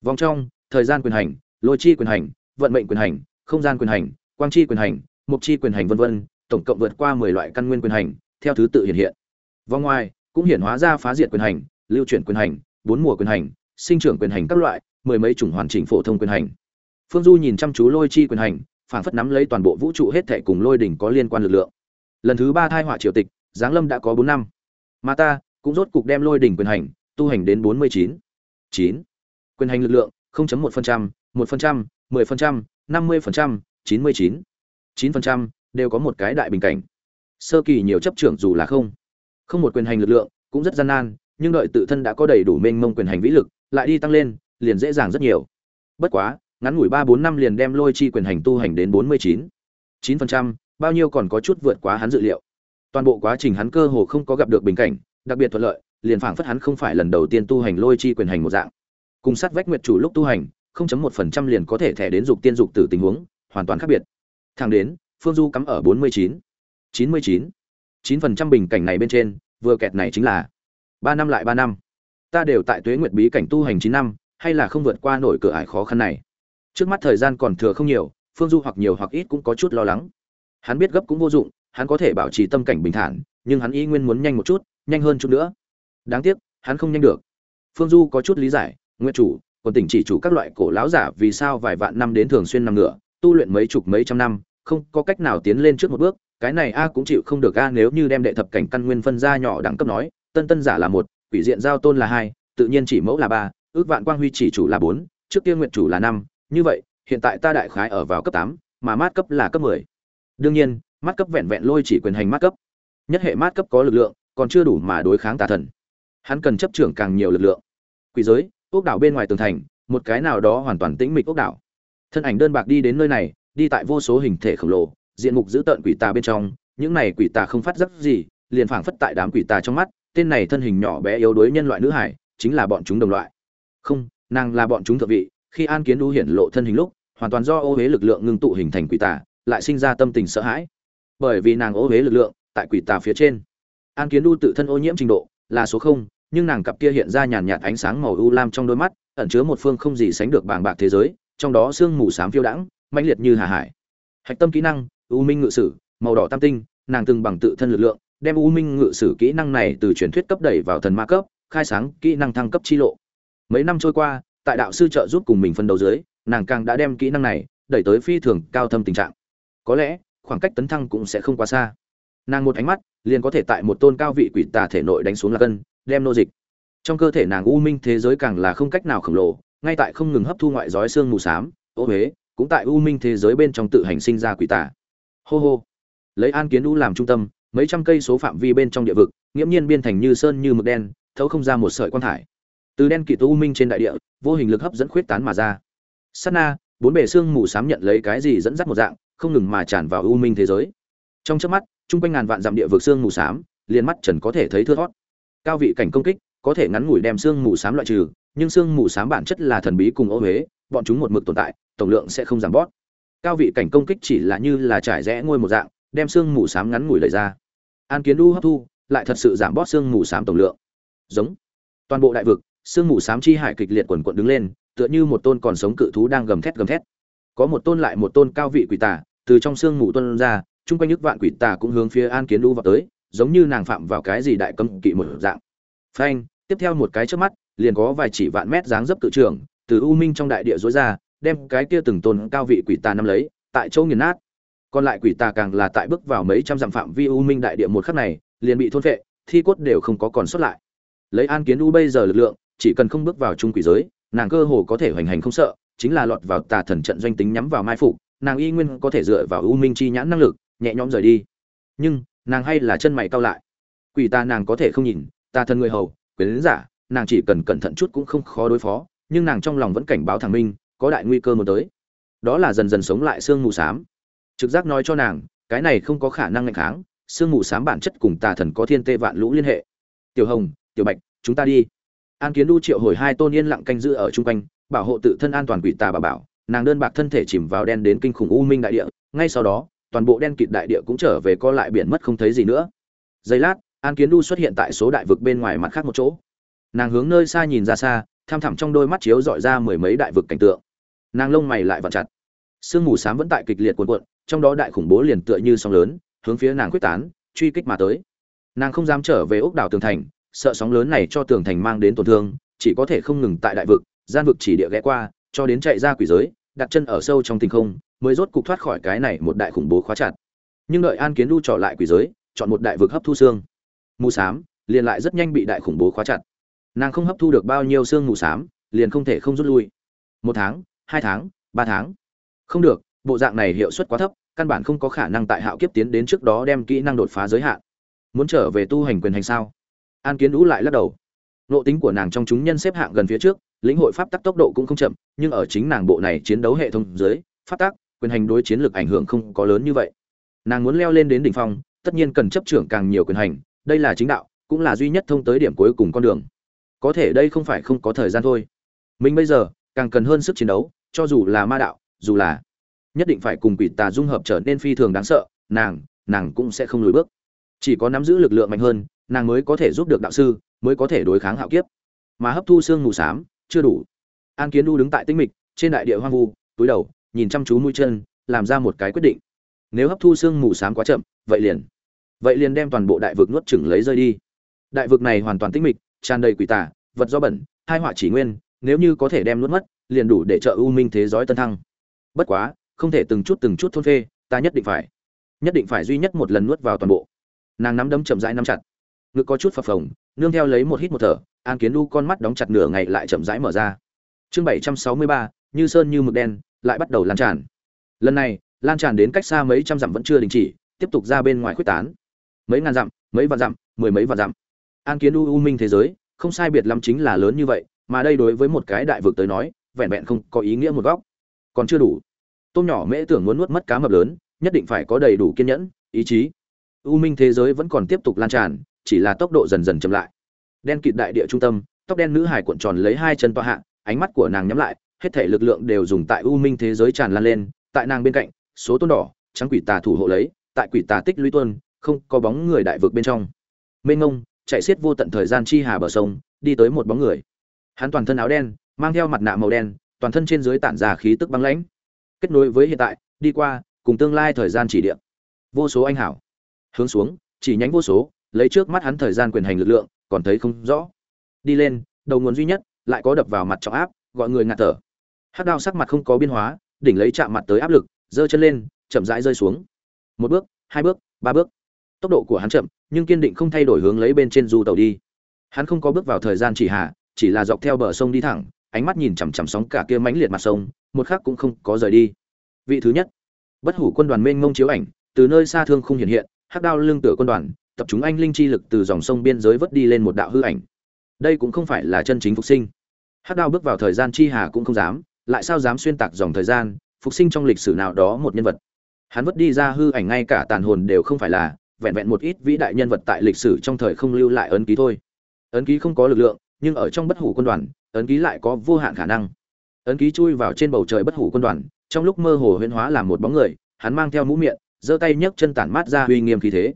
Vòng trong, thời gian quyền hành, lôi chi quyền hành, vận mệnh quyền hành, không gian quyền hành, quang chi quyền hành, mục chi quyền hành vân vân, tổng cộng vượt qua mười loại căn nguyên quyền hành, theo thứ tự hiện hiện. Vòng ngoài, cũng hiển hóa ra phá diệt quyền hành, lưu chuyển quyền hành, bốn mùa quyền hành, sinh trưởng quyền hành các loại mười mấy chủng hoàn chỉnh phổ thông quyền hành. Phương du nhìn chăm chú lôi chi quyền hành phảng phất nắm lấy toàn bộ vũ trụ hết thệ cùng lôi đỉnh có liên quan lực lượng. Lần thứ ba thai họa triều tịch giáng lâm đã có bốn năm. Mà ta cũng rốt cục đem lôi đỉnh quyền hành tu hành đến bốn mươi chín. Chín. Quyền hành lực lượng 0.1%, 1%, 10%, 50%, 99, 9% đều có một cái đại bình cảnh. Sơ kỳ nhiều chấp trưởng dù là không, không một quyền hành lực lượng, cũng rất gian nan, nhưng đợi tự thân đã có đầy đủ mênh mông quyền hành vĩ lực, lại đi tăng lên, liền dễ dàng rất nhiều. Bất quá, ngắn ngủi 3 4 năm liền đem lôi chi quyền hành tu hành đến 49, 9%, bao nhiêu còn có chút vượt quá hắn dự liệu. Toàn bộ quá trình hắn cơ hồ không có gặp được bình cảnh, đặc biệt thuận lợi, liền phảng phất hắn không phải lần đầu tiên tu hành lôi chi quyền hành một dạng. Cùng sát vách nguyệt chủ lúc tu hành 0.1% liền có thể thẻ đến dục tiên dục tử tình huống hoàn toàn khác biệt. Thẳng đến phương du cắm ở 49, 99, 9% bình cảnh này bên trên vừa kẹt này chính là ba năm lại ba năm. Ta đều tại tuế nguyệt bí cảnh tu hành chín năm hay là không vượt qua nổi cửa ải khó khăn này? Trước mắt thời gian còn thừa không nhiều, phương du hoặc nhiều hoặc ít cũng có chút lo lắng. Hắn biết gấp cũng vô dụng, hắn có thể bảo trì tâm cảnh bình thản, nhưng hắn ý nguyên muốn nhanh một chút, nhanh hơn chút nữa. Đáng tiếc, hắn không nhanh được. Phương du có chút lý giải nguyên chủ, còn tỉnh chỉ chủ các loại cổ lão giả vì sao vài vạn năm đến thường xuyên nằm ngựa tu luyện mấy chục mấy trăm năm, không có cách nào tiến lên trước một bước, cái này a cũng chịu không được a nếu như đem đệ thập cảnh căn nguyên phân ra nhỏ đẳng cấp nói, tân tân giả là một, quỷ diện giao tôn là hai, tự nhiên chỉ mẫu là ba ước vạn quang huy chỉ chủ là bốn, trước kia nguyện chủ là năm, như vậy, hiện tại ta đại khái ở vào cấp tám, mà mát cấp là cấp mười. Đương nhiên, mát cấp vẹn vẹn lôi chỉ quyền hành mát cấp. Nhất hệ mát cấp có lực lượng, còn chưa đủ mà đối kháng tà thần. Hắn cần chấp trưởng càng nhiều lực lượng. Quỷ giới, ốc đảo bên ngoài tường thành, một cái nào đó hoàn toàn tĩnh mịch ốc đảo. Thân ảnh đơn bạc đi đến nơi này, đi tại vô số hình thể khổng lồ, diện mục dữ tợn quỷ tà bên trong, những này quỷ tà không phát giác gì, liền phảng phất tại đám quỷ tà trong mắt, tên này thân hình nhỏ bé yếu đuối nhân loại nữ hải, chính là bọn chúng đồng loại không, nàng là bọn chúng thượng vị, khi an kiến đu hiển lộ thân hình lúc, hoàn toàn do ô huế lực lượng ngưng tụ hình thành quỷ tà, lại sinh ra tâm tình sợ hãi. Bởi vì nàng ô huế lực lượng, tại quỷ tà phía trên. An kiến đu tự thân ô nhiễm trình độ, là số không, nhưng nàng cặp kia hiện ra nhàn nhạt ánh sáng màu u lam trong đôi mắt, ẩn chứa một phương không gì sánh được bàng bạc thế giới, trong đó sương mù xám phiêu đãng, mãnh liệt như hà hải. Hạch tâm kỹ năng, u minh ngự sử, màu đỏ tam tinh, nàng từng bằng tự thân lực lượng, đem u minh ngự sử kỹ năng này từ truyền thuyết cấp đẩy vào thần ma cấp, khai sáng kỹ năng thăng cấp chi lộ mấy năm trôi qua, tại đạo sư trợ giúp cùng mình phân đấu dưới, nàng càng đã đem kỹ năng này đẩy tới phi thường cao thâm tình trạng. Có lẽ, khoảng cách tấn thăng cũng sẽ không quá xa. Nàng một ánh mắt liền có thể tại một tôn cao vị quỷ tà thể nội đánh xuống là cân, đem nô dịch. Trong cơ thể nàng u minh thế giới càng là không cách nào khổng lồ, ngay tại không ngừng hấp thu ngoại giói xương mù xám, ô huế, cũng tại u minh thế giới bên trong tự hành sinh ra quỷ tà. Hô hô. Lấy an kiến u làm trung tâm, mấy trăm cây số phạm vi bên trong địa vực, nghiễm nhiên biên thành như sơn như mực đen, thấu không ra một sợi quan thải từ đen kịt u minh trên đại địa, vô hình lực hấp dẫn khuyết tán mà ra. Sát na, bốn bề xương mù xám nhận lấy cái gì dẫn dắt một dạng, không ngừng mà tràn vào u minh thế giới. Trong chớp mắt trung quanh ngàn vạn dặm địa vực xương mù xám, liền mắt trần có thể thấy thưa thót cao vị cảnh công kích, có thể ngắn ngủi đem xương mù xám loại trừ, nhưng xương mù xám bản chất là thần bí cùng ô huế, bọn chúng một mực tồn tại, tổng lượng sẽ không giảm bót cao vị cảnh công kích chỉ là như là trải rẽ ngôi một dạng, đem xương mù xám ngắn ngủi lấy ra. An kiến đu hấp thu, lại thật sự giảm bót xương mù xám tổng lượng. Giống. Toàn bộ đại vực Sương mù xám chi hải kịch liệt quần quận đứng lên, tựa như một tôn còn sống cự thú đang gầm thét gầm thét. Có một tôn lại một tôn cao vị quỷ tà, từ trong sương mù tuân ra, chung quanh nước vạn quỷ tà cũng hướng phía an kiến đu vào tới, giống như nàng phạm vào cái gì đại cấm kỵ một dạng. Phanh, tiếp theo một cái trước mắt, liền có vài chỉ vạn mét dáng dấp cự trường từ u minh trong đại địa dối ra, đem cái kia từng tôn cao vị quỷ tà nắm lấy, tại chỗ nghiền nát. Còn lại quỷ tà càng là tại bước vào mấy trăm dặm phạm vi u minh đại địa một khắc này, liền bị thôn phệ, thi cốt đều không có còn xuất lại. Lấy an kiến u bây giờ lực lượng chỉ cần không bước vào trung quỷ giới, nàng cơ hồ có thể hoành hành không sợ, chính là lọt vào tà thần trận doanh tính nhắm vào mai phục, nàng y nguyên có thể dựa vào u minh chi nhãn năng lực, nhẹ nhõm rời đi. Nhưng, nàng hay là chân mày cau lại. Quỷ ta nàng có thể không nhìn, tà thần người hầu quyến giả, nàng chỉ cần cẩn thận chút cũng không khó đối phó, nhưng nàng trong lòng vẫn cảnh báo thằng minh, có đại nguy cơ muốn tới. Đó là dần dần sống lại sương mù xám. Trực giác nói cho nàng, cái này không có khả năng ngạnh kháng, sương mù xám bản chất cùng tà thần có thiên tê vạn lũ liên hệ. Tiểu hồng, tiểu bạch, chúng ta đi an kiến đu triệu hồi hai tôn yên lặng canh giữ ở chung quanh, bảo hộ tự thân an toàn quỷ tà bà bảo. Nàng đơn bạc thân thể chìm vào đen đến kinh khủng u minh đại địa, ngay sau đó, toàn bộ đen kịt đại địa cũng trở về co lại biển mất không thấy gì nữa. Giây lát, an kiến đu xuất hiện tại số đại vực bên ngoài mặt khác một chỗ. Nàng hướng nơi xa nhìn ra xa, tham thẳm trong đôi mắt chiếu dọi ra mười mấy đại vực cảnh tượng. Nàng lông mày lại vặn chặt. Sương mù xám vẫn tại kịch liệt cuộn cuộn, trong đó đại khủng bố liền tựa như sóng lớn, hướng phía nàng quyết tán, truy kích mà tới. Nàng không dám trở về ốc đảo tường thành sợ sóng lớn này cho tường thành mang đến tổn thương, chỉ có thể không ngừng tại đại vực, gian vực chỉ địa ghé qua, cho đến chạy ra quỷ giới, đặt chân ở sâu trong tình không, mới rốt cục thoát khỏi cái này một đại khủng bố khóa chặt. Nhưng đợi an kiến Du trở lại quỷ giới, chọn một đại vực hấp thu xương. Mù xám liền lại rất nhanh bị đại khủng bố khóa chặt. Nàng không hấp thu được bao nhiêu xương mù xám liền không thể không rút lui. Một tháng, hai tháng, ba tháng. Không được, bộ dạng này hiệu suất quá thấp, căn bản không có khả năng tại hạo kiếp tiến đến trước đó đem kỹ năng đột phá giới hạn. Muốn trở về tu hành quyền hành sao? An kiến đũ lại lắc đầu. Nộ tính của nàng trong chúng nhân xếp hạng gần phía trước, lĩnh hội pháp tắc tốc độ cũng không chậm, nhưng ở chính nàng bộ này chiến đấu hệ thống dưới, pháp tắc, quyền hành đối chiến lược ảnh hưởng không có lớn như vậy. Nàng muốn leo lên đến đỉnh phong, tất nhiên cần chấp trưởng càng nhiều quyền hành, đây là chính đạo, cũng là duy nhất thông tới điểm cuối cùng con đường. Có thể đây không phải không có thời gian thôi. Mình bây giờ, càng cần hơn sức chiến đấu, cho dù là ma đạo, dù là nhất định phải cùng quỷ tà dung hợp trở nên phi thường đáng sợ, nàng nàng cũng sẽ không lùi bước. Chỉ có nắm giữ lực lượng mạnh hơn nàng mới có thể giúp được đạo sư, mới có thể đối kháng hạo kiếp. Mà hấp thu xương mù s á m chưa đủ. An kiến đu đứng tại tinh mịch, trên đại địa hoang vu, túi đầu, nhìn chăm chú mũi chân, làm ra một cái quyết định. Nếu hấp thu xương mù s á m quá chậm, vậy liền vậy liền đem toàn bộ đại vực nuốt chừng lấy rơi đi. Đại vực này hoàn toàn tinh mịch, tràn đầy quỷ tà, vật do bẩn hai họa chỉ nguyên, nếu như có thể đem nuốt mất, liền đủ để trợ u minh thế giới tân thăng. Bất quá, không thể từng chút từng chút thôn phê, ta nhất định phải, nhất định phải duy nhất một lần nuốt vào toàn bộ. Nàng nắm đấm chậm rãi nắm chặt ngực có chút phập phồng, nương theo lấy một hít một thở, an kiến đu con mắt đóng chặt nửa ngày lại chậm rãi mở ra. Chương bảy trăm sáu mươi ba, như sơn như mực đen, lại bắt đầu lan tràn. Lần này, lan tràn đến cách xa mấy trăm dặm vẫn chưa đình chỉ, tiếp tục ra bên ngoài quyết tán. Mấy ngàn dặm, mấy vạn dặm, mười mấy vạn dặm. An kiến u u minh thế giới, không sai biệt lắm chính là lớn như vậy, mà đây đối với một cái đại vực tới nói, vẹn vẹn không có ý nghĩa một góc. Còn chưa đủ. Tôm nhỏ mễ tưởng muốn nuốt mất cá mập lớn, nhất định phải có đầy đủ kiên nhẫn, ý chí. U minh thế giới vẫn còn tiếp tục lan tràn chỉ là tốc độ dần dần chậm lại. Đen kịt đại địa trung tâm tóc đen nữ hải cuộn tròn lấy hai chân tọa hạ ánh mắt của nàng nhắm lại hết thể lực lượng đều dùng tại u minh thế giới tràn lan lên tại nàng bên cạnh số tôn đỏ trắng quỷ tà thủ hộ lấy tại quỷ tà tích lũy tuân không có bóng người đại vực bên trong. Mênh ngông chạy xiết vô tận thời gian chi hà bờ sông đi tới một bóng người. Hắn toàn thân áo đen mang theo mặt nạ màu đen toàn thân trên dưới tản ra khí tức băng lãnh. Kết nối với hiện tại đi qua cùng tương lai thời gian chỉ điểm, vô số anh hảo. Hướng xuống chỉ nhánh vô số lấy trước mắt hắn thời gian quyền hành lực lượng, còn thấy không rõ. Đi lên, đầu nguồn duy nhất, lại có đập vào mặt trọng áp, gọi người ngạt thở. Hắc đao sắc mặt không có biên hóa, đỉnh lấy chạm mặt tới áp lực, giơ chân lên, chậm rãi rơi xuống. Một bước, hai bước, ba bước. Tốc độ của hắn chậm, nhưng kiên định không thay đổi hướng lấy bên trên du tàu đi. Hắn không có bước vào thời gian chỉ hạ, chỉ là dọc theo bờ sông đi thẳng, ánh mắt nhìn chằm chằm sóng cả kia mãnh liệt mặt sông, một khắc cũng không có rời đi. Vị thứ nhất, bất hủ quân đoàn mênh mông chiếu ảnh, từ nơi xa thương không hiện hiện, hắc đao lưng tựa quân đoàn tập chúng anh linh chi lực từ dòng sông biên giới vớt đi lên một đạo hư ảnh. Đây cũng không phải là chân chính phục sinh. Hắc đao bước vào thời gian chi hà cũng không dám, lại sao dám xuyên tạc dòng thời gian, phục sinh trong lịch sử nào đó một nhân vật. Hắn vứt đi ra hư ảnh ngay cả tàn hồn đều không phải là, vẹn vẹn một ít vĩ đại nhân vật tại lịch sử trong thời không lưu lại ấn ký thôi. Ấn ký không có lực lượng, nhưng ở trong bất hủ quân đoàn, ấn ký lại có vô hạn khả năng. Ấn ký chui vào trên bầu trời bất hủ quân đoàn, trong lúc mơ hồ huyễn hóa làm một bóng người, hắn mang theo mũ miệng, giơ tay nhấc chân tản mát ra uy nghiêm khí thế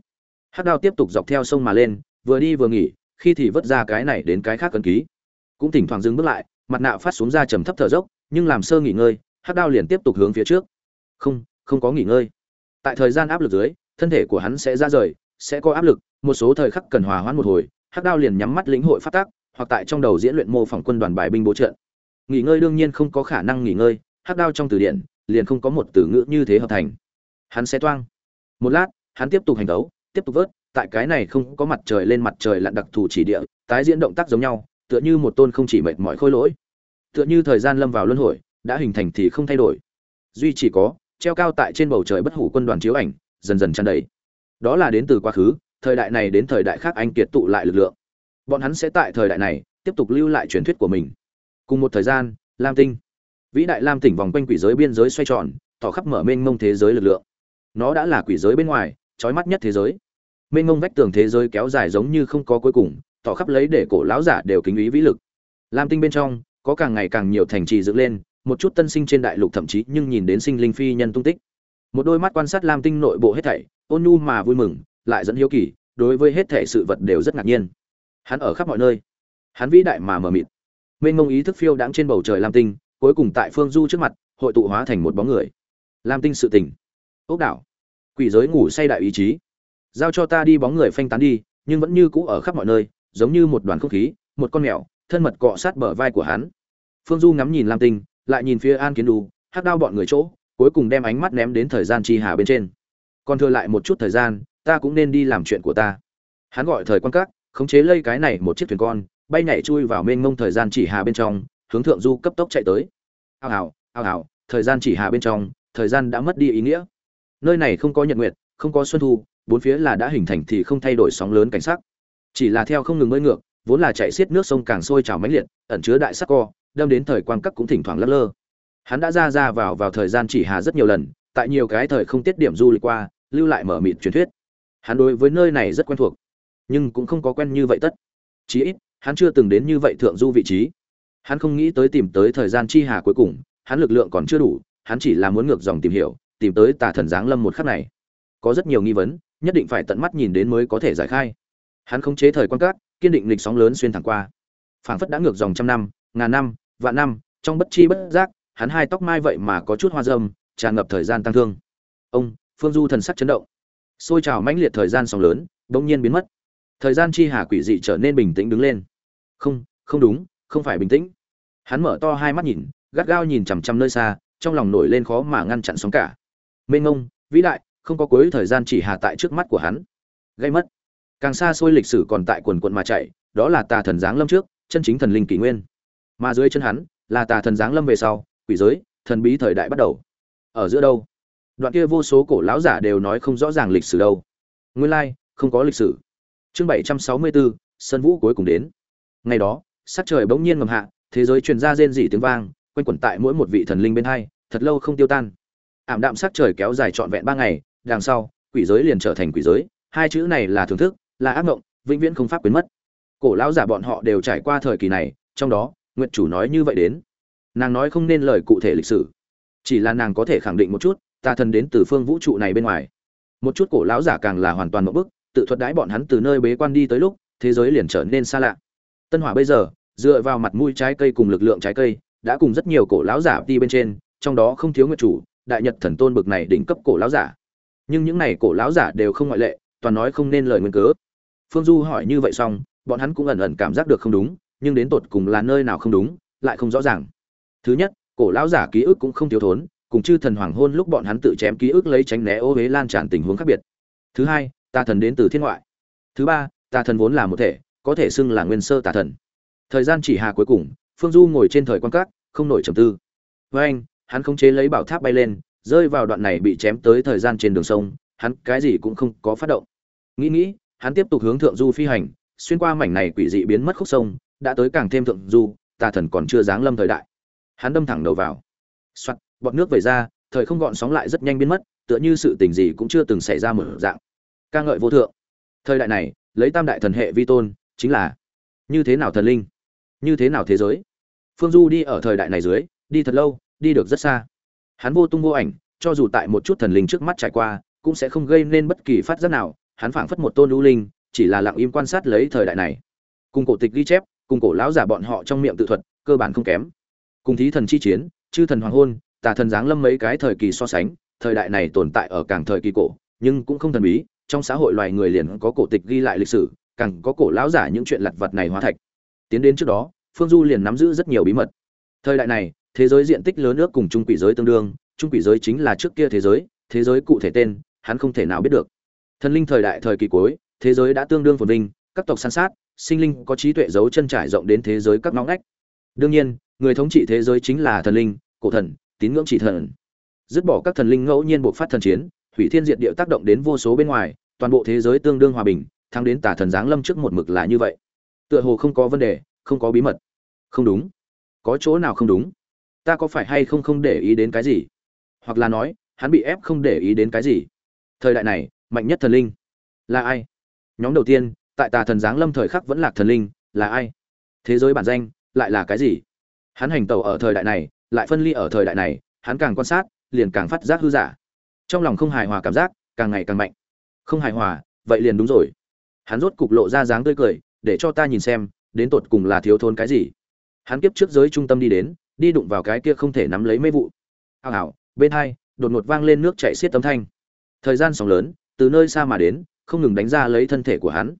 hắc đao tiếp tục dọc theo sông mà lên, vừa đi vừa nghỉ, khi thì vớt ra cái này đến cái khác ấn ký. Cũng thỉnh thoảng dừng bước lại, mặt nạ phát xuống ra trầm thấp thở dốc, nhưng làm sơ nghỉ ngơi, hắc đao liền tiếp tục hướng phía trước. Không không có nghỉ ngơi. Tại thời gian áp lực dưới, thân thể của hắn sẽ ra rời, sẽ có áp lực, một số thời khắc cần hòa hoãn một hồi, hắc đao liền nhắm mắt lĩnh hội phát tác, hoặc tại trong đầu diễn luyện mô phỏng quân đoàn bài binh bố trận. Nghỉ ngơi đương nhiên không có khả năng nghỉ ngơi, hắc đao trong từ điển, liền không có một từ ngữ như thế hợp thành. Hắn sẽ toang. Một lát, hắn tiếp tục hành đấu tiếp tục vớt, tại cái này không có mặt trời lên mặt trời lặn đặc thù chỉ địa, tái diễn động tác giống nhau, tựa như một tôn không chỉ mệt mỏi khôi lỗi. Tựa như thời gian lâm vào luân hồi, đã hình thành thì không thay đổi. Duy chỉ có, treo cao tại trên bầu trời bất hủ quân đoàn chiếu ảnh, dần dần tràn đầy. Đó là đến từ quá khứ, thời đại này đến thời đại khác anh kiệt tụ lại lực lượng. Bọn hắn sẽ tại thời đại này, tiếp tục lưu lại truyền thuyết của mình. Cùng một thời gian, lam tinh. Vĩ đại lam tỉnh vòng quanh quỷ giới biên giới xoay tròn, tỏ khắp mở mênh mông thế giới lực lượng. Nó đã là quỷ giới bên ngoài, trói mắt nhất thế giới mênh mông vách tường thế giới kéo dài giống như không có cuối cùng, tỏ khắp lấy để cổ lão giả đều kính ý vĩ lực. Lam tinh bên trong, có càng ngày càng nhiều thành trì dựng lên, một chút tân sinh trên đại lục thậm chí nhưng nhìn đến sinh linh phi nhân tung tích. Một đôi mắt quan sát lam tinh nội bộ hết thảy, ôn nhu mà vui mừng, lại dẫn hiếu kỳ, đối với hết thảy sự vật đều rất ngạc nhiên. Hắn ở khắp mọi nơi. Hắn vĩ đại mà mờ mịt. Mênh mông ý thức phiêu đãng trên bầu trời lam tinh, cuối cùng tại phương du trước mặt, hội tụ hóa thành một bóng người. Lam tinh sự tình. Ốc đảo. Quỷ giới ngủ say đại ý chí giao cho ta đi bóng người phanh tán đi, nhưng vẫn như cũ ở khắp mọi nơi, giống như một đoàn không khí, một con mèo, thân mật cọ sát bờ vai của hắn. Phương du ngắm nhìn lam tinh, lại nhìn phía an kiến đu hát đao bọn người chỗ, cuối cùng đem ánh mắt ném đến thời gian chi hà bên trên. Còn thừa lại một chút thời gian, ta cũng nên đi làm chuyện của ta. Hắn gọi thời quan các, khống chế lây cái này một chiếc thuyền con, bay nhảy chui vào mênh mông thời gian chỉ hà bên trong, hướng thượng du cấp tốc chạy tới. Ào ào ào ào, thời gian chỉ hà bên trong, thời gian đã mất đi ý nghĩa. Nơi này không có nhật nguyệt không có xuân thu, bốn phía là đã hình thành thì không thay đổi sóng lớn cảnh sắc. Chỉ là theo không ngừng bơi ngược, vốn là chạy xiết nước sông càng sôi trào mãnh liệt, ẩn chứa đại sắc co, đâm đến thời quang các cũng thỉnh thoảng lắc lơ. Hắn đã ra ra vào vào thời gian chỉ hà rất nhiều lần, tại nhiều cái thời không tiết điểm du lịch qua, lưu lại mở mịt truyền thuyết. Hắn đối với nơi này rất quen thuộc, nhưng cũng không có quen như vậy tất. Chí ít, hắn chưa từng đến như vậy thượng du vị trí. Hắn không nghĩ tới tìm tới thời gian chi hà cuối cùng, hắn lực lượng còn chưa đủ, hắn chỉ là muốn ngược dòng tìm hiểu, tìm tới tà thần giáng lâm một khắc này có rất nhiều nghi vấn, nhất định phải tận mắt nhìn đến mới có thể giải khai. Hắn không chế thời quan cát, kiên định lịch sóng lớn xuyên thẳng qua. Phảng phất đã ngược dòng trăm năm, ngàn năm, vạn năm, trong bất chi bất giác, hắn hai tóc mai vậy mà có chút hoa dâm tràn ngập thời gian tăng thương. Ông, phương du thần sắc chấn động. Xôi trào mãnh liệt thời gian sóng lớn bỗng nhiên biến mất. Thời gian chi hà quỷ dị trở nên bình tĩnh đứng lên. Không không đúng, không phải bình tĩnh. Hắn mở to hai mắt nhìn, gắt gao nhìn chằm chằm nơi xa, trong lòng nổi lên khó mà ngăn chặn sóng cả. Mênh ngông vĩ đại không có cuối thời gian chỉ hà tại trước mắt của hắn. Gây mất. Càng xa xôi lịch sử còn tại quần quận mà chạy, đó là tà thần giáng lâm trước, chân chính thần linh kỷ nguyên. Mà dưới chân hắn, là tà thần giáng lâm về sau, quỷ giới, thần bí thời đại bắt đầu. Ở giữa đâu? Đoạn kia vô số cổ lão giả đều nói không rõ ràng lịch sử đâu. Nguyên lai, không có lịch sử. Chương bảy trăm sáu mươi bốn sân vũ cuối cùng đến. Ngày đó, sắc trời bỗng nhiên ngầm hạ, thế giới truyền ra rên rỉ tiếng vang, quanh quẩn tại mỗi một vị thần linh bên hai, thật lâu không tiêu tan. Ảm đạm sắc trời kéo dài trọn vẹn ba ngày đằng sau, quỷ giới liền trở thành quỷ giới, hai chữ này là thưởng thức, là ác mộng, vĩnh viễn không pháp biến mất. Cổ lão giả bọn họ đều trải qua thời kỳ này, trong đó nguyện chủ nói như vậy đến. Nàng nói không nên lời cụ thể lịch sử. Chỉ là nàng có thể khẳng định một chút tà thần đến từ phương vũ trụ này bên ngoài. Một chút cổ lão giả càng là hoàn toàn một bức tự thuật đãi bọn hắn từ nơi bế quan đi tới lúc, thế giới liền trở nên xa lạ. Tân hỏa bây giờ, dựa vào mặt mũi trái cây cùng lực lượng trái cây, đã cùng rất nhiều cổ lão giả đi bên trên, trong đó không thiếu nguyện chủ, đại nhật thần tôn bực này đỉnh cấp cổ lão giả nhưng những này cổ lão giả đều không ngoại lệ, toàn nói không nên lời nguyên cớ. Phương du hỏi như vậy xong, bọn hắn cũng ẩn ẩn cảm giác được không đúng, nhưng đến tột cùng là nơi nào không đúng, lại không rõ ràng. Thứ nhất, cổ lão giả ký ức cũng không thiếu thốn, cùng chư thần hoàng hôn lúc bọn hắn tự chém ký ức lấy tránh né ô huế lan tràn tình huống khác biệt. Thứ hai, tà thần đến từ thiên ngoại. Thứ ba, tà thần vốn là một thể, có thể xưng là nguyên sơ tà thần. Thời gian chỉ hà cuối cùng, phương du ngồi trên thời quan cát không nổi trầm tư. Với anh, hắn không chế lấy bảo tháp bay lên rơi vào đoạn này bị chém tới thời gian trên đường sông, hắn cái gì cũng không có phát động. Nghĩ nghĩ, hắn tiếp tục hướng thượng du phi hành, xuyên qua mảnh này quỷ dị biến mất khúc sông, đã tới càng thêm thượng du, tà thần còn chưa giáng lâm thời đại. Hắn đâm thẳng đầu vào. Soạt, bọt nước vẩy ra, thời không gọn sóng lại rất nhanh biến mất, tựa như sự tình gì cũng chưa từng xảy ra một dạng. Ca ngợi vô thượng. Thời đại này, lấy tam đại thần hệ vi tôn, chính là như thế nào thần linh, như thế nào thế giới. Phương du đi ở thời đại này dưới, đi thật lâu, đi được rất xa hắn vô tung vô ảnh, cho dù tại một chút thần linh trước mắt trải qua, cũng sẽ không gây nên bất kỳ phát giác nào, hắn phảng phất một tôn lưu linh, chỉ là lặng im quan sát lấy thời đại này. Cùng cổ tịch ghi chép, cùng cổ lão giả bọn họ trong miệng tự thuật, cơ bản không kém. Cùng thí thần chi chiến, chư thần hoàng hôn, tà thần giáng lâm mấy cái thời kỳ so sánh, thời đại này tồn tại ở càng thời kỳ cổ, nhưng cũng không thần bí, trong xã hội loài người liền có cổ tịch ghi lại lịch sử, càng có cổ lão giả những chuyện lặt vặt này hóa thạch. Tiến đến trước đó, phương du liền nắm giữ rất nhiều bí mật. Thời đại này thế giới diện tích lớn nước cùng trung quỷ giới tương đương trung quỷ giới chính là trước kia thế giới thế giới cụ thể tên, hắn không thể nào biết được. Thần linh thời đại thời kỳ cuối, thế giới đã tương đương phồn vinh, các tộc san sát, sinh linh có trí tuệ giấu chân trải rộng đến thế giới các ngõ ngách. Đương nhiên, người thống trị thế giới chính là thần linh, cổ thần, tín ngưỡng chỉ thần. Dứt bỏ các thần linh ngẫu nhiên buộc phát thần chiến, hủy thiên diệt địa tác động đến vô số bên ngoài, toàn bộ thế giới tương đương hòa bình, thắng đến tả thần giáng lâm trước một mực là như vậy. Tựa hồ không có vấn đề, không có bí mật. Không đúng. Có chỗ nào không đúng? Ta có phải hay không không để ý đến cái gì? Hoặc là nói, hắn bị ép không để ý đến cái gì? Thời đại này, mạnh nhất thần linh là ai? Nhóm đầu tiên, tại tà thần giáng lâm thời khắc vẫn là thần linh, là ai? Thế giới bản danh, lại là cái gì? Hắn hành tẩu ở thời đại này, lại phân ly ở thời đại này, hắn càng quan sát, liền càng phát giác hư giả. Trong lòng không hài hòa cảm giác, càng ngày càng mạnh. Không hài hòa, vậy liền đúng rồi. Hắn rốt cục lộ ra dáng tươi cười, để cho ta nhìn xem, đến tột cùng là thiếu thốn cái gì. Hắn kiếp trước giới trung tâm đi đến đi đụng vào cái kia không thể nắm lấy mấy vụ. Hào hào, bên hai, đột ngột vang lên nước chạy xiết tấm thanh. Thời gian sóng lớn, từ nơi xa mà đến, không ngừng đánh ra lấy thân thể của hắn.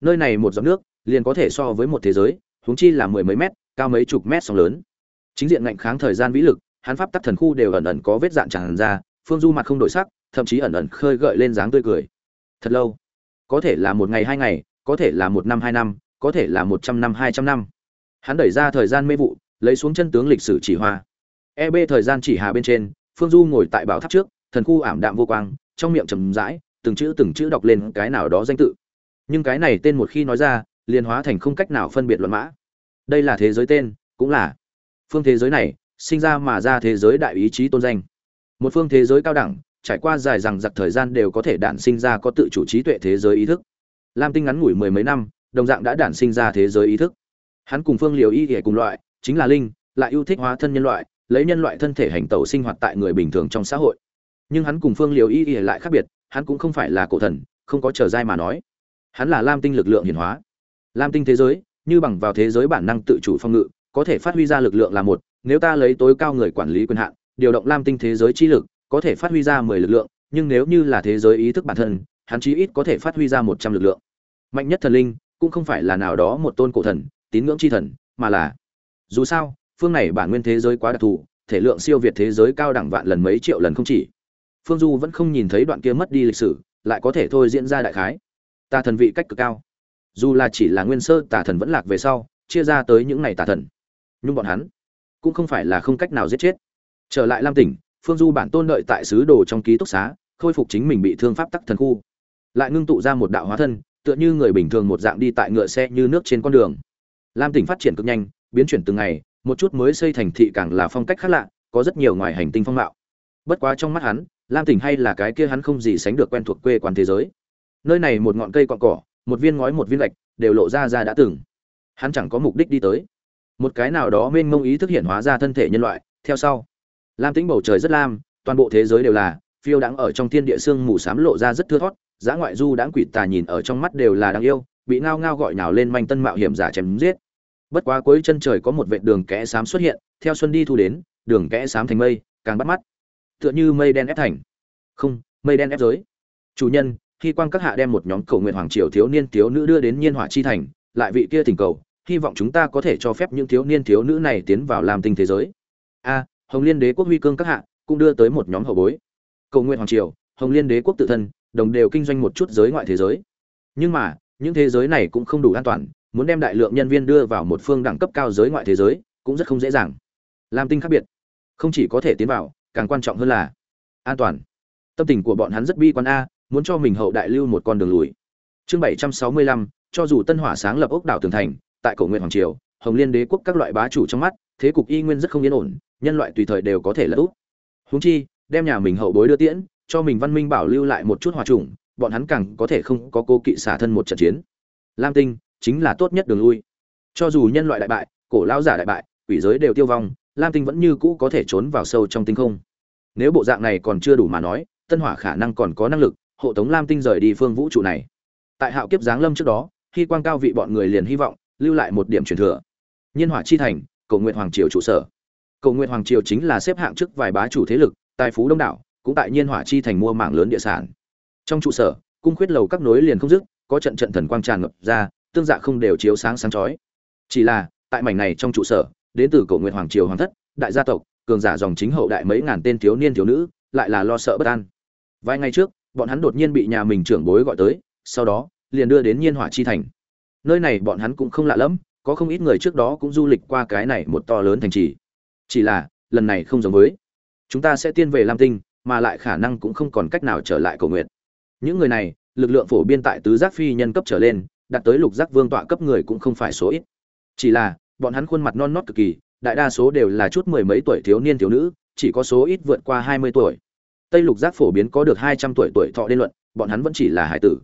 Nơi này một giọt nước, liền có thể so với một thế giới, huống chi là mười mấy mét, cao mấy chục mét sóng lớn. Chính diện ngạnh kháng thời gian vĩ lực, hắn pháp tắc thần khu đều ẩn ẩn có vết dạn tràn ra, phương du mặt không đổi sắc, thậm chí ẩn ẩn khơi gợi lên dáng tươi cười. Thật lâu. Có thể là một ngày hai ngày, có thể là một năm hai năm, có thể là một trăm năm hai trăm năm. Hắn đẩy ra thời gian mê vụ lấy xuống chân tướng lịch sử chỉ hoa. Eb thời gian chỉ hà bên trên, phương du ngồi tại bảo tháp trước, thần khu ảm đạm vô quang, trong miệng trầm rãi, từng chữ từng chữ đọc lên cái nào đó danh tự. Nhưng cái này tên một khi nói ra, liền hóa thành không cách nào phân biệt luận mã. Đây là thế giới tên, cũng là phương thế giới này, sinh ra mà ra thế giới đại ý chí tôn danh. Một phương thế giới cao đẳng, trải qua dài rằng giặc thời gian đều có thể đản sinh ra có tự chủ trí tuệ thế giới ý thức. Lam tinh ngắn ngủi mười mấy năm, đồng dạng đã đản sinh ra thế giới ý thức. Hắn cùng phương liều y để cùng loại chính là linh, lại yêu thích hóa thân nhân loại, lấy nhân loại thân thể hành tẩu sinh hoạt tại người bình thường trong xã hội. Nhưng hắn cùng phương liều y y lại khác biệt, hắn cũng không phải là cổ thần, không có trở dai mà nói. Hắn là lam tinh lực lượng hiển hóa. Lam tinh thế giới, như bằng vào thế giới bản năng tự chủ phong ngự, có thể phát huy ra lực lượng là một, nếu ta lấy tối cao người quản lý quyền hạn, điều động lam tinh thế giới chi lực, có thể phát huy ra mười lực lượng, nhưng nếu như là thế giới ý thức bản thân, hắn chí ít có thể phát huy ra một trăm lực lượng. Mạnh nhất thần linh, cũng không phải là nào đó một tôn cổ thần, tín ngưỡng chi thần, mà là dù sao, phương này bản nguyên thế giới quá đặc thù, thể lượng siêu việt thế giới cao đẳng vạn lần mấy triệu lần không chỉ. Phương du vẫn không nhìn thấy đoạn kia mất đi lịch sử, lại có thể thôi diễn ra đại khái. Tà thần vị cách cực cao. Dù là chỉ là nguyên sơ, tà thần vẫn lạc về sau, chia ra tới những này tà thần. Nhưng bọn hắn cũng không phải là không cách nào giết chết. Trở lại lam tỉnh, phương du bản tôn đợi tại sứ đồ trong ký túc xá, khôi phục chính mình bị thương pháp tắc thần khu. Lại ngưng tụ ra một đạo hóa thân, tựa như người bình thường một dạng đi tại ngựa xe như nước trên con đường. Lam tỉnh phát triển cực nhanh biến chuyển từng ngày một chút mới xây thành thị càng là phong cách khác lạ có rất nhiều ngoài hành tinh phong mạo. Bất quá trong mắt hắn lam tỉnh hay là cái kia hắn không gì sánh được quen thuộc quê quán thế giới. Nơi này một ngọn cây cọn cỏ một viên ngói một viên lạch, đều lộ ra ra đã từng. Hắn chẳng có mục đích đi tới. Một cái nào đó mênh mông ý thức hiện hóa ra thân thể nhân loại theo sau. Lam tĩnh bầu trời rất lam toàn bộ thế giới đều là phiêu đãng ở trong thiên địa xương mù xám lộ ra rất thưa thót giá ngoại du đãng quỷ tà nhìn ở trong mắt đều là đáng yêu bị ngao ngao gọi nào lên manh tân mạo hiểm giả chém giết bất quá cuối chân trời có một vệt đường kẽ xám xuất hiện, theo xuân đi thu đến, đường kẽ xám thành mây, càng bắt mắt. Tựa như mây đen ép thành. Không, mây đen ép giới. Chủ nhân khi quang các hạ đem một nhóm cầu nguyện hoàng triều thiếu niên thiếu nữ đưa đến nhiên hỏa chi thành, lại vị kia thỉnh cầu, hy vọng chúng ta có thể cho phép những thiếu niên thiếu nữ này tiến vào làm tinh thế giới. A, hồng liên đế quốc huy cương các hạ cũng đưa tới một nhóm hậu bối. Cầu nguyện hoàng triều, hồng liên đế quốc tự thân, đồng đều kinh doanh một chút giới ngoại thế giới. Nhưng mà, những thế giới này cũng không đủ an toàn muốn đem đại lượng nhân viên đưa vào một phương đẳng cấp cao giới ngoại thế giới, cũng rất không dễ dàng. Làm tinh khác biệt. Không chỉ có thể tiến vào, càng quan trọng hơn là an toàn. Tâm tình của bọn hắn rất bi quan a, muốn cho mình hậu đại lưu một con đường lùi. Chương bảy trăm sáu mươi lăm, cho dù tân hỏa sáng lập ốc đảo tường thành, tại cổ nguyện hoàng triều, hồng liên đế quốc các loại bá chủ trong mắt, thế cục y nguyên rất không yên ổn, nhân loại tùy thời đều có thể lỡ úp. Húng chi, đem nhà mình hậu bối đưa tiễn, cho mình văn minh bảo lưu lại một chút hòa trùng, bọn hắn càng có thể không có cô kỵ xả thân một trận chiến. Lam tinh chính là tốt nhất đường lui. Cho dù nhân loại đại bại, cổ lão giả đại bại, quỷ giới đều tiêu vong, lam tinh vẫn như cũ có thể trốn vào sâu trong tinh không. Nếu bộ dạng này còn chưa đủ mà nói, tân hỏa khả năng còn có năng lực, hộ tống lam tinh rời đi phương vũ trụ này. Tại hạo kiếp giáng lâm trước đó khi quang cao vị bọn người liền hy vọng, lưu lại một điểm truyền thừa. Nhiên hỏa chi thành, cầu nguyện hoàng triều trụ sở. Cầu nguyện hoàng triều chính là xếp hạng trước vài bá chủ thế lực, tài phú đông đảo, cũng tại nhiên hỏa chi thành mua mảng lớn địa sản. Trong trụ sở, cung khuyết lầu các nối liền không dứt, có trận trận thần quang tràn ngập ra tương dạ không đều chiếu sáng sáng chói. Chỉ là, tại mảnh này trong trụ sở, đến từ cổ nguyên hoàng triều hoàng thất, đại gia tộc, cường giả dòng chính hậu đại mấy ngàn tên thiếu niên thiếu nữ, lại là lo sợ bất an. Vài ngày trước, bọn hắn đột nhiên bị nhà mình trưởng bối gọi tới, sau đó, liền đưa đến nhiên hỏa chi thành. Nơi này bọn hắn cũng không lạ lẫm, có không ít người trước đó cũng du lịch qua cái này một to lớn thành trì. Chỉ là, lần này không giống với. Chúng ta sẽ tiên về lam tinh, mà lại khả năng cũng không còn cách nào trở lại Cổ Nguyệt. những người này, lực lượng phổ biên tại tứ giác phi nhân cấp trở lên đạt tới lục giác vương tọa cấp người cũng không phải số ít. Chỉ là, bọn hắn khuôn mặt non nót cực kỳ, đại đa số đều là chút mười mấy tuổi thiếu niên thiếu nữ, chỉ có số ít vượt qua hai mươi tuổi. Tây lục giác phổ biến có được hai trăm tuổi tuổi thọ đen luận, bọn hắn vẫn chỉ là hải tử.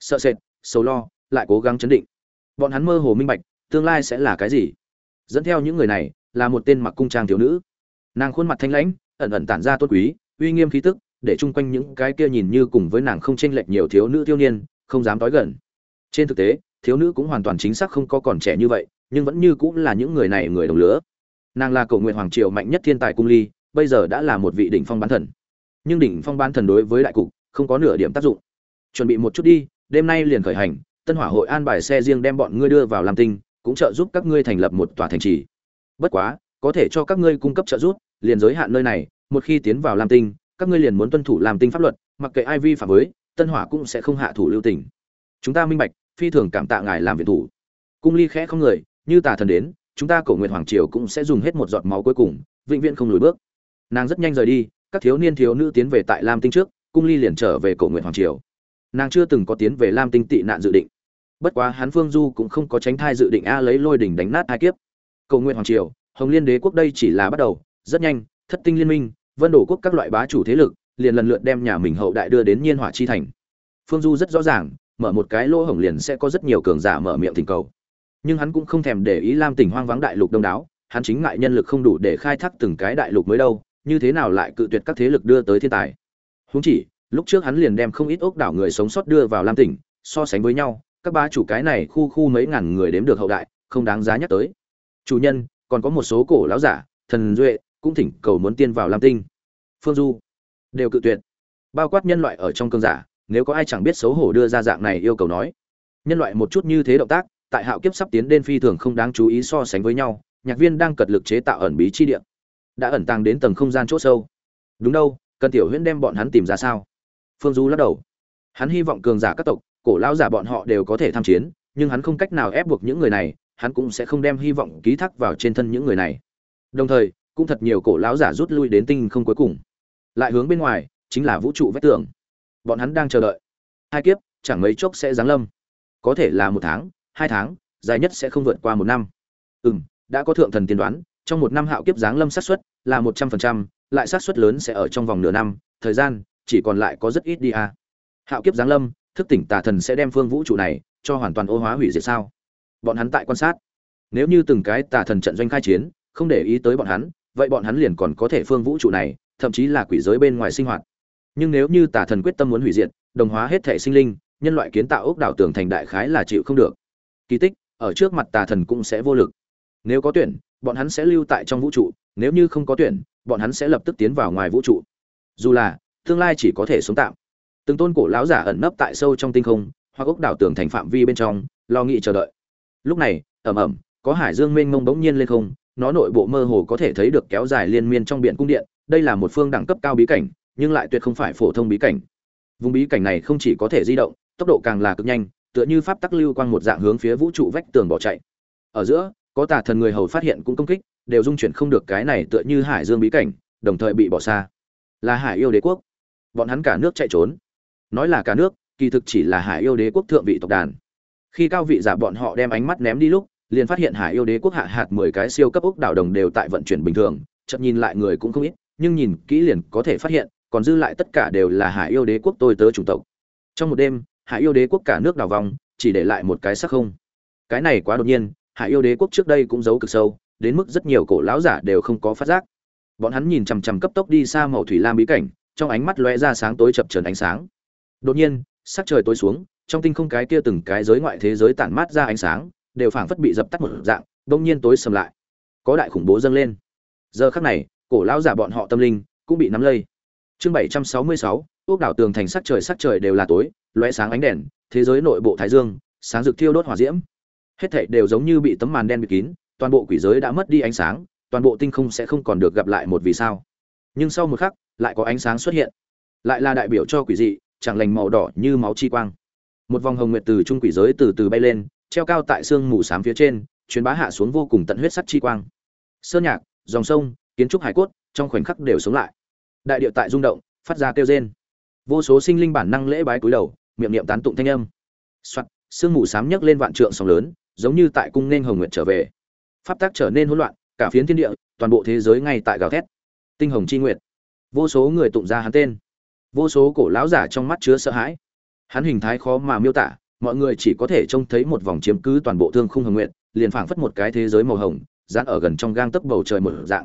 Sợ sệt, sầu lo, lại cố gắng chấn định. Bọn hắn mơ hồ minh bạch, tương lai sẽ là cái gì. Dẫn theo những người này, là một tên mặc cung trang thiếu nữ. Nàng khuôn mặt thanh lãnh, ẩn ẩn tản ra tôn quý, uy nghiêm khí tức, để chung quanh những cái kia nhìn như cùng với nàng không chênh lệch nhiều thiếu nữ, thiếu niên, không dám nói gần trên thực tế, thiếu nữ cũng hoàn toàn chính xác không có còn trẻ như vậy, nhưng vẫn như cũng là những người này người đồng lứa. Nàng là cầu nguyện hoàng triều mạnh nhất thiên tài cung ly, bây giờ đã là một vị đỉnh phong bán thần. Nhưng đỉnh phong bán thần đối với đại cục, không có nửa điểm tác dụng. Chuẩn bị một chút đi, đêm nay liền khởi hành, tân hỏa hội an bài xe riêng đem bọn ngươi đưa vào làm tinh, cũng trợ giúp các ngươi thành lập một tòa thành trì. Bất quá, có thể cho các ngươi cung cấp trợ giúp, liền giới hạn nơi này, một khi tiến vào lam tinh, các ngươi liền muốn tuân thủ làm tinh pháp luật, mặc kệ ai vi phạm với, tân hỏa cũng sẽ không hạ thủ lưu tình chúng ta minh bạch, phi thường cảm tạ ngài làm viện thủ. Cung ly khẽ không người, như tà thần đến, chúng ta cổ nguyện hoàng triều cũng sẽ dùng hết một giọt máu cuối cùng, vĩnh viễn không lùi bước. Nàng rất nhanh rời đi, các thiếu niên thiếu nữ tiến về tại lam tinh trước, cung ly liền trở về cổ nguyện hoàng triều. Nàng chưa từng có tiến về lam tinh tị nạn dự định. Bất quá hắn phương du cũng không có tránh thai dự định a lấy lôi đỉnh đánh nát hai kiếp. Cầu nguyện hoàng triều, hồng liên đế quốc đây chỉ là bắt đầu, rất nhanh, thất tinh liên minh, vân đổ quốc các loại bá chủ thế lực, liền lần lượt đem nhà mình hậu đại đưa đến nhiên hỏa chi thành. Phương du rất rõ ràng mở một cái lỗ hổng liền sẽ có rất nhiều cường giả mở miệng thỉnh cầu. Nhưng hắn cũng không thèm để ý lam tỉnh hoang vắng đại lục đông đáo hắn chính ngại nhân lực không đủ để khai thác từng cái đại lục mới đâu, như thế nào lại cự tuyệt các thế lực đưa tới thiên tài? Húng chỉ, lúc trước hắn liền đem không ít ốc đảo người sống sót đưa vào lam tỉnh so sánh với nhau, các bá chủ cái này khu khu mấy ngàn người đếm được hậu đại, không đáng giá nhắc tới. Chủ nhân, còn có một số cổ lão giả, thần duệ, cũng thỉnh cầu muốn tiên vào lam tinh. Phương du, đều cự tuyệt. Bao quát nhân loại ở trong cơn giả nếu có ai chẳng biết xấu hổ đưa ra dạng này yêu cầu nói. Nhân loại một chút như thế động tác, tại hạo kiếp sắp tiến đến phi thường không đáng chú ý so sánh với nhau, nhạc viên đang cật lực chế tạo ẩn bí chi địa. Đã ẩn tàng đến tầng không gian chỗ sâu. Đúng đâu, cần tiểu huyễn đem bọn hắn tìm ra sao? Phương du lắc đầu. Hắn hy vọng cường giả các tộc, cổ lão giả bọn họ đều có thể tham chiến, nhưng hắn không cách nào ép buộc những người này, hắn cũng sẽ không đem hy vọng ký thác vào trên thân những người này. Đồng thời, cũng thật nhiều cổ lão giả rút lui đến tinh không cuối cùng. Lại hướng bên ngoài, chính là vũ trụ vách tường bọn hắn đang chờ đợi. Hai kiếp, chẳng mấy chốc sẽ giáng lâm. Có thể là một tháng, hai tháng, dài nhất sẽ không vượt qua một năm. Ừ m đã có thượng thần tiên đoán, trong một năm hạo kiếp giáng lâm sát xuất là một trăm phần trăm, lại sát xuất lớn sẽ ở trong vòng nửa năm, thời gian chỉ còn lại có rất ít đi à. hạo kiếp giáng lâm, thức tỉnh tà thần sẽ đem phương vũ trụ này cho hoàn toàn ô hóa hủy diệt sao? Bọn hắn tại quan sát. Nếu như từng cái tà thần trận doanh khai chiến, không để ý tới bọn hắn, vậy bọn hắn liền còn có thể phương vũ trụ này, thậm chí là quỷ giới bên ngoài sinh hoạt nhưng nếu như tà thần quyết tâm muốn hủy diệt, đồng hóa hết thể sinh linh, nhân loại kiến tạo ốc đảo tường thành đại khái là chịu không được. Kỳ tích, ở trước mặt tà thần cũng sẽ vô lực. Nếu có tuyển, bọn hắn sẽ lưu tại trong vũ trụ, nếu như không có tuyển, bọn hắn sẽ lập tức tiến vào ngoài vũ trụ. Dù là, tương lai chỉ có thể sống tạm. Từng tôn cổ lão giả ẩn nấp tại sâu trong tinh không, hoặc ốc đảo tường thành phạm vi bên trong, lo nghĩ chờ đợi. Lúc này ẩm ẩm có hải dương mênh mông bỗng nhiên lên không, nó nội bộ mơ hồ có thể thấy được kéo dài liên miên trong biển cung điện, đây là một phương đẳng cấp cao bí cảnh nhưng lại tuyệt không phải phổ thông bí cảnh. Vùng bí cảnh này không chỉ có thể di động, tốc độ càng là cực nhanh, tựa như pháp tắc lưu quang một dạng hướng phía vũ trụ vách tường bỏ chạy. Ở giữa, có tà thần người hầu phát hiện cũng công kích, đều dung chuyển không được cái này tựa như hải dương bí cảnh, đồng thời bị bỏ xa. Là hải yêu đế quốc. Bọn hắn cả nước chạy trốn. Nói là cả nước, kỳ thực chỉ là hải yêu đế quốc thượng vị tộc đàn. Khi cao vị giả bọn họ đem ánh mắt ném đi lúc, liền phát hiện hải yêu đế quốc hạ hạt mười cái siêu cấp ốc đảo đồng đều tại vận chuyển bình thường chậm nhìn lại người cũng không ít, nhưng nhìn kỹ liền có thể phát hiện còn dư lại tất cả đều là hải yêu đế quốc tôi tớ chủng tộc. Trong một đêm, hải yêu đế quốc cả nước đảo vòng, chỉ để lại một cái sắc không. Cái này quá đột nhiên, hải yêu đế quốc trước đây cũng giấu cực sâu, đến mức rất nhiều cổ lão giả đều không có phát giác. Bọn hắn nhìn chằm chằm cấp tốc đi xa màu thủy lam bí cảnh, trong ánh mắt lóe ra sáng tối chập chờn ánh sáng. Đột nhiên, sắc trời tối xuống, trong tinh không cái kia từng cái giới ngoại thế giới tản mát ra ánh sáng, đều phảng phất bị dập tắt một dạng đông nhiên tối sầm lại. Có đại khủng bố dâng lên. Giờ khắc này, cổ lão giả bọn họ tâm linh cũng bị nắm lây chương bảy trăm sáu mươi sáu ốc đảo tường thành sắc trời sắc trời đều là tối, lóe sáng ánh đèn, thế giới nội bộ thái dương, sáng rực thiêu đốt hỏa diễm. Hết thảy đều giống như bị tấm màn đen bịt kín, toàn bộ quỷ giới đã mất đi ánh sáng, toàn bộ tinh không sẽ không còn được gặp lại một vì sao. Nhưng sau một khắc, lại có ánh sáng xuất hiện. Lại là đại biểu cho quỷ dị, chẳng lành màu đỏ như máu chi quang. Một vòng hồng nguyệt từ trung quỷ giới từ từ bay lên, treo cao tại xương mù xám phía trên, truyền bá hạ xuống vô cùng tận huyết sắc chi quang. Sơn nhạc, dòng sông, kiến trúc hải cốt, trong khoảnh khắc đều sống lại đại điệu tại rung động phát ra kêu rên. Vô số sinh linh bản năng lễ bái cúi đầu miệng niệm tán tụng thanh âm. Soạt sương mù sám nhấc lên vạn trượng sóng lớn giống như tại cung nên hồng nguyện trở về. Pháp tác trở nên hỗn loạn cả phiến thiên địa toàn bộ thế giới ngay tại gào thét. Tinh hồng chi nguyệt. Vô số người tụng ra hắn tên. Vô số cổ lão giả trong mắt chứa sợ hãi. Hắn hình thái khó mà miêu tả mọi người chỉ có thể trông thấy một vòng chiếm cứ toàn bộ thương khung hồng nguyện, liền phảng phất một cái thế giới màu hồng dán ở gần trong gang tấc bầu trời một dạng.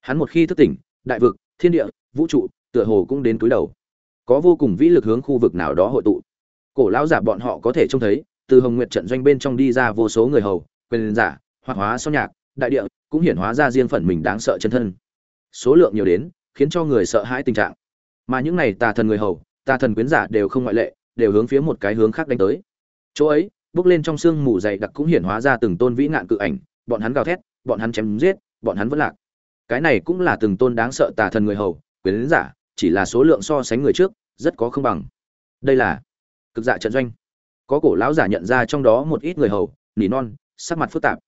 Hắn một khi thức tỉnh đại vực thiên địa vũ trụ, tựa hồ cũng đến túi đầu. Có vô cùng vĩ lực hướng khu vực nào đó hội tụ. Cổ lão giả bọn họ có thể trông thấy, từ hồng nguyệt trận doanh bên trong đi ra vô số người hầu, quyền giả hoặc hóa so nhạc, đại địa, cũng hiển hóa ra riêng phần mình đáng sợ chân thân. Số lượng nhiều đến, khiến cho người sợ hãi tình trạng. Mà những này tà thần người hầu, tà thần quyến giả đều không ngoại lệ, đều hướng phía một cái hướng khác đánh tới. Chỗ ấy, bước lên trong sương mù dày đặc cũng hiển hóa ra từng tôn vĩ ngạn cự ảnh, bọn hắn gào thét, bọn hắn chém giết, bọn hắn vẫn lạc. Cái này cũng là từng tôn đáng sợ tà thần người hầu quyến giả, chỉ là số lượng so sánh người trước, rất có không bằng. Đây là cực dạ trận doanh. Có cổ lão giả nhận ra trong đó một ít người hầu, nỉ non, sắc mặt phức tạp.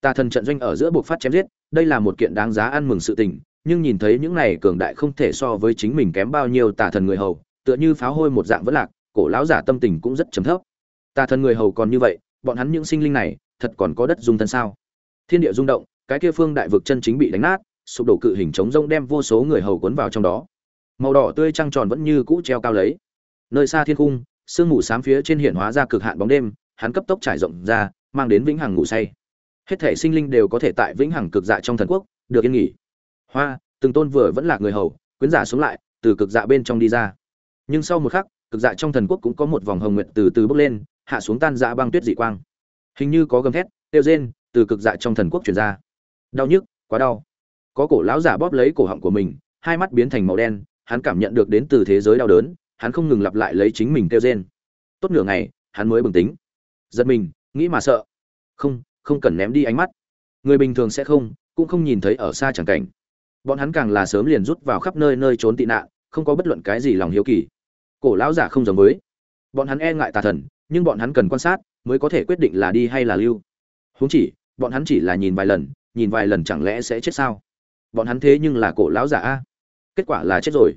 Tà thần trận doanh ở giữa buộc phát chém giết, đây là một kiện đáng giá ăn mừng sự tình, nhưng nhìn thấy những này cường đại không thể so với chính mình kém bao nhiêu tà thần người hầu, tựa như pháo hôi một dạng vẫn lạc, cổ lão giả tâm tình cũng rất trầm thấp. Tà thần người hầu còn như vậy, bọn hắn những sinh linh này, thật còn có đất dung thân sao? Thiên địa rung động, cái kia phương đại vực chân chính bị đánh nát sụp đổ cự hình chống rông đem vô số người hầu cuốn vào trong đó. Màu đỏ tươi trăng tròn vẫn như cũ treo cao lấy. Nơi xa thiên cung sương mù xám phía trên hiện hóa ra cực hạn bóng đêm, hắn cấp tốc trải rộng ra, mang đến vĩnh hằng ngủ say. Hết thể sinh linh đều có thể tại vĩnh hằng cực dạ trong thần quốc, được yên nghỉ. Hoa, từng tôn vừa vẫn là người hầu, quyến giả xuống lại, từ cực dạ bên trong đi ra. Nhưng sau một khắc, cực dạ trong thần quốc cũng có một vòng hồng nguyệt từ từ bốc lên, hạ xuống tan dạ băng tuyết dị quang. Hình như có gầm thét tiêu rên, từ cực dạ trong thần quốc truyền ra. Đau nhức, quá đau có cổ lão giả bóp lấy cổ họng của mình, hai mắt biến thành màu đen, hắn cảm nhận được đến từ thế giới đau đớn, hắn không ngừng lặp lại lấy chính mình kêu rên. Tốt nửa ngày, hắn mới bừng tính. Giật mình, nghĩ mà sợ. Không không cần ném đi ánh mắt. Người bình thường sẽ không, cũng không nhìn thấy ở xa chẳng cảnh. Bọn hắn càng là sớm liền rút vào khắp nơi nơi trốn tị nạn, không có bất luận cái gì lòng hiếu kỳ. Cổ lão giả không giống với. Bọn hắn e ngại tà thần, nhưng bọn hắn cần quan sát, mới có thể quyết định là đi hay là lưu. Huống chỉ, bọn hắn chỉ là nhìn vài lần, nhìn vài lần chẳng lẽ sẽ chết sao? Bọn hắn thế nhưng là cổ lão giả a. Kết quả là chết rồi.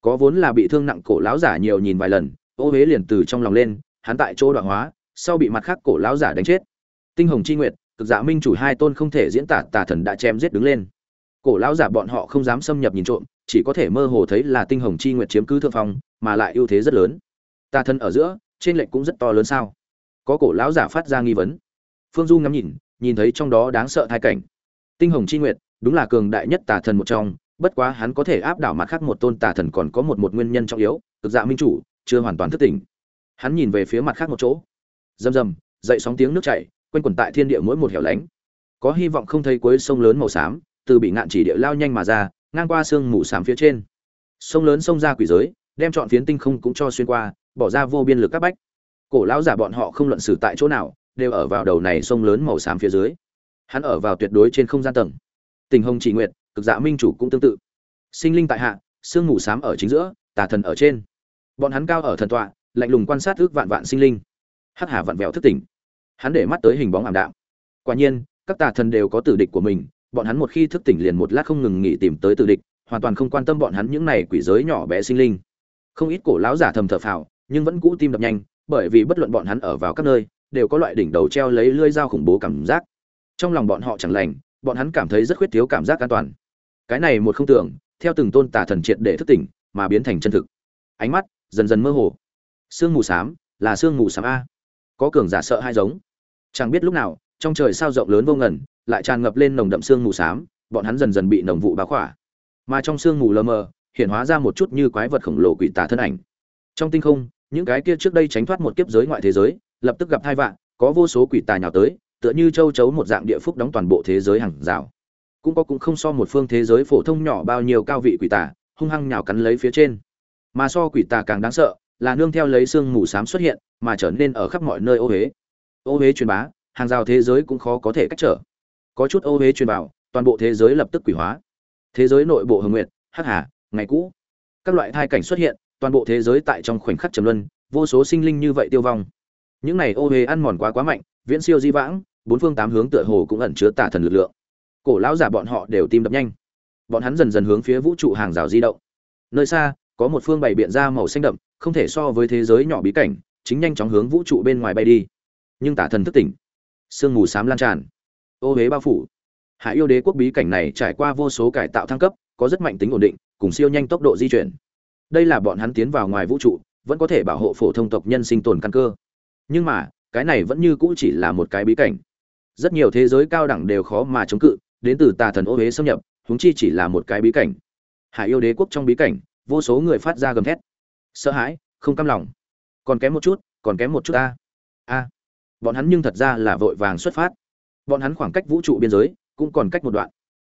Có vốn là bị thương nặng cổ lão giả nhiều nhìn vài lần, ô huế liền từ trong lòng lên, hắn tại chỗ đoạn hóa, sau bị mặt khác cổ lão giả đánh chết. Tinh hồng chi nguyệt, cực giả minh chủ hai tôn không thể diễn tả, tà thần đã chém giết đứng lên. Cổ lão giả bọn họ không dám xâm nhập nhìn trộm, chỉ có thể mơ hồ thấy là tinh hồng chi nguyệt chiếm cứ thượng phong, mà lại ưu thế rất lớn. Tà thần ở giữa, trên lệnh cũng rất to lớn sao? Có cổ lão giả phát ra nghi vấn. Phương du ngắm nhìn nhìn thấy trong đó đáng sợ thai cảnh. Tinh hồng chi nguyệt đúng là cường đại nhất tà thần một trong, bất quá hắn có thể áp đảo mặt khác một tôn tà thần còn có một một nguyên nhân trọng yếu, cực dạ minh chủ, chưa hoàn toàn thức tỉnh. Hắn nhìn về phía mặt khác một chỗ. Rầm rầm, dậy sóng tiếng nước chảy, quanh quẩn tại thiên địa mỗi một hẻo lánh. Có hy vọng không thấy cuối sông lớn màu xám, từ bị ngạn chỉ địa lao nhanh mà ra, ngang qua sương mù xám phía trên. Sông lớn sông ra quỷ giới, đem chọn phiến tinh không cũng cho xuyên qua, bỏ ra vô biên lực các bách. Cổ lão giả bọn họ không luận xử tại chỗ nào, đều ở vào đầu này sông lớn màu xám phía dưới. Hắn ở vào tuyệt đối trên không gian tầng tình hồng chỉ nguyệt, cực dạ minh chủ cũng tương tự. Sinh linh tại hạ, sương mù xám ở chính giữa, tà thần ở trên. Bọn hắn cao ở thần tọa, lạnh lùng quan sát ước vạn vạn sinh linh. Hắc hà vặn vẹo thức tỉnh. Hắn để mắt tới hình bóng ảm đạm. Quả nhiên, các tà thần đều có tử địch của mình, bọn hắn một khi thức tỉnh liền một lát không ngừng nghỉ tìm tới tử địch, hoàn toàn không quan tâm bọn hắn những này quỷ giới nhỏ bé sinh linh. Không ít cổ lão giả thầm thở phào, nhưng vẫn cũ tim đập nhanh, bởi vì bất luận bọn hắn ở vào các nơi, đều có loại đỉnh đầu treo lấy lưỡi dao khủng bố cảm giác. Trong lòng bọn họ chẳng lành bọn hắn cảm thấy rất khuyết thiếu cảm giác an toàn. Cái này một không tưởng, theo từng tôn tà thần triệt để thức tỉnh, mà biến thành chân thực. Ánh mắt dần dần mơ hồ. Sương mù xám là sương mù xám a. Có cường giả sợ hai giống. Chẳng biết lúc nào, trong trời sao rộng lớn vô ngần, lại tràn ngập lên nồng đậm sương mù xám, bọn hắn dần dần bị nồng vụ bá khỏa. Mà trong sương mù lờ mờ, hiện hóa ra một chút như quái vật khổng lồ quỷ tà thân ảnh. Trong tinh không, những cái kia trước đây tránh thoát một kiếp giới ngoại thế giới, lập tức gặp hai vạn có vô số quỷ tà nhào tới tựa như châu chấu một dạng địa phúc đóng toàn bộ thế giới hàng rào. Cũng có cũng không so một phương thế giới phổ thông nhỏ bao nhiêu cao vị quỷ tà, hung hăng nhào cắn lấy phía trên. Mà so quỷ tà càng đáng sợ, là nương theo lấy xương mù xám xuất hiện, mà trở nên ở khắp mọi nơi ô huế. Ô huế truyền bá, hàng rào thế giới cũng khó có thể cách trở. Có chút ô huế truyền vào toàn bộ thế giới lập tức quỷ hóa. Thế giới nội bộ hồng nguyệt, hắc hà, ngày cũ. Các loại thai cảnh xuất hiện, toàn bộ thế giới tại trong khoảnh khắc trầm luân, vô số sinh linh như vậy tiêu vong. Những này ô huế ăn mòn quá quá mạnh, viễn siêu di vãng bốn phương tám hướng tựa hồ cũng ẩn chứa tả thần lực lượng. Cổ lão giả bọn họ đều tim đập nhanh. Bọn hắn dần dần hướng phía vũ trụ hàng rào di động. Nơi xa, có một phương bày biện ra màu xanh đậm, không thể so với thế giới nhỏ bí cảnh, chính nhanh chóng hướng vũ trụ bên ngoài bay đi. Nhưng tả thần thức tỉnh. Sương mù xám lan tràn. Ô huế bao phủ. Hạ yêu đế quốc bí cảnh này trải qua vô số cải tạo thăng cấp, có rất mạnh tính ổn định, cùng siêu nhanh tốc độ di chuyển. Đây là bọn hắn tiến vào ngoài vũ trụ, vẫn có thể bảo hộ phổ thông tộc nhân sinh tồn căn cơ. Nhưng mà, cái này vẫn như cũ chỉ là một cái bí cảnh rất nhiều thế giới cao đẳng đều khó mà chống cự, đến từ tà thần ô huế xâm nhập, huống chi chỉ là một cái bí cảnh. Hải yêu đế quốc trong bí cảnh, vô số người phát ra gầm thét. Sợ hãi, không cam lòng. Còn kém một chút, còn kém một chút ta. A. Bọn hắn nhưng thật ra là vội vàng xuất phát. Bọn hắn khoảng cách vũ trụ biên giới, cũng còn cách một đoạn.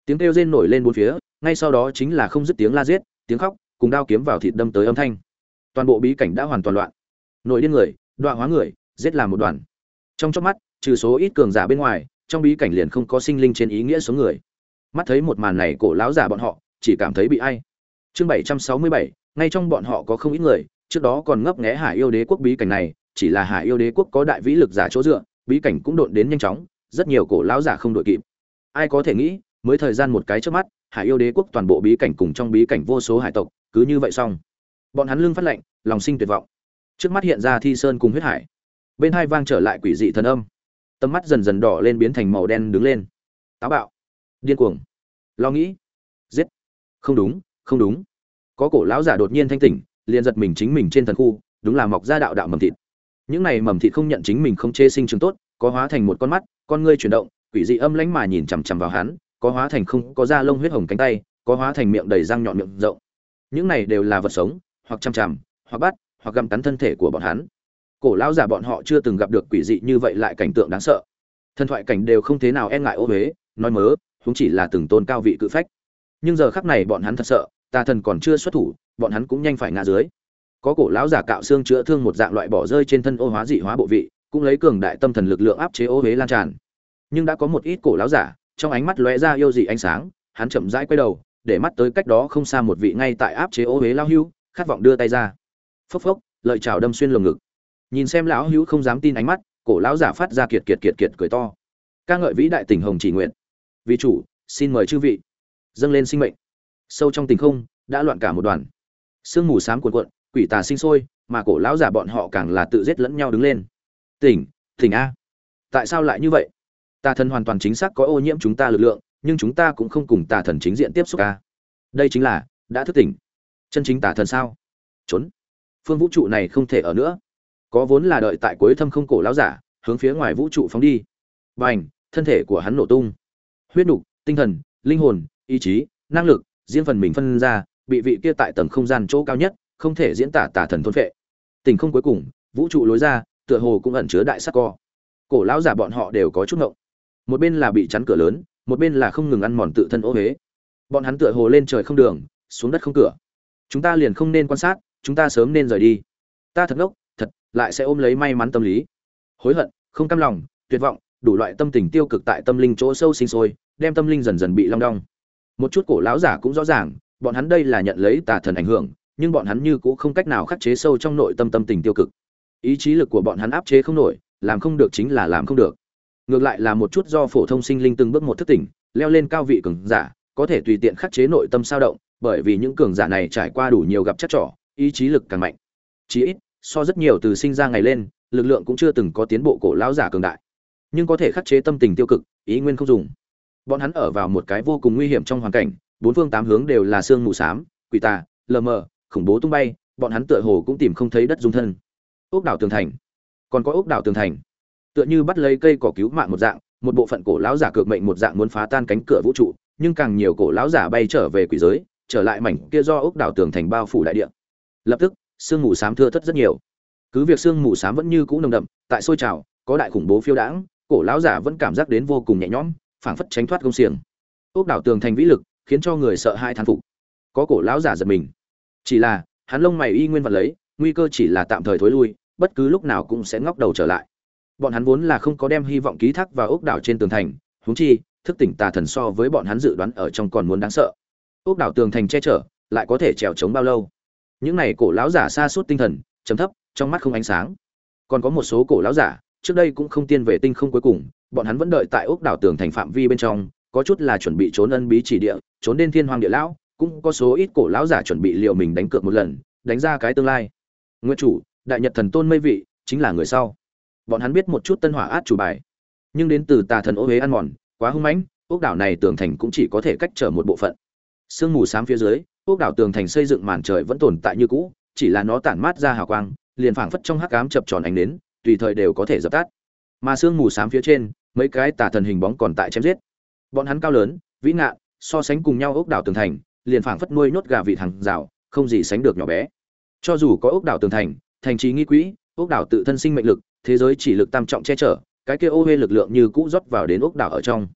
Tiếng kêu rên nổi lên bốn phía, ngay sau đó chính là không dứt tiếng la giết, tiếng khóc, cùng đao kiếm vào thịt đâm tới âm thanh. Toàn bộ bí cảnh đã hoàn toàn loạn. Nổi điên người đoạn hóa người, giết làm một đoàn. Trong chớp mắt trừ số ít cường giả bên ngoài, trong bí cảnh liền không có sinh linh trên ý nghĩa số người. Mắt thấy một màn này cổ lão giả bọn họ, chỉ cảm thấy bị ai. Chương bảy trăm sáu mươi bảy, ngay trong bọn họ có không ít người, trước đó còn ngấp nghé hải yêu đế quốc bí cảnh này, chỉ là hải yêu đế quốc có đại vĩ lực giả chỗ dựa, bí cảnh cũng đột đến nhanh chóng, rất nhiều cổ lão giả không đội kịp. Ai có thể nghĩ, mới thời gian một cái trước mắt, hải yêu đế quốc toàn bộ bí cảnh cùng trong bí cảnh vô số hải tộc, cứ như vậy xong. Bọn hắn lưng phát lệnh lòng sinh tuyệt vọng. Trước mắt hiện ra thi sơn cùng huyết hải. Bên hai vang trở lại quỷ dị thần âm tầm mắt dần dần đỏ lên biến thành màu đen đứng lên. Táo bạo. Điên cuồng. Lo nghĩ. Giết. Không đúng không đúng. Có cổ lão giả đột nhiên thanh tỉnh, liền giật mình chính mình trên thần khu, đúng là mọc ra đạo đạo mầm thịt. Những này mầm thịt không nhận chính mình không chê sinh trường tốt, có hóa thành một con mắt, con ngươi chuyển động, quỷ dị âm lãnh mà nhìn chằm chằm vào hắn, có hóa thành không, có da lông huyết hồng cánh tay, có hóa thành miệng đầy răng nhọn miệng rộng. Những này đều là vật sống, hoặc chằm chằm, hoặc bắt, hoặc gặm cắn thân thể của bọn hắn cổ lão giả bọn họ chưa từng gặp được quỷ dị như vậy lại cảnh tượng đáng sợ. Thần thoại cảnh đều không thế nào e ngại ô huế nói mớ chúng chỉ là từng tôn cao vị cự phách. Nhưng giờ khắc này bọn hắn thật sợ, tà thần còn chưa xuất thủ, bọn hắn cũng nhanh phải ngã dưới. Có cổ lão giả cạo xương chữa thương một dạng loại bỏ rơi trên thân ô hóa dị hóa bộ vị, cũng lấy cường đại tâm thần lực lượng áp chế ô huế lan tràn. Nhưng đã có một ít cổ lão giả, trong ánh mắt lóe ra yêu dị ánh sáng, hắn chậm rãi quay đầu, để mắt tới cách đó không xa một vị ngay tại áp chế ô huế lao hưu, khát vọng đưa tay ra. Phốc phốc, lợi chảo đâm xuyên lồng ngực nhìn xem lão hữu không dám tin ánh mắt, cổ lão giả phát ra kiệt kiệt kiệt kiệt cười to. Ca ngợi vĩ đại tỉnh hồng chỉ nguyện. Vì chủ, xin mời chư vị. Dâng lên sinh mệnh. Sâu trong tình không, đã loạn cả một đoàn. Sương mù sám cuộn cuộn, quỷ tà sinh sôi, mà cổ lão giả bọn họ càng là tự giết lẫn nhau đứng lên. Tỉnh tỉnh a. Tại sao lại như vậy? Tà thần hoàn toàn chính xác có ô nhiễm chúng ta lực lượng, nhưng chúng ta cũng không cùng tà thần chính diện tiếp xúc ca đây chính là, đã thức tỉnh. Chân chính tà thần sao? Trốn. Phương vũ trụ này không thể ở nữa có vốn là đợi tại cuối thâm không cổ lão giả, hướng phía ngoài vũ trụ phóng đi. B à n h thân thể của hắn nổ tung. Huyết nục tinh thần, linh hồn, ý chí, năng lực diễn phần mình phân ra, bị vị kia tại tầng không gian chỗ cao nhất, không thể diễn tả tả thần thôn phệ. Tình không cuối cùng, vũ trụ lối ra, tựa hồ cũng ẩn chứa đại sắc co. Cổ lão giả bọn họ đều có chút ngộng. Một bên là bị chắn cửa lớn, một bên là không ngừng ăn mòn tự thân ô huế. Bọn hắn tựa hồ lên trời không đường, xuống đất không cửa. Chúng ta liền không nên quan sát, chúng ta sớm nên rời đi. Ta thật ngốc lại sẽ ôm lấy may mắn tâm lý. Hối hận, không cam lòng, tuyệt vọng, đủ loại tâm tình tiêu cực tại tâm linh chỗ sâu sinh sôi, đem tâm linh dần dần bị long đong. Một chút cổ lão giả cũng rõ ràng, bọn hắn đây là nhận lấy tà thần ảnh hưởng, nhưng bọn hắn như cũng không cách nào khắc chế sâu trong nội tâm tâm tình tiêu cực. Ý chí lực của bọn hắn áp chế không nổi, làm không được chính là làm không được. Ngược lại là một chút do phổ thông sinh linh từng bước một thức tỉnh, leo lên cao vị cường giả, có thể tùy tiện khắc chế nội tâm sao động, bởi vì những cường giả này trải qua đủ nhiều gặp chắc trỏ ý chí lực càng mạnh. Chí ít so rất nhiều từ sinh ra ngày lên, lực lượng cũng chưa từng có tiến bộ cổ lão giả cường đại. Nhưng có thể khắc chế tâm tình tiêu cực, ý nguyên không dùng. Bọn hắn ở vào một cái vô cùng nguy hiểm trong hoàn cảnh, bốn phương tám hướng đều là sương mù xám, quỷ tà, lờ mờ, khủng bố tung bay, bọn hắn tựa hồ cũng tìm không thấy đất dung thân. Ốc đảo tường thành. Còn có ốc đảo tường thành. Tựa như bắt lấy cây cỏ cứu mạng một dạng, một bộ phận cổ lão giả cược mệnh một dạng muốn phá tan cánh cửa vũ trụ, nhưng càng nhiều cổ lão giả bay trở về quỷ giới, trở lại mảnh kia do ốc đảo tường thành bao phủ đại địa. Lập tức sương mù xám thưa thất rất nhiều. Cứ việc sương mù xám vẫn như cũ nồng đậm, tại sôi trào, có đại khủng bố phiêu đãng, cổ lão giả vẫn cảm giác đến vô cùng nhẹ nhõm, phảng phất tránh thoát công xiềng. Ốc đảo tường thành vĩ lực, khiến cho người sợ hai thán phục. Có cổ lão giả giật mình. Chỉ là, hắn lông mày y nguyên vật lấy, nguy cơ chỉ là tạm thời thối lui, bất cứ lúc nào cũng sẽ ngóc đầu trở lại. Bọn hắn vốn là không có đem hy vọng ký thác vào ốc đảo trên tường thành, huống chi, thức tỉnh tà thần so với bọn hắn dự đoán ở trong còn muốn đáng sợ. Ốc đảo tường thành che chở, lại có thể trèo trống bao lâu? Những này cổ lão giả xa suốt tinh thần chấm thấp, trong mắt không ánh sáng. Còn có một số cổ lão giả, trước đây cũng không tiên về tinh không cuối cùng, bọn hắn vẫn đợi tại ốc đảo tường thành phạm vi bên trong, có chút là chuẩn bị trốn ân bí chỉ địa, trốn đến thiên hoàng địa lão, cũng có số ít cổ lão giả chuẩn bị liệu mình đánh cược một lần, đánh ra cái tương lai. Nguyên chủ, đại nhật thần tôn mây vị, chính là người sau. Bọn hắn biết một chút tân hỏa át chủ bài. Nhưng đến từ tà thần ô huế ăn mòn, quá hung mãnh ốc đảo này tường thành cũng chỉ có thể cách trở một bộ phận. Sương mù xám phía dưới ốc đảo tường thành xây dựng màn trời vẫn tồn tại như cũ chỉ là nó tản mát ra hào quang liền phảng phất trong hắc ám chập tròn ánh nến, tùy thời đều có thể dập tắt. Mà sương mù xám phía trên mấy cái tà thần hình bóng còn tại chém giết. Bọn hắn cao lớn vĩ ngạn so sánh cùng nhau ốc đảo tường thành liền phảng phất nuôi nhốt gà vị thằng rào không gì sánh được nhỏ bé. Cho dù có ốc đảo tường thành thành trí nghi quỹ ốc đảo tự thân sinh mệnh lực thế giới chỉ lực tam trọng che chở cái kia ô huê lực lượng như cũ rót vào đến ốc đảo ở trong.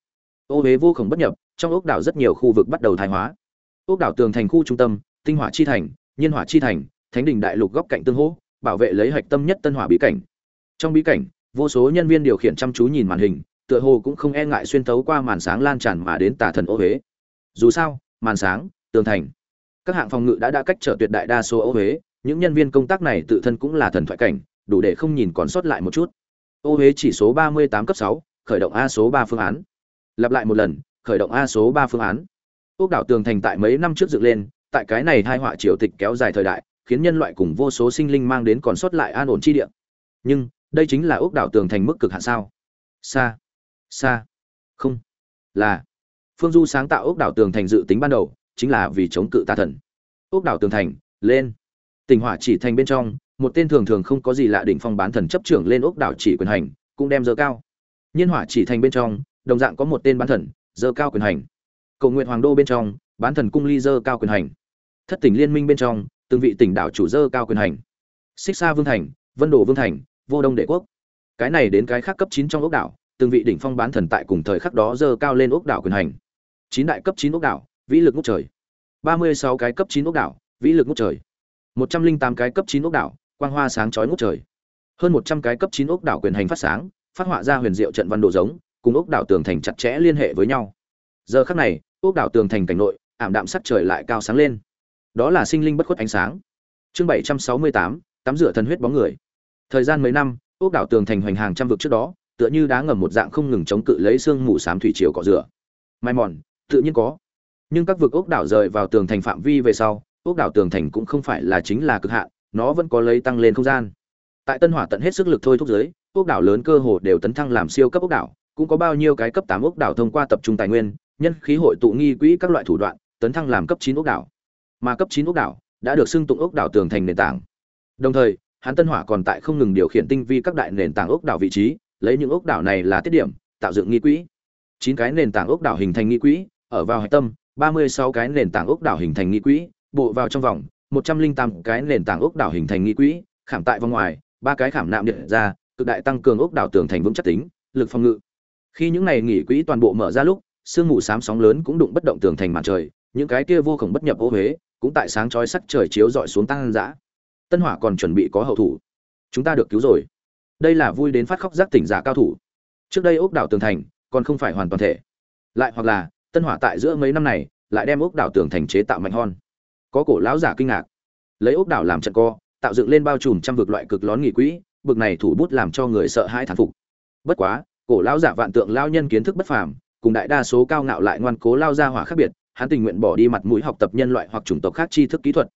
Ô huế vô khổng bất nhập trong ốc đảo rất nhiều khu vực bắt đầu thái hóa ốc đảo tường thành khu trung tâm, tinh hỏa chi thành, nhiên hỏa chi thành, thánh đình đại lục góc cạnh tương hỗ, bảo vệ lấy hạch tâm nhất tân hỏa bí cảnh. Trong bí cảnh, vô số nhân viên điều khiển chăm chú nhìn màn hình, tựa hồ cũng không e ngại xuyên tấu qua màn sáng lan tràn mà đến tà thần ô huế. Dù sao, màn sáng, tường thành, các hạng phòng ngự đã đã cách trở tuyệt đại đa số ô huế, những nhân viên công tác này tự thân cũng là thần thoại cảnh, đủ để không nhìn còn sót lại một chút. Ô huế chỉ số ba mươi tám cấp sáu, khởi động a số ba phương án. Lặp lại một lần, khởi động a số ba phương án. Úc đảo tường thành tại mấy năm trước dựng lên, tại cái này hai họa triều tịch kéo dài thời đại, khiến nhân loại cùng vô số sinh linh mang đến còn sót lại an ổn chi địa. Nhưng, đây chính là ốc đảo tường thành mức cực hạn sao? Xa xa không, là. Phương du sáng tạo ốc đảo tường thành dự tính ban đầu, chính là vì chống cự tà thần. Ốc đảo tường thành, lên. Tình hỏa chỉ thành bên trong, một tên thường thường không có gì lạ đỉnh phong bán thần chấp trưởng lên ốc đảo chỉ quyền hành, cũng đem dơ cao. Nhiên hỏa chỉ thành bên trong, đồng dạng có một tên bán thần, dơ cao quyền hành cầu nguyện hoàng đô bên trong, bán thần cung ly dơ cao quyền hành. Thất tỉnh liên minh bên trong, từng vị tỉnh đảo chủ dơ cao quyền hành. Xích xa vương thành, vân đồ vương thành, vô đông đệ quốc. Cái này đến cái khác cấp chín trong ốc đảo, từng vị đỉnh phong bán thần tại cùng thời khắc đó dơ cao lên ốc đảo quyền hành. Chín đại cấp chín ốc đảo, vĩ lực ngút trời. Ba mươi sáu cái cấp chín ốc đảo, vĩ lực ngút trời. Một trăm linh tám cái cấp chín ốc đảo, quang hoa sáng chói ngút trời. Hơn một trăm cái cấp chín ốc đảo quyền hành phát sáng, phát họa ra huyền diệu trận văn đồ giống, cùng ốc đảo tường thành chặt chẽ liên hệ với nhau. Giờ khắc này ốc đảo tường thành cảnh nội, ảm đạm sắc trời lại cao sáng lên. Đó là sinh linh bất khuất ánh sáng. Chương bảy trăm sáu mươi tám, tắm rửa thần huyết bóng người. Thời gian mấy năm ốc đảo tường thành hoành hàng trăm vực trước đó, tựa như đá ngầm một dạng không ngừng chống cự lấy xương mù xám thủy triều cọ rửa. Mai mòn, tự nhiên có. Nhưng các vực ốc đảo rời vào tường thành phạm vi về sau ốc đảo tường thành cũng không phải là chính là cực hạn, nó vẫn có lấy tăng lên không gian. Tại tân hỏa tận hết sức lực thôi thúc giới ốc đảo lớn cơ hồ đều tấn thăng làm siêu cấp ốc đảo, cũng có bao nhiêu cái cấp tám ốc đảo thông qua tập trung tài nguyên nhân khí hội tụ nghi quỹ các loại thủ đoạn, tấn thăng làm cấp chín ốc đảo. Mà cấp chín ốc đảo đã được xưng tụng ốc đảo tường thành nền tảng. Đồng thời, hắn tân hỏa còn tại không ngừng điều khiển tinh vi các đại nền tảng ốc đảo vị trí, lấy những ốc đảo này là tiết điểm, tạo dựng nghi quỹ. Chín cái nền tảng ốc đảo hình thành nghi quỹ, ở vào hạch tâm, ba mươi sáu cái nền tảng ốc đảo hình thành nghi quỹ, bộ vào trong vòng, một trăm linh tám cái nền tảng ốc đảo hình thành nghi quỹ, khảm tại vòng ngoài, ba cái khảm nạm điện ra, cực đại tăng cường ốc đảo tường thành vững chắc tính, lực phòng ngự. Khi những này nghỉ quỹ toàn bộ mở ra lúc sương mù xám sóng lớn cũng đụng bất động tường thành màn trời, những cái kia vô khổng bất nhập ô huế cũng tại sáng chói sắc trời chiếu rọi xuống tăng dã. Tân hỏa còn chuẩn bị có hậu thủ. Chúng ta được cứu rồi. Đây là vui đến phát khóc giác tỉnh giả cao thủ. Trước đây ốc đảo tường thành còn không phải hoàn toàn thể. Lại hoặc là, tân hỏa tại giữa mấy năm này lại đem ốc đảo tường thành chế tạo mạnh hon. Có cổ lão giả kinh ngạc. Lấy ốc đảo làm trận co, tạo dựng lên bao trùm trăm vực loại cực lón nghỉ quỹ bực này thủ bút làm cho người sợ hãi thán phục. Bất quá, cổ lão giả vạn tượng lao nhân kiến thức bất phàm cùng đại đa số cao ngạo lại ngoan cố lao ra hỏa khác biệt, hắn tình nguyện bỏ đi mặt mũi học tập nhân loại hoặc chủng tộc khác tri thức kỹ thuật.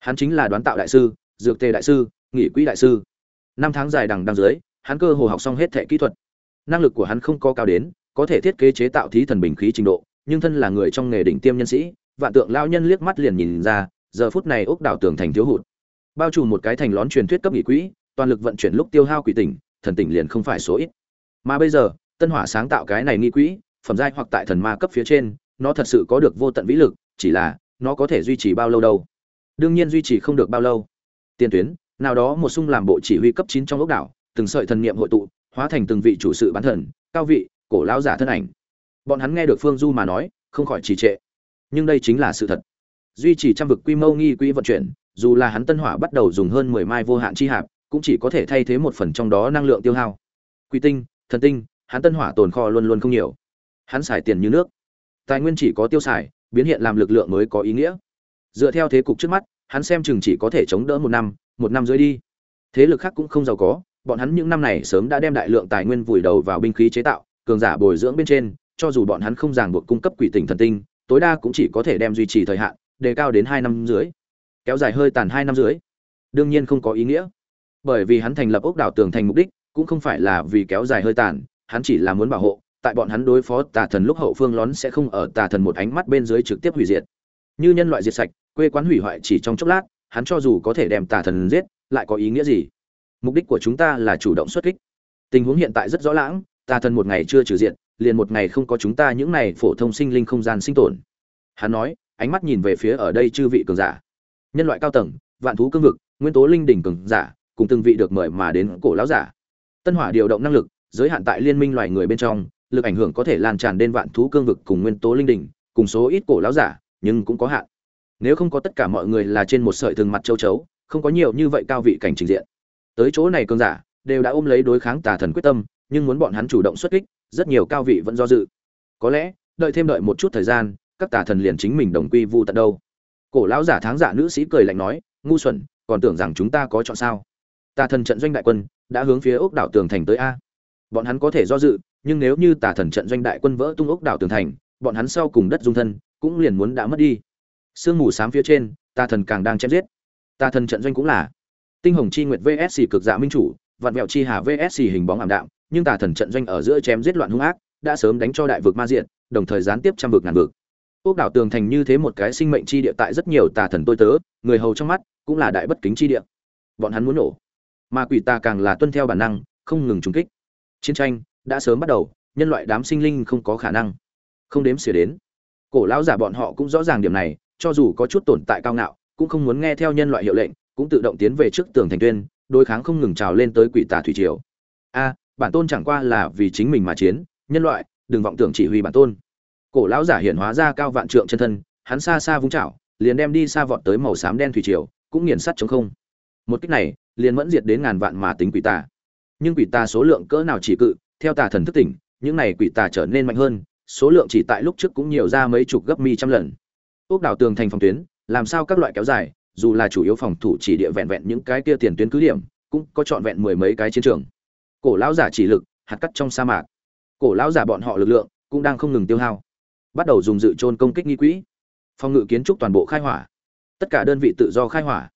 Hắn chính là đoán tạo đại sư, dược tề đại sư, nghỉ quỹ đại sư. Năm tháng dài đằng đằng dưới, hắn cơ hồ học xong hết thẻ kỹ thuật. Năng lực của hắn không có cao đến, có thể thiết kế chế tạo thí thần bình khí trình độ, nhưng thân là người trong nghề đỉnh tiêm nhân sĩ, vạn tượng lao nhân liếc mắt liền nhìn ra, giờ phút này ốc đảo tường thành thiếu hụt. Bao trùm một cái thành lón truyền thuyết cấp nghỉ quỹ, toàn lực vận chuyển lúc tiêu hao quỷ tỉnh, thần tỉnh liền không phải số ít. Mà bây giờ, tân hỏa sáng tạo cái này nghi quỹ phẩm giai hoặc tại thần ma cấp phía trên, nó thật sự có được vô tận vĩ lực, chỉ là, nó có thể duy trì bao lâu đâu? Đương nhiên duy trì không được bao lâu. Tiên tuyến, nào đó một xung làm bộ chỉ huy cấp chín trong ốc đảo, từng sợi thần niệm hội tụ, hóa thành từng vị chủ sự bán thần, cao vị, cổ lão giả thân ảnh. Bọn hắn nghe được phương du mà nói, không khỏi trì trệ. Nhưng đây chính là sự thật. Duy trì trăm vực quy mô nghi quỹ vận chuyển, dù là hắn tân hỏa bắt đầu dùng hơn mười mai vô hạn chi hạp, cũng chỉ có thể thay thế một phần trong đó năng lượng tiêu hao. Quy tinh, thần tinh, hắn tân hỏa tồn kho luôn luôn không nhiều hắn xài tiền như nước. Tài nguyên chỉ có tiêu xài, biến hiện làm lực lượng mới có ý nghĩa. Dựa theo thế cục trước mắt, hắn xem chừng chỉ có thể chống đỡ một năm một năm dưới đi. Thế lực khác cũng không giàu có, bọn hắn những năm này sớm đã đem đại lượng tài nguyên vùi đầu vào binh khí chế tạo, cường giả bồi dưỡng bên trên, cho dù bọn hắn không ràng buộc cung cấp quỷ tỉnh thần tinh, tối đa cũng chỉ có thể đem duy trì thời hạn, đề cao đến hai năm dưới kéo dài hơi tàn hai năm dưới đương nhiên không có ý nghĩa. Bởi vì hắn thành lập ốc đảo tường thành mục đích, cũng không phải là vì kéo dài hơi tàn, hắn chỉ là muốn bảo hộ tại bọn hắn đối phó tà thần lúc hậu phương lón sẽ không ở tà thần một ánh mắt bên dưới trực tiếp hủy diệt. Như nhân loại diệt sạch, quê quán hủy hoại chỉ trong chốc lát, hắn cho dù có thể đem tà thần giết, lại có ý nghĩa gì? Mục đích của chúng ta là chủ động xuất kích. Tình huống hiện tại rất rõ lãng tà thần một ngày chưa trừ diện liền một ngày không có chúng ta những này phổ thông sinh linh không gian sinh tồn. Hắn nói, ánh mắt nhìn về phía ở đây chư vị cường giả. Nhân loại cao tầng, vạn thú cương vực, nguyên tố linh đỉnh cường giả, cùng từng vị được mời mà đến cổ lão giả. Tân hỏa điều động năng lực, giới hạn tại liên minh loài người bên trong lực ảnh hưởng có thể lan tràn đến vạn thú cương vực cùng nguyên tố linh đỉnh, cùng số ít cổ lão giả, nhưng cũng có hạn. Nếu không có tất cả mọi người là trên một sợi thường mặt châu chấu, không có nhiều như vậy cao vị cảnh trình diện. Tới chỗ này cường giả, đều đã ôm lấy đối kháng tà thần quyết tâm, nhưng muốn bọn hắn chủ động xuất kích, rất nhiều cao vị vẫn do dự. Có lẽ, đợi thêm đợi một chút thời gian, các tà thần liền chính mình đồng quy vu tận đâu. Cổ lão giả tháng giả nữ sĩ cười lạnh nói, ngu xuẩn, còn tưởng rằng chúng ta có chọn sao? Tà thần trận doanh đại quân, đã hướng phía ốc đảo tường thành tới a. Bọn hắn có thể do dự nhưng nếu như tà thần trận doanh đại quân vỡ tung ốc đảo tường thành, bọn hắn sau cùng đất dung thân cũng liền muốn đã mất đi. Sương mù xám phía trên, tà thần càng đang chém giết. Tà thần trận doanh cũng là tinh hồng chi nguyệt vsc cực dạ minh chủ, vạn vẹo chi hà vsc hình bóng ảm đạm, nhưng tà thần trận doanh ở giữa chém giết loạn hung ác, đã sớm đánh cho đại vực ma diện đồng thời gián tiếp trăm vực ngàn vực. Ốc đảo tường thành như thế một cái sinh mệnh chi địa tại rất nhiều tà thần tôi tớ, người hầu trong mắt cũng là đại bất kính chi địa. Bọn hắn muốn nổ. Mà quỷ ta càng là tuân theo bản năng, không ngừng trúng kích. Chiến tranh đã sớm bắt đầu, nhân loại đám sinh linh không có khả năng, không đếm xỉa đến. Cổ lão giả bọn họ cũng rõ ràng điểm này, cho dù có chút tồn tại cao ngạo, cũng không muốn nghe theo nhân loại hiệu lệnh, cũng tự động tiến về trước tường thành tuyên, đối kháng không ngừng trào lên tới quỷ tà thủy triều. A, bản tôn chẳng qua là vì chính mình mà chiến, nhân loại, đừng vọng tưởng chỉ huy bản tôn. Cổ lão giả hiện hóa ra cao vạn trượng chân thân, hắn xa xa vung chảo, liền đem đi xa vọt tới màu xám đen thủy triều, cũng nghiền sắt chống không. Một cách này, liền mẫn diệt đến ngàn vạn mà tính quỷ tà. Nhưng quỷ tà số lượng cỡ nào chỉ cự theo tà thần thức tỉnh, những này quỷ tà trở nên mạnh hơn, số lượng chỉ tại lúc trước cũng nhiều ra mấy chục gấp mi trăm lần. Ốc đảo tường thành phòng tuyến, làm sao các loại kéo dài, dù là chủ yếu phòng thủ chỉ địa vẹn vẹn những cái kia tiền tuyến cứ điểm, cũng có trọn vẹn mười mấy cái chiến trường. Cổ lão giả chỉ lực, hạt cắt trong sa mạc. Cổ lão giả bọn họ lực lượng, cũng đang không ngừng tiêu hao. Bắt đầu dùng dự trôn công kích nghi quỹ. Phòng ngự kiến trúc toàn bộ khai hỏa. Tất cả đơn vị tự do khai hỏa.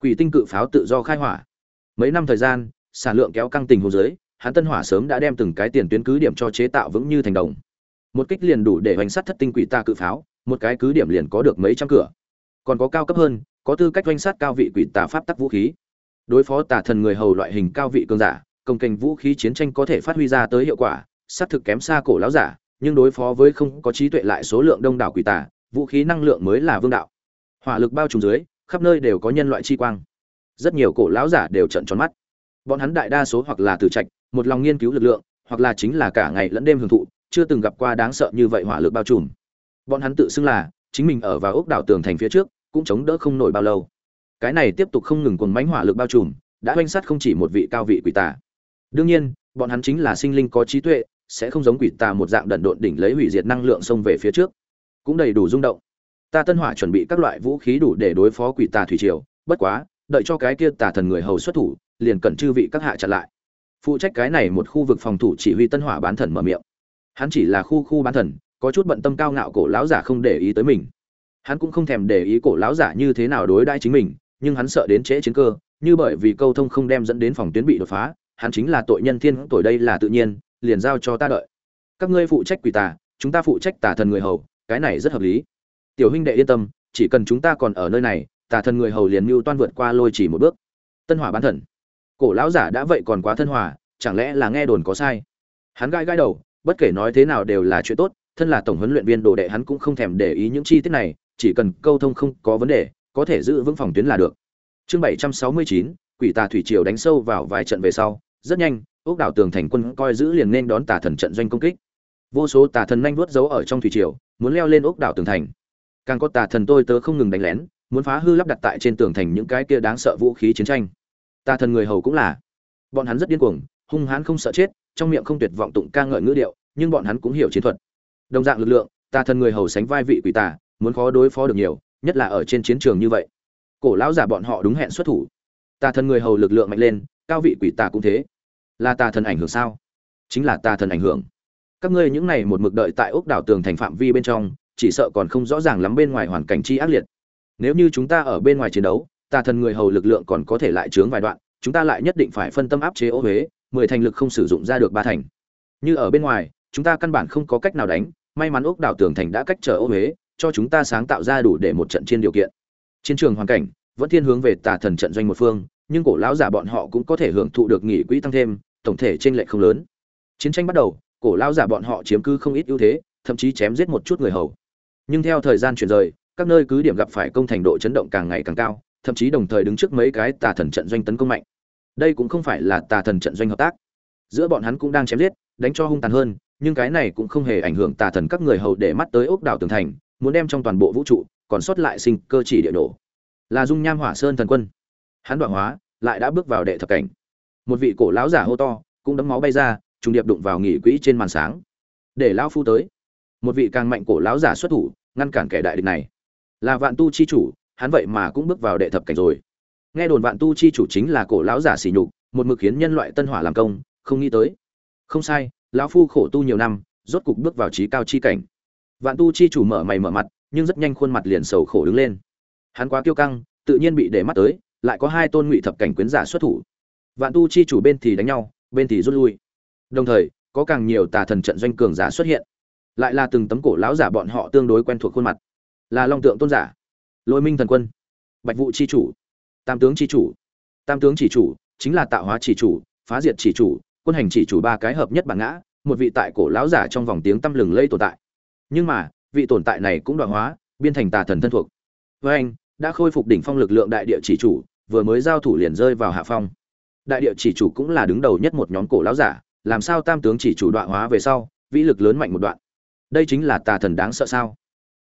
Quỷ tinh cự pháo tự do khai hỏa. Mấy năm thời gian, sản lượng kéo căng tình hồ dưới hắn tân hỏa sớm đã đem từng cái tiền tuyến cứ điểm cho chế tạo vững như thành đồng. Một kích liền đủ để hoành sát thất tinh quỷ ta cự pháo, một cái cứ điểm liền có được mấy trăm cửa. Còn có cao cấp hơn, có tư cách hoành sát cao vị quỷ tà pháp tắc vũ khí. Đối phó tà thần người hầu loại hình cao vị cường giả, công kênh vũ khí chiến tranh có thể phát huy ra tới hiệu quả, xác thực kém xa cổ lão giả, nhưng đối phó với không có trí tuệ lại số lượng đông đảo quỷ tà, vũ khí năng lượng mới là vương đạo. Hỏa lực bao trùm dưới, khắp nơi đều có nhân loại chi quang. Rất nhiều cổ lão giả đều trận tròn mắt. Bọn hắn đại đa số hoặc là từ trạch một lòng nghiên cứu lực lượng, hoặc là chính là cả ngày lẫn đêm hưởng thụ, chưa từng gặp qua đáng sợ như vậy hỏa lực bao trùm. Bọn hắn tự xưng là, chính mình ở vào ốc đảo tường thành phía trước, cũng chống đỡ không nổi bao lâu. Cái này tiếp tục không ngừng cuồng mánh hỏa lực bao trùm, đã oanh sát không chỉ một vị cao vị quỷ tà. Đương nhiên, bọn hắn chính là sinh linh có trí tuệ, sẽ không giống quỷ tà một dạng đần độn đỉnh lấy hủy diệt năng lượng xông về phía trước. Cũng đầy đủ rung động. Ta tân hỏa chuẩn bị các loại vũ khí đủ để đối phó quỷ tà thủy triều, bất quá, đợi cho cái kia tà thần người hầu xuất thủ, liền cẩn chư vị các hạ chặn lại phụ trách cái này một khu vực phòng thủ chỉ huy tân hỏa bán thần mở miệng. Hắn chỉ là khu khu bán thần, có chút bận tâm cao ngạo cổ lão giả không để ý tới mình. Hắn cũng không thèm để ý cổ lão giả như thế nào đối đãi chính mình, nhưng hắn sợ đến trễ chiến cơ, như bởi vì câu thông không đem dẫn đến phòng tuyến bị đột phá, hắn chính là tội nhân thiên, tội đây là tự nhiên, liền giao cho ta đợi. Các ngươi phụ trách quỷ tà, chúng ta phụ trách tà thần người hầu, cái này rất hợp lý. Tiểu huynh đệ yên tâm, chỉ cần chúng ta còn ở nơi này, tà thần người hầu liền mưu toan vượt qua lôi chỉ một bước. Tân hỏa bán thần cổ lão giả đã vậy còn quá thân hòa, chẳng lẽ là nghe đồn có sai? Hắn gai gai đầu, bất kể nói thế nào đều là chuyện tốt, thân là tổng huấn luyện viên đồ đệ hắn cũng không thèm để ý những chi tiết này, chỉ cần câu thông không có vấn đề, có thể giữ vững phòng tuyến là được. Chương bảy trăm sáu mươi chín, quỷ tà thủy triều đánh sâu vào vài trận về sau, rất nhanh, ốc đảo tường thành quân coi giữ liền nên đón tà thần trận doanh công kích. Vô số tà thần nhanh vuốt giấu ở trong thủy triều, muốn leo lên ốc đảo tường thành. Càng có tà thần tôi tớ không ngừng đánh lén, muốn phá hư lắp đặt tại trên tường thành những cái kia đáng sợ vũ khí chiến tranh tà thần người hầu cũng là. Bọn hắn rất điên cuồng, hung hãn không sợ chết, trong miệng không tuyệt vọng tụng ca ngợi ngữ điệu, nhưng bọn hắn cũng hiểu chiến thuật. Đồng dạng lực lượng tà thần người hầu sánh vai vị quỷ tà, muốn khó đối phó được nhiều, nhất là ở trên chiến trường như vậy. Cổ lão giả bọn họ đúng hẹn xuất thủ. Tà thần người hầu lực lượng mạnh lên, cao vị quỷ tà cũng thế. Là tà thần ảnh hưởng sao? Chính là tà thần ảnh hưởng. Các ngươi những này một mực đợi tại ốc đảo tường thành phạm vi bên trong, chỉ sợ còn không rõ ràng lắm bên ngoài hoàn cảnh chi ác liệt. Nếu như chúng ta ở bên ngoài chiến đấu tà thần người hầu lực lượng còn có thể lại chướng vài đoạn, chúng ta lại nhất định phải phân tâm áp chế ô huế, mười thành lực không sử dụng ra được ba thành. Như ở bên ngoài, chúng ta căn bản không có cách nào đánh, may mắn ốc đảo tường thành đã cách trở ô huế, cho chúng ta sáng tạo ra đủ để một trận chiến điều kiện. Chiến trường hoàn cảnh, vẫn thiên hướng về tà thần trận doanh một phương, nhưng cổ lão giả bọn họ cũng có thể hưởng thụ được nghỉ quỹ tăng thêm, tổng thể trên lệ không lớn. Chiến tranh bắt đầu, cổ lão giả bọn họ chiếm cứ không ít ưu thế, thậm chí chém giết một chút người hầu. Nhưng theo thời gian chuyển rời, các nơi cứ điểm gặp phải công thành độ chấn động càng ngày càng cao thậm chí đồng thời đứng trước mấy cái tà thần trận doanh tấn công mạnh. Đây cũng không phải là tà thần trận doanh hợp tác. Giữa bọn hắn cũng đang chém giết, đánh cho hung tàn hơn, nhưng cái này cũng không hề ảnh hưởng tà thần các người hầu để mắt tới ốc đảo tường thành, muốn đem trong toàn bộ vũ trụ, còn sót lại sinh cơ chỉ địa nổ. Là dung nham hỏa sơn thần quân. Hắn đoạn hóa, lại đã bước vào đệ thập cảnh. Một vị cổ lão giả hô to, cũng đấm máu bay ra, trùng điệp đụng vào nghỉ quỹ trên màn sáng. Để lão phu tới. Một vị càng mạnh cổ lão giả xuất thủ, ngăn cản kẻ đại địch này. Là vạn tu chi chủ hắn vậy mà cũng bước vào đệ thập cảnh rồi. Nghe đồn vạn tu chi chủ chính là cổ lão giả sỉ nhục, một mực khiến nhân loại tân hỏa làm công, không nghĩ tới. Không sai, lão phu khổ tu nhiều năm, rốt cục bước vào trí cao chi cảnh. Vạn tu chi chủ mở mày mở mặt, nhưng rất nhanh khuôn mặt liền sầu khổ đứng lên. Hắn quá kiêu căng, tự nhiên bị để mắt tới, lại có hai tôn ngụy thập cảnh quyến giả xuất thủ. Vạn tu chi chủ bên thì đánh nhau, bên thì rút lui. Đồng thời, có càng nhiều tà thần trận doanh cường giả xuất hiện. Lại là từng tấm cổ lão giả bọn họ tương đối quen thuộc khuôn mặt. Là long tượng tôn giả lôi minh thần quân. Bạch vụ chi chủ. Tam tướng chi chủ. Tam tướng chỉ chủ, chính là tạo hóa chỉ chủ, phá diệt chỉ chủ, quân hành chỉ chủ ba cái hợp nhất bản ngã, một vị tại cổ lão giả trong vòng tiếng tăm lừng lây tồn tại. Nhưng mà, vị tồn tại này cũng đoạn hóa, biên thành tà thần thân thuộc. Với anh, đã khôi phục đỉnh phong lực lượng đại địa chỉ chủ, vừa mới giao thủ liền rơi vào hạ phong. Đại địa chỉ chủ cũng là đứng đầu nhất một nhóm cổ lão giả, làm sao tam tướng chỉ chủ đoạn hóa về sau, vĩ lực lớn mạnh một đoạn. Đây chính là tà thần đáng sợ sao?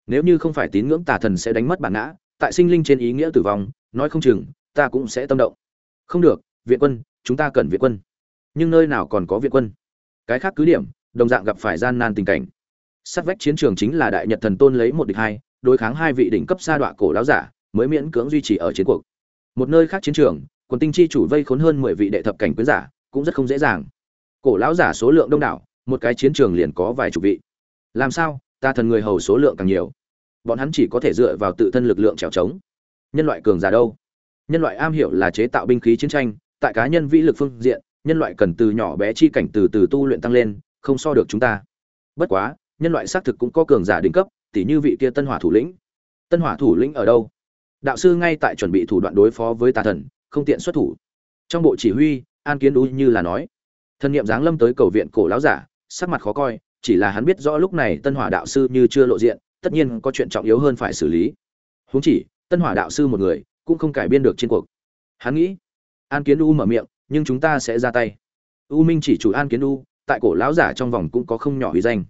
Nếu như không phải tín ngưỡng tà thần sẽ đánh mất bản ngã, tại sinh linh trên ý nghĩa tử vong, nói không chừng, ta cũng sẽ tâm động. Không được, viện quân, chúng ta cần viện quân. Nhưng nơi nào còn có viện quân? Cái khác cứ điểm, đồng dạng gặp phải gian nan tình cảnh. Sát vách chiến trường chính là đại nhật thần tôn lấy một địch hai, đối kháng hai vị đỉnh cấp sa đọa cổ láo giả, mới miễn cưỡng duy trì ở chiến cuộc. Một nơi khác chiến trường, quần tinh chi chủ vây khốn hơn mười vị đệ thập cảnh quyến giả, cũng rất không dễ dàng. Cổ lão giả số lượng đông đảo, một cái chiến trường liền có vài chục vị. Làm sao, ta thần người hầu số lượng càng nhiều? Bọn hắn chỉ có thể dựa vào tự thân lực lượng trèo trống. Nhân loại cường giả đâu? Nhân loại am hiểu là chế tạo binh khí chiến tranh, tại cá nhân vĩ lực phương diện, nhân loại cần từ nhỏ bé chi cảnh từ từ tu luyện tăng lên, không so được chúng ta. Bất quá, nhân loại xác thực cũng có cường giả đỉnh cấp, tỉ như vị kia tân hỏa thủ lĩnh. Tân hỏa thủ lĩnh ở đâu? Đạo sư ngay tại chuẩn bị thủ đoạn đối phó với tà thần, không tiện xuất thủ. Trong bộ chỉ huy, an kiến đú như là nói thân niệm giáng lâm tới cầu viện cổ lão giả, sắc mặt khó coi, chỉ là hắn biết rõ lúc này tân hỏa đạo sư như chưa lộ diện tất nhiên có chuyện trọng yếu hơn phải xử lý. Huống chỉ, tân hỏa đạo sư một người cũng không cải biên được chiến cuộc. Hắn nghĩ, an kiến u mở miệng, nhưng chúng ta sẽ ra tay. U minh chỉ chủ an kiến u, tại cổ lão giả trong vòng cũng có không nhỏ uy danh.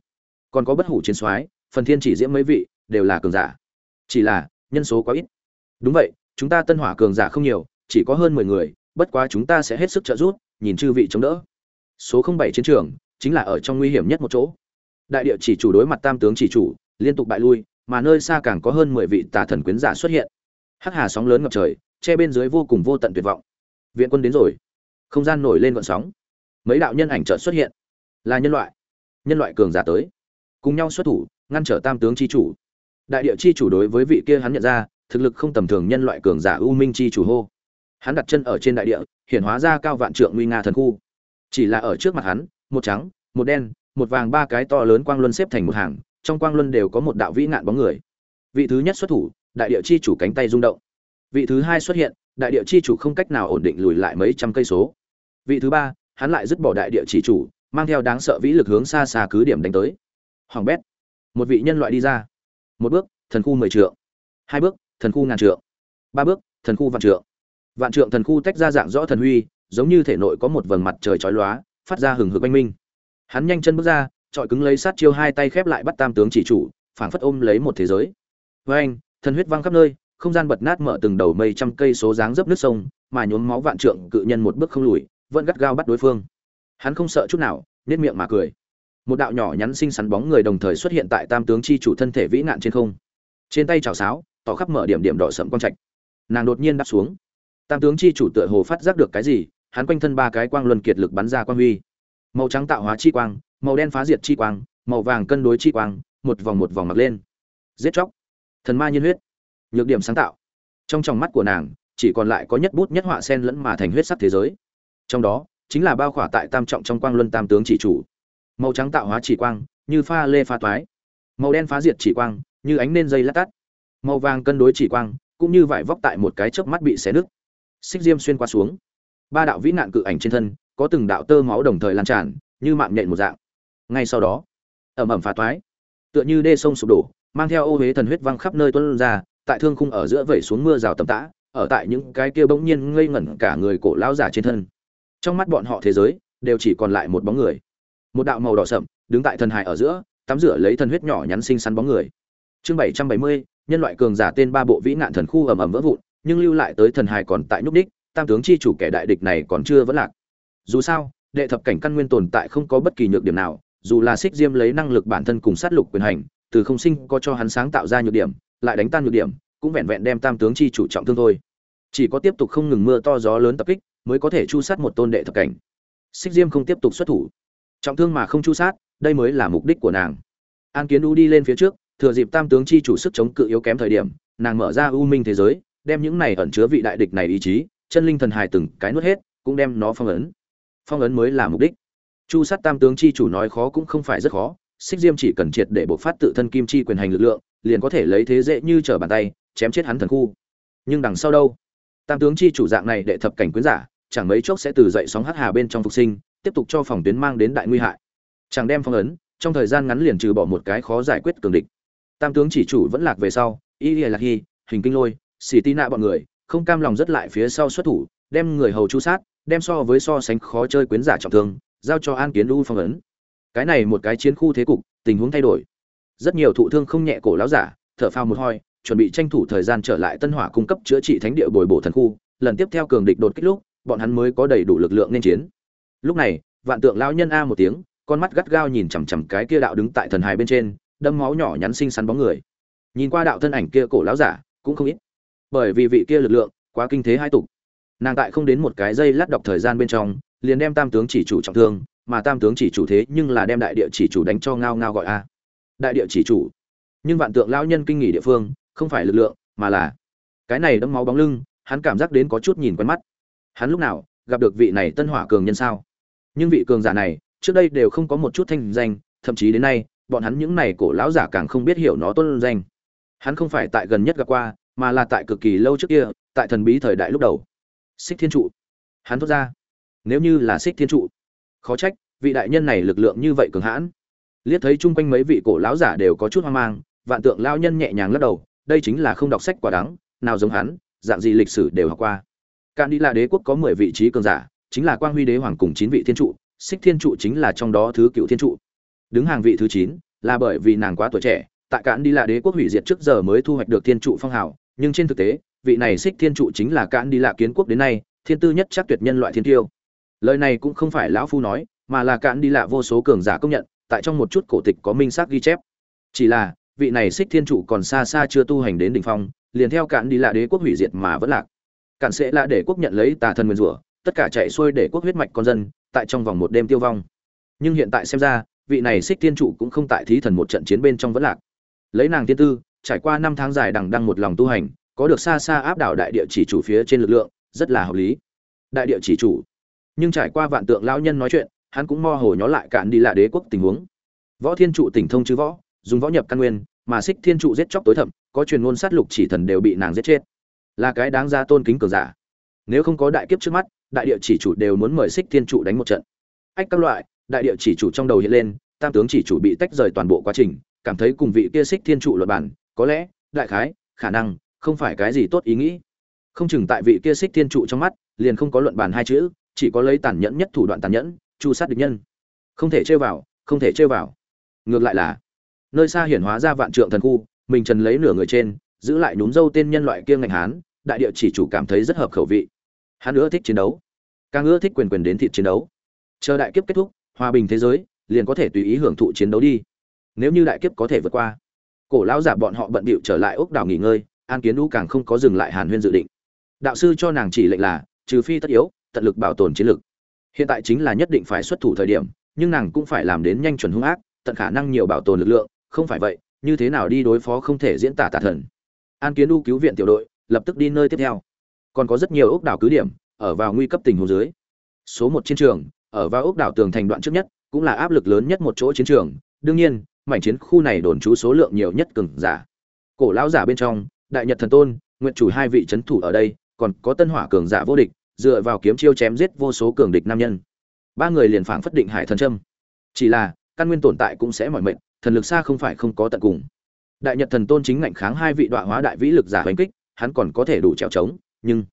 Còn có bất hủ chiến soái, phần thiên chỉ diễm mấy vị, đều là cường giả. Chỉ là, nhân số quá ít. Đúng vậy, chúng ta tân hỏa cường giả không nhiều, chỉ có hơn mười người, bất quá chúng ta sẽ hết sức trợ giúp, nhìn chư vị chống đỡ. Số không bảy chiến trường, chính là ở trong nguy hiểm nhất một chỗ. Đại địa chỉ chủ đối mặt tam tướng chỉ chủ liên tục bại lui, mà nơi xa càng có hơn mười vị tà thần quyến giả xuất hiện. Hắc hà sóng lớn ngập trời, che bên dưới vô cùng vô tận tuyệt vọng. Viện quân đến rồi. Không gian nổi lên gợn sóng. Mấy đạo nhân ảnh chợt xuất hiện. Là nhân loại. Nhân loại cường giả tới. Cùng nhau xuất thủ, ngăn trở tam tướng chi chủ. Đại địa chi chủ đối với vị kia hắn nhận ra, thực lực không tầm thường nhân loại cường giả u minh chi chủ hô. Hắn đặt chân ở trên đại địa hiện hóa ra cao vạn trượng nguy nga thần khu. Chỉ là ở trước mặt hắn, một trắng, một đen, một vàng ba cái to lớn quang luân xếp thành một hàng trong quang luân đều có một đạo vĩ ngạn bóng người. Vị thứ nhất xuất thủ, đại địa chi chủ cánh tay rung động. Vị thứ hai xuất hiện, đại địa chi chủ không cách nào ổn định lùi lại mấy trăm cây số. Vị thứ ba, hắn lại dứt bỏ đại địa chỉ chủ, mang theo đáng sợ vĩ lực hướng xa xa cứ điểm đánh tới. Hoàng bét, một vị nhân loại đi ra. Một bước, thần khu mười trượng. Hai bước, thần khu ngàn trượng. Ba bước, thần khu vạn trượng. Vạn trượng thần khu tách ra dạng rõ thần huy, giống như thể nội có một vầng mặt trời chói lóa, phát ra hừng hực oanh minh. Hắn nhanh chân bước ra trọi cứng lấy sát chiêu hai tay khép lại bắt tam tướng chỉ chủ, phảng phất ôm lấy một thế giới. Với anh, thần huyết văng khắp nơi, không gian bật nát mở từng đầu mây trăm cây số dáng dấp nước sông, mà nhuốm máu vạn trượng cự nhân một bước không lùi, vẫn gắt gao bắt đối phương. Hắn không sợ chút nào nết miệng mà cười. Một đạo nhỏ nhắn xinh xắn bóng người đồng thời xuất hiện tại tam tướng chi chủ thân thể vĩ nạn trên không. Trên tay chảo sáo, tỏ khắp mở điểm điểm đỏ sẫm quang trạch. Nàng đột nhiên đáp xuống. Tam tướng chi chủ tựa hồ phát giác được cái gì, hắn quanh thân ba cái quang luân kiệt lực bắn ra quang huy. Màu trắng tạo hóa chi quang màu đen phá diệt chi quang, màu vàng cân đối chi quang, một vòng một vòng mặc lên. Giết chóc. Thần ma nhân huyết. Nhược điểm sáng tạo. Trong tròng mắt của nàng, chỉ còn lại có nhất bút nhất họa sen lẫn mà thành huyết sắc thế giới. Trong đó, chính là bao khỏa tại tam trọng trong quang luân tam tướng chỉ chủ. Màu trắng tạo hóa chỉ quang, như pha lê pha toái. Màu đen phá diệt chỉ quang, như ánh lên dây lát tắt. Màu vàng cân đối chỉ quang, cũng như vải vóc tại một cái chớp mắt bị xé nứt. Xích diêm xuyên qua xuống. Ba đạo vĩ nạn cự ảnh trên thân, có từng đạo tơ máu đồng thời lan tràn, như mạng nhện một dạng ngay sau đó. Ẩm ẩm phá toái. Tựa như đê sông sụp đổ, mang theo ô huế thần huyết văng khắp nơi tuôn ra, tại thương khung ở giữa vẩy xuống mưa rào tầm tã, ở tại những cái kia bỗng nhiên ngây ngẩn cả người cổ lão giả trên thân. Trong mắt bọn họ thế giới, đều chỉ còn lại một bóng người. Một đạo màu đỏ sậm, đứng tại thần hải ở giữa, tắm rửa lấy thần huyết nhỏ nhắn xinh xắn bóng người. Chương bảy trăm bảy mươi, nhân loại cường giả tên ba bộ vĩ nạn thần khu ầm ầm vỡ vụn, nhưng lưu lại tới thần hải còn tại nhúc đích, tam tướng chi chủ kẻ đại địch này còn chưa vẫn lạc. Dù sao, đệ thập cảnh căn nguyên tồn tại không có bất kỳ nhược điểm nào dù là xích diêm lấy năng lực bản thân cùng sát lục quyền hành, từ không sinh có cho hắn sáng tạo ra nhược điểm, lại đánh tan nhược điểm, cũng vẹn vẹn đem tam tướng chi chủ trọng thương thôi. Chỉ có tiếp tục không ngừng mưa to gió lớn tập kích, mới có thể chu sát một tôn đệ thập cảnh. Xích diêm không tiếp tục xuất thủ. Trọng thương mà không chu sát, đây mới là mục đích của nàng. An kiến u đi lên phía trước, thừa dịp tam tướng chi chủ sức chống cự yếu kém thời điểm, nàng mở ra u minh thế giới, đem những này ẩn chứa vị đại địch này ý chí, chân linh thần hài từng cái nuốt hết, cũng đem nó phong ấn. Phong ấn mới là mục đích chu sát tam tướng chi chủ nói khó cũng không phải rất khó, xích diêm chỉ cần triệt để bộc phát tự thân kim chi quyền hành lực lượng, liền có thể lấy thế dễ như trở bàn tay, chém chết hắn thần khu. Nhưng đằng sau đâu? Tam tướng chi chủ dạng này đệ thập cảnh quyến giả, chẳng mấy chốc sẽ từ dậy sóng hắc hà bên trong phục sinh, tiếp tục cho phòng tuyến mang đến đại nguy hại. Chẳng đem phong ấn, trong thời gian ngắn liền trừ bỏ một cái khó giải quyết cường địch. Tam tướng chỉ chủ vẫn lạc về sau, y lạc hy, hình kinh lôi xì tí nạ bọn người, không cam lòng rất lại phía sau xuất thủ, đem người hầu chu sát, đem so với so sánh khó chơi quyến giả trọng thương giao cho an kiến u phong ấn. Cái này một cái chiến khu thế cục, tình huống thay đổi. Rất nhiều thụ thương không nhẹ cổ láo giả, thở phao một hoi, chuẩn bị tranh thủ thời gian trở lại tân hỏa cung cấp chữa trị thánh địa bồi bổ thần khu. Lần tiếp theo cường địch đột kích lúc, bọn hắn mới có đầy đủ lực lượng nên chiến. Lúc này, vạn tượng lão nhân a một tiếng, con mắt gắt gao nhìn chằm chằm cái kia đạo đứng tại thần hài bên trên đâm máu nhỏ nhắn xinh xắn bóng người. Nhìn qua đạo thân ảnh kia cổ lão giả, cũng không ít. Bởi vì vị kia lực lượng quá kinh thế hai tục. Nàng tại không đến một cái giây lát đọc thời gian bên trong liền đem tam tướng chỉ chủ trọng thương, mà tam tướng chỉ chủ thế nhưng là đem đại địa chỉ chủ đánh cho ngao ngao gọi a. Đại địa chỉ chủ. Nhưng vạn tượng lão nhân kinh nghỉ địa phương, không phải lực lượng, mà là cái này đấm máu bóng lưng, hắn cảm giác đến có chút nhìn quen mắt. Hắn lúc nào gặp được vị này tân hỏa cường nhân sao? Nhưng vị cường giả này, trước đây đều không có một chút thanh danh, thậm chí đến nay, bọn hắn những này cổ lão giả càng không biết hiểu nó tôn danh. Hắn không phải tại gần nhất gặp qua, mà là tại cực kỳ lâu trước kia, tại thần bí thời đại lúc đầu. Xích thiên trụ. Hắn thốt ra nếu như là xích thiên trụ. Khó trách, vị đại nhân này lực lượng như vậy cường hãn. Liếc thấy chung quanh mấy vị cổ lão giả đều có chút hoang mang, vạn tượng lao nhân nhẹ nhàng lắc đầu, đây chính là không đọc sách quả đắng nào giống hắn, dạng gì lịch sử đều học qua. Cạn đi là đế quốc có mười vị trí cường giả, chính là quang huy đế hoàng cùng chín vị thiên trụ, xích thiên trụ chính là trong đó thứ cựu thiên trụ. Đứng hàng vị thứ chín, là bởi vì nàng quá tuổi trẻ, tại cạn đi là đế quốc hủy diệt trước giờ mới thu hoạch được thiên trụ phong hào, nhưng trên thực tế, vị này xích thiên trụ chính là cạn đi là kiến quốc đến nay, thiên tư nhất chắc tuyệt nhân loại thiên tiêu lời này cũng không phải lão phu nói, mà là cạn đi lạ vô số cường giả công nhận, tại trong một chút cổ tịch có minh xác ghi chép. Chỉ là, vị này xích thiên trụ còn xa xa chưa tu hành đến đỉnh phong, liền theo cạn đi lạ đế quốc hủy diệt mà vẫn lạc. Cạn sẽ là để quốc nhận lấy tà thần nguyên rủa, tất cả chạy xuôi để quốc huyết mạch con dân, tại trong vòng một đêm tiêu vong. Nhưng hiện tại xem ra, vị này xích thiên trụ cũng không tại thí thần một trận chiến bên trong vẫn lạc. Lấy nàng tiên tư, trải qua năm tháng dài đằng đăng một lòng tu hành, có được xa xa áp đảo đại địa chỉ chủ phía trên lực lượng, rất là hợp lý. Đại địa chỉ chủ nhưng trải qua vạn tượng lão nhân nói chuyện, hắn cũng mo hồ nhó lại cạn đi là đế quốc tình huống. Võ thiên trụ tỉnh thông chứ võ, dùng võ nhập căn nguyên, mà xích thiên trụ giết chóc tối thẩm có truyền ngôn sát lục chỉ thần đều bị nàng giết chết. Là cái đáng ra tôn kính cường giả. Nếu không có đại kiếp trước mắt, đại địa chỉ chủ đều muốn mời xích thiên trụ đánh một trận. Ách các loại, đại địa chỉ chủ trong đầu hiện lên, tam tướng chỉ chủ bị tách rời toàn bộ quá trình, cảm thấy cùng vị kia xích thiên trụ luật bản có lẽ, đại khái, khả năng, không phải cái gì tốt ý nghĩ. Không chừng tại vị kia xích thiên trụ trong mắt, liền không có luận bàn hai chữ chỉ có lấy tàn nhẫn nhất thủ đoạn tàn nhẫn, chu sát địch nhân. Không thể chơi vào, không thể chơi vào. Ngược lại là, nơi xa hiển hóa ra vạn trượng thần khu, mình trần lấy nửa người trên, giữ lại nhúm dâu tên nhân loại kia ngành hán, đại địa chỉ chủ cảm thấy rất hợp khẩu vị. Hắn ưa thích chiến đấu. Càng ưa thích quyền quyền đến thịt chiến đấu. Chờ đại kiếp kết thúc, hòa bình thế giới, liền có thể tùy ý hưởng thụ chiến đấu đi. Nếu như đại kiếp có thể vượt qua, cổ lão giả bọn họ bận bịu trở lại ốc đảo nghỉ ngơi, an kiến đu càng không có dừng lại hàn huyên dự định. Đạo sư cho nàng chỉ lệnh là, trừ phi tất yếu tận lực bảo tồn chiến lực hiện tại chính là nhất định phải xuất thủ thời điểm, nhưng nàng cũng phải làm đến nhanh chuẩn hung ác, tận khả năng nhiều bảo tồn lực lượng, không phải vậy, như thế nào đi đối phó không thể diễn tả tả thần. An kiến Du cứu viện tiểu đội, lập tức đi nơi tiếp theo. Còn có rất nhiều ốc đảo cứ điểm, ở vào nguy cấp tình huống dưới. Số một chiến trường, ở vào ốc đảo tường thành đoạn trước nhất, cũng là áp lực lớn nhất một chỗ chiến trường. Đương nhiên, mảnh chiến khu này đồn trú số lượng nhiều nhất cường giả. Cổ lão giả bên trong, đại nhật thần tôn nguyện chủ hai vị trấn thủ ở đây, còn có tân hỏa cường giả vô địch dựa vào kiếm chiêu chém giết vô số cường địch nam nhân. Ba người liền phảng phất định hải thần trâm chỉ là, căn nguyên tồn tại cũng sẽ mỏi mệt, thần lực xa không phải không có tận cùng. Đại nhật thần tôn chính ngạnh kháng hai vị đoạn hóa đại vĩ lực giả hành kích, hắn còn có thể đủ trèo trống, nhưng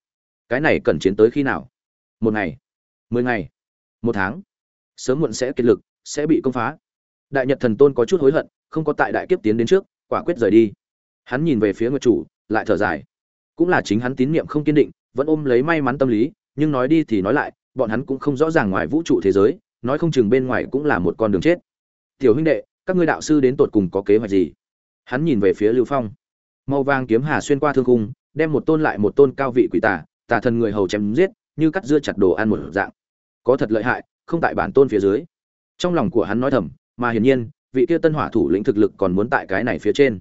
cái này cần chiến tới khi nào? Một ngày, mười ngày, một tháng. Sớm muộn sẽ kiệt lực, sẽ bị công phá. Đại nhật thần tôn có chút hối hận, không có tại đại kiếp tiến đến trước, quả quyết rời đi. Hắn nhìn về phía nguyệt chủ, lại thở dài. Cũng là chính hắn tín nhiệm không kiên định vẫn ôm lấy may mắn tâm lý nhưng nói đi thì nói lại bọn hắn cũng không rõ ràng ngoài vũ trụ thế giới nói không chừng bên ngoài cũng là một con đường chết. Tiểu huynh đệ các ngươi đạo sư đến tột cùng có kế hoạch gì? Hắn nhìn về phía lưu phong. Màu vàng kiếm hà xuyên qua thương cung đem một tôn lại một tôn cao vị quỷ tả, tà thần người hầu chém giết như cắt dưa chặt đồ ăn một dạng. Có thật lợi hại không tại bản tôn phía dưới. Trong lòng của hắn nói thầm mà hiển nhiên vị kia tân hỏa thủ lĩnh thực lực còn muốn tại cái này phía trên.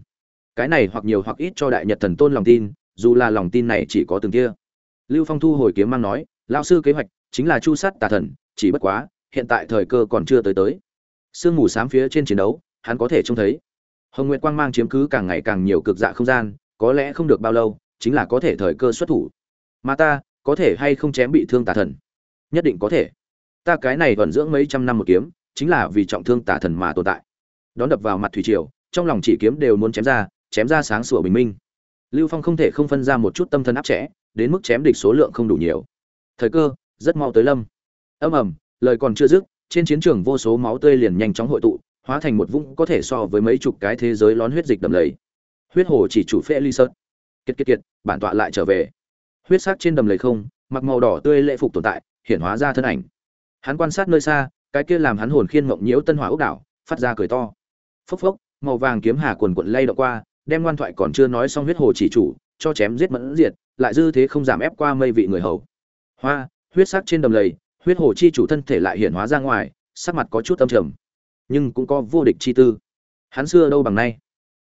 Cái này hoặc nhiều hoặc ít cho đại nhật thần tôn lòng tin dù là lòng tin này chỉ có từng kia lưu phong thu hồi kiếm mang nói lao sư kế hoạch chính là chu sát tà thần, chỉ bất quá, hiện tại thời cơ còn chưa tới tới. Sương mù xám phía trên chiến đấu, hắn có thể trông thấy. Hồng nguyệt quang mang chiếm cứ càng ngày càng nhiều cực dạ không gian, có lẽ không được bao lâu, chính là có thể thời cơ xuất thủ. Mà ta, có thể hay không chém bị thương tà thần? Nhất định có thể. Ta cái này vẫn dưỡng mấy trăm năm một kiếm, chính là vì trọng thương tà thần mà tồn tại. Đón đập vào mặt thủy triều, trong lòng chỉ kiếm đều muốn chém ra chém ra sáng sủa bình minh. Lưu phong không thể không phân ra một chút tâm thần áp trẻ đến mức chém địch số lượng không đủ nhiều. Thời cơ, rất mau tới lâm. Âm ầm, lời còn chưa dứt, trên chiến trường vô số máu tươi liền nhanh chóng hội tụ, hóa thành một vũng có thể so với mấy chục cái thế giới lón huyết dịch đầm lầy. Huyết hồ chỉ chủ phê ly sơn kiệt kiệt kiệt, bản tọa lại trở về. Huyết sắc trên đầm lầy không, mặc màu đỏ tươi lệ phục tồn tại, hiện hóa ra thân ảnh. Hắn quan sát nơi xa, cái kia làm hắn hồn khiên mộng nhiễu tân hỏa ốc đảo, phát ra cười to. Phốc phốc, màu vàng kiếm hà quần quận lay động qua, đem ngoan thoại còn chưa nói xong huyết hồ chỉ chủ, cho chém giết mẫn diệt lại dư thế không giảm ép qua mây vị người hầu. Hoa, huyết sắc trên đầm lầy, huyết hồ chi chủ thân thể lại hiện hóa ra ngoài, sắc mặt có chút âm trầm, nhưng cũng có vô địch chi tư. Hắn xưa đâu bằng nay.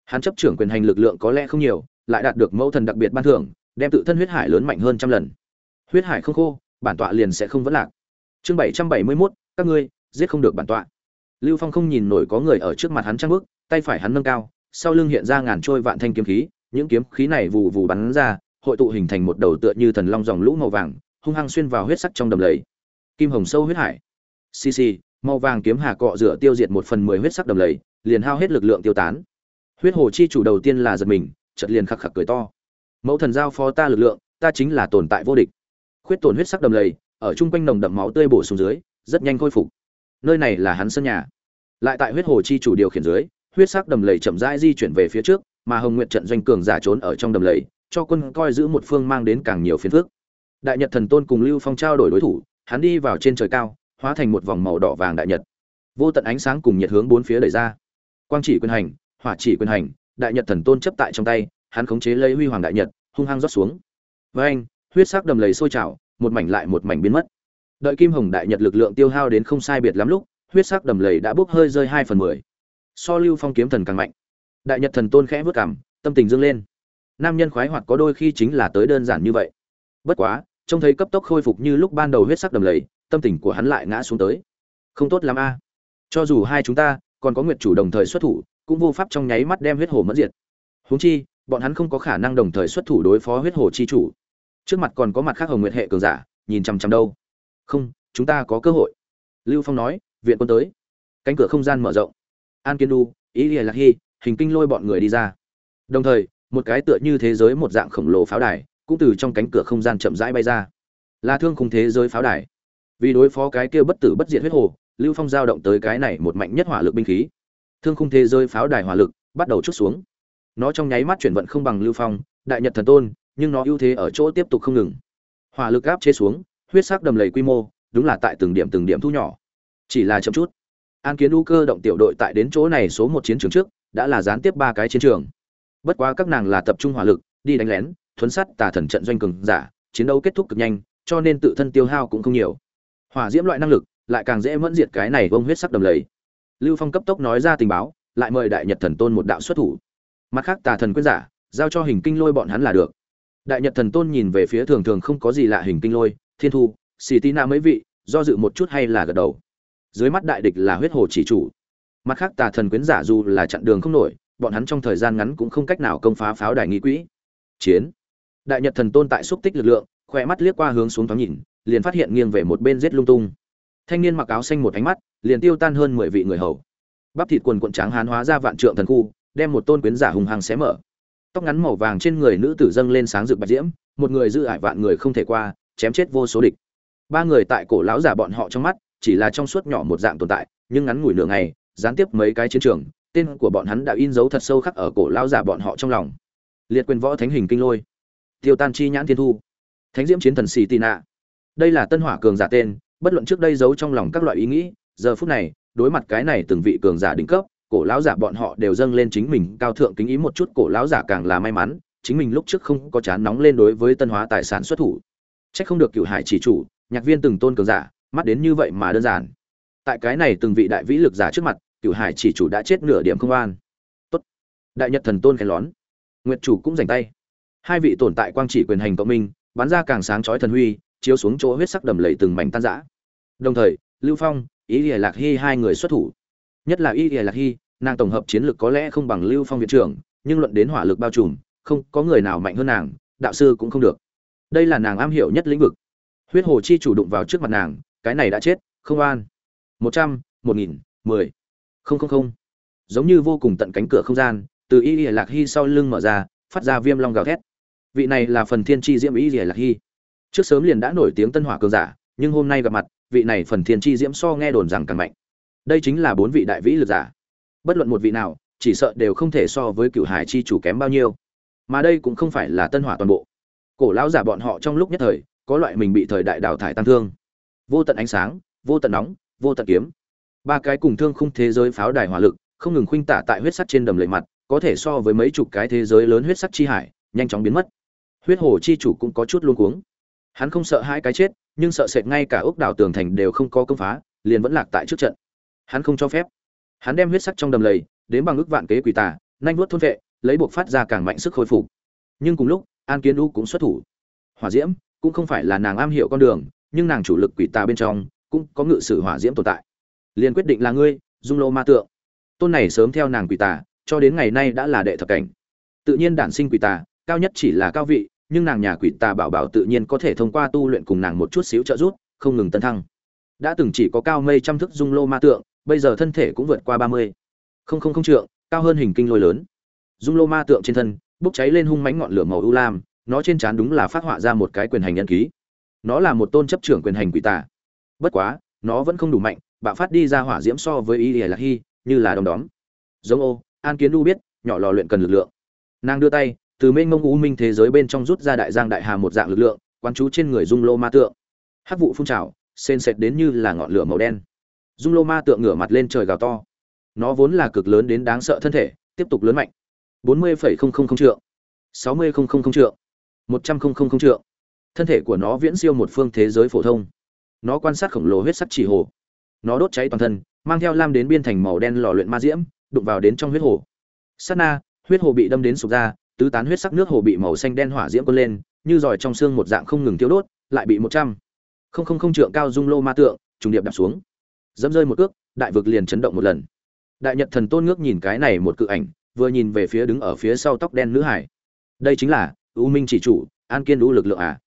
Hắn chấp trưởng quyền hành lực lượng có lẽ không nhiều, lại đạt được mẫu thần đặc biệt ban thưởng, đem tự thân huyết hải lớn mạnh hơn trăm lần. Huyết hải không khô, bản tọa liền sẽ không vấn lạc. Chương bảy trăm bảy mươi mốt, các ngươi, giết không được bản tọa. Lưu phong không nhìn nổi có người ở trước mặt hắn trang bước, tay phải hắn nâng cao, sau lưng hiện ra ngàn trôi vạn thanh kiếm khí, những kiếm khí này vù vù bắn ra hội tụ hình thành một đầu tựa như thần long dòng lũ màu vàng, hung hăng xuyên vào huyết sắc trong đầm lầy. Kim hồng sâu huyết hải. Xì xì, màu vàng kiếm hà cọ rửa tiêu diệt một phần mười huyết sắc đầm lầy, liền hao hết lực lượng tiêu tán. Huyết hồ chi chủ đầu tiên là giật mình, chợt liền khắc khắc cười to. Mẫu thần giao phó ta lực lượng, ta chính là tồn tại vô địch. Khuyết tổn huyết sắc đầm lầy, ở trung quanh nồng đậm máu tươi bổ xuống dưới, rất nhanh khôi phục. Nơi này là hắn sân nhà. Lại tại huyết hồ chi chủ điều khiển dưới, huyết sắc đầm lầy chậm rãi di chuyển về phía trước, mà hồng Nguyệt trận doanh cường giả trốn ở trong đầm lầy cho quân coi giữ một phương mang đến càng nhiều phiền phức. Đại nhật thần tôn cùng lưu phong trao đổi đối thủ hắn đi vào trên trời cao hóa thành một vòng màu đỏ vàng đại nhật. Vô tận ánh sáng cùng nhiệt hướng bốn phía đẩy ra. Quang chỉ quyền hành hỏa chỉ quyền hành đại nhật thần tôn chấp tại trong tay hắn khống chế lấy huy hoàng đại nhật hung hăng rót xuống. Với anh huyết sắc đầm lầy sôi trào một mảnh lại một mảnh biến mất. Đợi kim hồng đại nhật lực lượng tiêu hao đến không sai biệt lắm lúc huyết sắc đầm lầy đã bốc hơi rơi hai phần mười. So lưu phong kiếm thần càng mạnh. Đại nhật thần tôn khẽ bước cằm, tâm tình dâng lên nam nhân khoái hoạt có đôi khi chính là tới đơn giản như vậy. Bất quá, trông thấy cấp tốc khôi phục như lúc ban đầu huyết sắc đầm lầy, tâm tình của hắn lại ngã xuống tới. Không tốt lắm a. Cho dù hai chúng ta còn có nguyệt chủ đồng thời xuất thủ, cũng vô pháp trong nháy mắt đem huyết hồ mất diệt. Huống chi, bọn hắn không có khả năng đồng thời xuất thủ đối phó huyết hồ chi chủ. Trước mặt còn có mặt khác hồng nguyệt hệ cường giả, nhìn chằm chằm đâu. Không, chúng ta có cơ hội. Lưu phong nói, viện quân tới. Cánh cửa không gian mở rộng. An kiên đu ý lìa lạc hy, hình kinh lôi bọn người đi ra. Đồng thời một cái tựa như thế giới một dạng khổng lồ pháo đài, cũng từ trong cánh cửa không gian chậm rãi bay ra. Là thương khung thế giới pháo đài. Vì đối phó cái kia bất tử bất diệt huyết hồ, lưu phong giao động tới cái này một mạnh nhất hỏa lực binh khí. Thương khung thế giới pháo đài hỏa lực bắt đầu chút xuống. Nó trong nháy mắt chuyển vận không bằng lưu phong, đại nhật thần tôn, nhưng nó ưu thế ở chỗ tiếp tục không ngừng. Hỏa lực áp chế xuống, huyết sắc đầm lầy quy mô, đúng là tại từng điểm từng điểm thu nhỏ. Chỉ là chậm chút. An kiến u cơ động tiểu đội tại đến chỗ này số một chiến trường trước, đã là gián tiếp ba cái chiến trường bất quá các nàng là tập trung hỏa lực đi đánh lén thuấn sát, tà thần trận doanh cường giả chiến đấu kết thúc cực nhanh cho nên tự thân tiêu hao cũng không nhiều. Hỏa diễm loại năng lực lại càng dễ mẫn diệt cái này vông huyết sắc đầm lầy. Lưu phong cấp tốc nói ra tình báo lại mời đại nhật thần tôn một đạo xuất thủ. Mặt khác tà thần quyết giả giao cho hình kinh lôi bọn hắn là được. Đại nhật thần tôn nhìn về phía thường thường không có gì lạ hình kinh lôi thiên thu xì tí na mấy vị do dự một chút hay là gật đầu. Dưới mắt đại địch là huyết hồ chỉ chủ. Mặt khác tà thần quyến giả dù là chặn đường không nổi bọn hắn trong thời gian ngắn cũng không cách nào công phá pháo đài nghi quỹ. Chiến. Đại nhật thần tôn tại xúc tích lực lượng khoe mắt liếc qua hướng xuống thoáng nhìn, liền phát hiện nghiêng về một bên giết lung tung. Thanh niên mặc áo xanh một ánh mắt, liền tiêu tan hơn mười vị người hầu. Bắp thịt quần quận tráng hán hóa ra vạn trượng thần khu, đem một tôn quyến giả hùng hăng xé mở. Tóc ngắn màu vàng trên người nữ tử dâng lên sáng rực bạch diễm, một người giữ ải vạn người không thể qua, chém chết vô số địch. Ba người tại cổ lão giả bọn họ trong mắt, chỉ là trong suốt nhỏ một dạng tồn tại, nhưng ngắn ngủi nửa ngày, gián tiếp mấy cái chiến trường tên của bọn hắn đã in dấu thật sâu khắc ở cổ lão giả bọn họ trong lòng. Liệt quyền võ thánh hình kinh lôi. Tiêu tan chi nhãn thiên thu. Thánh diễm chiến thần xì tị nạ. Đây là tân hỏa cường giả tên, bất luận trước đây giấu trong lòng các loại ý nghĩ, giờ phút này, đối mặt cái này từng vị cường giả đỉnh cấp, cổ lão giả bọn họ đều dâng lên chính mình cao thượng kính ý một chút, cổ lão giả càng là may mắn, chính mình lúc trước không có chán nóng lên đối với tân hóa tài sản xuất thủ. Trách không được cựu hải chỉ chủ, nhạc viên từng tôn cường giả, mắt đến như vậy mà đơn giản. Tại cái này từng vị đại vĩ lực giả trước mặt cựu hải chỉ chủ đã chết nửa điểm không an. Tốt. Đại nhật thần tôn khen lón. Nguyệt chủ cũng dành tay. Hai vị tồn tại quang chỉ quyền hành cộng minh, bắn ra càng sáng chói thần huy, chiếu xuống chỗ huyết sắc đầm lầy từng mảnh tan rã. Đồng thời, lưu phong, ý ỉa lạc hy hai người xuất thủ. Nhất là ý ỉa lạc hy, nàng tổng hợp chiến lược có lẽ không bằng lưu phong viện trưởng, nhưng luận đến hỏa lực bao trùm, không có người nào mạnh hơn nàng, đạo sư cũng không được. Đây là nàng am hiểu nhất lĩnh vực. Huyết hồ chi chủ đụng vào trước mặt nàng, cái này đã chết, không an. Một trăm, một nghìn, mười không không không. Giống như vô cùng tận cánh cửa không gian, từ y lìa lạc hy sau lưng mở ra, phát ra viêm long gào thét. Vị này là phần thiên tri diễm y lìa lạc hy. Trước sớm liền đã nổi tiếng tân hỏa cường giả, nhưng hôm nay gặp mặt, vị này phần thiên tri diễm so nghe đồn rằng càng mạnh. Đây chính là bốn vị đại vĩ lực giả. Bất luận một vị nào, chỉ sợ đều không thể so với cựu hải chi chủ kém bao nhiêu. Mà đây cũng không phải là tân hỏa toàn bộ. Cổ lão giả bọn họ trong lúc nhất thời, có loại mình bị thời đại đào thải tăng thương. Vô tận ánh sáng, vô tận nóng, vô tận kiếm ba cái cùng thương khung thế giới pháo đài hỏa lực, không ngừng khuynh tả tại huyết sắt trên đầm lầy mặt, có thể so với mấy chục cái thế giới lớn huyết sắt chi hải, nhanh chóng biến mất. Huyết hồ chi chủ cũng có chút luống cuống. Hắn không sợ hai cái chết, nhưng sợ sệt ngay cả ốc đảo tường thành đều không có công phá, liền vẫn lạc tại trước trận. Hắn không cho phép. Hắn đem huyết sắc trong đầm lầy, đến bằng ước vạn kế quỷ tà, nhanh vuốt thôn vệ, lấy buộc phát ra càng mạnh sức khôi phục. Nhưng cùng lúc, an kiến u cũng xuất thủ. Hỏa diễm cũng không phải là nàng am hiểu con đường, nhưng nàng chủ lực quỷ tà bên trong cũng có ngự sử hỏa diễm tồn tại liền quyết định là ngươi, dung lô ma tượng. Tôn này sớm theo nàng quỷ tà, cho đến ngày nay đã là đệ thập cảnh. Tự nhiên đản sinh quỷ tà, cao nhất chỉ là cao vị, nhưng nàng nhà quỷ tà bảo bảo tự nhiên có thể thông qua tu luyện cùng nàng một chút xíu trợ giúp, không ngừng tấn thăng. Đã từng chỉ có cao mây trăm thức dung lô ma tượng, bây giờ thân thể cũng vượt qua ba mươi. Không không không trượng, cao hơn hình kinh lôi lớn. Dung lô ma tượng trên thân, bốc cháy lên hung mãnh ngọn lửa màu ưu lam, nó trên trán đúng là phát họa ra một cái quyền hành nhân ký. Nó là một tôn chấp trưởng quyền hành quỷ tà. Bất quá, nó vẫn không đủ mạnh bạo phát đi ra hỏa diễm so với y lạc hy, như là đom đóm. Giống ô, an kiến đu biết, nhỏ lò luyện cần lực lượng. Nàng đưa tay, từ mênh mông u minh thế giới bên trong rút ra đại giang đại hà một dạng lực lượng, quán chú trên người dung lô ma tượng. Hát vụ phun trào sên sệt đến như là ngọn lửa màu đen. Dung lô ma tượng ngửa mặt lên trời gào to. Nó vốn là cực lớn đến đáng sợ thân thể, tiếp tục lớn mạnh. bốn mươi trượng, sáu mươi trượng, một trăm linh trượng. Thân thể của nó viễn siêu một phương thế giới phổ thông. Nó quan sát khổng lồ huyết sắc chỉ hồ nó đốt cháy toàn thân, mang theo lam đến biên thành màu đen lò luyện ma diễm, đụng vào đến trong huyết hồ. Sát na, huyết hồ bị đâm đến sụp ra, tứ tán huyết sắc nước hồ bị màu xanh đen hỏa diễm quân lên, như giỏi trong xương một dạng không ngừng tiêu đốt, lại bị một trăm không không không trượng cao dung lô ma tượng, trùng điệp đạp xuống. Dẫm rơi một cước, đại vực liền chấn động một lần. Đại nhật thần tôn ngước nhìn cái này một cự ảnh, vừa nhìn về phía đứng ở phía sau tóc đen nữ hải. Đây chính là u minh chỉ chủ, an kiên đủ lực lượng à.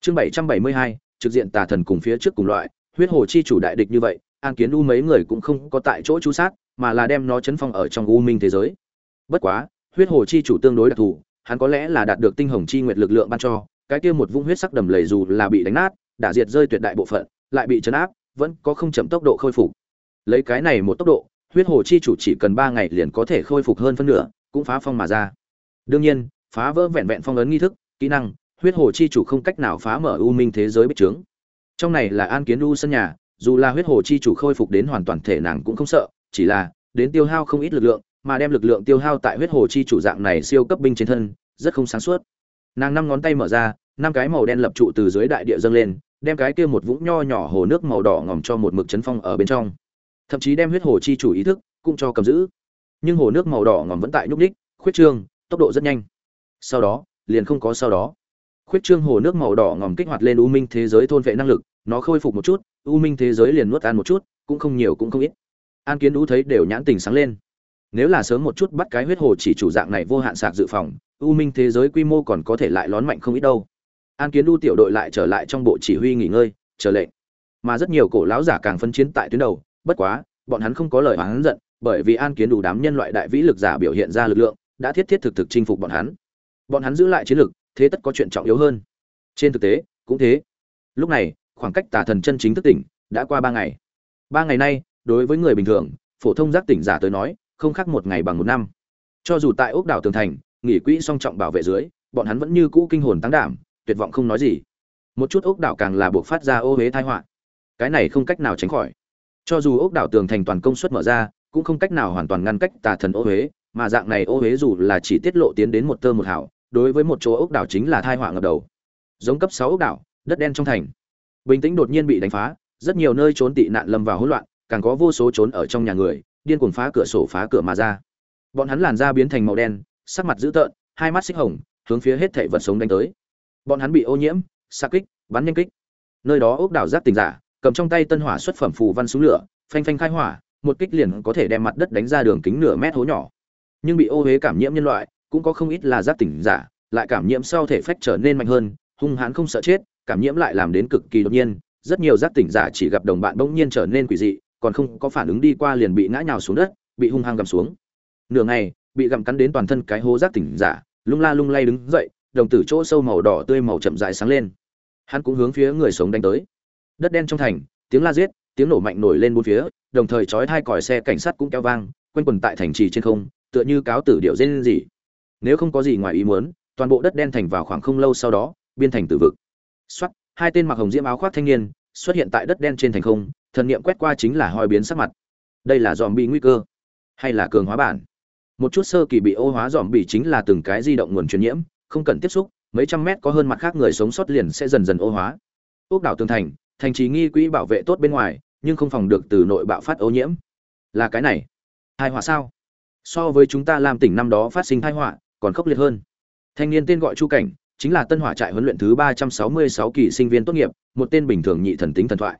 Chương bảy trăm bảy mươi hai, trực diện tà thần cùng phía trước cùng loại, huyết hồ chi chủ đại địch như vậy an kiến u mấy người cũng không có tại chỗ chú sát, mà là đem nó chấn phong ở trong u minh thế giới. Bất quá, huyết hồ chi chủ tương đối đặc thù, hắn có lẽ là đạt được tinh hồng chi nguyệt lực lượng ban cho, cái kia một vũng huyết sắc đầm lầy dù là bị đánh nát đã diệt rơi tuyệt đại bộ phận, lại bị chấn áp, vẫn có không chậm tốc độ khôi phục. Lấy cái này một tốc độ, huyết hồ chi chủ chỉ cần ba ngày liền có thể khôi phục hơn phân nửa, cũng phá phong mà ra. Đương nhiên, phá vỡ vẹn vẹn phong ấn nghi thức, kỹ năng, huyết hồ chi chủ không cách nào phá mở u minh thế giới bích trướng. Trong này là an kiến u sân nhà dù là huyết hồ chi chủ khôi phục đến hoàn toàn thể nàng cũng không sợ, chỉ là, đến tiêu hao không ít lực lượng, mà đem lực lượng tiêu hao tại huyết hồ chi chủ dạng này siêu cấp binh trên thân, rất không sáng suốt. Nàng năm ngón tay mở ra, năm cái màu đen lập trụ từ dưới đại địa dâng lên, đem cái kia một vũng nho nhỏ hồ nước màu đỏ ngòm cho một mực chấn phong ở bên trong. Thậm chí đem huyết hồ chi chủ ý thức cũng cho cầm giữ. Nhưng hồ nước màu đỏ ngòm vẫn tại nhúc ních khuyết trương, tốc độ rất nhanh. Sau đó, liền không có sau đó. Khuyết trương hồ nước màu đỏ ngòm kích hoạt lên u minh thế giới thôn vệ năng lực nó khôi phục một chút, u minh thế giới liền nuốt ăn một chút, cũng không nhiều cũng không ít. An kiến u thấy đều nhãn tình sáng lên. Nếu là sớm một chút bắt cái huyết hồ chỉ chủ dạng này vô hạn sạc dự phòng, u minh thế giới quy mô còn có thể lại lón mạnh không ít đâu. An kiến u tiểu đội lại trở lại trong bộ chỉ huy nghỉ ngơi, chờ lệnh. Mà rất nhiều cổ lão giả càng phân chiến tại tuyến đầu, bất quá, bọn hắn không có lời hắn giận, bởi vì an kiến đủ đám nhân loại đại vĩ lực giả biểu hiện ra lực lượng, đã thiết thiết thực thực chinh phục bọn hắn. Bọn hắn giữ lại chiến lực, thế tất có chuyện trọng yếu hơn. Trên thực tế, cũng thế. Lúc này khoảng cách tà thần chân chính thức tỉnh, đã qua ba ngày. Ba ngày nay, đối với người bình thường, phổ thông giác tỉnh giả tới nói, không khác một ngày bằng một năm. Cho dù tại ốc đảo tường thành, nghỉ quỹ song trọng bảo vệ dưới, bọn hắn vẫn như cũ kinh hồn tăng đảm, tuyệt vọng không nói gì. Một chút ốc đảo càng là buộc phát ra ô huế thai họa. Cái này không cách nào tránh khỏi. Cho dù ốc đảo tường thành toàn công suất mở ra, cũng không cách nào hoàn toàn ngăn cách tà thần ô huế mà dạng này ô huế dù là chỉ tiết lộ tiến đến một tơ một hảo đối với một chỗ ốc đảo chính là thai họa ngập đầu. Giống cấp sáu ốc đảo, đất đen trong thành bình tĩnh đột nhiên bị đánh phá, rất nhiều nơi trốn tị nạn lâm vào hỗn loạn, càng có vô số trốn ở trong nhà người, điên cuồng phá cửa sổ phá cửa mà ra. Bọn hắn làn da biến thành màu đen, sắc mặt dữ tợn, hai mắt xích hồng, hướng phía hết thảy vật sống đánh tới. Bọn hắn bị ô nhiễm xa kích, bắn nhanh kích. Nơi đó ốc đảo giác tình giả, cầm trong tay tân hỏa xuất phẩm phù văn xuống lửa, phanh phanh khai hỏa, một kích liền có thể đem mặt đất đánh ra đường kính nửa mét hố nhỏ. Nhưng bị ô huế cảm nhiễm nhân loại, cũng có không ít là giác tỉnh giả, lại cảm nhiễm sau thể phách trở nên mạnh hơn, hung hãn không sợ chết cảm nhiễm lại làm đến cực kỳ đột nhiên, rất nhiều giác tỉnh giả chỉ gặp đồng bạn bỗng nhiên trở nên quỷ dị, còn không có phản ứng đi qua liền bị ngã nhào xuống đất, bị hung hăng gầm xuống. Nửa ngày, bị gặm cắn đến toàn thân cái hố giác tỉnh giả, lung la lung lay đứng dậy, đồng tử chỗ sâu màu đỏ tươi màu chậm dài sáng lên. Hắn cũng hướng phía người sống đánh tới. Đất đen trong thành, tiếng la giết, tiếng nổ mạnh nổi lên bốn phía, đồng thời chói hai còi xe cảnh sát cũng kéo vang, quanh quần tại thành trì trên không, tựa như cáo tử điệu dên gì nếu không có gì ngoài ý muốn, toàn bộ đất đen thành vào khoảng không lâu sau đó, biên thành tử vực. Soát, hai tên mặc hồng diễm áo khoác thanh niên xuất hiện tại đất đen trên thành không thần niệm quét qua chính là hoi biến sắc mặt. Đây là dòm bị nguy cơ hay là cường hóa bản? Một chút sơ kỳ bị ô hóa dòm bị chính là từng cái di động nguồn truyền nhiễm không cần tiếp xúc mấy trăm mét có hơn mặt khác người sống sót liền sẽ dần dần ô hóa. Ốc đảo tường thành thành trì nghi quỹ bảo vệ tốt bên ngoài nhưng không phòng được từ nội bạo phát ô nhiễm. Là cái này. Hai họa sao? So với chúng ta làm tỉnh năm đó phát sinh tai họa còn khốc liệt hơn. Thanh niên tên gọi chu cảnh chính là tân hỏa trại huấn luyện thứ ba trăm sáu mươi sáu kỳ sinh viên tốt nghiệp, một tên bình thường nhị thần tính thần thoại.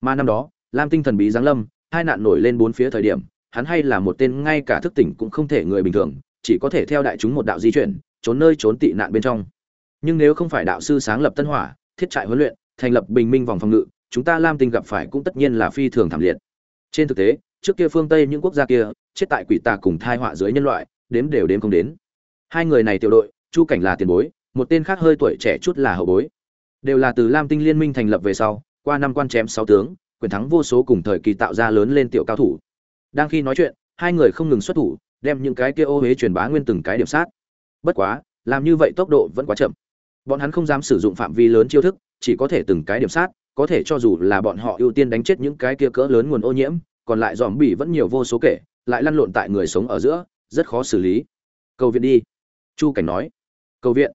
Mà năm đó, lam tinh thần bí giáng lâm, hai nạn nổi lên bốn phía thời điểm, hắn hay là một tên ngay cả thức tỉnh cũng không thể người bình thường, chỉ có thể theo đại chúng một đạo di chuyển, trốn nơi trốn tị nạn bên trong. Nhưng nếu không phải đạo sư sáng lập tân hỏa, thiết trại huấn luyện, thành lập bình minh vòng phòng ngự, chúng ta lam tinh gặp phải cũng tất nhiên là phi thường thảm liệt. Trên thực tế, trước kia phương tây những quốc gia kia, chết tại quỷ tà cùng thai họa dưới nhân loại, đếm đều đếm không đến. Hai người này tiểu đội, chu cảnh là tiền bối một tên khác hơi tuổi trẻ chút là hậu bối. Đều là từ lam tinh liên minh thành lập về sau, qua năm quan chém sáu tướng, quyền thắng vô số cùng thời kỳ tạo ra lớn lên tiểu cao thủ. Đang khi nói chuyện, hai người không ngừng xuất thủ, đem những cái kia ô huế truyền bá nguyên từng cái điểm sát. Bất quá, làm như vậy tốc độ vẫn quá chậm. Bọn hắn không dám sử dụng phạm vi lớn chiêu thức, chỉ có thể từng cái điểm sát, có thể cho dù là bọn họ ưu tiên đánh chết những cái kia cỡ lớn nguồn ô nhiễm, còn lại dòm bỉ vẫn nhiều vô số kể, lại lăn lộn tại người sống ở giữa, rất khó xử lý. Cầu viện đi. Chu cảnh nói. Cầu viện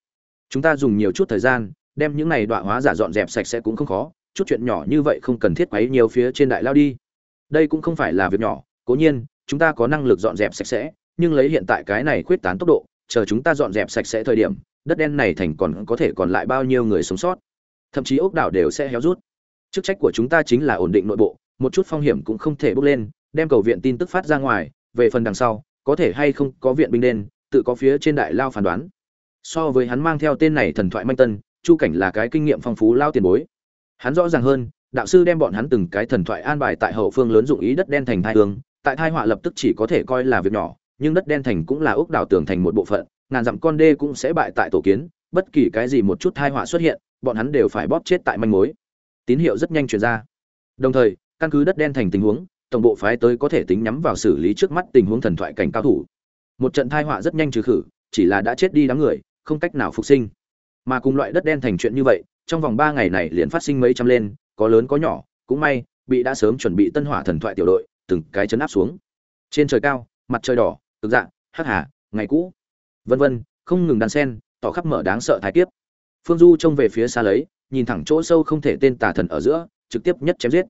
chúng ta dùng nhiều chút thời gian, đem những này đoạn hóa giả dọn dẹp sạch sẽ cũng không khó, chút chuyện nhỏ như vậy không cần thiết quấy nhiều phía trên đại lao đi. Đây cũng không phải là việc nhỏ, cố nhiên, chúng ta có năng lực dọn dẹp sạch sẽ, nhưng lấy hiện tại cái này khuyết tán tốc độ, chờ chúng ta dọn dẹp sạch sẽ thời điểm, đất đen này thành còn có thể còn lại bao nhiêu người sống sót. Thậm chí ốc đảo đều sẽ héo rút. Chức trách của chúng ta chính là ổn định nội bộ, một chút phong hiểm cũng không thể bốc lên, đem cầu viện tin tức phát ra ngoài, về phần đằng sau, có thể hay không có viện binh đen tự có phía trên đại lao phán đoán so với hắn mang theo tên này thần thoại manh tân, chu cảnh là cái kinh nghiệm phong phú lao tiền bối. Hắn rõ ràng hơn, đạo sư đem bọn hắn từng cái thần thoại an bài tại hậu phương lớn dụng ý đất đen thành thai hương, tại thai họa lập tức chỉ có thể coi là việc nhỏ, nhưng đất đen thành cũng là ốc đảo tường thành một bộ phận, ngàn dặm con đê cũng sẽ bại tại tổ kiến, bất kỳ cái gì một chút thai họa xuất hiện, bọn hắn đều phải bóp chết tại manh mối. Tín hiệu rất nhanh truyền ra. Đồng thời, căn cứ đất đen thành tình huống, tổng bộ phái tới có thể tính nhắm vào xử lý trước mắt tình huống thần thoại cảnh cao thủ. Một trận thai họa rất nhanh trừ khử, chỉ là đã chết đi đám người không cách nào phục sinh. Mà cùng loại đất đen thành chuyện như vậy, trong vòng ba ngày này liền phát sinh mấy trăm lên, có lớn có nhỏ, cũng may, bị đã sớm chuẩn bị tân hỏa thần thoại tiểu đội, từng cái chấn áp xuống. Trên trời cao, mặt trời đỏ, cực dạng hắc hà, ngày cũ. Vân vân, không ngừng đàn sen, tỏ khắp mở đáng sợ thái kiếp. Phương du trông về phía xa lấy, nhìn thẳng chỗ sâu không thể tên tà thần ở giữa, trực tiếp nhất chém giết.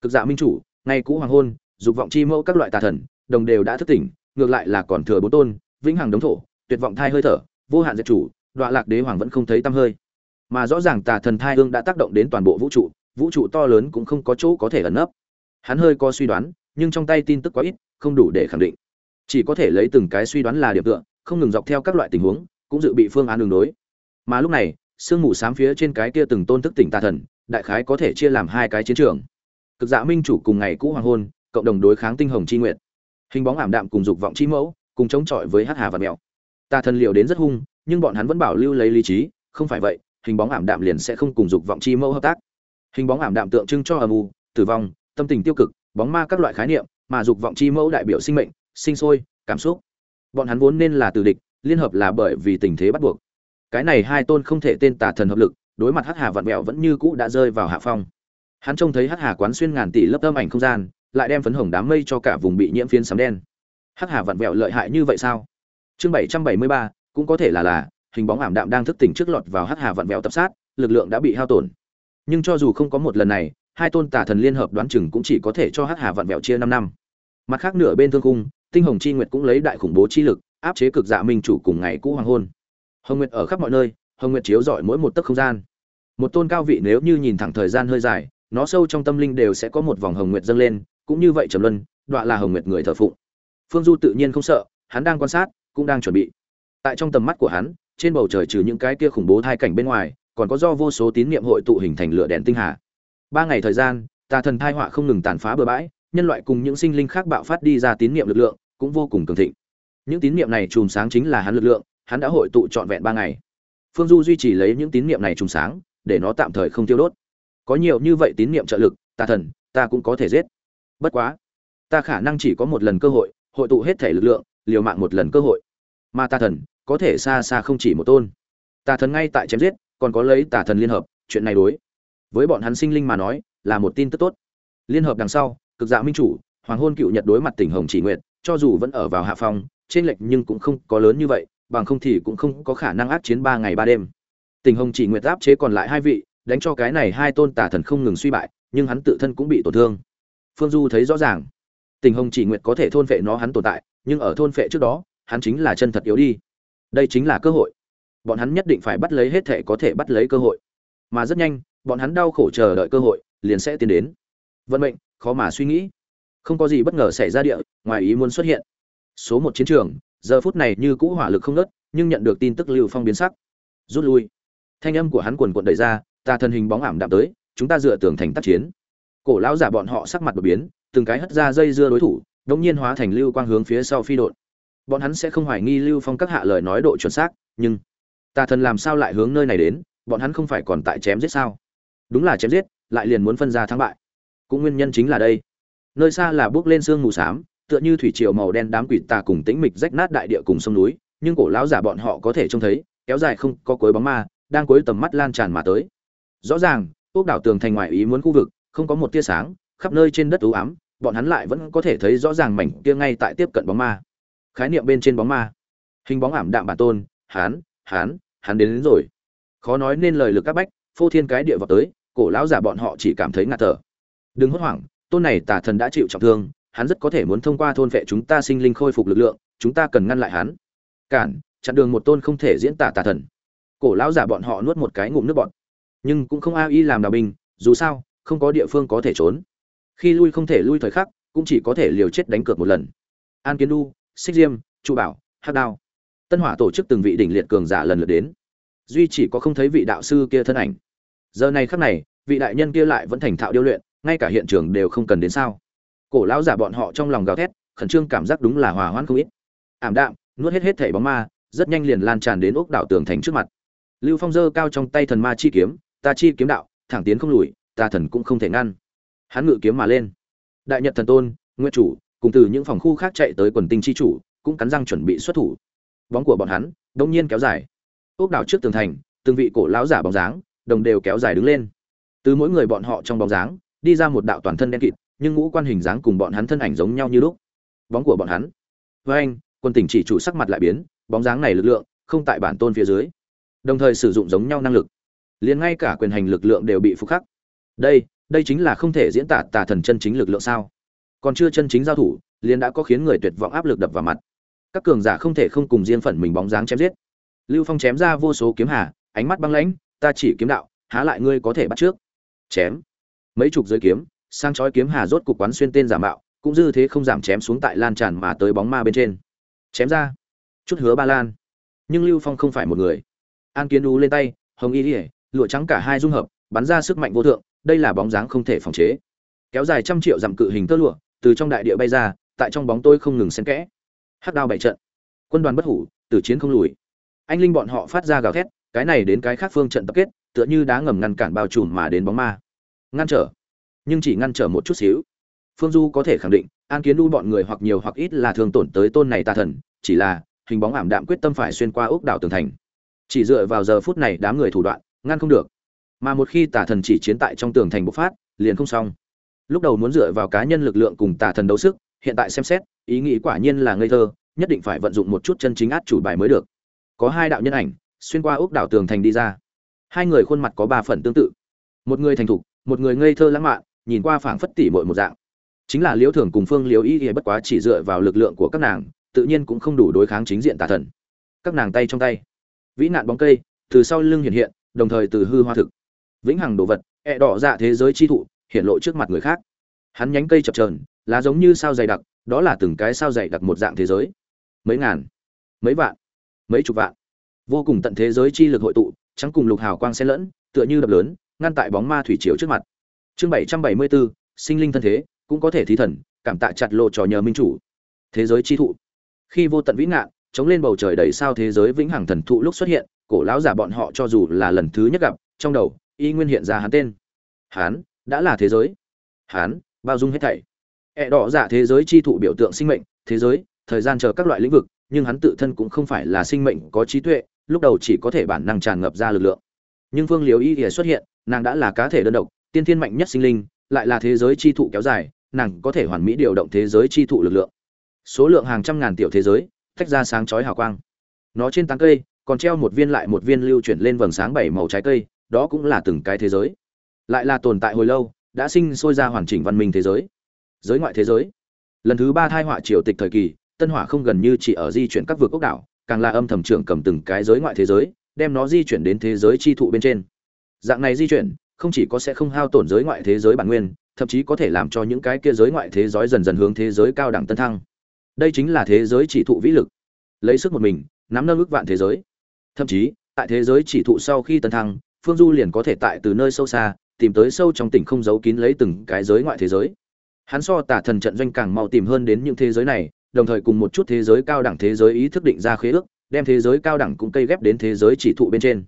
Cực dạ minh chủ, ngày cũ hoàng hôn, dục vọng chi mẫu các loại tà thần, đồng đều đã thức tỉnh, ngược lại là còn thừa bốn tôn, vĩnh hằng đống thổ, tuyệt vọng thai hơi thở vô hạn diệt chủ đoạn lạc đế hoàng vẫn không thấy tăm hơi. Mà rõ ràng tà thần thai ương đã tác động đến toàn bộ vũ trụ vũ trụ to lớn cũng không có chỗ có thể ẩn nấp. Hắn hơi có suy đoán, nhưng trong tay tin tức quá ít, không đủ để khẳng định. Chỉ có thể lấy từng cái suy đoán là điểm tựa, không ngừng dọc theo các loại tình huống, cũng dự bị phương án đường đối. Mà lúc này, sương mù xám phía trên cái kia từng tôn thức tỉnh tà thần, đại khái có thể chia làm hai cái chiến trường. Cực dạ minh chủ cùng ngày cũ hoàng hôn, cộng đồng đối kháng tinh hồng chi nguyện hình bóng ảm đạm cùng dục vọng chi mẫu, cùng chống chọi với hắc hà và mèo tà thần liệu đến rất hung, nhưng bọn hắn vẫn bảo lưu lấy lý trí, không phải vậy, hình bóng ảm đạm liền sẽ không cùng dục vọng chi mâu hợp tác. Hình bóng ảm đạm tượng trưng cho âm u, tử vong, tâm tình tiêu cực, bóng ma các loại khái niệm, mà dục vọng chi mẫu đại biểu sinh mệnh, sinh sôi, cảm xúc. Bọn hắn vốn nên là tử địch, liên hợp là bởi vì tình thế bắt buộc. Cái này hai tôn không thể tên tà thần hợp lực, đối mặt hắc hà vạn mẹo vẫn như cũ đã rơi vào hạ phong. Hắn trông thấy hắc hà quán xuyên ngàn tỷ lớp âm ảnh không gian, lại đem phấn hồng đám mây cho cả vùng bị nhiễm phiến sấm đen. Hắc hà vạn vẹo lợi hại như vậy sao? Chương bảy trăm bảy mươi ba, cũng có thể là là, hình bóng ảm đạm đang thức tỉnh trước lọt vào hắc hà vặn vẹo tập sát, lực lượng đã bị hao tổn. Nhưng cho dù không có một lần này, hai tôn tà thần liên hợp đoán chừng cũng chỉ có thể cho hắc hà vặn vẹo chia năm năm. Mặt khác nửa bên thương cung tinh hồng chi nguyệt cũng lấy đại khủng bố chi lực, áp chế cực dạ minh chủ cùng ngày cũ hoàng hôn. Hồng nguyệt ở khắp mọi nơi, hồng nguyệt chiếu rọi mỗi một tấc không gian. Một tôn cao vị nếu như nhìn thẳng thời gian hơi dài, nó sâu trong tâm linh đều sẽ có một vòng hồng nguyệt dâng lên, cũng như vậy trầm luân, đọa là hồng nguyệt người thờ phụng. Phương du tự nhiên không sợ, hắn đang quan sát cũng đang chuẩn bị. Tại trong tầm mắt của hắn, trên bầu trời trừ những cái kia khủng bố thai cảnh bên ngoài, còn có do vô số tín niệm hội tụ hình thành lửa đèn tinh hà. Ba ngày thời gian, tà thần thai họa không ngừng tàn phá bừa bãi, nhân loại cùng những sinh linh khác bạo phát đi ra tín niệm lực lượng, cũng vô cùng cường thịnh. Những tín niệm này chùm sáng chính là hắn lực lượng, hắn đã hội tụ trọn vẹn ba ngày. Phương du duy trì lấy những tín niệm này chùm sáng, để nó tạm thời không tiêu đốt. Có nhiều như vậy tín niệm trợ lực, tà thần, ta cũng có thể giết. Bất quá, ta khả năng chỉ có một lần cơ hội hội tụ hết thể lực lượng, liều mạng một lần cơ hội mà tà thần có thể xa xa không chỉ một tôn. Tà thần ngay tại chém giết, còn có lấy tà thần liên hợp, chuyện này đối với bọn hắn sinh linh mà nói là một tin tức tốt. Liên hợp đằng sau, cực dạ minh chủ, hoàng hôn cựu nhật đối mặt tỉnh hồng chỉ nguyệt, cho dù vẫn ở vào hạ phong, trên lệch nhưng cũng không có lớn như vậy, bằng không thì cũng không có khả năng áp chiến ba ngày ba đêm. Tỉnh hồng chỉ nguyệt áp chế còn lại hai vị, đánh cho cái này hai tôn tà thần không ngừng suy bại, nhưng hắn tự thân cũng bị tổn thương. Phương du thấy rõ ràng tình hồng chỉ nguyệt có thể thôn phệ nó hắn tồn tại, nhưng ở thôn phệ trước đó hắn chính là chân thật yếu đi. Đây chính là cơ hội. Bọn hắn nhất định phải bắt lấy hết thể có thể bắt lấy cơ hội. Mà rất nhanh, bọn hắn đau khổ chờ đợi cơ hội, liền sẽ tiến đến. Vận mệnh, khó mà suy nghĩ. Không có gì bất ngờ xảy ra địa, ngoài ý muốn xuất hiện. Số một chiến trường, giờ phút này như cũ hỏa lực không nớt nhưng nhận được tin tức lưu phong biến sắc. Rút lui. Thanh âm của hắn quần quận đẩy ra, ta thân hình bóng ảm đạm tới, chúng ta dựa tường thành tác chiến. Cổ lão giả bọn họ sắc mặt đột biến, từng cái hất ra dây dưa đối thủ đống nhiên hóa thành lưu quang hướng phía sau phi đột bọn hắn sẽ không hoài nghi lưu phong các hạ lời nói độ chuẩn xác, nhưng tà thần làm sao lại hướng nơi này đến, bọn hắn không phải còn tại chém giết sao? Đúng là chém giết, lại liền muốn phân ra thắng bại. Cũng nguyên nhân chính là đây. Nơi xa là bước lên sương mù xám, tựa như thủy triều màu đen đám quỷ tà cùng tĩnh mịch rách nát đại địa cùng sông núi, nhưng cổ lão giả bọn họ có thể trông thấy, kéo dài không có cuối bóng ma, đang cuối tầm mắt lan tràn mà tới. Rõ ràng ốc đảo tường thành ngoài ý muốn khu vực, không có một tia sáng, khắp nơi trên đất ưu ám, bọn hắn lại vẫn có thể thấy rõ ràng mảnh kia ngay tại tiếp cận bóng ma khái niệm bên trên bóng ma. Hình bóng ảm đạm bản tôn hán hán hắn đến, đến rồi. Khó nói nên lời lực các bách phô thiên cái địa vào tới cổ lão giả bọn họ chỉ cảm thấy ngạt thở. Đừng hốt hoảng tôn này tà thần đã chịu trọng thương hắn rất có thể muốn thông qua thôn vệ chúng ta sinh linh khôi phục lực lượng chúng ta cần ngăn lại hắn. Cản chặn đường một tôn không thể diễn tả tà thần. Cổ lão giả bọn họ nuốt một cái ngụm nước bọn nhưng cũng không a y làm đào binh dù sao không có địa phương có thể trốn. Khi lui không thể lui thời khắc cũng chỉ có thể liều chết đánh cược một lần. An kiến đu xích diêm, trụ bảo hát đao. Tân hỏa tổ chức từng vị đỉnh liệt cường giả lần lượt đến. Duy chỉ có không thấy vị đạo sư kia thân ảnh. Giờ này khắc này, vị đại nhân kia lại vẫn thành thạo điêu luyện, ngay cả hiện trường đều không cần đến sao. Cổ lão giả bọn họ trong lòng gào thét, khẩn trương cảm giác đúng là hòa hoãn không ít. Ảm đạm, nuốt hết hết thảy bóng ma, rất nhanh liền lan tràn đến ốc đảo tường thành trước mặt. Lưu phong giơ cao trong tay thần ma chi kiếm, ta chi kiếm đạo, thẳng tiến không lùi, ta thần cũng không thể ngăn. Hắn ngự kiếm mà lên. Đại nhật thần tôn nguyên chủ cùng từ những phòng khu khác chạy tới quần tinh chi chủ, cũng cắn răng chuẩn bị xuất thủ. Bóng của bọn hắn đông nhiên kéo dài. Ốc đảo trước tường thành, từng vị cổ lão giả bóng dáng, đồng đều kéo dài đứng lên. Từ mỗi người bọn họ trong bóng dáng, đi ra một đạo toàn thân đen kịt, nhưng ngũ quan hình dáng cùng bọn hắn thân ảnh giống nhau như lúc. Bóng của bọn hắn. Với anh, quân tỉnh chỉ chủ sắc mặt lại biến, bóng dáng này lực lượng không tại bản tôn phía dưới. Đồng thời sử dụng giống nhau năng lực. Liền ngay cả quyền hành lực lượng đều bị phục khắc. Đây đây chính là không thể diễn tả tà thần chân chính lực lượng sao? Còn chưa chân chính giao thủ, liền đã có khiến người tuyệt vọng áp lực đập vào mặt. Các cường giả không thể không cùng riêng phần mình bóng dáng chém giết. Lưu phong chém ra vô số kiếm hà, ánh mắt băng lãnh, ta chỉ kiếm đạo, há lại ngươi có thể bắt trước? Chém. Mấy chục giới kiếm, sang chói kiếm hà rốt cục quán xuyên tên giả mạo, cũng dư thế không giảm chém xuống tại lan tràn mà tới bóng ma bên trên. Chém ra. Chút hứa ba lan. Nhưng lưu phong không phải một người. An kiến đú lên tay, hồng y ỉa lụa trắng cả hai dung hợp, bắn ra sức mạnh vô thượng, đây là bóng dáng không thể phòng chế. Kéo dài trăm triệu dặm cự hình tơ lụa từ trong đại địa bay ra, tại trong bóng tôi không ngừng xen kẽ. Hắc đao bảy trận. Quân đoàn bất hủ từ chiến không lùi. Anh linh bọn họ phát ra gào thét, cái này đến cái khác phương trận tập kết, tựa như đá ngầm ngăn cản bao trùm mà đến bóng ma. Ngăn trở. Nhưng chỉ ngăn trở một chút xíu. Phương du có thể khẳng định, an kiến đu bọn người hoặc nhiều hoặc ít là thường tổn tới tôn này tà thần, chỉ là, hình bóng ảm đạm quyết tâm phải xuyên qua ốc đảo tường thành. Chỉ dựa vào giờ phút này đám người thủ đoạn, ngăn không được. Mà một khi tà thần chỉ chiến tại trong tường thành bộc phát, liền không xong lúc đầu muốn dựa vào cá nhân lực lượng cùng tà thần đấu sức, hiện tại xem xét, ý nghĩ quả nhiên là ngây thơ, nhất định phải vận dụng một chút chân chính át chủ bài mới được. Có hai đạo nhân ảnh, xuyên qua ốc đảo tường thành đi ra. Hai người khuôn mặt có ba phần tương tự. Một người thành thục, một người ngây thơ lãng mạn, nhìn qua phảng phất tỉ mội một dạng. Chính là liễu thường cùng phương liễu ý thì bất quá chỉ dựa vào lực lượng của các nàng, tự nhiên cũng không đủ đối kháng chính diện tà thần. Các nàng tay trong tay, vĩ nạn bóng cây, từ sau lưng hiện hiện, đồng thời từ hư hoa thực. Vĩnh hằng đồ vật, ẹ đỏ dạ thế giới chi thụ hiện lộ trước mặt người khác. Hắn nhánh cây chập trờn lá giống như sao dày đặc, đó là từng cái sao dày đặc một dạng thế giới. Mấy ngàn, mấy vạn, mấy chục vạn. Vô cùng tận thế giới chi lực hội tụ, trắng cùng lục hào quang xen lẫn, tựa như đập lớn, ngăn tại bóng ma thủy chiếu trước mặt. Chương bảy trăm bảy mươi bốn sinh linh thân thế, cũng có thể thí thần, cảm tạ chặt lộ trò nhờ minh chủ. Thế giới chi thụ. Khi vô tận vĩ ngạn, chống lên bầu trời đầy sao thế giới vĩnh hằng thần thụ lúc xuất hiện, cổ lão giả bọn họ cho dù là lần thứ nhất gặp, trong đầu, y nguyên hiện ra hắn tên. Hắn đã là thế giới. Hắn bao dung hết thảy. Ẹ đỏ giả thế giới chi thụ biểu tượng sinh mệnh, thế giới, thời gian chờ các loại lĩnh vực, nhưng hắn tự thân cũng không phải là sinh mệnh có trí tuệ, lúc đầu chỉ có thể bản năng tràn ngập ra lực lượng. Nhưng phương liều y thì xuất hiện, nàng đã là cá thể đơn độc, tiên thiên mạnh nhất sinh linh, lại là thế giới chi thụ kéo dài, nàng có thể hoàn mỹ điều động thế giới chi thụ lực lượng. Số lượng hàng trăm ngàn tiểu thế giới, tách ra sáng chói hào quang. Nó trên tán cây, còn treo một viên lại một viên lưu chuyển lên vầng sáng bảy màu trái cây, đó cũng là từng cái thế giới lại là tồn tại hồi lâu, đã sinh sôi ra hoàn chỉnh văn minh thế giới. Giới ngoại thế giới. Lần thứ ba thai họa triều tịch thời kỳ, tân hỏa không gần như chỉ ở di chuyển các vực ốc đảo, càng là âm thầm trưởng cầm từng cái giới ngoại thế giới, đem nó di chuyển đến thế giới chi thụ bên trên. Dạng này di chuyển, không chỉ có sẽ không hao tổn giới ngoại thế giới bản nguyên, thậm chí có thể làm cho những cái kia giới ngoại thế giới dần dần hướng thế giới cao đẳng tân thăng. Đây chính là thế giới chỉ thụ vĩ lực. Lấy sức một mình, nắm nâng ước vạn thế giới. Thậm chí, tại thế giới chỉ thụ sau khi tân thăng, phương du liền có thể tại từ nơi sâu xa tìm tới sâu trong tỉnh không giấu kín lấy từng cái giới ngoại thế giới hắn so tả thần trận doanh càng mau tìm hơn đến những thế giới này đồng thời cùng một chút thế giới cao đẳng thế giới ý thức định ra khế ước đem thế giới cao đẳng cũng cây ghép đến thế giới chỉ thụ bên trên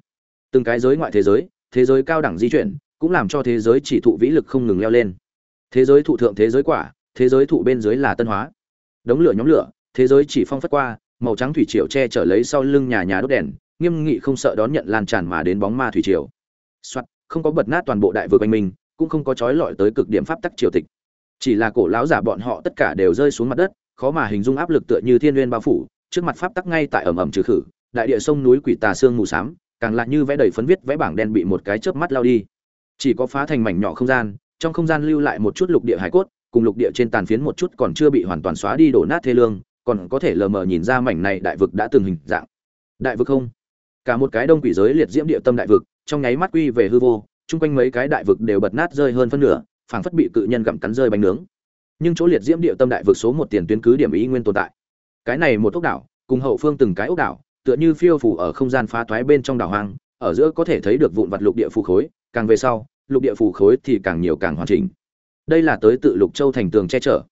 từng cái giới ngoại thế giới thế giới cao đẳng di chuyển cũng làm cho thế giới chỉ thụ vĩ lực không ngừng leo lên thế giới thụ thượng thế giới quả thế giới thụ bên dưới là tân hóa đống lửa nhóm lửa thế giới chỉ phong phất qua màu trắng thủy triều che chở lấy sau lưng nhà nhà đốt đèn nghiêm nghị không sợ đón nhận lan tràn mà đến bóng ma thủy triều soạt không có bật nát toàn bộ đại vực anh minh, cũng không có trói lọi tới cực điểm pháp tắc triều tịch. Chỉ là cổ lão giả bọn họ tất cả đều rơi xuống mặt đất, khó mà hình dung áp lực tựa như thiên nguyên bao phủ, trước mặt pháp tắc ngay tại ẩm ẩm trừ khử, đại địa sông núi quỷ tà sương mù xám càng lại như vẽ đầy phấn viết vẽ bảng đen bị một cái chớp mắt lao đi. Chỉ có phá thành mảnh nhỏ không gian, trong không gian lưu lại một chút lục địa hải cốt, cùng lục địa trên tàn phiến một chút còn chưa bị hoàn toàn xóa đi đổ nát thê lương, còn có thể lờ mờ nhìn ra mảnh này đại vực đã từng hình dạng. Đại vực không? Cả một cái đông quỷ giới liệt diễm địa tâm đại vực trong nháy mắt quy về hư vô, chung quanh mấy cái đại vực đều bật nát rơi hơn phân nửa, phảng phất bị cự nhân gặm cắn rơi bánh nướng. Nhưng chỗ liệt diễm địa tâm đại vực số một tiền tuyến cứ điểm ý nguyên tồn tại. Cái này một ốc đảo, cùng hậu phương từng cái ốc đảo, tựa như phiêu phủ ở không gian phá thoái bên trong đảo hoang, ở giữa có thể thấy được vụn vặt lục địa phù khối, càng về sau, lục địa phù khối thì càng nhiều càng hoàn chỉnh. Đây là tới tự lục châu thành tường che chở.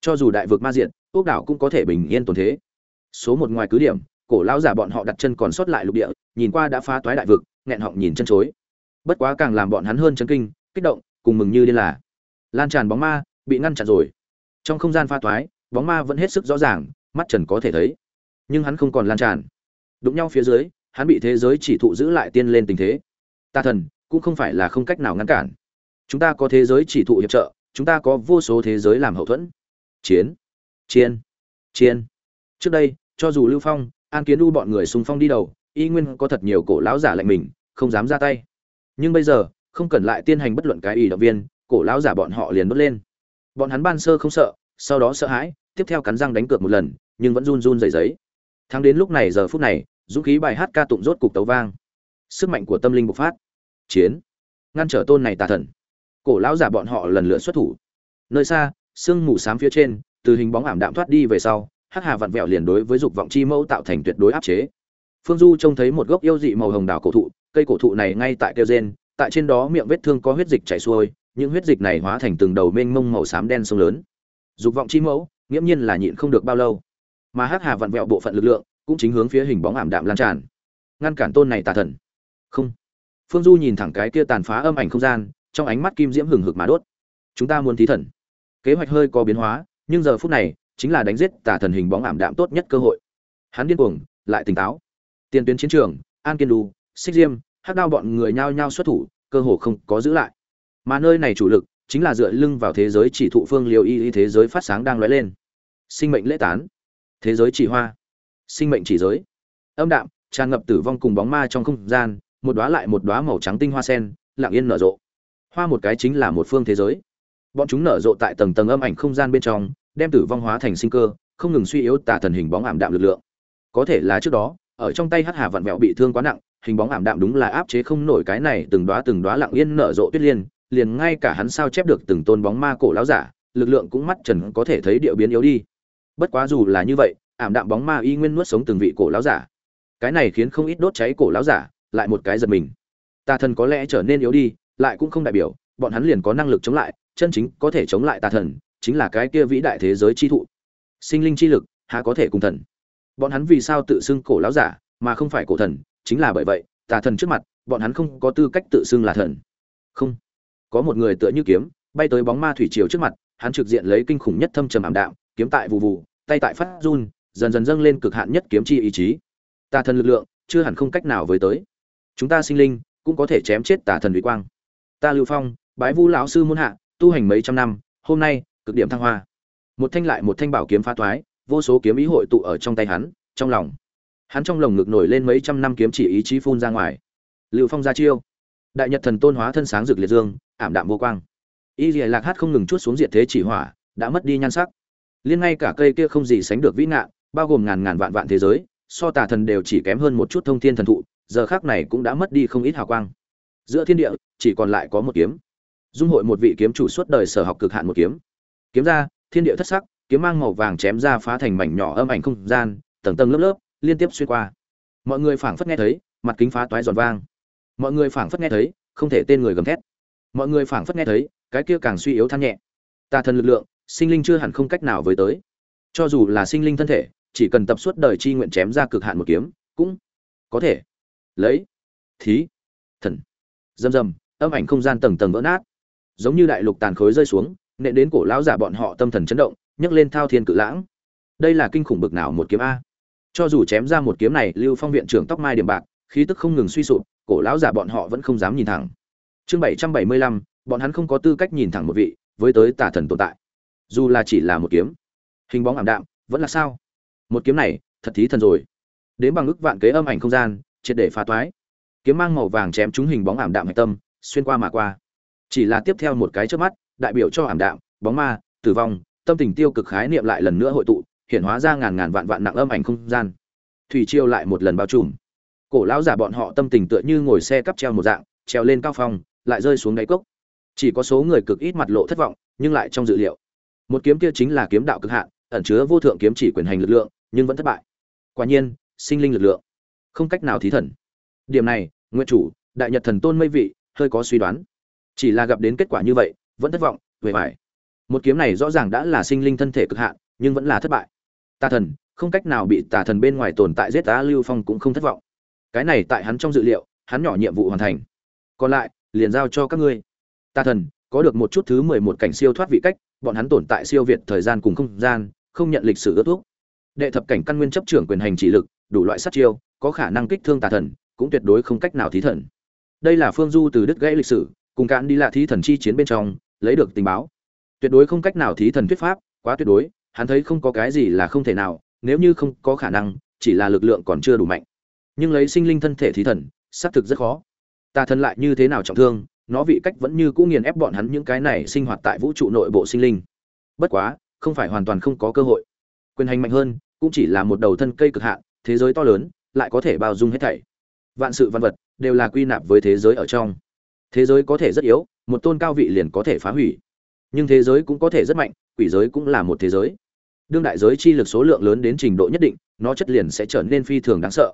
Cho dù đại vực ma diện ốc đảo cũng có thể bình yên tồn thế. Số một ngoài cứ điểm, cổ lão giả bọn họ đặt chân còn sót lại lục địa, nhìn qua đã phá toái đại vực nghẹn họng nhìn chân chối. Bất quá càng làm bọn hắn hơn chấn kinh, kích động, cùng mừng như điên là, lan tràn bóng ma, bị ngăn chặn rồi. Trong không gian pha toái, bóng ma vẫn hết sức rõ ràng, mắt trần có thể thấy. Nhưng hắn không còn lan tràn. Đụng nhau phía dưới, hắn bị thế giới chỉ thụ giữ lại tiên lên tình thế. Ta thần, cũng không phải là không cách nào ngăn cản. Chúng ta có thế giới chỉ thụ hiệp trợ, chúng ta có vô số thế giới làm hậu thuẫn. Chiến chiến chiến. Trước đây, cho dù lưu phong, an kiến u bọn người xung phong đi đầu y nguyên có thật nhiều cổ lão giả lạnh mình, không dám ra tay. Nhưng bây giờ, không cần lại tiên hành bất luận cái ý động viên, cổ lão giả bọn họ liền đốt lên. Bọn hắn ban sơ không sợ, sau đó sợ hãi, tiếp theo cắn răng đánh cược một lần, nhưng vẫn run run dày giấy thắng đến lúc này, giờ phút này, dũng khí bài hát ca tụng rốt cục tấu vang. Sức mạnh của tâm linh bộc phát. Chiến. Ngăn trở tôn này tà thần. Cổ lão giả bọn họ lần lượt xuất thủ. Nơi xa, sương mù xám phía trên, từ hình bóng ảm đạm thoát đi về sau, hắc hà vặn vẹo liền đối với dục vọng chi mẫu tạo thành tuyệt đối áp chế phương du trông thấy một gốc yêu dị màu hồng đào cổ thụ, cây cổ thụ này ngay tại kêu gen tại trên đó miệng vết thương có huyết dịch chảy xuôi, những huyết dịch này hóa thành từng đầu mênh mông màu xám đen sông lớn. Dục vọng chi mẫu, nghiễm nhiên là nhịn không được bao lâu. Mà hắc hà vặn vẹo bộ phận lực lượng, cũng chính hướng phía hình bóng ảm đạm lan tràn. Ngăn cản tôn này tà thần. Không. Phương du nhìn thẳng cái kia tàn phá âm ảnh không gian, trong ánh mắt kim diễm hừng hực mà đốt. Chúng ta muốn thí thần. Kế hoạch hơi có biến hóa, nhưng giờ phút này, chính là đánh giết tà thần hình bóng ảm đạm tốt nhất cơ hội. Hắn điên cuồng, lại tỉnh táo tiền tuyến chiến trường, an kiên đu, xích diêm, hắc đao bọn người nhao nhao xuất thủ, cơ hồ không có giữ lại. Mà nơi này chủ lực chính là dựa lưng vào thế giới chỉ thụ phương liều y y thế giới phát sáng đang lóe lên. Sinh mệnh lễ tán. Thế giới chỉ hoa. Sinh mệnh chỉ giới. Âm đạm, tràn ngập tử vong cùng bóng ma trong không gian, một đóa lại một đóa màu trắng tinh hoa sen, lặng yên nở rộ. Hoa một cái chính là một phương thế giới. Bọn chúng nở rộ tại tầng tầng âm ảnh không gian bên trong, đem tử vong hóa thành sinh cơ, không ngừng suy yếu tả thần hình bóng ảm đạm lực lượng. Có thể là trước đó ở trong tay hắc hà vặn vẹo bị thương quá nặng, hình bóng ảm đạm đúng là áp chế không nổi cái này từng đóa từng đóa lặng yên nở rộ tuyết liên, liền ngay cả hắn sao chép được từng tôn bóng ma cổ lão giả, lực lượng cũng mắt trần có thể thấy điệu biến yếu đi. Bất quá dù là như vậy, ảm đạm bóng ma y nguyên nuốt sống từng vị cổ lão giả. Cái này khiến không ít đốt cháy cổ lão giả lại một cái giật mình. Tà thần có lẽ trở nên yếu đi, lại cũng không đại biểu, bọn hắn liền có năng lực chống lại, chân chính có thể chống lại tà thần, chính là cái kia vĩ đại thế giới chi thụ. Sinh linh chi lực, há có thể cùng thần? Bọn hắn vì sao tự xưng cổ lão giả, mà không phải cổ thần, chính là bởi vậy, tà thần trước mặt, bọn hắn không có tư cách tự xưng là thần. Không. Có một người tựa như kiếm, bay tới bóng ma thủy triều trước mặt, hắn trực diện lấy kinh khủng nhất thâm trầm ảm đạm, kiếm tại vụ vụ tay tại phát run, dần dần dâng lên cực hạn nhất kiếm chi ý chí. Tà thần lực lượng, chưa hẳn không cách nào với tới. Chúng ta sinh linh, cũng có thể chém chết tà thần uy quang. Ta lưu phong, bái vu lão sư muôn hạ, tu hành mấy trăm năm, hôm nay, cực điểm thăng hoa. Một thanh lại một thanh bảo kiếm phá toái vô số kiếm ý hội tụ ở trong tay hắn, trong lòng. Hắn trong lồng ngực nổi lên mấy trăm năm kiếm chỉ ý chí phun ra ngoài. Lưu phong ra chiêu. Đại nhật thần tôn hóa thân sáng rực liệt dương, ảm đạm vô quang. Y dìa lạc hát không ngừng chút xuống diện thế chỉ hỏa, đã mất đi nhan sắc. Liên ngay cả cây kia không gì sánh được vĩ ngạn, bao gồm ngàn ngàn vạn vạn thế giới, so tà thần đều chỉ kém hơn một chút thông thiên thần thụ, giờ khác này cũng đã mất đi không ít hào quang. Giữa thiên địa, chỉ còn lại có một kiếm. Dung hội một vị kiếm chủ suốt đời sở học cực hạn một kiếm. Kiếm ra, thiên địa thất sắc kiếm mang màu vàng chém ra phá thành mảnh nhỏ âm ảnh không gian, tầng tầng lớp lớp, liên tiếp xuyên qua. Mọi người phảng phất nghe thấy, mặt kính phá toái giòn vang. Mọi người phảng phất nghe thấy, không thể tên người gầm thét. Mọi người phảng phất nghe thấy, cái kia càng suy yếu than nhẹ. Tà thần lực lượng, sinh linh chưa hẳn không cách nào với tới. Cho dù là sinh linh thân thể, chỉ cần tập suốt đời chi nguyện chém ra cực hạn một kiếm, cũng có thể. Lấy. Thí. Thần. Dầm dầm âm ảnh không gian tầng tầng vỡ nát. Giống như đại lục tàn khối rơi xuống, nện đến cổ lão giả bọn họ tâm thần chấn động nhấc lên thao thiên cự lãng. Đây là kinh khủng bực nào một kiếm a. Cho dù chém ra một kiếm này, lưu phong viện trưởng tóc mai điểm bạc, khí tức không ngừng suy sụp, cổ lão giả bọn họ vẫn không dám nhìn thẳng. Chương bảy trăm bảy mươi lăm, bọn hắn không có tư cách nhìn thẳng một vị, với tới tà thần tồn tại. Dù là chỉ là một kiếm, hình bóng ảm đạm, vẫn là sao? Một kiếm này, thật thí thần rồi. Đến bằng ức vạn kế âm ảnh không gian, triệt để phá toái. Kiếm mang màu vàng chém trúng hình bóng ảm đạm hạch tâm, xuyên qua mà qua. Chỉ là tiếp theo một cái trước mắt, đại biểu cho ảm đạm, bóng ma, tử vong tâm tình tiêu cực khái niệm lại lần nữa hội tụ hiện hóa ra ngàn ngàn vạn vạn nặng âm ảnh không gian. Thủy chiêu lại một lần bao trùm. Cổ lão giả bọn họ tâm tình tựa như ngồi xe cắp treo một dạng, treo lên cao phong, lại rơi xuống đáy cốc. Chỉ có số người cực ít mặt lộ thất vọng, nhưng lại trong dự liệu. Một kiếm kia chính là kiếm đạo cực hạn, ẩn chứa vô thượng kiếm chỉ quyền hành lực lượng, nhưng vẫn thất bại. Quả nhiên, sinh linh lực lượng. Không cách nào thí thần. Điểm này nguyện chủ, đại nhật thần tôn mây vị, hơi có suy đoán. Chỉ là gặp đến kết quả như vậy, vẫn thất vọng về phải một kiếm này rõ ràng đã là sinh linh thân thể cực hạn, nhưng vẫn là thất bại. Tà thần, không cách nào bị tà thần bên ngoài tồn tại giết tá lưu phong cũng không thất vọng. Cái này tại hắn trong dự liệu, hắn nhỏ nhiệm vụ hoàn thành. Còn lại, liền giao cho các ngươi. Tà thần, có được một chút thứ mười một cảnh siêu thoát vị cách, bọn hắn tồn tại siêu việt thời gian cùng không gian, không nhận lịch sử ước thuốc đệ thập cảnh căn nguyên chấp trưởng quyền hành chỉ lực, đủ loại sát chiêu, có khả năng kích thương tà thần, cũng tuyệt đối không cách nào thí thần. Đây là phương du từ đứt gãy lịch sử, cùng cạn đi lạ thí thần chi chiến bên trong, lấy được tình báo tuyệt đối không cách nào thí thần thuyết pháp, quá tuyệt đối, hắn thấy không có cái gì là không thể nào, nếu như không có khả năng, chỉ là lực lượng còn chưa đủ mạnh. Nhưng lấy sinh linh thân thể thí thần, xác thực rất khó. Tà thần lại như thế nào trọng thương, nó vị cách vẫn như cũ nghiền ép bọn hắn những cái này sinh hoạt tại vũ trụ nội bộ sinh linh. Bất quá, không phải hoàn toàn không có cơ hội. Quyền hành mạnh hơn, cũng chỉ là một đầu thân cây cực hạn, thế giới to lớn, lại có thể bao dung hết thảy. Vạn sự văn vật, đều là quy nạp với thế giới ở trong. Thế giới có thể rất yếu, một tôn cao vị liền có thể phá hủy nhưng thế giới cũng có thể rất mạnh, quỷ giới cũng là một thế giới. Đương đại giới chi lực số lượng lớn đến trình độ nhất định, nó chất liền sẽ trở nên phi thường đáng sợ.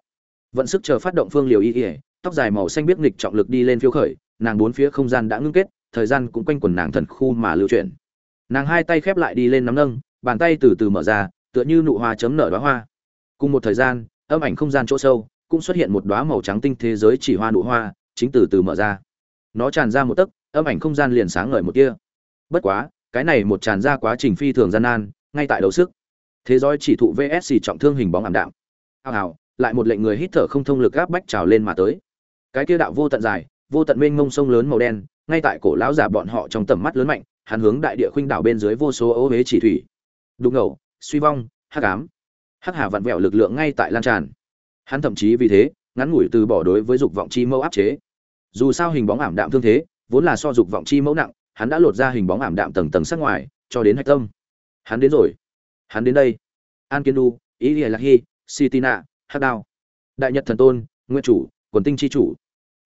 Vận sức chờ phát động phương liều y ỉa tóc dài màu xanh biết nghịch trọng lực đi lên phiêu khởi, nàng bốn phía không gian đã ngưng kết, thời gian cũng quanh quần nàng thần khu mà lưu chuyển. Nàng hai tay khép lại đi lên nắm nâng, bàn tay từ từ mở ra, tựa như nụ hoa chấm nở đóa hoa. Cùng một thời gian, âm ảnh không gian chỗ sâu, cũng xuất hiện một đóa màu trắng tinh thế giới chỉ hoa nụ hoa, chính từ từ mở ra. Nó tràn ra một tấc, âm ảnh không gian liền sáng ngời một kia bất quá, cái này một tràn ra quá trình phi thường gian nan, ngay tại đầu sức. Thế giới chỉ thụ vsc trọng thương hình bóng ảm đạm. Hào hào, lại một lệnh người hít thở không thông lực gáp bách trào lên mà tới. Cái kia đạo vô tận dài, vô tận mênh mông sông lớn màu đen, ngay tại cổ lão giả bọn họ trong tầm mắt lớn mạnh, hắn hướng đại địa khuynh đảo bên dưới vô số ấu huế chỉ thủy. Đục ngầu, suy vong, hắc ám. Hắc hà vặn vẹo lực lượng ngay tại lan tràn. Hắn thậm chí vì thế, ngắn ngủi từ bỏ đối với dục vọng chi mẫu áp chế. Dù sao hình bóng ảm đạm thương thế, vốn là so dục vọng chi mẫu nặng hắn đã lột ra hình bóng ảm đạm tầng tầng sắc ngoài, cho đến hạch tâm. Hắn đến rồi. Hắn đến đây. An kiên đu ý ỉa lạc hy, sitina, hắc đao. Đại nhật thần tôn nguyên chủ, quần tinh chi chủ.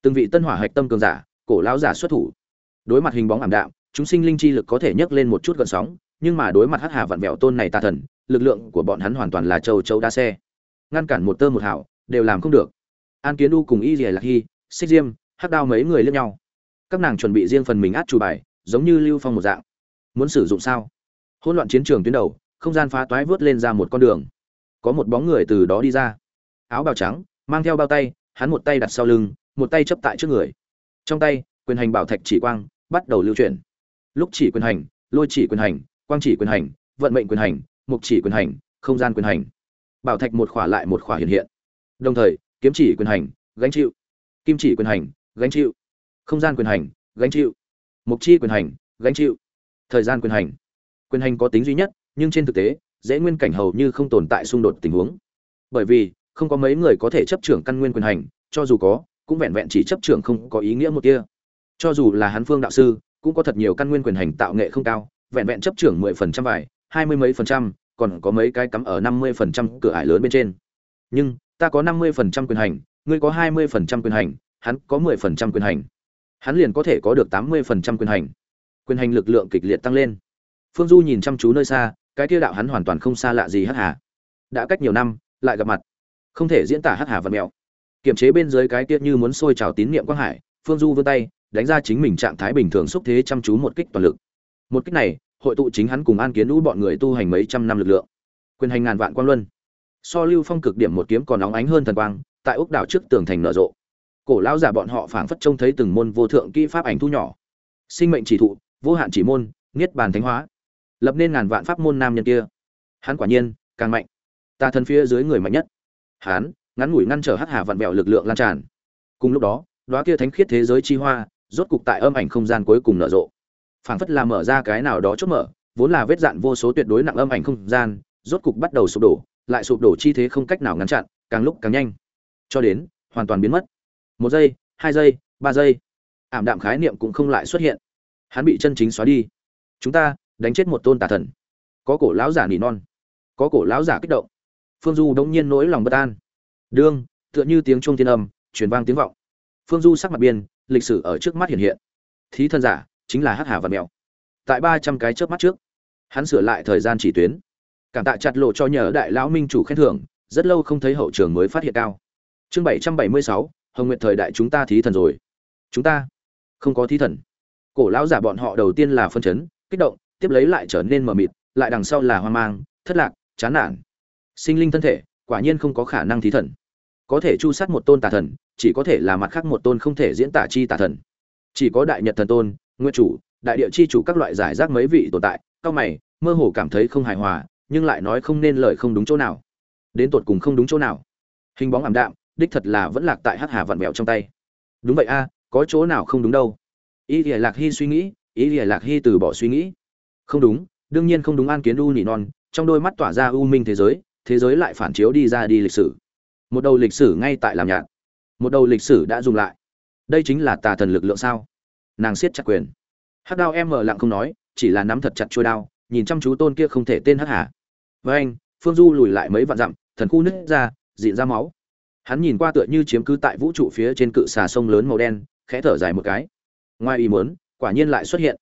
Từng vị tân hỏa hạch tâm cường giả, cổ lão giả xuất thủ. Đối mặt hình bóng ảm đạm, chúng sinh linh chi lực có thể nhấc lên một chút gần sóng, nhưng mà đối mặt hắc hà vạn vẹo tôn này tà thần, lực lượng của bọn hắn hoàn toàn là châu châu đa xe. Ngăn cản một tơ một hảo đều làm không được. An kiến u cùng y dìa lạc hy, xích diêm, hắc đao mấy người lên nhau. Các nàng chuẩn bị riêng phần mình át chủ bài giống như lưu phong một dạng. Muốn sử dụng sao? Hỗn loạn chiến trường tuyến đầu, không gian phá toái vớt lên ra một con đường. Có một bóng người từ đó đi ra. Áo bào trắng, mang theo bao tay, hắn một tay đặt sau lưng, một tay chấp tại trước người. Trong tay, quyền hành bảo thạch chỉ quang, bắt đầu lưu chuyển. Lúc chỉ quyền hành, lôi chỉ quyền hành, quang chỉ quyền hành, vận mệnh quyền hành, mục chỉ quyền hành, không gian quyền hành. Bảo thạch một khỏa lại một khỏa hiện hiện. Đồng thời, kiếm chỉ quyền hành, gánh chịu. Kim chỉ quyền hành, gánh chịu. Không gian quyền hành, gánh chịu mục chi quyền hành, gánh chịu. Thời gian quyền hành. Quyền hành có tính duy nhất, nhưng trên thực tế, dễ nguyên cảnh hầu như không tồn tại xung đột tình huống. Bởi vì, không có mấy người có thể chấp trưởng căn nguyên quyền hành, cho dù có, cũng vẹn vẹn chỉ chấp trưởng không có ý nghĩa một kia. Cho dù là hắn phương đạo sư, cũng có thật nhiều căn nguyên quyền hành tạo nghệ không cao, vẹn vẹn chấp trưởng mười phần trăm vải hai mươi mấy phần trăm, còn có mấy cái cắm ở năm mươi phần trăm cửa ải lớn bên trên. Nhưng, ta có năm mươi phần trăm quyền hành, ngươi có hai mươi phần trăm quyền hành, hắn có mười phần trăm quyền hành hắn liền có thể có được tám mươi phần trăm quyền hành. Quyền hành lực lượng kịch liệt tăng lên. Phương du nhìn chăm chú nơi xa, cái kia đạo hắn hoàn toàn không xa lạ gì hắc hà. Đã cách nhiều năm, lại gặp mặt. Không thể diễn tả hắc hà vật mẹo. kiềm chế bên dưới cái kia như muốn sôi trào tín niệm quang hải, phương du vươn tay, đánh ra chính mình trạng thái bình thường xúc thế chăm chú một kích toàn lực. Một kích này, hội tụ chính hắn cùng an kiến lũ bọn người tu hành mấy trăm năm lực lượng. Quyền hành ngàn vạn quang luân. So lưu phong cực điểm một kiếm còn nóng ánh hơn thần quang, tại ốc đảo trước tường thành nở rộ cổ lão giả bọn họ phảng phất trông thấy từng môn vô thượng kỹ pháp ảnh thu nhỏ. Sinh mệnh chỉ thụ, vô hạn chỉ môn, niết bàn thánh hóa. Lập nên ngàn vạn pháp môn nam nhân kia. Hắn quả nhiên, càng mạnh. Ta thân phía dưới người mạnh nhất. Hắn, ngắn ngủi ngăn trở hắc hà vặn vẹo lực lượng lan tràn. Cùng lúc đó, đóa kia thánh khiết thế giới chi hoa, rốt cục tại âm ảnh không gian cuối cùng nở rộ. Phảng phất là mở ra cái nào đó chốt mở, vốn là vết dạn vô số tuyệt đối nặng âm ảnh không gian, rốt cục bắt đầu sụp đổ, lại sụp đổ chi thế không cách nào ngăn chặn, càng lúc càng nhanh. Cho đến, hoàn toàn biến mất một giây, hai giây, ba giây. Ảm đạm khái niệm cũng không lại xuất hiện. Hắn bị chân chính xóa đi. Chúng ta, đánh chết một tôn tà thần. Có cổ lão giả nỉ non. Có cổ lão giả kích động. Phương du đống nhiên nỗi lòng bất an. Đương, tựa như tiếng chuông thiên âm, truyền vang tiếng vọng. Phương du sắc mặt biên lịch sử ở trước mắt hiện hiện. Thí thân giả, chính là hắc hà và mèo. Tại ba trăm cái chớp mắt trước, hắn sửa lại thời gian chỉ tuyến. Cảm tạ chặt lộ cho nhờ đại lão minh chủ khen thưởng, rất lâu không thấy hậu trường mới phát hiện cao. Chương bảy trăm bảy mươi sáu hồng Nguyệt thời đại chúng ta thí thần rồi. Chúng ta không có thí thần. Cổ lão giả bọn họ đầu tiên là phân chấn, kích động, tiếp lấy lại trở nên mờ mịt, lại đằng sau là hoang mang, thất lạc, chán nản. Sinh linh thân thể, quả nhiên không có khả năng thí thần. Có thể chu sát một tôn tà thần, chỉ có thể là mặt khác một tôn không thể diễn tả chi tà thần. Chỉ có đại nhật thần tôn, nguyên chủ, đại địa chi chủ các loại giải rác mấy vị tồn tại, cao mày, mơ hồ cảm thấy không hài hòa, nhưng lại nói không nên lời không đúng chỗ nào. Đến tột cùng không đúng chỗ nào. Hình bóng ảm đạm đích thật là vẫn lạc tại hắc hà vặn vẹo trong tay. Đúng vậy a có chỗ nào không đúng đâu? Ý thì lạc hy suy nghĩ ý thì lạc hy từ bỏ suy nghĩ. Không đúng đương nhiên không đúng an kiến u nỉ non trong đôi mắt tỏa ra u minh thế giới thế giới lại phản chiếu đi ra đi lịch sử. Một đầu lịch sử ngay tại làm nhạc, một đầu lịch sử đã dùng lại. Đây chính là tà thần lực lượng sao? Nàng siết chặt quyền. Hắc đao em mở lặng không nói chỉ là nắm thật chặt trôi đao nhìn chăm chú tôn kia không thể tên hắc hà. Với anh phương du lùi lại mấy vạn dặm thần khu nứt ra dịn ra máu hắn nhìn qua tựa như chiếm cứ tại vũ trụ phía trên cự xà sông lớn màu đen, khẽ thở dài một cái. Ngoài ý muốn, quả nhiên lại xuất hiện.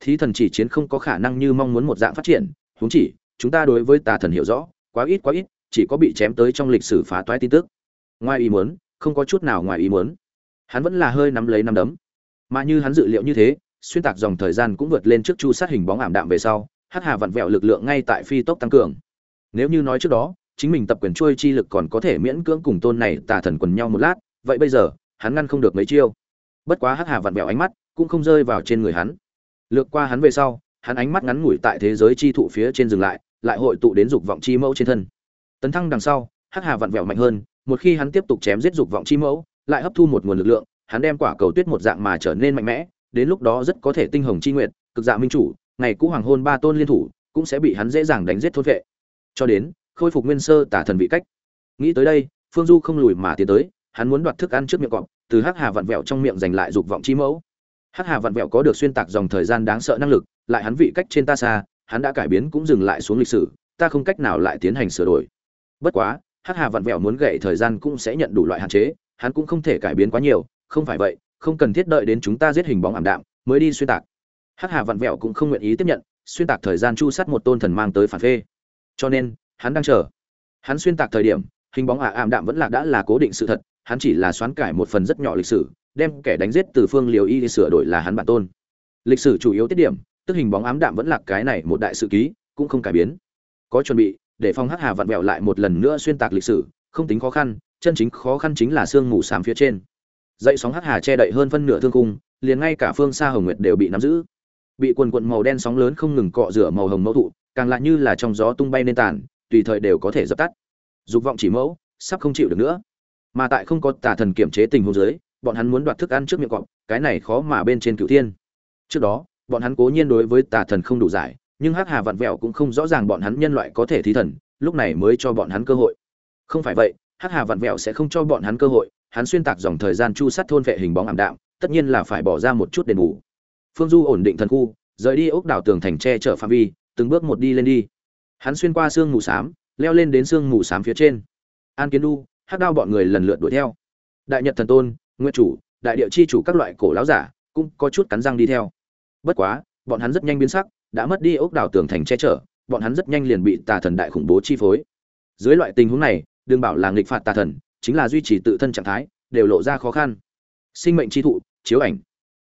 Thí thần chỉ chiến không có khả năng như mong muốn một dạng phát triển. Huống chỉ, chúng ta đối với tà thần hiểu rõ, quá ít quá ít, chỉ có bị chém tới trong lịch sử phá toái tin tức. Ngoài ý muốn, không có chút nào ngoài ý muốn. Hắn vẫn là hơi nắm lấy nắm đấm. Mà như hắn dự liệu như thế, xuyên tạc dòng thời gian cũng vượt lên trước chu sát hình bóng ảm đạm về sau, hắc hà vặn vẹo lực lượng ngay tại phi tốc tăng cường. Nếu như nói trước đó chính mình tập quyền trôi chi lực còn có thể miễn cưỡng cùng tôn này tà thần quần nhau một lát, vậy bây giờ, hắn ngăn không được mấy chiêu. Bất quá hắc hà vặn vẹo ánh mắt, cũng không rơi vào trên người hắn. Lược qua hắn về sau, hắn ánh mắt ngắn ngủi tại thế giới chi thụ phía trên dừng lại lại hội tụ đến dục vọng chi mẫu trên thân. Tấn thăng đằng sau, hắc hà vặn vẹo mạnh hơn, một khi hắn tiếp tục chém giết dục vọng chi mẫu, lại hấp thu một nguồn lực lượng, hắn đem quả cầu tuyết một dạng mà trở nên mạnh mẽ, đến lúc đó rất có thể tinh hồng chi nguyện cực dạ minh chủ, ngày cũ hoàng hôn ba tôn liên thủ, cũng sẽ bị hắn dễ dàng đánh giết thôn vệ. Cho đến khôi phục nguyên sơ tả thần vị cách. Nghĩ tới đây, phương du không lùi mà tiến tới, hắn muốn đoạt thức ăn trước miệng cọp, từ hắc hà vặn vẹo trong miệng giành lại dục vọng chi mẫu. Hắc hà vặn vẹo có được xuyên tạc dòng thời gian đáng sợ năng lực, lại hắn vị cách trên ta xa, hắn đã cải biến cũng dừng lại xuống lịch sử, ta không cách nào lại tiến hành sửa đổi. Bất quá, hắc hà vặn vẹo muốn gậy thời gian cũng sẽ nhận đủ loại hạn chế, hắn cũng không thể cải biến quá nhiều, không phải vậy, không cần thiết đợi đến chúng ta giết hình bóng ảm đạm mới đi xuyên tạc. Hắc hà vặn vẹo cũng không nguyện ý tiếp nhận, xuyên tạc thời gian chu sát một tôn thần mang tới phản phê. Cho nên hắn đang chờ. Hắn xuyên tạc thời điểm, hình bóng ả ảm đạm vẫn là đã là cố định sự thật, hắn chỉ là xoán cải một phần rất nhỏ lịch sử, đem kẻ đánh giết từ phương liều y sửa đổi là hắn bản tôn. Lịch sử chủ yếu tiết điểm, tức hình bóng ám đạm vẫn là cái này một đại sự ký, cũng không cải biến. Có chuẩn bị, để phong hắc hà vặn vẹo lại một lần nữa xuyên tạc lịch sử, không tính khó khăn, chân chính khó khăn chính là sương mù sám phía trên. Dậy sóng hắc hà che đậy hơn phân nửa thương cung liền ngay cả phương xa hồng nguyệt đều bị nắm giữ. Bị quần quận màu đen sóng lớn không ngừng cọ rửa màu hồng mẫu thụ, càng lại như là trong gió tung bay nên tàn tùy thời đều có thể dập tắt. Dục vọng chỉ mẫu, sắp không chịu được nữa. Mà tại không có tà thần kiểm chế tình huống dưới, bọn hắn muốn đoạt thức ăn trước miệng cọp, cái này khó mà bên trên cửu thiên. Trước đó, bọn hắn cố nhiên đối với tà thần không đủ giải, nhưng hắc hà vặn vẹo cũng không rõ ràng bọn hắn nhân loại có thể thí thần, lúc này mới cho bọn hắn cơ hội. Không phải vậy, hắc hà vặn vẹo sẽ không cho bọn hắn cơ hội, hắn xuyên tạc dòng thời gian chu sát thôn vệ hình bóng ảm đạm, tất nhiên là phải bỏ ra một chút đền bù. Phương du ổn định thần khu, rời đi ốc đảo tường thành tre chở phạm vi, từng bước một đi lên đi hắn xuyên qua sương mù sám, leo lên đến sương mù sám phía trên. An kiến đu hắc đao bọn người lần lượt đuổi theo. Đại nhật thần tôn nguyên chủ đại địa chi chủ các loại cổ láo giả cũng có chút cắn răng đi theo. Bất quá bọn hắn rất nhanh biến sắc đã mất đi ốc đảo tường thành che chở bọn hắn rất nhanh liền bị tà thần đại khủng bố chi phối. Dưới loại tình huống này đừng bảo là nghịch phạt tà thần chính là duy trì tự thân trạng thái đều lộ ra khó khăn. Sinh mệnh chi thụ chiếu ảnh.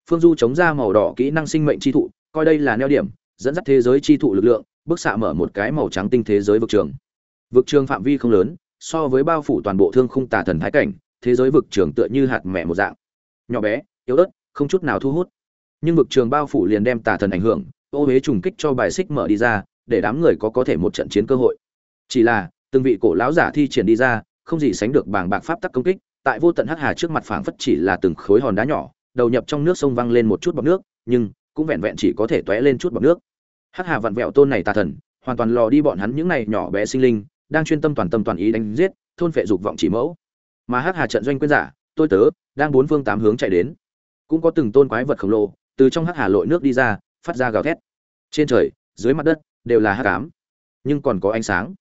Phương du chống ra màu đỏ kỹ năng sinh mệnh chi thụ coi đây là neo điểm dẫn dắt thế giới chi thụ lực lượng bức xạ mở một cái màu trắng tinh thế giới vực trường. Vực trường phạm vi không lớn, so với bao phủ toàn bộ thương khung tà thần thái cảnh, thế giới vực trường tựa như hạt mẹ một dạng. Nhỏ bé, yếu ớt, không chút nào thu hút. Nhưng vực trường bao phủ liền đem tà thần ảnh hưởng, ô huế trùng kích cho bài xích mở đi ra, để đám người có có thể một trận chiến cơ hội. Chỉ là, từng vị cổ lão giả thi triển đi ra, không gì sánh được bàng bạc pháp tắc công kích, tại vô tận hắc hà trước mặt phảng phất chỉ là từng khối hòn đá nhỏ, đầu nhập trong nước sông văng lên một chút bọt nước, nhưng cũng vẹn vẹn chỉ có thể tóe lên chút bọt nước hắc hà vặn vẹo tôn này tà thần, hoàn toàn lò đi bọn hắn những này nhỏ bé sinh linh, đang chuyên tâm toàn tâm toàn ý đánh giết, thôn phệ dục vọng chỉ mẫu. Mà hắc hà trận doanh quyên giả, tôi tớ, đang bốn phương tám hướng chạy đến. Cũng có từng tôn quái vật khổng lồ, từ trong hắc hà lội nước đi ra, phát ra gào thét. Trên trời, dưới mặt đất, đều là hắc ám. Nhưng còn có ánh sáng.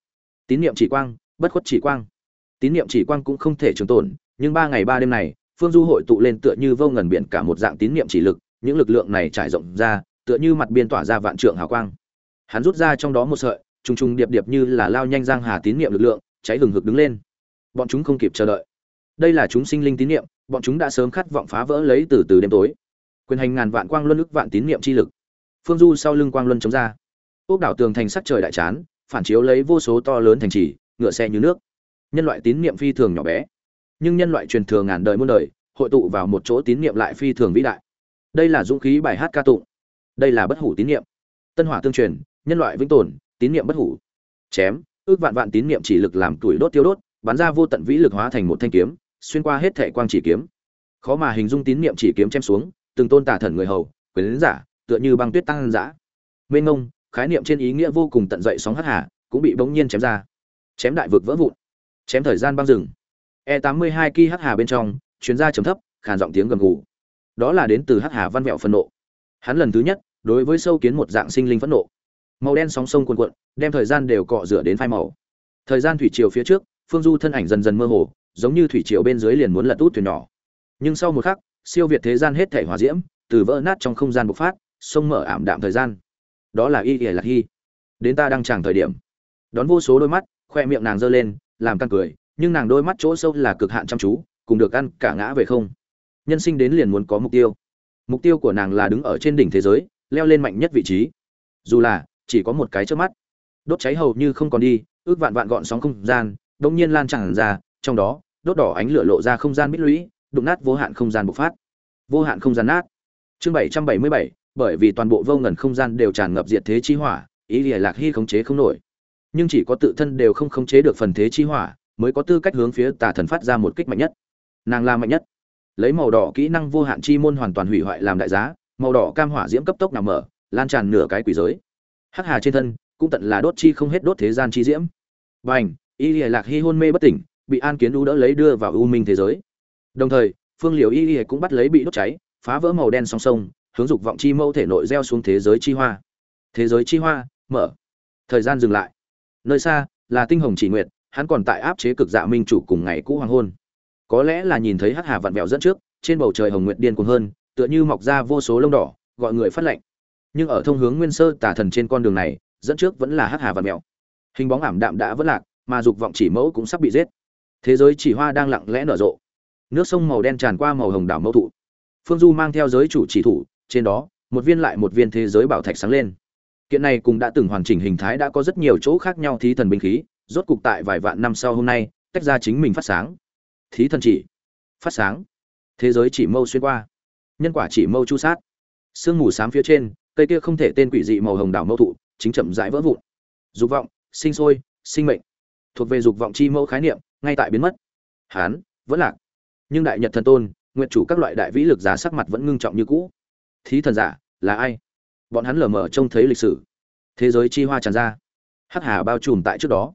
Tín niệm chỉ quang, bất khuất chỉ quang. Tín niệm chỉ quang cũng không thể trường tồn, nhưng ba ngày ba đêm này, phương du hội tụ lên tựa như vô ngần biển cả một dạng tín niệm chỉ lực, những lực lượng này trải rộng ra tựa như mặt biên tỏa ra vạn trượng hào quang. Hắn rút ra trong đó một sợi, trùng trùng điệp điệp như là lao nhanh giang hà tín niệm lực lượng, cháy hừng hực đứng lên. Bọn chúng không kịp chờ đợi. Đây là chúng sinh linh tín niệm, bọn chúng đã sớm khát vọng phá vỡ lấy từ từ đêm tối. Quyền hành ngàn vạn quang luân ức vạn tín niệm chi lực. Phương du sau lưng quang luân chống ra. Ốc đảo tường thành sắc trời đại chán, phản chiếu lấy vô số to lớn thành trì, ngựa xe như nước. Nhân loại tín niệm phi thường nhỏ bé. Nhưng nhân loại truyền thừa ngàn đời muôn đời, hội tụ vào một chỗ tín niệm lại phi thường vĩ đại. Đây là dũng khí bài hát ca tụng đây là bất hủ tín niệm. Tân hỏa tương truyền, nhân loại vĩnh tồn, tín niệm bất hủ. Chém, ước vạn vạn tín niệm chỉ lực làm tuổi đốt tiêu đốt, bắn ra vô tận vĩ lực hóa thành một thanh kiếm, xuyên qua hết thệ quang chỉ kiếm. Khó mà hình dung tín niệm chỉ kiếm chém xuống, từng tôn tả thần người hầu, quyền giả, tựa như băng tuyết tăng dã. Mênh ngông khái niệm trên ý nghĩa vô cùng tận dậy sóng hắc hà, cũng bị bỗng nhiên chém ra. Chém đại vực vỡ vụn. Chém thời gian băng rừng. E tám mươi hai ki hắc hà bên trong chuyến ra trầm thấp, khàn giọng tiếng gầm gù. Đó là đến từ hắc hà văn vẹo phân nộ. Hắn lần thứ nhất đối với sâu kiến một dạng sinh linh phẫn nộ. Màu đen sóng sông cuồn cuộn, đem thời gian đều cọ rửa đến phai màu. Thời gian thủy triều phía trước, phương du thân ảnh dần dần mơ hồ, giống như thủy triều bên dưới liền muốn lật út thuyền nhỏ. Nhưng sau một khắc, siêu việt thế gian hết thể hòa diễm, từ vỡ nát trong không gian bộc phát, sông mở ảm đạm thời gian. Đó là y ỉa lạc hy. Đến ta đang chẳng thời điểm. Đón vô số đôi mắt, khoe miệng nàng giơ lên, làm căn cười, nhưng nàng đôi mắt chỗ sâu là cực hạn chăm chú, cùng được ăn cả ngã về không. Nhân sinh đến liền muốn có mục tiêu. Mục tiêu của nàng là đứng ở trên đỉnh thế giới leo lên mạnh nhất vị trí. Dù là, chỉ có một cái trước mắt. Đốt cháy hầu như không còn đi, ước vạn vạn gọn sóng không gian đông nhiên lan tràn ra, trong đó, đốt đỏ ánh lửa lộ ra không gian mít lũy, đụng nát vô hạn không gian bộc phát. Vô hạn không gian nát. Chương bảy trăm bảy mươi bảy, bởi vì toàn bộ vô ngần không gian đều tràn ngập diệt thế chi hỏa, ý lìa lạc hy khống chế không nổi. Nhưng chỉ có tự thân đều không khống chế được phần thế chi hỏa, mới có tư cách hướng phía tà thần phát ra một kích mạnh nhất. Nàng là mạnh nhất. Lấy màu đỏ kỹ năng vô hạn chi môn hoàn toàn hủy hoại làm đại giá màu đỏ cam hỏa diễm cấp tốc nằm mở, lan tràn nửa cái quỷ giới. Hắc hà trên thân, cũng tận là đốt chi không hết đốt thế gian chi diễm. Bành, y lìa lạc hy hôn mê bất tỉnh, bị an kiến đu đỡ lấy đưa vào u minh thế giới. Đồng thời, phương liều y lìa cũng bắt lấy bị đốt cháy, phá vỡ màu đen song sông hướng dục vọng chi mâu thể nội gieo xuống thế giới chi hoa. Thế giới chi hoa, mở. Thời gian dừng lại. Nơi xa, là tinh hồng chỉ nguyệt, hắn còn tại áp chế cực dạ minh chủ cùng ngày cũ hoàng hôn. Có lẽ là nhìn thấy hắc hà vặn vẹo dẫn trước, trên bầu trời hồng nguyệt điên cuồng hơn tựa như mọc ra vô số lông đỏ, gọi người phát lệnh nhưng ở thông hướng nguyên sơ tả thần trên con đường này, dẫn trước vẫn là hắc hà và mèo. hình bóng ảm đạm đã vỡ lạc, mà dục vọng chỉ mẫu cũng sắp bị giết. Thế giới chỉ hoa đang lặng lẽ nở rộ. Nước sông màu đen tràn qua màu hồng đảo mẫu thụ. Phương du mang theo giới chủ chỉ thủ, trên đó, một viên lại một viên thế giới bảo thạch sáng lên. Kiện này cũng đã từng hoàn chỉnh hình thái đã có rất nhiều chỗ khác nhau thí thần binh khí, rốt cục tại vài vạn năm sau hôm nay, tách ra chính mình phát sáng. Thí thần chỉ, phát sáng. Thế giới chỉ mâu xuyên qua nhân quả chỉ mâu chu sát. Sương mù xám phía trên, cây kia không thể tên quỷ dị màu hồng đảo mâu thụ, chính chậm rãi vỡ vụn. Dục vọng, sinh sôi, sinh mệnh. Thuộc về dục vọng chi mâu khái niệm, ngay tại biến mất. Hán, vẫn lạc. Nhưng đại nhật thần tôn nguyện chủ các loại đại vĩ lực giá sắc mặt vẫn ngưng trọng như cũ. Thí thần giả, là ai? Bọn hắn lờ mờ trông thấy lịch sử. Thế giới chi hoa tràn ra. Hắc hà bao trùm tại trước đó.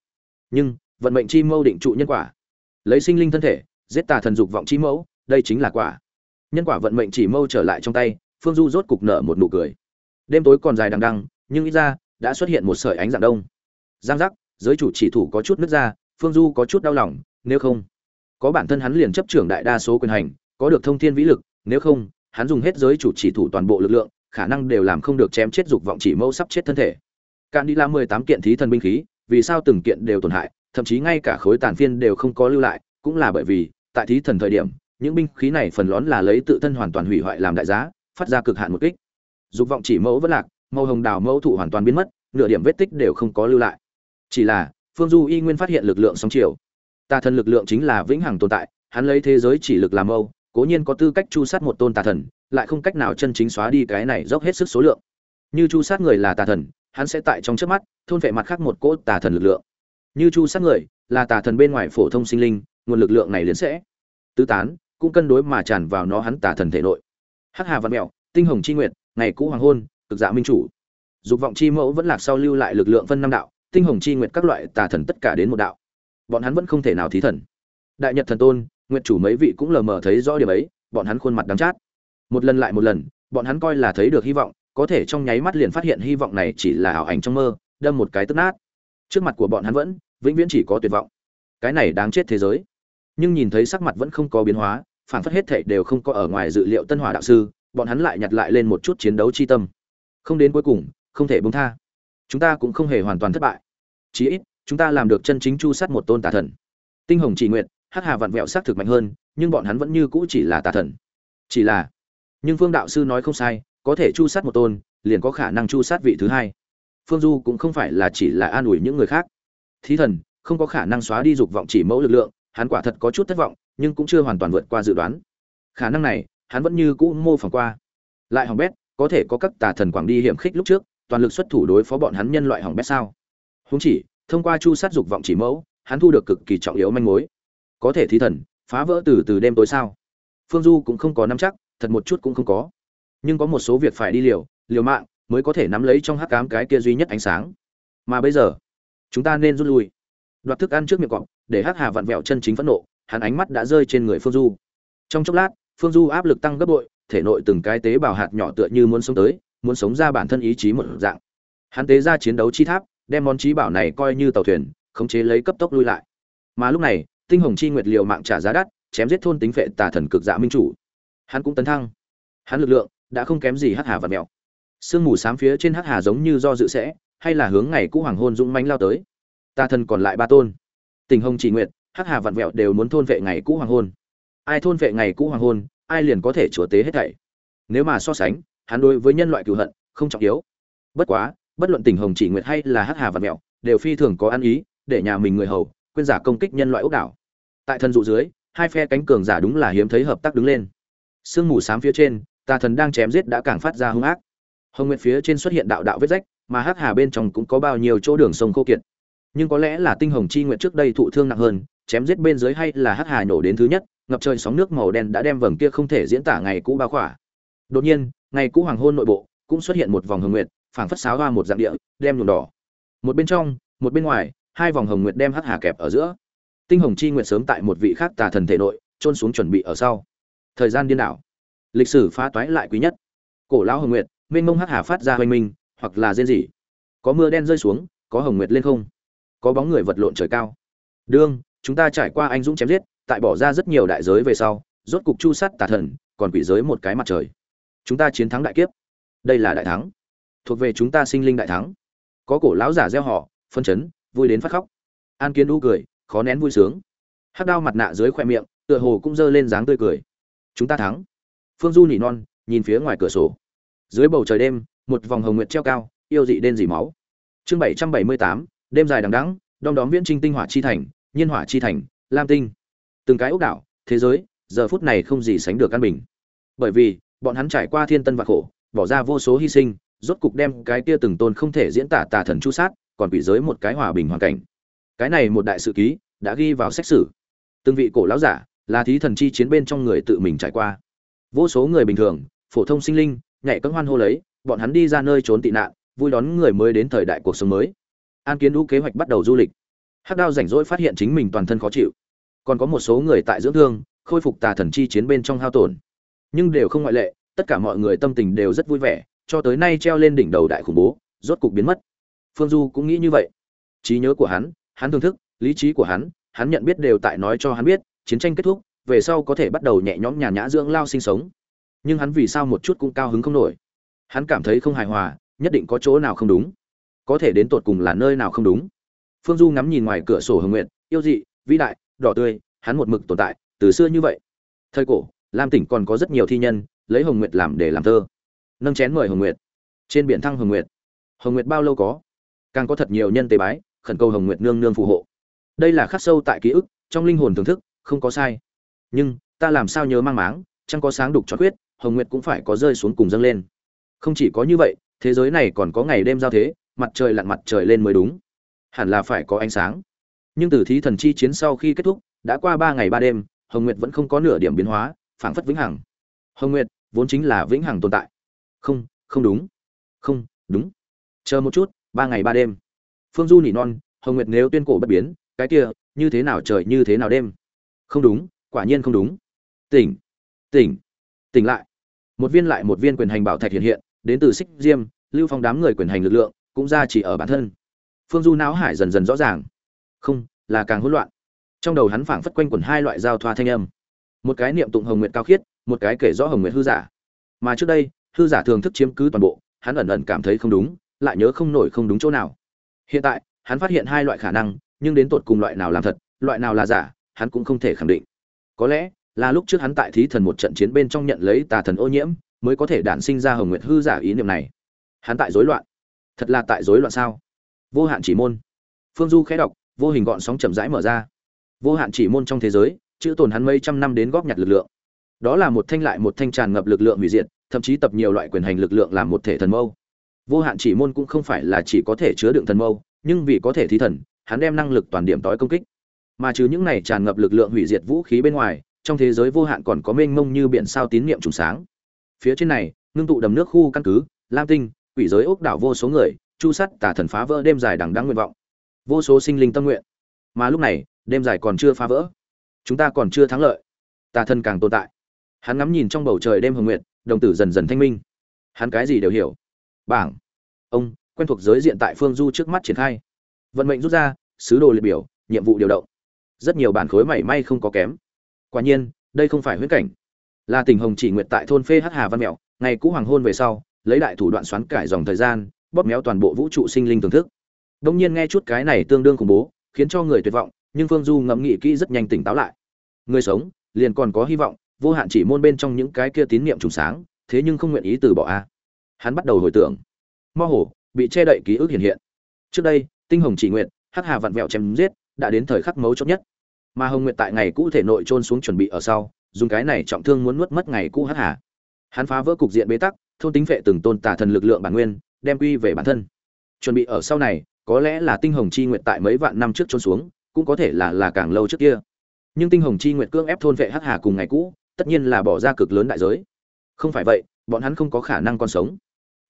Nhưng, vận mệnh chi mâu định trụ nhân quả. Lấy sinh linh thân thể, giết tà thần dục vọng chi mẫu, đây chính là quả nhân quả vận mệnh chỉ mâu trở lại trong tay phương du rốt cục nở một nụ cười. Đêm tối còn dài đằng đằng, nhưng ít ra đã xuất hiện một sợi ánh dạng đông. Giang giác giới chủ chỉ thủ có chút nước ra phương du có chút đau lòng nếu không có bản thân hắn liền chấp trưởng đại đa số quyền hành có được thông thiên vĩ lực nếu không hắn dùng hết giới chủ chỉ thủ toàn bộ lực lượng khả năng đều làm không được chém chết dục vọng chỉ mâu sắp chết thân thể. Cạn đi la mười tám kiện thí thần binh khí vì sao từng kiện đều tổn hại thậm chí ngay cả khối tàn phiên đều không có lưu lại cũng là bởi vì tại thí thần thời điểm những binh khí này phần lớn là lấy tự thân hoàn toàn hủy hoại làm đại giá, phát ra cực hạn một kích. Dục vọng chỉ mẫu vẫn lạc, màu hồng đào mẫu thụ hoàn toàn biến mất, nửa điểm vết tích đều không có lưu lại. Chỉ là, phương du y nguyên phát hiện lực lượng sóng chiều. Tà thần lực lượng chính là vĩnh hằng tồn tại, hắn lấy thế giới chỉ lực làm mâu, cố nhiên có tư cách chu sát một tôn tà thần, lại không cách nào chân chính xóa đi cái này dốc hết sức số lượng. Như chu sát người là tà thần, hắn sẽ tại trong trước mắt, thôn vệ mặt khác một cỗ tà thần lực lượng. Như chu sát người, là tà thần bên ngoài phổ thông sinh linh, nguồn lực lượng này liền sẽ tứ tán cũng cân đối mà tràn vào nó hắn tà thần thể nội. Hắc hà văn mẹo, tinh hồng chi nguyệt, ngày cũ hoàng hôn, cực dạ minh chủ. Dục vọng chi mẫu vẫn lạc sau lưu lại lực lượng phân năm đạo, tinh hồng chi nguyệt các loại tà thần tất cả đến một đạo. Bọn hắn vẫn không thể nào thí thần. Đại nhật thần tôn, nguyệt chủ mấy vị cũng lờ mờ thấy rõ điểm ấy, bọn hắn khuôn mặt đắng chát. Một lần lại một lần, bọn hắn coi là thấy được hy vọng, có thể trong nháy mắt liền phát hiện hy vọng này chỉ là ảo ảnh trong mơ, đâm một cái tức nát. Trước mặt của bọn hắn vẫn, vĩnh viễn chỉ có tuyệt vọng. Cái này đáng chết thế giới. Nhưng nhìn thấy sắc mặt vẫn không có biến hóa phản phất hết thảy đều không có ở ngoài dự liệu tân hỏa đạo sư, bọn hắn lại nhặt lại lên một chút chiến đấu chi tâm. Không đến cuối cùng, không thể buông tha. Chúng ta cũng không hề hoàn toàn thất bại. Chí ít, chúng ta làm được chân chính chu sát một tôn tà thần. Tinh hồng chỉ nguyện hắc hà vặn vẹo xác thực mạnh hơn, nhưng bọn hắn vẫn như cũ chỉ là tà thần. Chỉ là, nhưng phương đạo sư nói không sai, có thể chu sát một tôn, liền có khả năng chu sát vị thứ hai. Phương du cũng không phải là chỉ là an ủi những người khác. Thí thần, không có khả năng xóa đi dục vọng chỉ mẫu lực lượng, hắn quả thật có chút thất vọng nhưng cũng chưa hoàn toàn vượt qua dự đoán. Khả năng này, hắn vẫn như cũ mô phỏng qua. Lại hỏng bét, có thể có các tà thần quảng đi hiểm khích lúc trước, toàn lực xuất thủ đối phó bọn hắn nhân loại hỏng bét sao? Húng chỉ, thông qua chu sát dục vọng chỉ mẫu, hắn thu được cực kỳ trọng yếu manh mối. Có thể thí thần, phá vỡ từ từ đêm tối sao? Phương du cũng không có nắm chắc, thật một chút cũng không có. Nhưng có một số việc phải đi liều liều mạng, mới có thể nắm lấy trong hắc cám cái kia duy nhất ánh sáng. Mà bây giờ, chúng ta nên rút lui. Đoạt thức ăn trước miệng cọp, để hắc hà vặn vẹo chân chính phẫn nộ hắn ánh mắt đã rơi trên người phương du. Trong chốc lát, phương du áp lực tăng gấp bội, thể nội từng cái tế bào hạt nhỏ tựa như muốn sống tới, muốn sống ra bản thân ý chí một dạng. Hắn tế ra chiến đấu chi tháp, đem món trí bảo này coi như tàu thuyền, khống chế lấy cấp tốc lui lại. Mà lúc này, tinh hồng chi nguyệt liều mạng trả giá đắt, chém giết thôn tính phệ tà thần cực dạ minh chủ. Hắn cũng tấn thăng. Hắn lực lượng đã không kém gì hắc hà và mèo. Sương mù xám phía trên hắc hà giống như do dự sẽ, hay là hướng ngày cũ hoàng hôn dũng mãnh lao tới. Tà thần còn lại ba tôn. Tình hồng chỉ nguyệt hắc hà vặn vẹo đều muốn thôn vệ ngày cũ hoàng hôn. Ai thôn vệ ngày cũ hoàng hôn, ai liền có thể chúa tế hết thảy. Nếu mà so sánh, hắn đối với nhân loại cựu hận, không trọng yếu. Bất quá, bất luận tình hồng chỉ nguyệt hay là hắc hà vặn vẹo, đều phi thường có ăn ý, để nhà mình người hầu, quên giả công kích nhân loại ốc đảo. Tại thần dụ dưới, hai phe cánh cường giả đúng là hiếm thấy hợp tác đứng lên. Sương mù xám phía trên, tà thần đang chém giết đã càng phát ra hung ác. Hồng nguyệt phía trên xuất hiện đạo đạo vết rách, mà hắc hà bên trong cũng có bao nhiêu chỗ đường sông khô kiệt. Nhưng có lẽ là tinh hồng chi nguyện trước đây thụ thương nặng hơn chém giết bên dưới hay là hắc hà nổ đến thứ nhất, ngập trời sóng nước màu đen đã đem vầng kia không thể diễn tả ngày cũ bao khỏa. Đột nhiên, ngày cũ hoàng hôn nội bộ cũng xuất hiện một vòng hồng nguyệt, phảng phất sáo hoa một dạng địa, đem nhuộm đỏ. Một bên trong, một bên ngoài, hai vòng hồng nguyệt đem hắc hà kẹp ở giữa. Tinh hồng chi nguyệt sớm tại một vị khác tà thần thể nội trôn xuống chuẩn bị ở sau. Thời gian điên đảo. Lịch sử phá toái lại quý nhất. Cổ lão hồng nguyệt, mênh mông hắc hà phát ra hoành minh, hoặc là rên rỉ. Có mưa đen rơi xuống, có hồng nguyệt lên không. Có bóng người vật lộn trời cao. Đương chúng ta trải qua anh dũng chém giết, tại bỏ ra rất nhiều đại giới về sau, rốt cục chu sát tà thần, còn quỷ giới một cái mặt trời. Chúng ta chiến thắng đại kiếp. Đây là đại thắng. Thuộc về chúng ta sinh linh đại thắng. Có cổ lão giả gieo họ, phân chấn, vui đến phát khóc. An kiến đu cười, khó nén vui sướng. Hắc đao mặt nạ dưới khoe miệng, tựa hồ cũng giơ lên dáng tươi cười. Chúng ta thắng. Phương du nỉ non, nhìn phía ngoài cửa sổ. Dưới bầu trời đêm, một vòng hồng nguyệt treo cao, yêu dị đen dỉ máu. Chương bảy trăm bảy mươi tám, đêm dài đằng đẵng, đom đóm viễn trinh tinh hỏa chi thành nhiên hỏa chi thành, lam tinh. Từng cái ốc đảo, thế giới, giờ phút này không gì sánh được căn bình. Bởi vì, bọn hắn trải qua thiên tân và khổ, bỏ ra vô số hy sinh, rốt cục đem cái kia từng tôn không thể diễn tả tà thần chu sát, còn quỷ giới một cái hòa bình hoàn cảnh. Cái này một đại sự ký, đã ghi vào xét xử từng vị cổ lão giả, là thí thần chi chiến bên trong người tự mình trải qua. Vô số người bình thường, phổ thông sinh linh, nhảy cân hoan hô lấy, bọn hắn đi ra nơi trốn tị nạn, vui đón người mới đến thời đại cuộc sống mới. An kiến đũ kế hoạch bắt đầu du lịch hắc đao rảnh rỗi phát hiện chính mình toàn thân khó chịu. Còn có một số người tại dưỡng thương, khôi phục tà thần chi chiến bên trong hao tổn. Nhưng đều không ngoại lệ, tất cả mọi người tâm tình đều rất vui vẻ, cho tới nay treo lên đỉnh đầu đại khủng bố, rốt cục biến mất. Phương du cũng nghĩ như vậy. Trí nhớ của hắn hắn thưởng thức, lý trí của hắn hắn nhận biết đều tại nói cho hắn biết, chiến tranh kết thúc, về sau có thể bắt đầu nhẹ nhõm nhàn nhã dưỡng lao sinh sống. Nhưng hắn vì sao một chút cũng cao hứng không nổi? Hắn cảm thấy không hài hòa, nhất định có chỗ nào không đúng. Có thể đến tột cùng là nơi nào không đúng? Phương du ngắm nhìn ngoài cửa sổ hồng nguyện yêu dị vĩ đại đỏ tươi hắn một mực tồn tại từ xưa như vậy. Thời cổ lam tỉnh còn có rất nhiều thi nhân lấy hồng nguyệt làm để làm thơ. Nâng chén mời hồng nguyệt. Trên biển thăng hồng nguyệt. Hồng nguyệt bao lâu có? Càng có thật nhiều nhân tế bái khẩn cầu hồng nguyệt nương nương phù hộ. Đây là khắc sâu tại ký ức trong linh hồn thưởng thức không có sai. Nhưng ta làm sao nhớ mang máng chẳng có sáng đục cho quyết, hồng nguyệt cũng phải có rơi xuống cùng dâng lên. Không chỉ có như vậy thế giới này còn có ngày đêm giao thế mặt trời lặn mặt trời lên mới đúng hẳn là phải có ánh sáng. Nhưng từ thí thần chi chiến sau khi kết thúc, đã qua ba ngày ba đêm, hồng nguyệt vẫn không có nửa điểm biến hóa, phảng phất vĩnh hằng. Hồng nguyệt, vốn chính là vĩnh hằng tồn tại. Không không đúng. Không, đúng. Chờ một chút, ba ngày ba đêm. Phương du nỉ non, hồng nguyệt nếu tuyên cổ bất biến, cái kia, như thế nào trời như thế nào đêm? Không đúng, quả nhiên không đúng. Tỉnh tỉnh tỉnh lại. Một viên lại một viên quyền hành bảo thạch hiện hiện, đến từ xích diêm, lưu phong đám người quyền hành lực lượng, cũng ra chỉ ở bản thân phương du não hải dần dần rõ ràng. Không, là càng hỗn loạn. Trong đầu hắn phảng phất quanh quẩn hai loại giao thoa thanh âm. Một cái niệm tụng hồng nguyện cao khiết, một cái kể rõ hồng nguyện hư giả. Mà trước đây, hư giả thường thức chiếm cứ toàn bộ, hắn ẩn ẩn cảm thấy không đúng, lại nhớ không nổi không đúng chỗ nào. Hiện tại, hắn phát hiện hai loại khả năng, nhưng đến tột cùng loại nào làm thật, loại nào là giả, hắn cũng không thể khẳng định. Có lẽ, là lúc trước hắn tại thí thần một trận chiến bên trong nhận lấy tà thần ô nhiễm, mới có thể đản sinh ra hồng nguyện hư giả ý niệm này. Hắn tại rối loạn. Thật là tại rối loạn sao? Vô hạn chỉ môn. Phương du khẽ đọc, vô hình gọn sóng chậm rãi mở ra. Vô hạn chỉ môn trong thế giới, chữ tồn hắn mấy trăm năm đến góp nhặt lực lượng. Đó là một thanh lại một thanh tràn ngập lực lượng hủy diệt, thậm chí tập nhiều loại quyền hành lực lượng làm một thể thần mâu. Vô hạn chỉ môn cũng không phải là chỉ có thể chứa đựng thần mâu, nhưng vì có thể thí thần, hắn đem năng lực toàn điểm tối công kích. Mà trừ những này tràn ngập lực lượng hủy diệt vũ khí bên ngoài, trong thế giới vô hạn còn có mênh mông như biển sao tín niệm trùng sáng. Phía trên này, ngưng tụ đầm nước khu căn cứ, lam tinh, quỷ giới ốc đảo vô số người chu sắt tả thần phá vỡ đêm dài đằng đăng nguyện vọng. Vô số sinh linh tâm nguyện. Mà lúc này, đêm dài còn chưa phá vỡ. Chúng ta còn chưa thắng lợi. Tà thần càng tồn tại. Hắn ngắm nhìn trong bầu trời đêm hồng nguyện đồng tử dần dần thanh minh. Hắn cái gì đều hiểu. Bảng. Ông, quen thuộc giới diện tại phương du trước mắt triển khai. Vận mệnh rút ra, sứ đồ liệt biểu, nhiệm vụ điều động. Rất nhiều bản khối mảy may không có kém. Quả nhiên, đây không phải huyễn cảnh. Là tình hồng chỉ nguyện tại thôn phê hắc hà văn mẹo, ngày cũ hoàng hôn về sau, lấy đại thủ đoạn xoắn cải dòng thời gian bóp méo toàn bộ vũ trụ sinh linh thưởng thức. Đông nhiên nghe chút cái này tương đương khủng bố, khiến cho người tuyệt vọng, nhưng phương du ngẫm nghĩ kỹ rất nhanh tỉnh táo lại. Người sống, liền còn có hy vọng, vô hạn chỉ môn bên trong những cái kia tín niệm trùng sáng, thế nhưng không nguyện ý từ bỏ a. Hắn bắt đầu hồi tưởng. Mơ hồ, bị che đậy ký ức hiện hiện. Trước đây, tinh hồng chỉ nguyện, hắc hà vặn vẹo chém giết, đã đến thời khắc mấu chốt nhất. Mà hồng nguyệt tại ngày cũ thể nội trôn xuống chuẩn bị ở sau, dùng cái này trọng thương muốn nuốt mất ngày cũ hắc hà. Hắn phá vỡ cục diện bế tắc, thôn tính vệ từng tôn tả thần lực lượng bản nguyên đem quy về bản thân. Chuẩn bị ở sau này, có lẽ là tinh hồng chi nguyệt tại mấy vạn năm trước trôn xuống, cũng có thể là là càng lâu trước kia. Nhưng tinh hồng chi nguyệt cưỡng ép thôn vệ hắc hà cùng ngày cũ, tất nhiên là bỏ ra cực lớn đại giới. Không phải vậy, bọn hắn không có khả năng còn sống.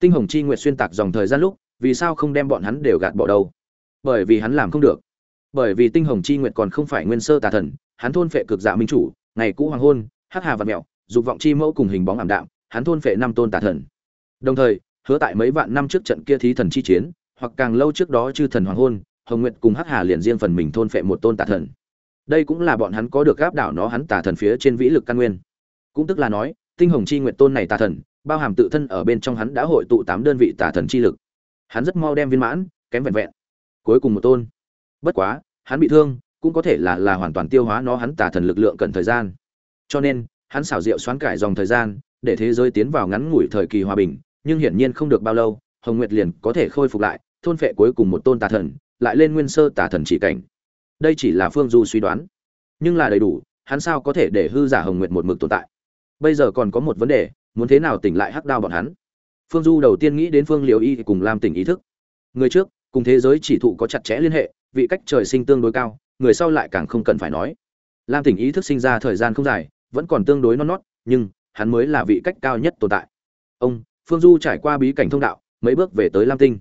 Tinh hồng chi nguyệt xuyên tạc dòng thời gian lúc, vì sao không đem bọn hắn đều gạt bỏ đâu? Bởi vì hắn làm không được. Bởi vì tinh hồng chi nguyệt còn không phải nguyên sơ tà thần, hắn thôn phệ cực dạ minh chủ, ngày cũ hoàng hôn, hắc hà và mẹo, dục vọng chi mẫu cùng hình bóng ảm đạm, hắn thôn phệ năm tôn tà thần. Đồng thời hứa tại mấy vạn năm trước trận kia thí thần chi chiến, hoặc càng lâu trước đó chư thần hoàng hôn, hồng nguyệt cùng hắc hà liền riêng phần mình thôn phệ một tôn tà thần. Đây cũng là bọn hắn có được gáp đảo nó hắn tà thần phía trên vĩ lực căn nguyên. Cũng tức là nói, tinh hồng chi nguyệt tôn này tà thần, bao hàm tự thân ở bên trong hắn đã hội tụ tám đơn vị tà thần chi lực. Hắn rất mau đem viên mãn, kém vẹn vẹn. Cuối cùng một tôn. Bất quá, hắn bị thương, cũng có thể là là hoàn toàn tiêu hóa nó hắn tà thần lực lượng cần thời gian. Cho nên, hắn xảo diệu xoán cải dòng thời gian, để thế giới tiến vào ngắn ngủi thời kỳ hòa bình nhưng hiển nhiên không được bao lâu, hồng nguyệt liền có thể khôi phục lại, thôn phệ cuối cùng một tôn tà thần, lại lên nguyên sơ tà thần chỉ cảnh. Đây chỉ là phương du suy đoán, nhưng là đầy đủ, hắn sao có thể để hư giả hồng nguyệt một mực tồn tại? Bây giờ còn có một vấn đề, muốn thế nào tỉnh lại hắc đao bọn hắn? Phương du đầu tiên nghĩ đến phương liễu y cùng lam tỉnh ý thức. Người trước, cùng thế giới chỉ thụ có chặt chẽ liên hệ, vị cách trời sinh tương đối cao, người sau lại càng không cần phải nói. Lam tỉnh ý thức sinh ra thời gian không dài, vẫn còn tương đối non nót, nhưng hắn mới là vị cách cao nhất tồn tại. Ông phương du trải qua bí cảnh thông đạo, mấy bước về tới lam tinh.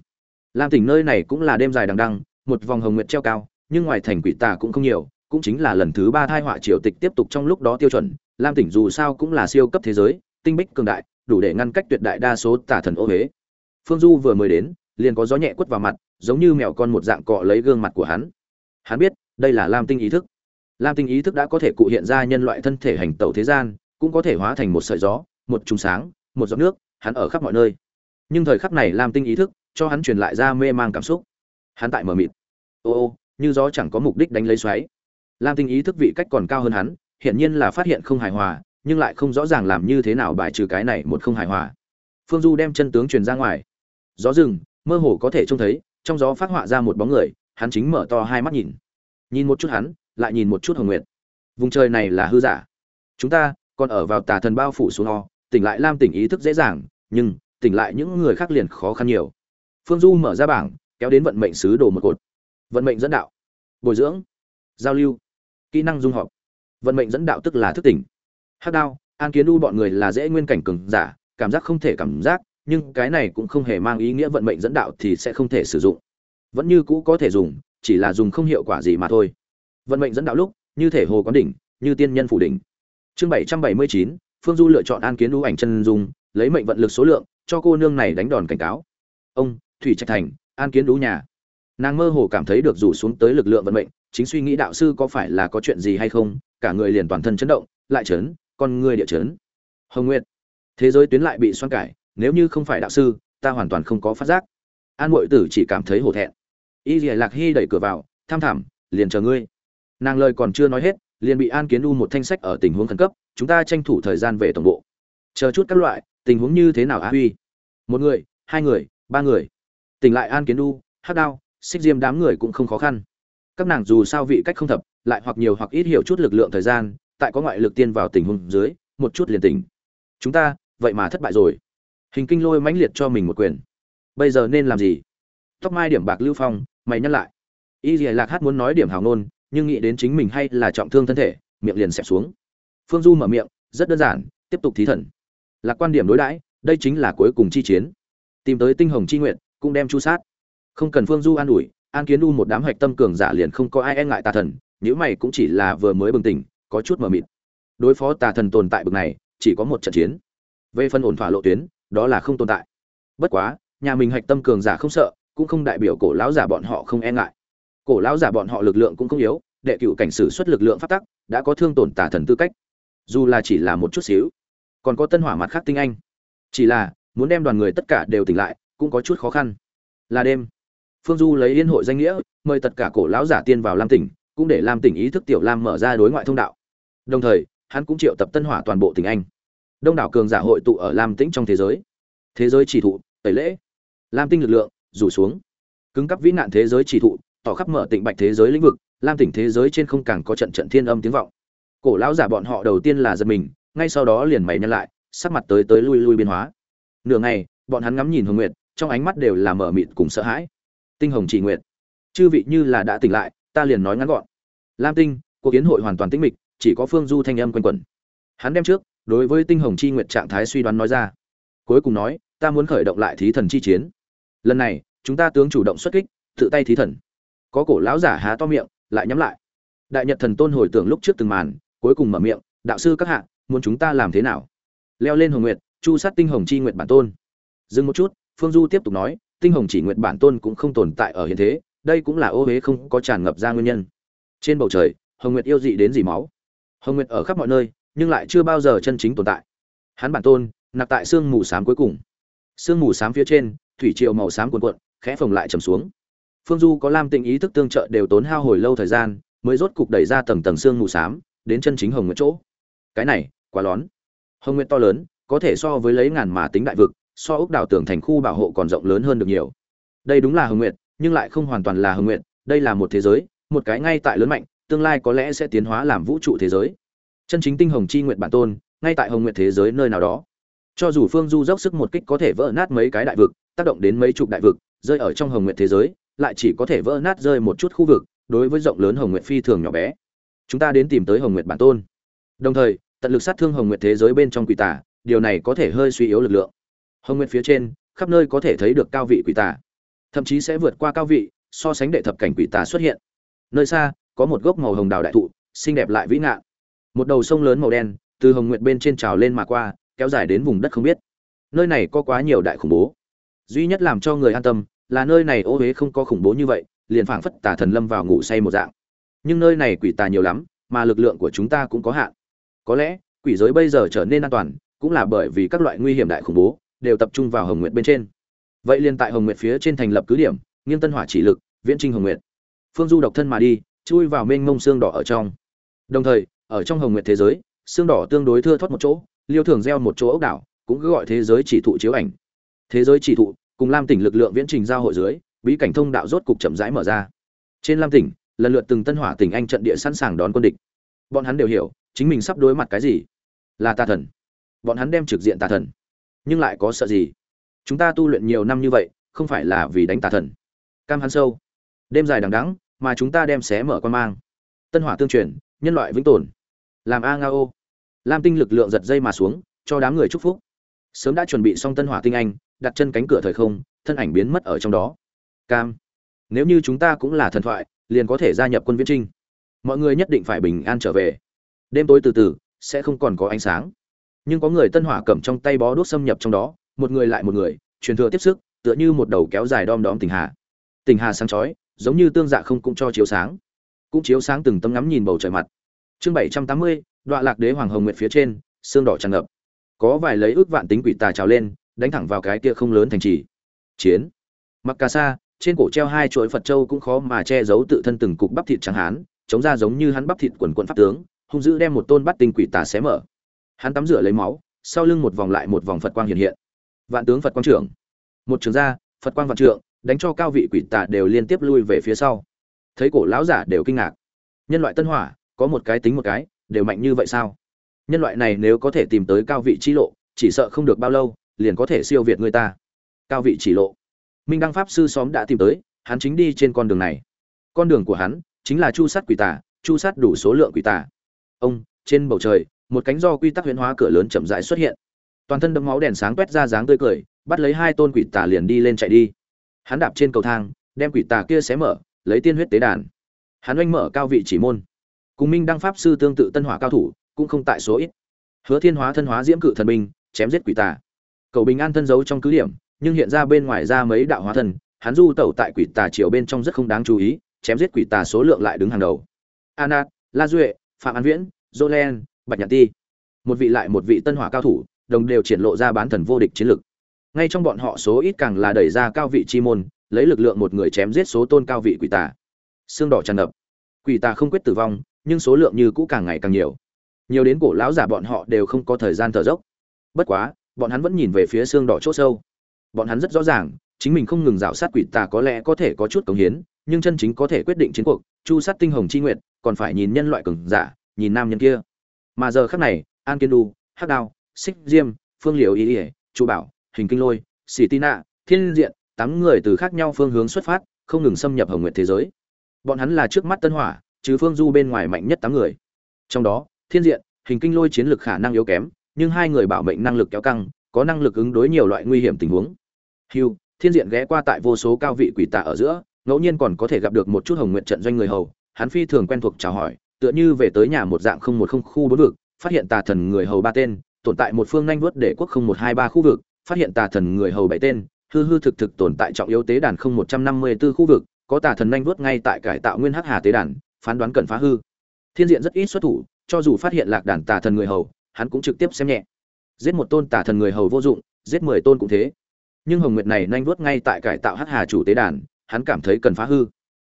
Lam tỉnh nơi này cũng là đêm dài đằng đăng một vòng hồng nguyệt treo cao, nhưng ngoài thành quỷ tà cũng không nhiều, cũng chính là lần thứ ba thai họa triều tịch tiếp tục trong lúc đó tiêu chuẩn. Lam tỉnh dù sao cũng là siêu cấp thế giới, tinh bích cường đại, đủ để ngăn cách tuyệt đại đa số tà thần ô huế phương du vừa mới đến, liền có gió nhẹ quất vào mặt, giống như mèo con một dạng cọ lấy gương mặt của hắn. Hắn biết, đây là lam tinh ý thức. Lam tinh ý thức đã có thể cụ hiện ra nhân loại thân thể hành tẩu thế gian, cũng có thể hóa thành một sợi gió, một trùng sáng, một giọt nước hắn ở khắp mọi nơi. Nhưng thời khắc này lam tinh ý thức cho hắn truyền lại ra mê mang cảm xúc. Hắn tại mờ mịt. Ô ô, như gió chẳng có mục đích đánh lấy xoáy. Lam tinh ý thức vị cách còn cao hơn hắn, hiển nhiên là phát hiện không hài hòa, nhưng lại không rõ ràng làm như thế nào bài trừ cái này một không hài hòa. Phương du đem chân tướng truyền ra ngoài. Gió rừng, mơ hồ có thể trông thấy, trong gió phát họa ra một bóng người, hắn chính mở to hai mắt nhìn. Nhìn một chút hắn, lại nhìn một chút hồng nguyệt. Vùng trời này là hư giả. Chúng ta còn ở vào tà thần bao phủ xuống ho tỉnh lại lam tỉnh ý thức dễ dàng, nhưng tỉnh lại những người khác liền khó khăn nhiều. Phương du mở ra bảng, kéo đến vận mệnh sứ đồ một cột. Vận mệnh dẫn đạo, bồi dưỡng, giao lưu, kỹ năng dung hợp vận mệnh dẫn đạo tức là thức tỉnh. Hát đao, an kiến u bọn người là dễ nguyên cảnh cường giả, cảm giác không thể cảm giác, nhưng cái này cũng không hề mang ý nghĩa vận mệnh dẫn đạo thì sẽ không thể sử dụng. Vẫn như cũ có thể dùng, chỉ là dùng không hiệu quả gì mà thôi. Vận mệnh dẫn đạo lúc, như thể hồ quán đỉnh, như tiên nhân phủ đỉnh. Chương bảy trăm bảy mươi chín phương du lựa chọn an kiến u ảnh chân dung, lấy mệnh vận lực số lượng, cho cô nương này đánh đòn cảnh cáo. Ông, thủy trạch thành, an kiến đú nhà. Nàng mơ hồ cảm thấy được rủ xuống tới lực lượng vận mệnh, chính suy nghĩ đạo sư có phải là có chuyện gì hay không, cả người liền toàn thân chấn động, lại chấn, con người địa chấn. Hồng nguyệt, thế giới tuyến lại bị xoan cải, nếu như không phải đạo sư, ta hoàn toàn không có phát giác. An mội tử chỉ cảm thấy hổ thẹn. Y dìa lạc hy đẩy cửa vào, tham thảm, liền chờ ngươi. Nàng lời còn chưa nói hết, liền bị an kiến u một thanh sách ở tình huống khẩn cấp chúng ta tranh thủ thời gian về tổng bộ. Chờ chút các loại, tình huống như thế nào á? Huy. Một người, hai người, ba người. Tỉnh lại an kiến đu hát đao, xích diêm đám người cũng không khó khăn. Các nàng dù sao vị cách không thập, lại hoặc nhiều hoặc ít hiểu chút lực lượng thời gian, tại có ngoại lực tiên vào tình huống dưới, một chút liền tỉnh. Chúng ta, vậy mà thất bại rồi. Hình kinh lôi mãnh liệt cho mình một quyền. Bây giờ nên làm gì? Tóc mai điểm bạc lưu phong, mày nhắc lại. Y dì lạc hát muốn nói điểm hào nôn nhưng nghĩ đến chính mình hay là trọng thương thân thể, miệng liền xẹp xuống phương du mở miệng, rất đơn giản, tiếp tục thí thần. Lạc quan điểm đối đãi, đây chính là cuối cùng chi chiến. Tìm tới tinh hồng chi nguyện, cũng đem chu sát. Không cần phương du an ủi, an kiến u một đám hạch tâm cường giả liền không có ai e ngại tà thần nếu mày cũng chỉ là vừa mới bừng tỉnh, có chút mờ mịt. Đối phó tà thần tồn tại bực này, chỉ có một trận chiến. Về phần ổn thỏa lộ tuyến, đó là không tồn tại. Bất quá, nhà mình hạch tâm cường giả không sợ, cũng không đại biểu cổ lão giả bọn họ không e ngại. Cổ lão giả bọn họ lực lượng cũng không yếu, đệ cựu cảnh sử xuất lực lượng phát tắc, đã có thương tổn tà thần tư cách dù là chỉ là một chút xíu, còn có tân hỏa mặt khác tinh anh. Chỉ là, muốn đem đoàn người tất cả đều tỉnh lại, cũng có chút khó khăn. Là đêm, phương du lấy yên hội danh nghĩa, mời tất cả cổ lão giả tiên vào lam tỉnh, cũng để lam tỉnh ý thức tiểu lam mở ra đối ngoại thông đạo. Đồng thời, hắn cũng triệu tập tân hỏa toàn bộ tỉnh anh. Đông đảo cường giả hội tụ ở lam tĩnh trong thế giới. Thế giới chỉ thụ, tẩy lễ. Lam tinh lực lượng, rủ xuống. Cứng cắp vĩ nạn thế giới chỉ thụ, tỏ khắp mở tịnh bạch thế giới lĩnh vực, lam tỉnh thế giới trên không càng có trận trận thiên âm tiếng vọng cổ lão giả bọn họ đầu tiên là giật mình, ngay sau đó liền mày nhăn lại, sắc mặt tới tới lui lui biến hóa. Nửa ngày, bọn hắn ngắm nhìn hồng nguyệt, trong ánh mắt đều là mở mịt cùng sợ hãi. Tinh hồng chỉ nguyệt, chư vị như là đã tỉnh lại, ta liền nói ngắn gọn. Lam tinh, cuộc kiến hội hoàn toàn tĩnh mịch, chỉ có phương du thanh âm quanh quẩn. Hắn đem trước, đối với tinh hồng chi nguyệt trạng thái suy đoán nói ra. Cuối cùng nói, ta muốn khởi động lại thí thần chi chiến. Lần này, chúng ta tướng chủ động xuất kích, tự tay thí thần. Có cổ lão giả há to miệng, lại nhắm lại. Đại nhật thần tôn hồi tưởng lúc trước từng màn cuối cùng mở miệng, đạo sư các hạ, muốn chúng ta làm thế nào? Leo lên hồng nguyệt, chu sát tinh hồng chi nguyệt bản tôn. Dừng một chút, phương du tiếp tục nói, tinh hồng chỉ nguyệt bản tôn cũng không tồn tại ở hiện thế, đây cũng là ô huế không có tràn ngập ra nguyên nhân. Trên bầu trời, hồng nguyệt yêu dị đến dỉ máu. Hồng nguyệt ở khắp mọi nơi, nhưng lại chưa bao giờ chân chính tồn tại. Hắn bản tôn, nạp tại sương mù xám cuối cùng. Sương mù xám phía trên, thủy triều màu xám cuồn cuộn, khẽ phồng lại trầm xuống. Phương du có lam tình ý thức tương trợ đều tốn hao hồi lâu thời gian, mới rốt cục đẩy ra tầng tầng sương mù xám đến chân chính hồng nguyệt chỗ. Cái này, quá lón. Hồng nguyệt to lớn, có thể so với lấy ngàn mà tính đại vực, so ốc đảo tường thành khu bảo hộ còn rộng lớn hơn được nhiều. Đây đúng là hồng nguyệt, nhưng lại không hoàn toàn là hồng nguyệt, đây là một thế giới, một cái ngay tại lớn mạnh, tương lai có lẽ sẽ tiến hóa làm vũ trụ thế giới. Chân chính tinh hồng chi nguyện bản tôn, ngay tại hồng nguyệt thế giới nơi nào đó. Cho dù phương du dốc sức một kích có thể vỡ nát mấy cái đại vực, tác động đến mấy chục đại vực, rơi ở trong hồng nguyệt thế giới, lại chỉ có thể vỡ nát rơi một chút khu vực, đối với rộng lớn hồng nguyệt phi thường nhỏ bé chúng ta đến tìm tới hồng nguyệt bản tôn. Đồng thời, tận lực sát thương hồng nguyệt thế giới bên trong quỷ tà, điều này có thể hơi suy yếu lực lượng. Hồng nguyệt phía trên, khắp nơi có thể thấy được cao vị quỷ tà. Thậm chí sẽ vượt qua cao vị, so sánh đệ thập cảnh quỷ tà xuất hiện. Nơi xa, có một gốc màu hồng đào đại thụ, xinh đẹp lại vĩ ngạn. Một đầu sông lớn màu đen, từ hồng nguyệt bên trên trào lên mà qua, kéo dài đến vùng đất không biết. Nơi này có quá nhiều đại khủng bố. Duy nhất làm cho người an tâm, là nơi này ô huế không có khủng bố như vậy, liền phảng phất tà thần lâm vào ngủ say một dạng nhưng nơi này quỷ tà nhiều lắm, mà lực lượng của chúng ta cũng có hạn. Có lẽ, quỷ giới bây giờ trở nên an toàn, cũng là bởi vì các loại nguy hiểm đại khủng bố đều tập trung vào hồng nguyệt bên trên. Vậy liền tại hồng nguyệt phía trên thành lập cứ điểm, nghiêng tân hỏa chỉ lực, viễn trinh hồng nguyệt. Phương du độc thân mà đi, chui vào mênh mông xương đỏ ở trong. Đồng thời, ở trong hồng nguyệt thế giới, xương đỏ tương đối thưa thoát một chỗ, liêu thường gieo một chỗ ốc đảo, cũng cứ gọi thế giới chỉ thụ chiếu ảnh. Thế giới chỉ thụ, cùng lam tỉnh lực lượng viễn trình giao hội dưới, bí cảnh thông đạo rốt cục chậm rãi mở ra. Trên lam tỉnh lần lượt từng tân hỏa tỉnh anh trận địa sẵn sàng đón quân địch. Bọn hắn đều hiểu, chính mình sắp đối mặt cái gì là tà thần. Bọn hắn đem trực diện tà thần, nhưng lại có sợ gì? Chúng ta tu luyện nhiều năm như vậy, không phải là vì đánh tà thần. Cam hắn sâu, đêm dài đằng đẵng, mà chúng ta đem xé mở quan mang. Tân hỏa tương truyền, nhân loại vĩnh tồn. Làm a nga ô lam tinh lực lượng giật dây mà xuống, cho đám người chúc phúc. Sớm đã chuẩn bị xong tân hỏa tinh anh, đặt chân cánh cửa thời không, thân ảnh biến mất ở trong đó. Cam, nếu như chúng ta cũng là thần thoại liền có thể gia nhập quân viễn trinh. Mọi người nhất định phải bình an trở về. Đêm tối từ từ, sẽ không còn có ánh sáng. Nhưng có người tân hỏa cầm trong tay bó đuốc xâm nhập trong đó, một người lại một người, truyền thừa tiếp sức, tựa như một đầu kéo dài đom đóm tình hà. Tình hà sáng chói, giống như tương dạ không cũng cho chiếu sáng. Cũng chiếu sáng từng tấm ngắm nhìn bầu trời mặt. Chương bảy trăm tám mươi đoạn lạc đế hoàng hồng nguyệt phía trên, xương đỏ tràn ngập. Có vài lấy ước vạn tính quỷ tà trào lên, đánh thẳng vào cái kia không lớn thành trì. Chiến. Mặc cà sa trên cổ treo hai chuỗi phật châu cũng khó mà che giấu tự thân từng cục bắp thịt trắng hán, chống ra giống như hắn bắp thịt quần quần pháp tướng, hung dữ đem một tôn bắt tinh quỷ tà xé mở. Hắn tắm rửa lấy máu, sau lưng một vòng lại một vòng phật quang hiện hiện. Vạn tướng phật quang trưởng. Một trường gia phật quang vạn trượng, đánh cho cao vị quỷ tà đều liên tiếp lui về phía sau. Thấy cổ lão giả đều kinh ngạc. Nhân loại tân hỏa, có một cái tính một cái, đều mạnh như vậy sao? Nhân loại này nếu có thể tìm tới cao vị chi lộ, chỉ sợ không được bao lâu, liền có thể siêu việt người ta. Cao vị chỉ lộ minh đăng pháp sư xóm đã tìm tới, hắn chính đi trên con đường này. Con đường của hắn chính là chu sát quỷ tà, chu sát đủ số lượng quỷ tà. Ông, trên bầu trời, một cánh do quy tắc huyễn hóa cửa lớn chậm rãi xuất hiện. Toàn thân đẫm máu đèn sáng quét ra dáng tươi cười, bắt lấy hai tôn quỷ tà liền đi lên chạy đi. Hắn đạp trên cầu thang, đem quỷ tà kia xé mở, lấy tiên huyết tế đàn. Hắn oanh mở cao vị chỉ môn. Cùng minh đăng pháp sư tương tự tân hỏa cao thủ, cũng không tại số ít. Hứa thiên hóa thân hóa diễm cự thần binh, chém giết quỷ tà. Cầu bình an thân giấu trong cứ điểm nhưng hiện ra bên ngoài ra mấy đạo hóa thân, hắn du tẩu tại quỷ tà triều bên trong rất không đáng chú ý, chém giết quỷ tà số lượng lại đứng hàng đầu. Anat la duệ, phạm an viễn jolen bạch nhạn ti. Một vị lại một vị tân hỏa cao thủ, đồng đều triển lộ ra bán thần vô địch chiến lực. Ngay trong bọn họ số ít càng là đẩy ra cao vị chi môn, lấy lực lượng một người chém giết số tôn cao vị quỷ tà. Xương đỏ tràn ngập. Quỷ tà không quyết tử vong, nhưng số lượng như cũ càng ngày càng nhiều. Nhiều đến cổ lão giả bọn họ đều không có thời gian thở dốc. Bất quá, bọn hắn vẫn nhìn về phía xương đỏ chỗ sâu bọn hắn rất rõ ràng, chính mình không ngừng rào sát quỷ tà có lẽ có thể có chút cống hiến, nhưng chân chính có thể quyết định chiến cuộc, chu sát tinh hồng chi nguyện còn phải nhìn nhân loại cường giả, nhìn nam nhân kia. Mà giờ khác này, an kiên đu hắc đao, xích diêm, phương liều ý ỉa chu bảo, hình kinh lôi xì tina thiên diện, tám người từ khác nhau phương hướng xuất phát, không ngừng xâm nhập hồng nguyện thế giới. Bọn hắn là trước mắt tân hỏa chứ phương du bên ngoài mạnh nhất tám người. Trong đó, thiên diện, hình kinh lôi chiến lược khả năng yếu kém, nhưng hai người bảo mệnh năng lực kéo căng, có năng lực ứng đối nhiều loại nguy hiểm tình huống. Hưu, thiên diện ghé qua tại vô số cao vị quỷ tà ở giữa ngẫu nhiên còn có thể gặp được một chút hồng nguyện trận doanh người hầu hắn phi thường quen thuộc chào hỏi tựa như về tới nhà một dạng không một không khu bốn vực phát hiện tà thần người hầu ba tên tồn tại một phương nhanh vớt để quốc không một hai ba khu vực phát hiện tà thần người hầu bảy tên hư hư thực thực tồn tại trọng yếu tế đàn không một trăm năm mươi 154 khu vực có tà thần nhanh vớt ngay tại cải tạo nguyên hắc hà tế đàn phán đoán cần phá hư. Thiên diện rất ít xuất thủ cho dù phát hiện lạc đàn tà thần người hầu hắn cũng trực tiếp xem nhẹ. Giết một tôn tà thần người hầu vô dụng giết mười tôn cũng thế nhưng hồng nguyệt này nhanh vuốt ngay tại cải tạo hắc hà chủ tế đàn, hắn cảm thấy cần phá hư.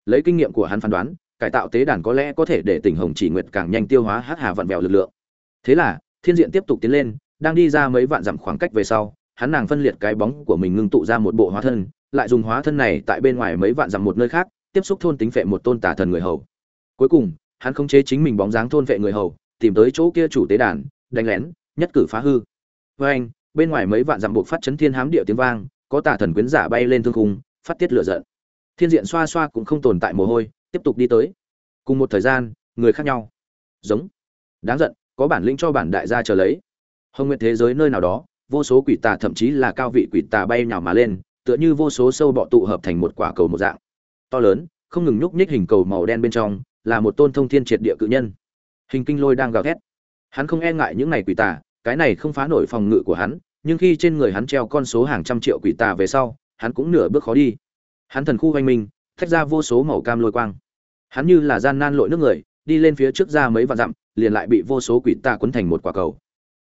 Lấy kinh nghiệm của hắn phán đoán, cải tạo tế đàn có lẽ có thể để tỉnh hồng chỉ nguyệt càng nhanh tiêu hóa hắc hà vặn vẹo lực lượng. Thế là, thiên diện tiếp tục tiến lên, đang đi ra mấy vạn dặm khoảng cách về sau, hắn nàng phân liệt cái bóng của mình ngưng tụ ra một bộ hóa thân, lại dùng hóa thân này tại bên ngoài mấy vạn dặm một nơi khác, tiếp xúc thôn tính phệ một tôn tà thần người hầu. Cuối cùng, hắn khống chế chính mình bóng dáng thôn vệ người hầu, tìm tới chỗ kia chủ tế đàn, đánh lén, nhất cử phá hư. Với anh bên ngoài mấy vạn dặm buộc phát chấn thiên hám địa tiếng vang, có tà thần quyến giả bay lên thương khung, phát tiết lửa giận. Thiên diện xoa xoa cũng không tồn tại mồ hôi, tiếp tục đi tới. Cùng một thời gian, người khác nhau. Giống. Đáng giận, có bản lĩnh cho bản đại gia chờ lấy. Hồng nguyện thế giới nơi nào đó, vô số quỷ tà thậm chí là cao vị quỷ tà bay nhào mà lên, tựa như vô số sâu bọ tụ hợp thành một quả cầu một dạng. To lớn, không ngừng nhúc nhích hình cầu màu đen bên trong, là một tôn thông thiên triệt địa cự nhân. Hình kinh lôi đang gào thét. Hắn không e ngại những ngày quỷ tà cái này không phá nổi phòng ngự của hắn, nhưng khi trên người hắn treo con số hàng trăm triệu quỷ tà về sau, hắn cũng nửa bước khó đi. Hắn thần khu hoanh minh thách ra vô số màu cam lôi quang. Hắn như là gian nan lội nước người, đi lên phía trước ra mấy vạn dặm, liền lại bị vô số quỷ tà quấn thành một quả cầu.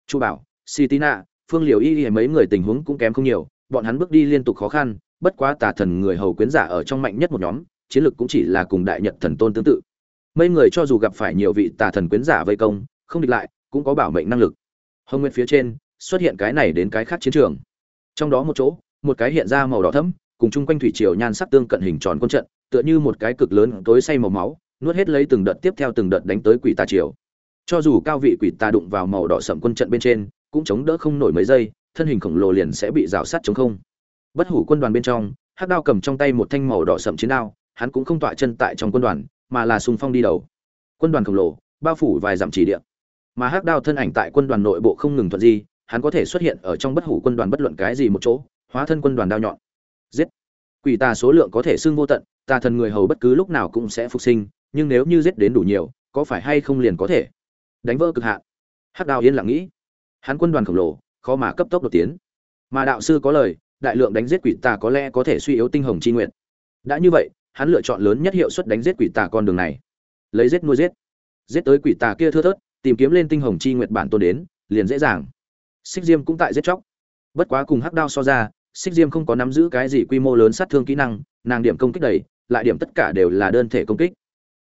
Chu bảo sitina phương liều y y mấy người tình huống cũng kém không nhiều, bọn hắn bước đi liên tục khó khăn, bất quá tà thần người hầu quyến giả ở trong mạnh nhất một nhóm, chiến lược cũng chỉ là cùng đại nhật thần tôn tương tự. Mấy người cho dù gặp phải nhiều vị tà thần quyến giả vây công, không địch lại, cũng có bảo mệnh năng lực hồng nguyên phía trên xuất hiện cái này đến cái khác chiến trường. Trong đó một chỗ, một cái hiện ra màu đỏ thẫm, cùng chung quanh thủy triều nhan sắc tương cận hình tròn quân trận, tựa như một cái cực lớn tối say màu máu, nuốt hết lấy từng đợt tiếp theo từng đợt đánh tới quỷ tà triều. Cho dù cao vị quỷ tà đụng vào màu đỏ sậm quân trận bên trên, cũng chống đỡ không nổi mấy giây, thân hình khổng lồ liền sẽ bị rào sát chống không. Bất hủ quân đoàn bên trong, hắc đao cầm trong tay một thanh màu đỏ sậm chiến đao, hắn cũng không tọa chân tại trong quân đoàn, mà là xung phong đi đầu. Quân đoàn khổng lồ, bao phủ vài dặm chỉ địa mà hắc đao thân ảnh tại quân đoàn nội bộ không ngừng thuận di, hắn có thể xuất hiện ở trong bất hủ quân đoàn bất luận cái gì một chỗ, hóa thân quân đoàn đao nhọn. Giết! Quỷ tà số lượng có thể xưng vô tận, tà thần người hầu bất cứ lúc nào cũng sẽ phục sinh, nhưng nếu như giết đến đủ nhiều, có phải hay không liền có thể đánh vỡ cực hạn? Hắc đao yên lặng nghĩ. Hắn quân đoàn khổng lồ, khó mà cấp tốc đột tiến. Mà đạo sư có lời, đại lượng đánh giết quỷ tà có lẽ có thể suy yếu tinh hồng chi nguyện. Đã như vậy, hắn lựa chọn lớn nhất hiệu suất đánh giết quỷ tà con đường này. Lấy giết nuôi giết. Giết tới quỷ tà kia thưa thớt tìm kiếm lên tinh hồng chi nguyện bản tôn đến liền dễ dàng. Xích diêm cũng tại giết chóc. Bất quá cùng hắc đao so ra xích diêm không có nắm giữ cái gì quy mô lớn sát thương kỹ năng nàng điểm công kích đầy lại điểm tất cả đều là đơn thể công kích.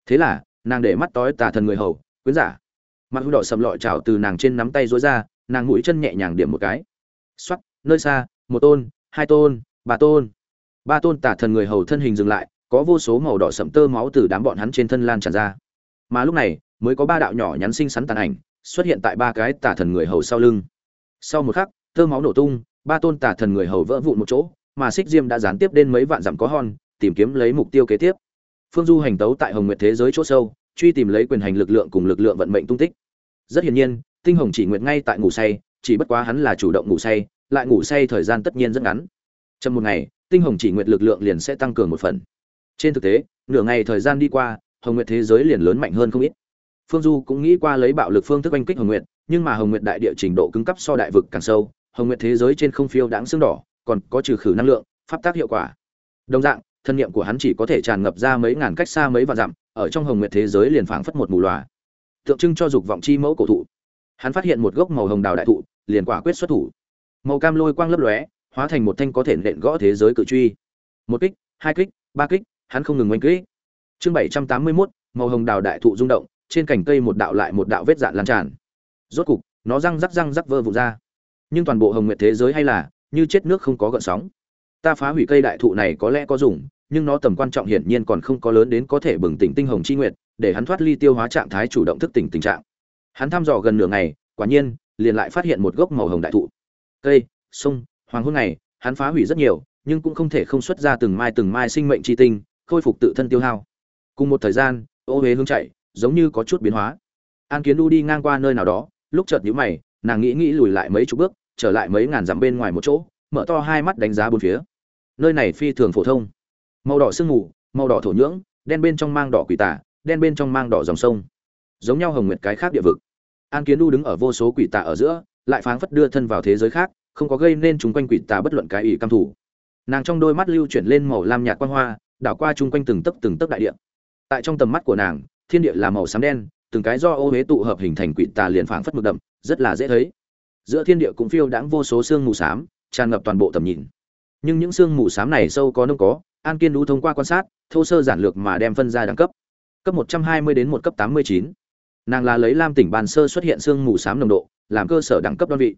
Thế là nàng để mắt tối tà thần người hầu quyến giả. Mặt hư đỏ sầm lọi trào từ nàng trên nắm tay rối ra nàng mũi chân nhẹ nhàng điểm một cái. Xoát, nơi xa một tôn hai tôn ba tôn. Ba tôn tà thần người hầu thân hình dừng lại có vô số màu đỏ sậm tơ máu từ đám bọn hắn trên thân lan tràn ra mà lúc này mới có ba đạo nhỏ nhắn xinh xắn tàn ảnh xuất hiện tại ba cái tà thần người hầu sau lưng. Sau một khắc, tơ máu nổ tung, ba tôn tà thần người hầu vỡ vụn một chỗ, mà xích diêm đã gián tiếp đến mấy vạn dặm có hòn, tìm kiếm lấy mục tiêu kế tiếp. Phương du hành tấu tại hồng nguyệt thế giới chỗ sâu, truy tìm lấy quyền hành lực lượng cùng lực lượng vận mệnh tung tích. Rất hiển nhiên, tinh hồng chỉ nguyện ngay tại ngủ say, chỉ bất quá hắn là chủ động ngủ say, lại ngủ say thời gian tất nhiên rất ngắn. Trong một ngày, tinh hồng chỉ nguyện lực lượng liền sẽ tăng cường một phần. Trên thực tế, nửa ngày thời gian đi qua hồng nguyệt thế giới liền lớn mạnh hơn không ít. Phương du cũng nghĩ qua lấy bạo lực phương thức oanh kích hồng nguyệt, nhưng mà hồng nguyệt đại địa trình độ cứng cấp so đại vực càng sâu, hồng nguyệt thế giới trên không phiêu đáng xương đỏ, còn có trừ khử năng lượng, pháp tác hiệu quả. Đồng dạng, thân niệm của hắn chỉ có thể tràn ngập ra mấy ngàn cách xa mấy vạn dặm, ở trong hồng nguyệt thế giới liền phảng phất một mù loà. Tượng trưng cho dục vọng chi mẫu cổ thụ. Hắn phát hiện một gốc màu hồng đào đại thụ, liền quả quyết xuất thủ. Màu cam lôi quang lấp lóe, hóa thành một thanh có thể nện gõ thế giới cự truy. Một kích, hai kích, ba kích, hắn không ngừng oanh kích chương bảy trăm tám mươi mốt, màu hồng đào đại thụ rung động, trên cành cây một đạo lại một đạo vết dạn lan tràn. Rốt cục, nó răng rắc răng rắc vơ vụn ra. Nhưng toàn bộ hồng nguyệt thế giới hay là, như chết nước không có gợn sóng. Ta phá hủy cây đại thụ này có lẽ có dùng, nhưng nó tầm quan trọng hiển nhiên còn không có lớn đến có thể bừng tỉnh tinh hồng chi nguyệt, để hắn thoát ly tiêu hóa trạng thái chủ động thức tỉnh tình trạng. Hắn thăm dò gần nửa ngày, quả nhiên, liền lại phát hiện một gốc màu hồng đại thụ. Cây, sông, hoàng hôn này hắn phá hủy rất nhiều, nhưng cũng không thể không xuất ra từng mai từng mai sinh mệnh chi tinh, khôi phục tự thân tiêu hao cùng một thời gian, ô huế hướng chạy, giống như có chút biến hóa. An kiến đu đi ngang qua nơi nào đó, lúc chợt nhíu mày, nàng nghĩ nghĩ lùi lại mấy chục bước, trở lại mấy ngàn dặm bên ngoài một chỗ, mở to hai mắt đánh giá bốn phía. Nơi này phi thường phổ thông. Màu đỏ sương mù, màu đỏ thổ nhưỡng, đen bên trong mang đỏ quỷ tả, đen bên trong mang đỏ dòng sông. Giống nhau hồng nguyệt cái khác địa vực. An kiến đu đứng ở vô số quỷ tà ở giữa, lại pháng phất đưa thân vào thế giới khác, không có gây nên chúng quanh quỷ tà bất luận cái ủy cam thủ nàng trong đôi mắt lưu chuyển lên màu lam nhạt quang hoa, đảo qua chung quanh từng tấc từng tấc đại địa tại trong tầm mắt của nàng, thiên địa là màu xám đen, từng cái do ô huế tụ hợp hình thành quỷ tà liền phảng phất mực đậm, rất là dễ thấy giữa thiên địa cũng phiêu đãng vô số xương mù xám, tràn ngập toàn bộ tầm nhìn nhưng những xương mù xám này sâu có nông có, an kiên đu thông qua quan sát, thô sơ giản lược mà đem phân ra đẳng cấp cấp 120 đến một cấp 89. nàng là lấy lam tỉnh bàn sơ xuất hiện xương mù xám nồng độ, làm cơ sở đẳng cấp đơn vị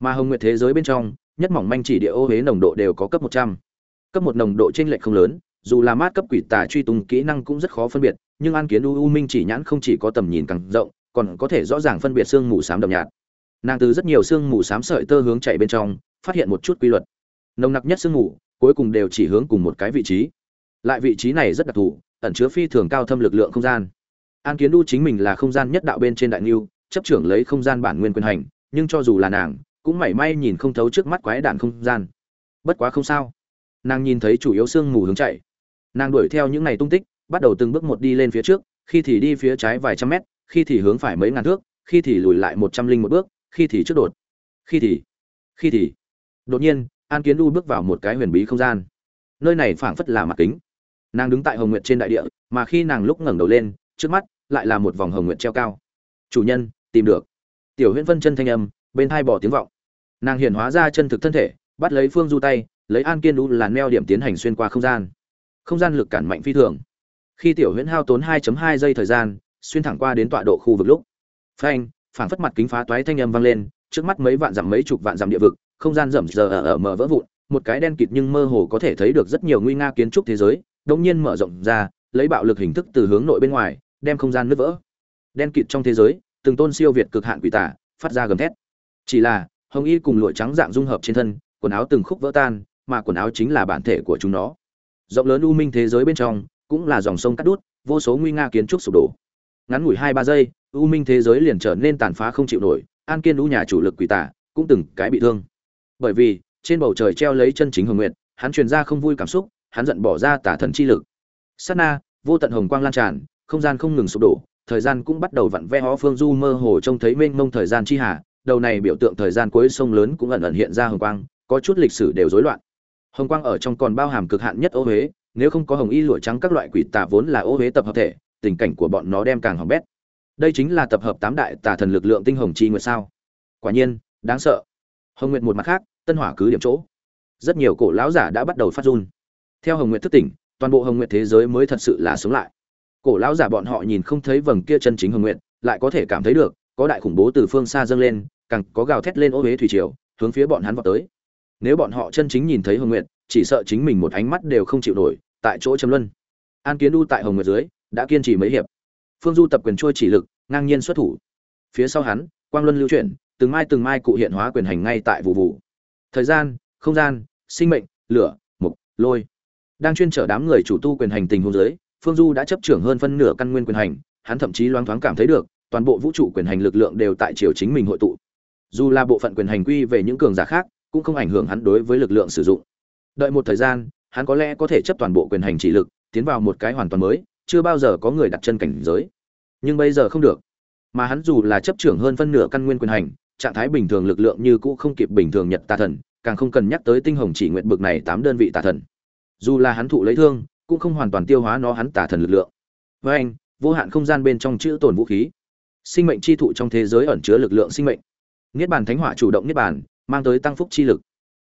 mà hồng nguyệt thế giới bên trong, nhất mỏng manh chỉ địa ô huế nồng độ đều có cấp 100. cấp một nồng độ trên lệch không lớn dù là mát cấp quỷ tà truy tung kỹ năng cũng rất khó phân biệt, nhưng an kiến u u minh chỉ nhãn không chỉ có tầm nhìn càng rộng, còn có thể rõ ràng phân biệt xương mù xám đậm nhạt. Nàng từ rất nhiều xương mù xám sợi tơ hướng chạy bên trong, phát hiện một chút quy luật. Nồng nặc nhất xương mù, cuối cùng đều chỉ hướng cùng một cái vị trí. Lại vị trí này rất đặc thù, ẩn chứa phi thường cao thâm lực lượng không gian. An kiến u chính mình là không gian nhất đạo bên trên đại niu chấp trưởng lấy không gian bản nguyên quyền hành, nhưng cho dù là nàng, cũng mảy may nhìn không thấu trước mắt quái đạn không gian. Bất quá không sao. Nàng nhìn thấy chủ yếu xương mù hướng chạy nàng đuổi theo những ngày tung tích, bắt đầu từng bước một đi lên phía trước, khi thì đi phía trái vài trăm mét, khi thì hướng phải mấy ngàn thước, khi thì lùi lại một trăm linh một bước, khi thì trước đột, khi thì khi thì. Đột nhiên, an kiến đu bước vào một cái huyền bí không gian. Nơi này phảng phất là mặt kính. Nàng đứng tại hồng nguyện trên đại địa, mà khi nàng lúc ngẩng đầu lên, trước mắt lại là một vòng hồng nguyện treo cao. Chủ nhân, tìm được. Tiểu huyễn phân chân thanh âm, bên hai bỏ tiếng vọng. Nàng hiện hóa ra chân thực thân thể, bắt lấy phương du tay, lấy an kiên đu là neo điểm tiến hành xuyên qua không gian không gian lực cản mạnh phi thường. Khi tiểu huyễn hao tốn 2.2 giây thời gian xuyên thẳng qua đến tọa độ khu vực lúc phanh phảng phất mặt kính phá toái thanh âm vang lên trước mắt mấy vạn dặm mấy chục vạn dặm địa vực không gian rầm rờ ở, ở mở vỡ vụn một cái đen kịt nhưng mơ hồ có thể thấy được rất nhiều nguy nga kiến trúc thế giới đống nhiên mở rộng ra lấy bạo lực hình thức từ hướng nội bên ngoài đem không gian nứt vỡ. Đen kịt trong thế giới từng tôn siêu việt cực hạn quỷ tả phát ra gầm thét. Chỉ là hồng y cùng lụa trắng dạng dung hợp trên thân quần áo từng khúc vỡ tan mà quần áo chính là bản thể của chúng nó rộng lớn u minh thế giới bên trong, cũng là dòng sông cắt đút, vô số nguy nga kiến trúc sụp đổ. Ngắn ngủi hai ba giây, u minh thế giới liền trở nên tàn phá không chịu nổi, an kiên u nhà chủ lực quỷ tả, cũng từng cái bị thương. Bởi vì, trên bầu trời treo lấy chân chính hồng nguyện hắn truyền ra không vui cảm xúc, hắn giận bỏ ra tả thần chi lực. Sát na, vô tận hồng quang lan tràn, không gian không ngừng sụp đổ, thời gian cũng bắt đầu vặn ve hó phương du mơ hồ trông thấy mênh mông thời gian chi hà đầu này biểu tượng thời gian cuối sông lớn cũng ẩn ẩn hiện ra hồng quang, có chút lịch sử đều rối loạn hồng quang ở trong còn bao hàm cực hạn nhất ô huế, nếu không có hồng y lụa trắng các loại quỷ tà vốn là ô huế tập hợp thể, tình cảnh của bọn nó đem càng hỏng bét. Đây chính là tập hợp tám đại tà thần lực lượng tinh hồng chi nguyệt sao? Quả nhiên, đáng sợ. Hồng nguyệt một mặt khác, tân hỏa cứ điểm chỗ. Rất nhiều cổ lão giả đã bắt đầu phát run. Theo hồng nguyệt thức tỉnh, toàn bộ hồng nguyệt thế giới mới thật sự là sống lại. Cổ lão giả bọn họ nhìn không thấy vầng kia chân chính hồng nguyệt, lại có thể cảm thấy được, có đại khủng bố từ phương xa dâng lên, càng có gào thét lên ô huế thủy triều, hướng phía bọn hắn vào tới nếu bọn họ chân chính nhìn thấy hồng nguyệt, chỉ sợ chính mình một ánh mắt đều không chịu nổi, tại chỗ châm luân. An kiến U tại hồng nguyệt dưới, đã kiên trì mấy hiệp. Phương du tập quyền trôi chỉ lực, ngang nhiên xuất thủ. Phía sau hắn, quang luân lưu chuyển, từng mai từng mai cụ hiện hóa quyền hành ngay tại vụ vụ. Thời gian, không gian, sinh mệnh, lửa, mục, lôi. Đang chuyên trở đám người chủ tu quyền hành tình hôn giới phương du đã chấp trưởng hơn phân nửa căn nguyên quyền hành, hắn thậm chí loáng thoáng cảm thấy được, toàn bộ vũ trụ quyền hành lực lượng đều tại triều chính mình hội tụ. Dù là bộ phận quyền hành quy về những cường giả khác cũng không ảnh hưởng hắn đối với lực lượng sử dụng. Đợi một thời gian, hắn có lẽ có thể chấp toàn bộ quyền hành chỉ lực, tiến vào một cái hoàn toàn mới, chưa bao giờ có người đặt chân cảnh giới. Nhưng bây giờ không được. Mà hắn dù là chấp trưởng hơn phân nửa căn nguyên quyền hành, trạng thái bình thường lực lượng như cũ không kịp bình thường nhật tà thần, càng không cần nhắc tới tinh hồng chỉ nguyện bực này tám đơn vị tà thần. Dù là hắn thụ lấy thương, cũng không hoàn toàn tiêu hóa nó hắn tà thần lực lượng. Với anh, vô hạn không gian bên trong chữ tồn vũ khí. Sinh mệnh chi thụ trong thế giới ẩn chứa lực lượng sinh mệnh. Niết bàn thánh hỏa chủ động niết bàn mang tới tăng phúc chi lực.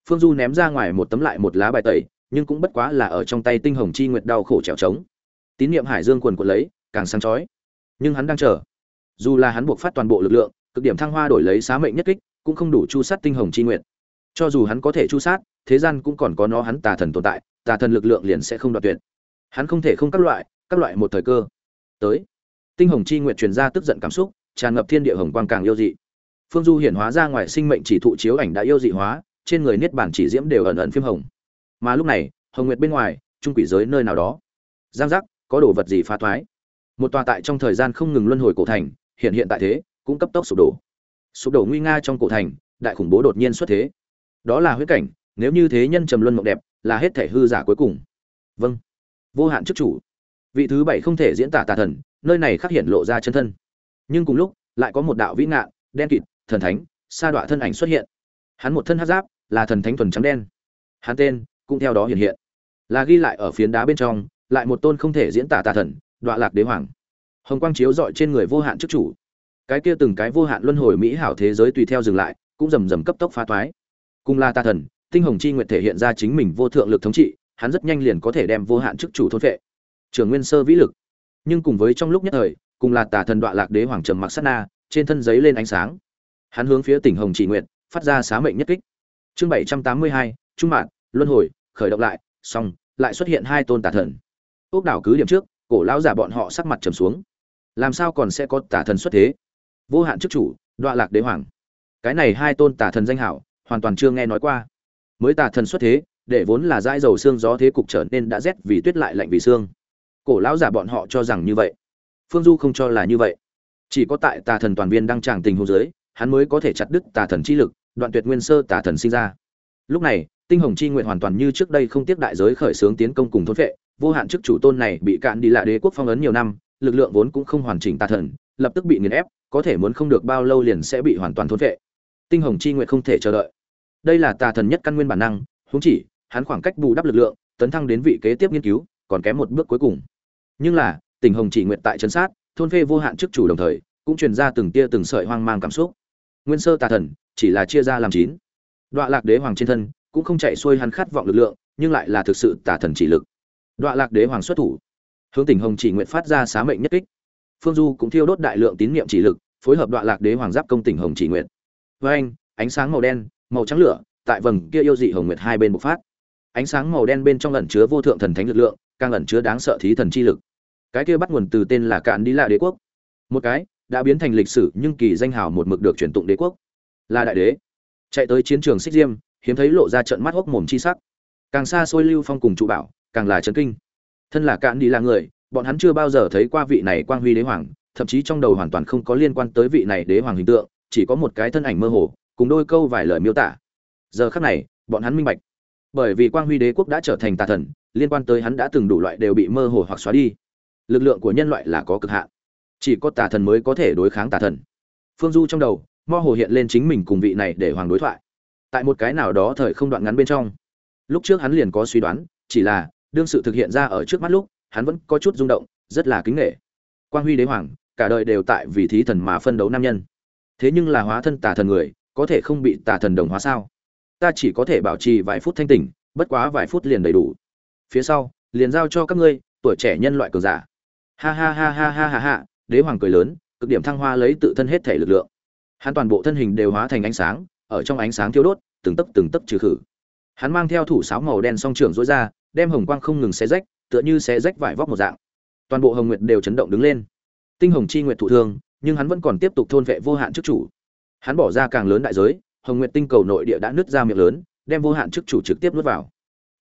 Phương du ném ra ngoài một tấm lại một lá bài tẩy, nhưng cũng bất quá là ở trong tay tinh hồng chi nguyệt đau khổ trèo trống. Tín niệm hải dương quần quật lấy, càng sáng chói. Nhưng hắn đang chờ. Dù là hắn buộc phát toàn bộ lực lượng, cực điểm thăng hoa đổi lấy xá mệnh nhất kích, cũng không đủ chu sát tinh hồng chi nguyệt. Cho dù hắn có thể chu sát, thế gian cũng còn có nó hắn tà thần tồn tại, tà thần lực lượng liền sẽ không đoạt tuyệt. Hắn không thể không các loại các loại một thời cơ. Tới. Tinh hồng chi nguyệt truyền ra tức giận cảm xúc, tràn ngập thiên địa hồng quang càng yêu dị phương du hiển hóa ra ngoài sinh mệnh chỉ thụ chiếu ảnh đã yêu dị hóa, trên người niết bản chỉ diễm đều ẩn ẩn phim hồng. Mà lúc này, hồng nguyệt bên ngoài, trung quỷ giới nơi nào đó. Giang giác, có đồ vật gì phá thoái? Một tòa tại trong thời gian không ngừng luân hồi cổ thành, hiện hiện tại thế, cũng cấp tốc sụp đổ. Sụp đổ nguy nga trong cổ thành, đại khủng bố đột nhiên xuất thế. Đó là huyết cảnh, nếu như thế nhân trầm luân mộng đẹp, là hết thể hư giả cuối cùng. Vâng. Vô hạn chức chủ. Vị thứ bảy không thể diễn tả tà thần, nơi này khắc hiện lộ ra chân thân. Nhưng cùng lúc, lại có một đạo vĩ ngạn, đen kịt thần thánh, sa đọa thân ảnh xuất hiện. Hắn một thân hát giáp, là thần thánh thuần trắng đen. Hắn tên cũng theo đó hiện hiện. Là ghi lại ở phiến đá bên trong, lại một tôn không thể diễn tả tà thần, đọa lạc đế hoàng. Hồng quang chiếu dọi trên người vô hạn chức chủ. Cái kia từng cái vô hạn luân hồi mỹ hảo thế giới tùy theo dừng lại, cũng rầm rầm cấp tốc phá toái. Cùng là tà thần, tinh hồng chi nguyện thể hiện ra chính mình vô thượng lực thống trị, hắn rất nhanh liền có thể đem vô hạn chức chủ thôn vệ trưởng nguyên sơ vĩ lực. Nhưng cùng với trong lúc nhất thời, cùng là tà thần đọa lạc đế hoàng trầm mặc sát na, trên thân giấy lên ánh sáng hắn hướng phía tỉnh hồng chỉ nguyện phát ra xá mệnh nhất kích. Chương bảy trăm tám mươi hai, trung mạng luân hồi, khởi động lại, xong, lại xuất hiện hai tôn tà thần. Ốc đảo cứ điểm trước, cổ lão giả bọn họ sắc mặt trầm xuống. Làm sao còn sẽ có tà thần xuất thế? Vô hạn chức chủ, đoạ lạc đế hoàng. Cái này hai tôn tà thần danh hảo, hoàn toàn chưa nghe nói qua. Mới tà thần xuất thế, để vốn là dãi dầu xương gió thế cục trở nên đã rét vì tuyết lại lạnh vì xương. Cổ lão giả bọn họ cho rằng như vậy. Phương du không cho là như vậy. Chỉ có tại tà thần toàn viên đang tràng tình hồ dưới hắn mới có thể chặt đứt tà thần chi lực, đoạn tuyệt nguyên sơ tà thần sinh ra. Lúc này, tinh hồng chi nguyện hoàn toàn như trước đây không tiếc đại giới khởi xướng tiến công cùng thôn vệ, vô hạn chức chủ tôn này bị cạn đi lại đế quốc phong ấn nhiều năm, lực lượng vốn cũng không hoàn chỉnh tà thần, lập tức bị nghiền ép, có thể muốn không được bao lâu liền sẽ bị hoàn toàn thôn vệ. Tinh hồng chi nguyện không thể chờ đợi. Đây là tà thần nhất căn nguyên bản năng, huống chỉ, hắn khoảng cách bù đắp lực lượng, tấn thăng đến vị kế tiếp nghiên cứu, còn kém một bước cuối cùng. Nhưng là tình hồng chỉ nguyện tại trấn sát, thôn phệ vô hạn chức chủ đồng thời, cũng truyền ra từng tia từng sợi hoang mang cảm xúc nguyên sơ tà thần, chỉ là chia ra làm chín. Đọa lạc đế hoàng trên thân cũng không chạy xuôi hắn khát vọng lực lượng, nhưng lại là thực sự tà thần chỉ lực. Đọa lạc đế hoàng xuất thủ. Hướng tỉnh hồng chỉ nguyện phát ra xá mệnh nhất kích. Phương du cũng thiêu đốt đại lượng tín niệm chỉ lực, phối hợp đọa lạc đế hoàng giáp công tỉnh hồng chỉ nguyện với anh ánh sáng màu đen, màu trắng lửa, tại vầng kia yêu dị hồng nguyệt hai bên bộc phát. Ánh sáng màu đen bên trong ẩn chứa vô thượng thần thánh lực lượng, càng ẩn chứa đáng sợ thí thần chi lực. Cái kia bắt nguồn từ tên là cạn đi lạ đế quốc. Một cái đã biến thành lịch sử nhưng kỳ danh hào một mực được truyền tụng đế quốc. Là đại đế. Chạy tới chiến trường xích diêm, hiếm thấy lộ ra trận mắt hốc mồm chi sắc. Càng xa xôi lưu phong cùng trụ bảo, càng là trấn kinh. Thân là cạn đi là người, bọn hắn chưa bao giờ thấy qua vị này quang huy đế hoàng, thậm chí trong đầu hoàn toàn không có liên quan tới vị này đế hoàng hình tượng, chỉ có một cái thân ảnh mơ hồ, cùng đôi câu vài lời miêu tả. Giờ khắc này, bọn hắn minh bạch. Bởi vì quang huy đế quốc đã trở thành tà thần, liên quan tới hắn đã từng đủ loại đều bị mơ hồ hoặc xóa đi. Lực lượng của nhân loại là có cực hạn chỉ có tà thần mới có thể đối kháng tà thần. Phương du trong đầu, mơ hồ hiện lên chính mình cùng vị này để hoàng đối thoại. Tại một cái nào đó thời không đoạn ngắn bên trong, lúc trước hắn liền có suy đoán, chỉ là, đương sự thực hiện ra ở trước mắt lúc, hắn vẫn có chút rung động, rất là kính nghệ quang huy đế hoàng, cả đời đều tại vì thí thần mà phân đấu nam nhân. Thế nhưng là hóa thân tà thần người, có thể không bị tà thần đồng hóa sao? Ta chỉ có thể bảo trì vài phút thanh tỉnh, bất quá vài phút liền đầy đủ. Phía sau, liền giao cho các ngươi, tuổi trẻ nhân loại cường giả. Ha ha ha ha ha ha ha đế hoàng cười lớn, cực điểm thăng hoa lấy tự thân hết thể lực lượng. Hắn toàn bộ thân hình đều hóa thành ánh sáng, ở trong ánh sáng thiêu đốt, từng tấc từng tấc trừ khử. Hắn mang theo thủ sáo màu đen song trưởng dối ra, đem hồng quang không ngừng xé rách, tựa như xé rách vải vóc một dạng. Toàn bộ hồng nguyệt đều chấn động đứng lên. Tinh hồng chi nguyệt thụ thương, nhưng hắn vẫn còn tiếp tục thôn vệ vô hạn chức chủ. Hắn bỏ ra càng lớn đại giới, hồng nguyệt tinh cầu nội địa đã nứt ra miệng lớn, đem vô hạn chức chủ trực tiếp nuốt vào.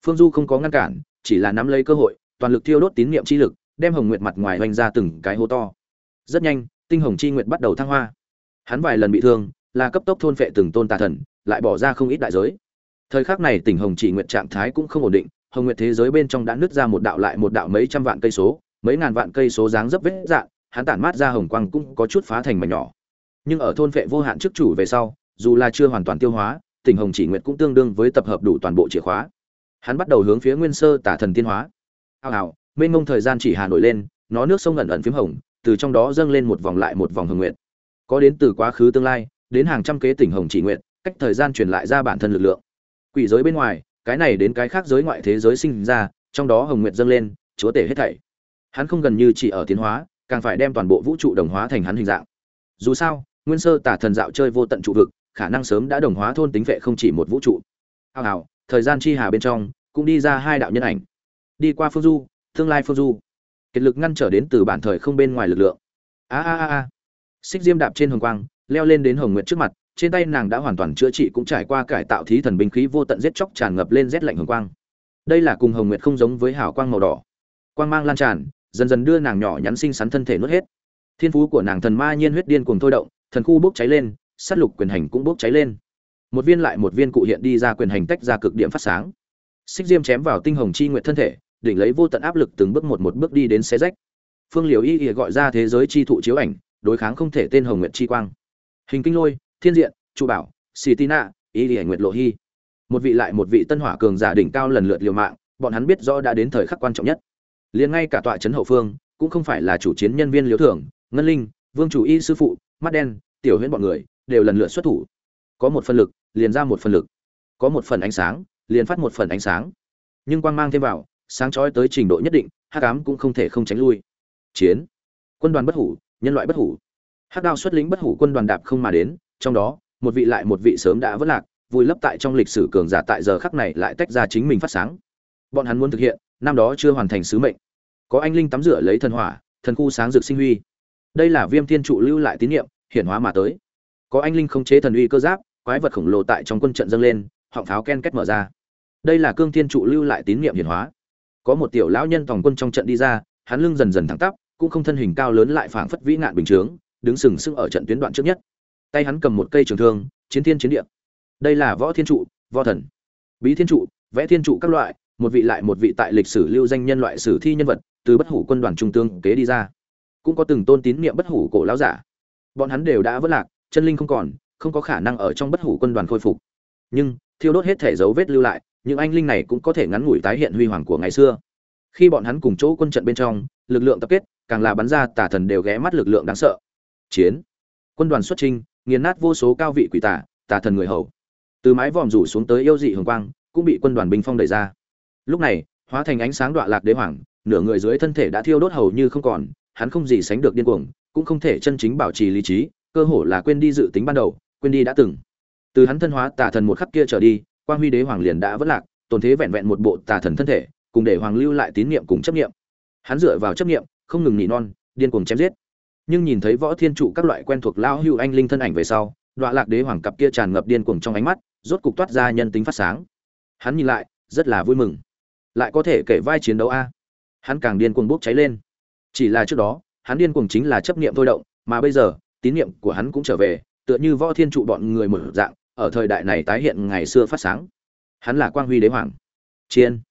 Phương du không có ngăn cản, chỉ là nắm lấy cơ hội, toàn lực thiêu đốt tín niệm chi lực, đem hồng nguyệt mặt ngoài hoành ra từng cái hố to rất nhanh, tinh hồng chi nguyện bắt đầu thăng hoa. Hắn vài lần bị thương, là cấp tốc thôn phệ từng tôn tà thần, lại bỏ ra không ít đại giới. Thời khắc này tỉnh hồng chỉ nguyện trạng thái cũng không ổn định, hồng nguyện thế giới bên trong đã nứt ra một đạo lại một đạo mấy trăm vạn cây số, mấy ngàn vạn cây số dáng dấp vết dạng hắn tản mát ra hồng quang cũng có chút phá thành mảnh nhỏ. Nhưng ở thôn phệ vô hạn trước chủ về sau, dù là chưa hoàn toàn tiêu hóa tỉnh hồng chỉ nguyện cũng tương đương với tập hợp đủ toàn bộ chìa khóa. Hắn bắt đầu hướng phía nguyên sơ tả thần tiên hóa. Hào hào, mênh mông thời gian chỉ hà nổi lên, nó nước sông ẩn ẩn phím hồng từ trong đó dâng lên một vòng lại một vòng hồng nguyện. Có đến từ quá khứ tương lai, đến hàng trăm kế tỉnh hồng chỉ nguyện, cách thời gian truyền lại ra bản thân lực lượng. Quỷ giới bên ngoài, cái này đến cái khác giới ngoại thế giới sinh ra, trong đó hồng nguyện dâng lên, chúa tể hết thảy. Hắn không gần như chỉ ở tiến hóa, càng phải đem toàn bộ vũ trụ đồng hóa thành hắn hình dạng. Dù sao, nguyên sơ tả thần dạo chơi vô tận trụ vực, khả năng sớm đã đồng hóa thôn tính vệ không chỉ một vũ trụ. Hào hào, thời gian chi hà bên trong, cũng đi ra hai đạo nhân ảnh. Đi qua phương du, tương lai phương du kiệt lực ngăn trở đến từ bản thời không bên ngoài lực lượng. A a a a. Xích diêm đạp trên hồng quang, leo lên đến hồng nguyệt trước mặt, trên tay nàng đã hoàn toàn chữa trị cũng trải qua cải tạo thí thần binh khí vô tận giết chóc tràn ngập lên rét lạnh hồng quang. Đây là cùng hồng nguyệt không giống với hào quang màu đỏ. Quang mang lan tràn, dần dần đưa nàng nhỏ nhắn xinh xắn thân thể nuốt hết. Thiên phú của nàng thần ma nhiên huyết điên cuồng thôi động, thần khu bốc cháy lên, sát lục quyền hành cũng bốc cháy lên. Một viên lại một viên cụ hiện đi ra quyền hành tách ra cực điểm phát sáng. Xích diêm chém vào tinh hồng chi nguyện thân thể đỉnh lấy vô tận áp lực từng bước một một bước đi đến xé rách. Phương liều y ỉa gọi ra thế giới chi thụ chiếu ảnh, đối kháng không thể tên hồng nguyện chi quang. Hình kinh lôi, thiên diện, trụ bảo xì tina y ỉa nguyệt lộ hy một vị lại một vị tân hỏa cường giả đỉnh cao lần lượt liều mạng, bọn hắn biết rõ đã đến thời khắc quan trọng nhất. Liền ngay cả tọa trấn hậu phương, cũng không phải là chủ chiến nhân viên liếu thưởng, ngân linh, vương chủ y sư phụ, mắt đen, tiểu huyễn bọn người, đều lần lượt xuất thủ. Có một phần lực, liền ra một phần lực. Có một phần ánh sáng, liền phát một phần ánh sáng. Nhưng quang mang thêm vào sáng chói tới trình độ nhất định, hắc ám cũng không thể không tránh lui. Chiến. Quân đoàn bất hủ, nhân loại bất hủ. Hắc đao xuất lĩnh bất hủ quân đoàn đạp không mà đến, trong đó, một vị lại một vị sớm đã vất lạc vùi lấp tại trong lịch sử cường giả tại giờ khắc này lại tách ra chính mình phát sáng. Bọn hắn muốn thực hiện, năm đó chưa hoàn thành sứ mệnh. Có anh linh tắm rửa lấy thần hỏa, thần khu sáng rực sinh huy. Đây là viêm thiên trụ lưu lại tín niệm, hiển hóa mà tới. Có anh linh không chế thần uy cơ giáp, quái vật khổng lồ tại trong quân trận dâng lên, họng pháo ken kết mở ra. Đây là cương thiên trụ lưu lại tín niệm hiển hóa có một tiểu lão nhân tòng quân trong trận đi ra, hắn lưng dần dần thẳng tắp, cũng không thân hình cao lớn lại phảng phất vĩ nạn bình chướng, đứng sừng sững ở trận tuyến đoạn trước nhất. Tay hắn cầm một cây trường thương, chiến thiên chiến địa. Đây là võ thiên trụ, võ thần. Bí thiên trụ, vẽ thiên trụ các loại, một vị lại một vị tại lịch sử lưu danh nhân loại sử thi nhân vật, từ bất hủ quân đoàn trung tướng kế đi ra. Cũng có từng tôn tín niệm bất hủ cổ lão giả. Bọn hắn đều đã vất lạc, chân linh không còn, không có khả năng ở trong bất hủ quân đoàn khôi phục. Nhưng, thiêu đốt hết thể dấu vết lưu lại những anh linh này cũng có thể ngắn ngủi tái hiện huy hoàng của ngày xưa. Khi bọn hắn cùng chỗ quân trận bên trong, lực lượng tập kết, càng là bắn ra, tà thần đều ghé mắt lực lượng đáng sợ. Chiến. Quân đoàn xuất trinh nghiền nát vô số cao vị quỷ tà tà thần người hầu. Từ mái vòm rủ xuống tới yêu dị hồng quang, cũng bị quân đoàn binh phong đẩy ra. Lúc này, hóa thành ánh sáng đọa lạc đế hoàng, nửa người dưới thân thể đã thiêu đốt hầu như không còn, hắn không gì sánh được điên cuồng, cũng không thể chân chính bảo trì lý trí, cơ hồ là quên đi dự tính ban đầu, quên đi đã từng. Từ hắn thân hóa tà thần một khắc kia trở đi quang huy đế hoàng liền đã vất lạc, tồn thế vẹn vẹn một bộ tà thần thân thể, cùng để hoàng lưu lại tín niệm cùng chấp niệm. Hắn dựa vào chấp niệm, không ngừng nỉ non, điên cuồng chém giết. Nhưng nhìn thấy võ thiên trụ các loại quen thuộc lao hưu anh linh thân ảnh về sau đoạn lạc đế hoàng cặp kia tràn ngập điên cuồng trong ánh mắt, rốt cục toát ra nhân tính phát sáng. Hắn nhìn lại, rất là vui mừng. Lại có thể kể vai chiến đấu a. Hắn càng điên cuồng bốc cháy lên. Chỉ là trước đó, hắn điên cuồng chính là chấp niệm thôi động, mà bây giờ, tín niệm của hắn cũng trở về, tựa như võ thiên trụ bọn người mở dạng ở thời đại này tái hiện ngày xưa phát sáng. Hắn là quang huy đế hoàng. Chiên.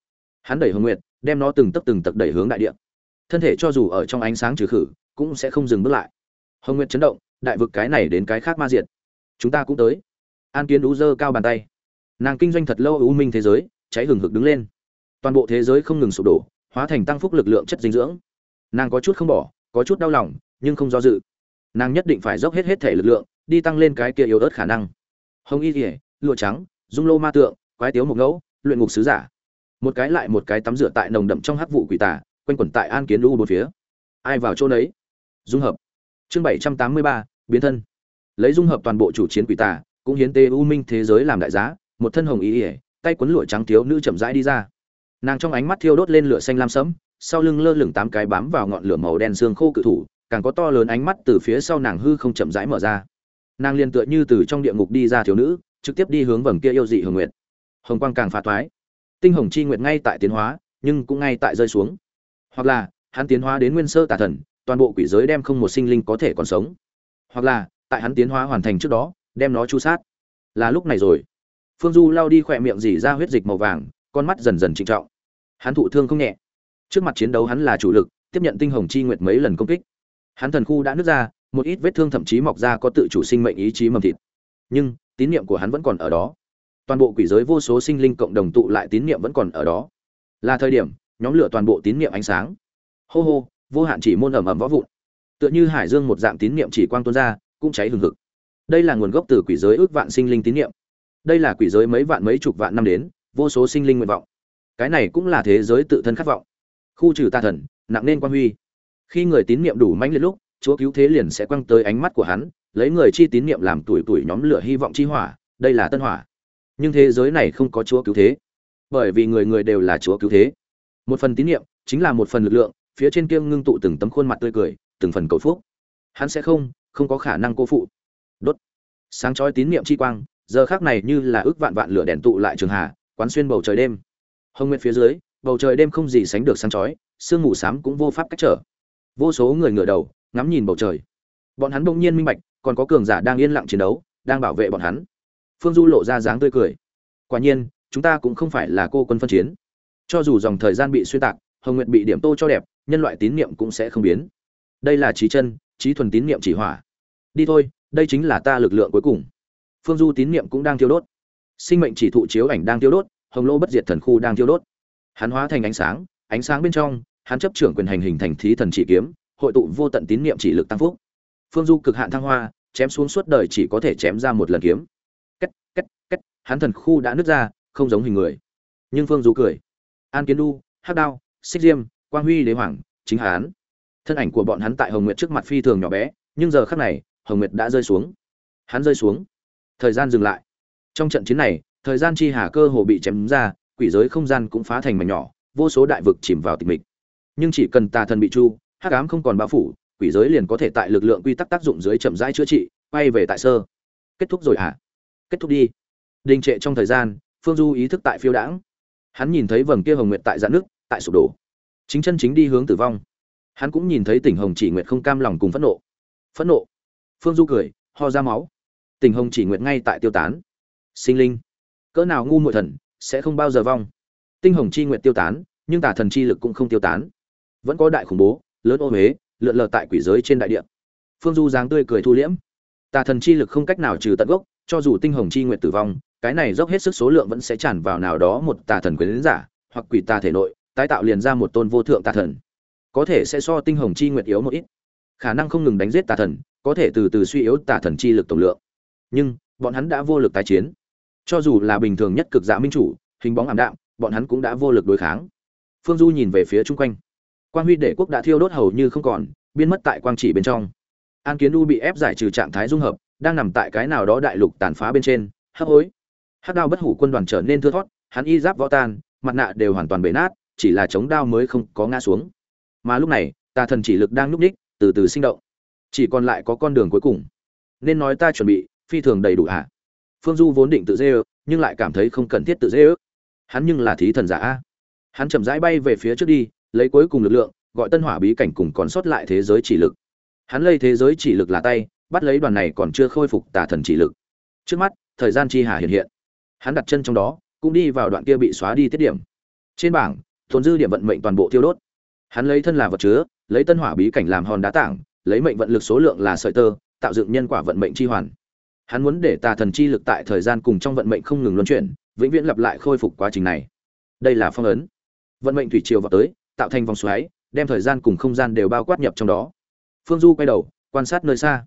Hắn đẩy hồng nguyệt, đem nó từng tấc từng tấc đẩy hướng đại địa. Thân thể cho dù ở trong ánh sáng trừ khử, cũng sẽ không dừng bước lại. Hồng nguyệt chấn động, đại vực cái này đến cái khác ma diệt. Chúng ta cũng tới. An kiến ú dơ cao bàn tay. Nàng kinh doanh thật lâu ưu minh thế giới, cháy hừng hực đứng lên. Toàn bộ thế giới không ngừng sụp đổ, hóa thành tăng phúc lực lượng chất dinh dưỡng. Nàng có chút không bỏ, có chút đau lòng, nhưng không do dự. Nàng nhất định phải dốc hết hết thể lực lượng, đi tăng lên cái kia yếu ớt khả năng hồng y kỉa lụa trắng dung lô ma tượng quái tiếu mục ngẫu luyện ngục sứ giả. Một cái lại một cái tắm rửa tại nồng đậm trong hắc vụ quỷ tả, quanh quẩn tại an kiến u bốn phía. Ai vào chỗ nấy? Dung hợp. Chương bảy trăm tám mươi ba biến thân. Lấy dung hợp toàn bộ chủ chiến quỷ tà cũng hiến tế u minh thế giới làm đại giá một thân hồng ý ỉa tay quấn lụa trắng thiếu nữ chậm rãi đi ra. Nàng trong ánh mắt thiêu đốt lên lửa xanh lam sẫm sau lưng lơ lửng tám cái bám vào ngọn lửa màu đen xương khô cự thủ càng có to lớn ánh mắt từ phía sau nàng hư không chậm rãi mở ra nàng liền tựa như từ trong địa ngục đi ra thiếu nữ, trực tiếp đi hướng vầng kia yêu dị hồng nguyệt. Hồng quang càng phá thoái. Tinh hồng chi nguyệt ngay tại tiến hóa, nhưng cũng ngay tại rơi xuống. Hoặc là, hắn tiến hóa đến nguyên sơ tà thần, toàn bộ quỷ giới đem không một sinh linh có thể còn sống. Hoặc là, tại hắn tiến hóa hoàn thành trước đó, đem nó chu sát. Là lúc này rồi. Phương du lao đi khỏe miệng dỉ ra huyết dịch màu vàng, con mắt dần dần trịnh trọng. Hắn thụ thương không nhẹ. Trước mặt chiến đấu hắn là chủ lực, tiếp nhận tinh hồng chi nguyệt mấy lần công kích. Hắn thần khu đã nứt ra một ít vết thương thậm chí mọc ra có tự chủ sinh mệnh ý chí mầm thịt. Nhưng, tín niệm của hắn vẫn còn ở đó. Toàn bộ quỷ giới vô số sinh linh cộng đồng tụ lại tín niệm vẫn còn ở đó. Là thời điểm, nhóm lửa toàn bộ tín niệm ánh sáng. Hô hô, vô hạn chỉ môn ẩm ẩm võ vụn. Tựa như hải dương một dạng tín niệm chỉ quang tuôn ra, cũng cháy hừng hực. Đây là nguồn gốc từ quỷ giới ước vạn sinh linh tín niệm. Đây là quỷ giới mấy vạn mấy chục vạn năm đến, vô số sinh linh nguyện vọng. Cái này cũng là thế giới tự thân khát vọng. Khu trừ tà thần, nặng nên quan huy. Khi người tín niệm đủ mãnh liệt lúc chúa cứu thế liền sẽ quăng tới ánh mắt của hắn, lấy người chi tín niệm làm tuổi tuổi nhóm lửa hy vọng chi hỏa, đây là tân hỏa. Nhưng thế giới này không có chúa cứu thế, bởi vì người người đều là chúa cứu thế. Một phần tín niệm chính là một phần lực lượng, phía trên kia ngưng tụ từng tấm khuôn mặt tươi cười, từng phần cầu phúc. Hắn sẽ không không có khả năng cô phụ. Đốt. Sáng chói tín niệm chi quang, giờ khác này như là ước vạn vạn lửa đèn tụ lại trường hà quán xuyên bầu trời đêm. Hồng nguyệt phía dưới, bầu trời đêm không gì sánh được sáng chói, sương mù xám cũng vô pháp cách trở. Vô số người ngửa đầu ngắm nhìn bầu trời. Bọn hắn bỗng nhiên minh bạch, còn có cường giả đang yên lặng chiến đấu, đang bảo vệ bọn hắn. Phương du lộ ra dáng tươi cười. Quả nhiên, chúng ta cũng không phải là cô quân phân chiến. Cho dù dòng thời gian bị xuyên tạc, hồng nguyệt bị điểm tô cho đẹp, nhân loại tín niệm cũng sẽ không biến. Đây là trí chân, trí thuần tín niệm chỉ hỏa. Đi thôi, đây chính là ta lực lượng cuối cùng. Phương du tín niệm cũng đang thiêu đốt. Sinh mệnh chỉ thụ chiếu ảnh đang thiêu đốt, hồng lô bất diệt thần khu đang thiêu đốt. Hắn hóa thành ánh sáng ánh sáng bên trong, hắn chấp trưởng quyền hành hình thành thí thần chỉ kiếm hội tụ vô tận tín niệm chỉ lực tăng phúc. Phương du cực hạn thăng hoa, chém xuống suốt đời chỉ có thể chém ra một lần kiếm. Cách cách cách hắn thần khu đã nứt ra, không giống hình người. Nhưng phương du cười. An kiến đu hắc đao, xích diêm, quang huy, đế hoàng, chính hán thân ảnh của bọn hắn tại hồng nguyệt trước mặt phi thường nhỏ bé, nhưng giờ khắc này, hồng nguyệt đã rơi xuống. Hắn rơi xuống. Thời gian dừng lại. Trong trận chiến này, thời gian chi hà cơ hồ bị chém ra, quỷ giới không gian cũng phá thành mảnh nhỏ, vô số đại vực chìm vào tịch mịch. Nhưng chỉ cần tà thần bị chu hắc ám không còn bao phủ, quỷ giới liền có thể tại lực lượng quy tắc tác dụng dưới chậm rãi chữa trị, quay về tại sơ. Kết thúc rồi hả? Kết thúc đi. Đình trệ trong thời gian, phương du ý thức tại phiêu đãng. Hắn nhìn thấy vầng kia hồng nguyệt tại giãn nước, tại sụp đổ. Chính chân chính đi hướng tử vong. Hắn cũng nhìn thấy tỉnh hồng chỉ nguyệt không cam lòng cùng phẫn nộ. Phẫn nộ. Phương du cười, ho ra máu. Tỉnh hồng chỉ nguyệt ngay tại tiêu tán. Sinh linh. Cỡ nào ngu muội thần, sẽ không bao giờ vong. Tinh hồng chi nguyệt tiêu tán, nhưng tà thần chi lực cũng không tiêu tán. Vẫn có đại khủng bố lớn ô huế, lượn lờ tại quỷ giới trên đại địa. Phương du dáng tươi cười thu liễm. Tà thần chi lực không cách nào trừ tận gốc, cho dù tinh hồng chi nguyện tử vong, cái này dốc hết sức số lượng vẫn sẽ tràn vào nào đó một tà thần quyến giả, hoặc quỷ tà thể nội, tái tạo liền ra một tôn vô thượng tà thần. Có thể sẽ so tinh hồng chi nguyện yếu một ít. Khả năng không ngừng đánh giết tà thần, có thể từ từ suy yếu tà thần chi lực tổng lượng. Nhưng, bọn hắn đã vô lực tái chiến. Cho dù là bình thường nhất cực dạ minh chủ, hình bóng ảm đạm, bọn hắn cũng đã vô lực đối kháng. Phương du nhìn về phía chung quanh quang huy để quốc đã thiêu đốt hầu như không còn, biến mất tại quang chỉ bên trong. An kiến u bị ép giải trừ trạng thái dung hợp, đang nằm tại cái nào đó đại lục tàn phá bên trên. Hấp hối. Hắc đao bất hủ quân đoàn trở nên thưa thót, hắn y giáp võ tan, mặt nạ đều hoàn toàn bể nát, chỉ là chống đao mới không có ngã xuống. Mà lúc này, tà thần chỉ lực đang núp ních, từ từ sinh động. Chỉ còn lại có con đường cuối cùng. Nên nói ta chuẩn bị, phi thường đầy đủ hả? Phương du vốn định tự dê ơ nhưng lại cảm thấy không cần thiết tự dê ơ hắn nhưng là thí thần giả hắn chậm rãi bay về phía trước đi lấy cuối cùng lực lượng, gọi tân hỏa bí cảnh cùng còn sót lại thế giới chỉ lực. Hắn lây thế giới chỉ lực là tay, bắt lấy đoàn này còn chưa khôi phục tà thần chỉ lực. Trước mắt, thời gian chi hà hiện hiện. Hắn đặt chân trong đó, cũng đi vào đoạn kia bị xóa đi tiết điểm. Trên bảng, tồn dư điểm vận mệnh toàn bộ tiêu đốt. Hắn lấy thân là vật chứa, lấy tân hỏa bí cảnh làm hòn đá tảng, lấy mệnh vận lực số lượng là sợi tơ, tạo dựng nhân quả vận mệnh chi hoàn. Hắn muốn để tà thần chi lực tại thời gian cùng trong vận mệnh không ngừng luân chuyển, vĩnh viễn lặp lại khôi phục quá trình này. Đây là phong ấn. Vận mệnh thủy triều vào tới tạo thành vòng xoáy, đem thời gian cùng không gian đều bao quát nhập trong đó. Phương du quay đầu, quan sát nơi xa.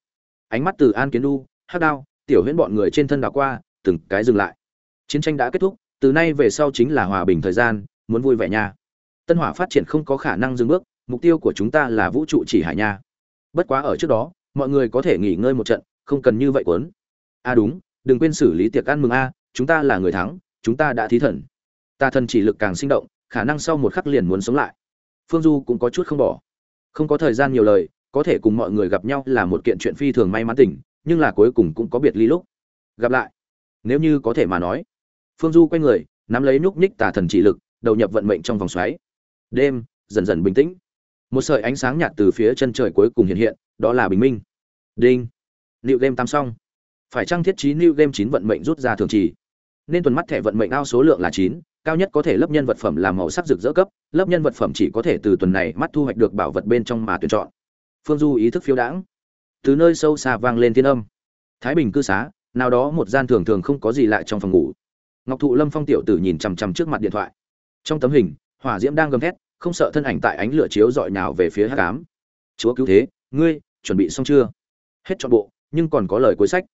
Ánh mắt từ an kiến đu hát đao, tiểu huyễn bọn người trên thân đảo qua, từng cái dừng lại. Chiến tranh đã kết thúc, từ nay về sau chính là hòa bình thời gian, muốn vui vẻ nha. Tân hỏa phát triển không có khả năng dừng bước, mục tiêu của chúng ta là vũ trụ chỉ hải nha. Bất quá ở trước đó, mọi người có thể nghỉ ngơi một trận, không cần như vậy quấn a à đúng, đừng quên xử lý tiệc ăn mừng a, chúng ta là người thắng, chúng ta đã thí thần. Ta thần chỉ lực càng sinh động, khả năng sau một khắc liền muốn sống lại phương du cũng có chút không bỏ. Không có thời gian nhiều lời, có thể cùng mọi người gặp nhau là một kiện chuyện phi thường may mắn tỉnh nhưng là cuối cùng cũng có biệt ly lúc. Gặp lại. Nếu như có thể mà nói. Phương du quay người, nắm lấy nhúc nhích tà thần chỉ lực, đầu nhập vận mệnh trong vòng xoáy. Đêm, dần dần bình tĩnh. Một sợi ánh sáng nhạt từ phía chân trời cuối cùng hiện hiện, đó là bình minh. Đinh. Liệu game tam xong. Phải trang thiết trí new game chín vận mệnh rút ra thường trì? Nên tuần mắt thẻ vận mệnh ao số lượng là chín cao nhất có thể lớp nhân vật phẩm làm màu sắc rực rỡ cấp lớp nhân vật phẩm chỉ có thể từ tuần này mắt thu hoạch được bảo vật bên trong mà tuyển chọn. Phương du ý thức phiêu đãng. Từ nơi sâu xa vang lên thiên âm. Thái bình cư xá, nào đó một gian thường thường không có gì lại trong phòng ngủ. Ngọc thụ lâm phong tiểu tử nhìn chằm chằm trước mặt điện thoại. Trong tấm hình, hỏa diễm đang gầm thét, không sợ thân ảnh tại ánh lửa chiếu dọi nào về phía hát cám chúa cứu thế, ngươi, chuẩn bị xong chưa? Hết chọn bộ, nhưng còn có lời cuối sách.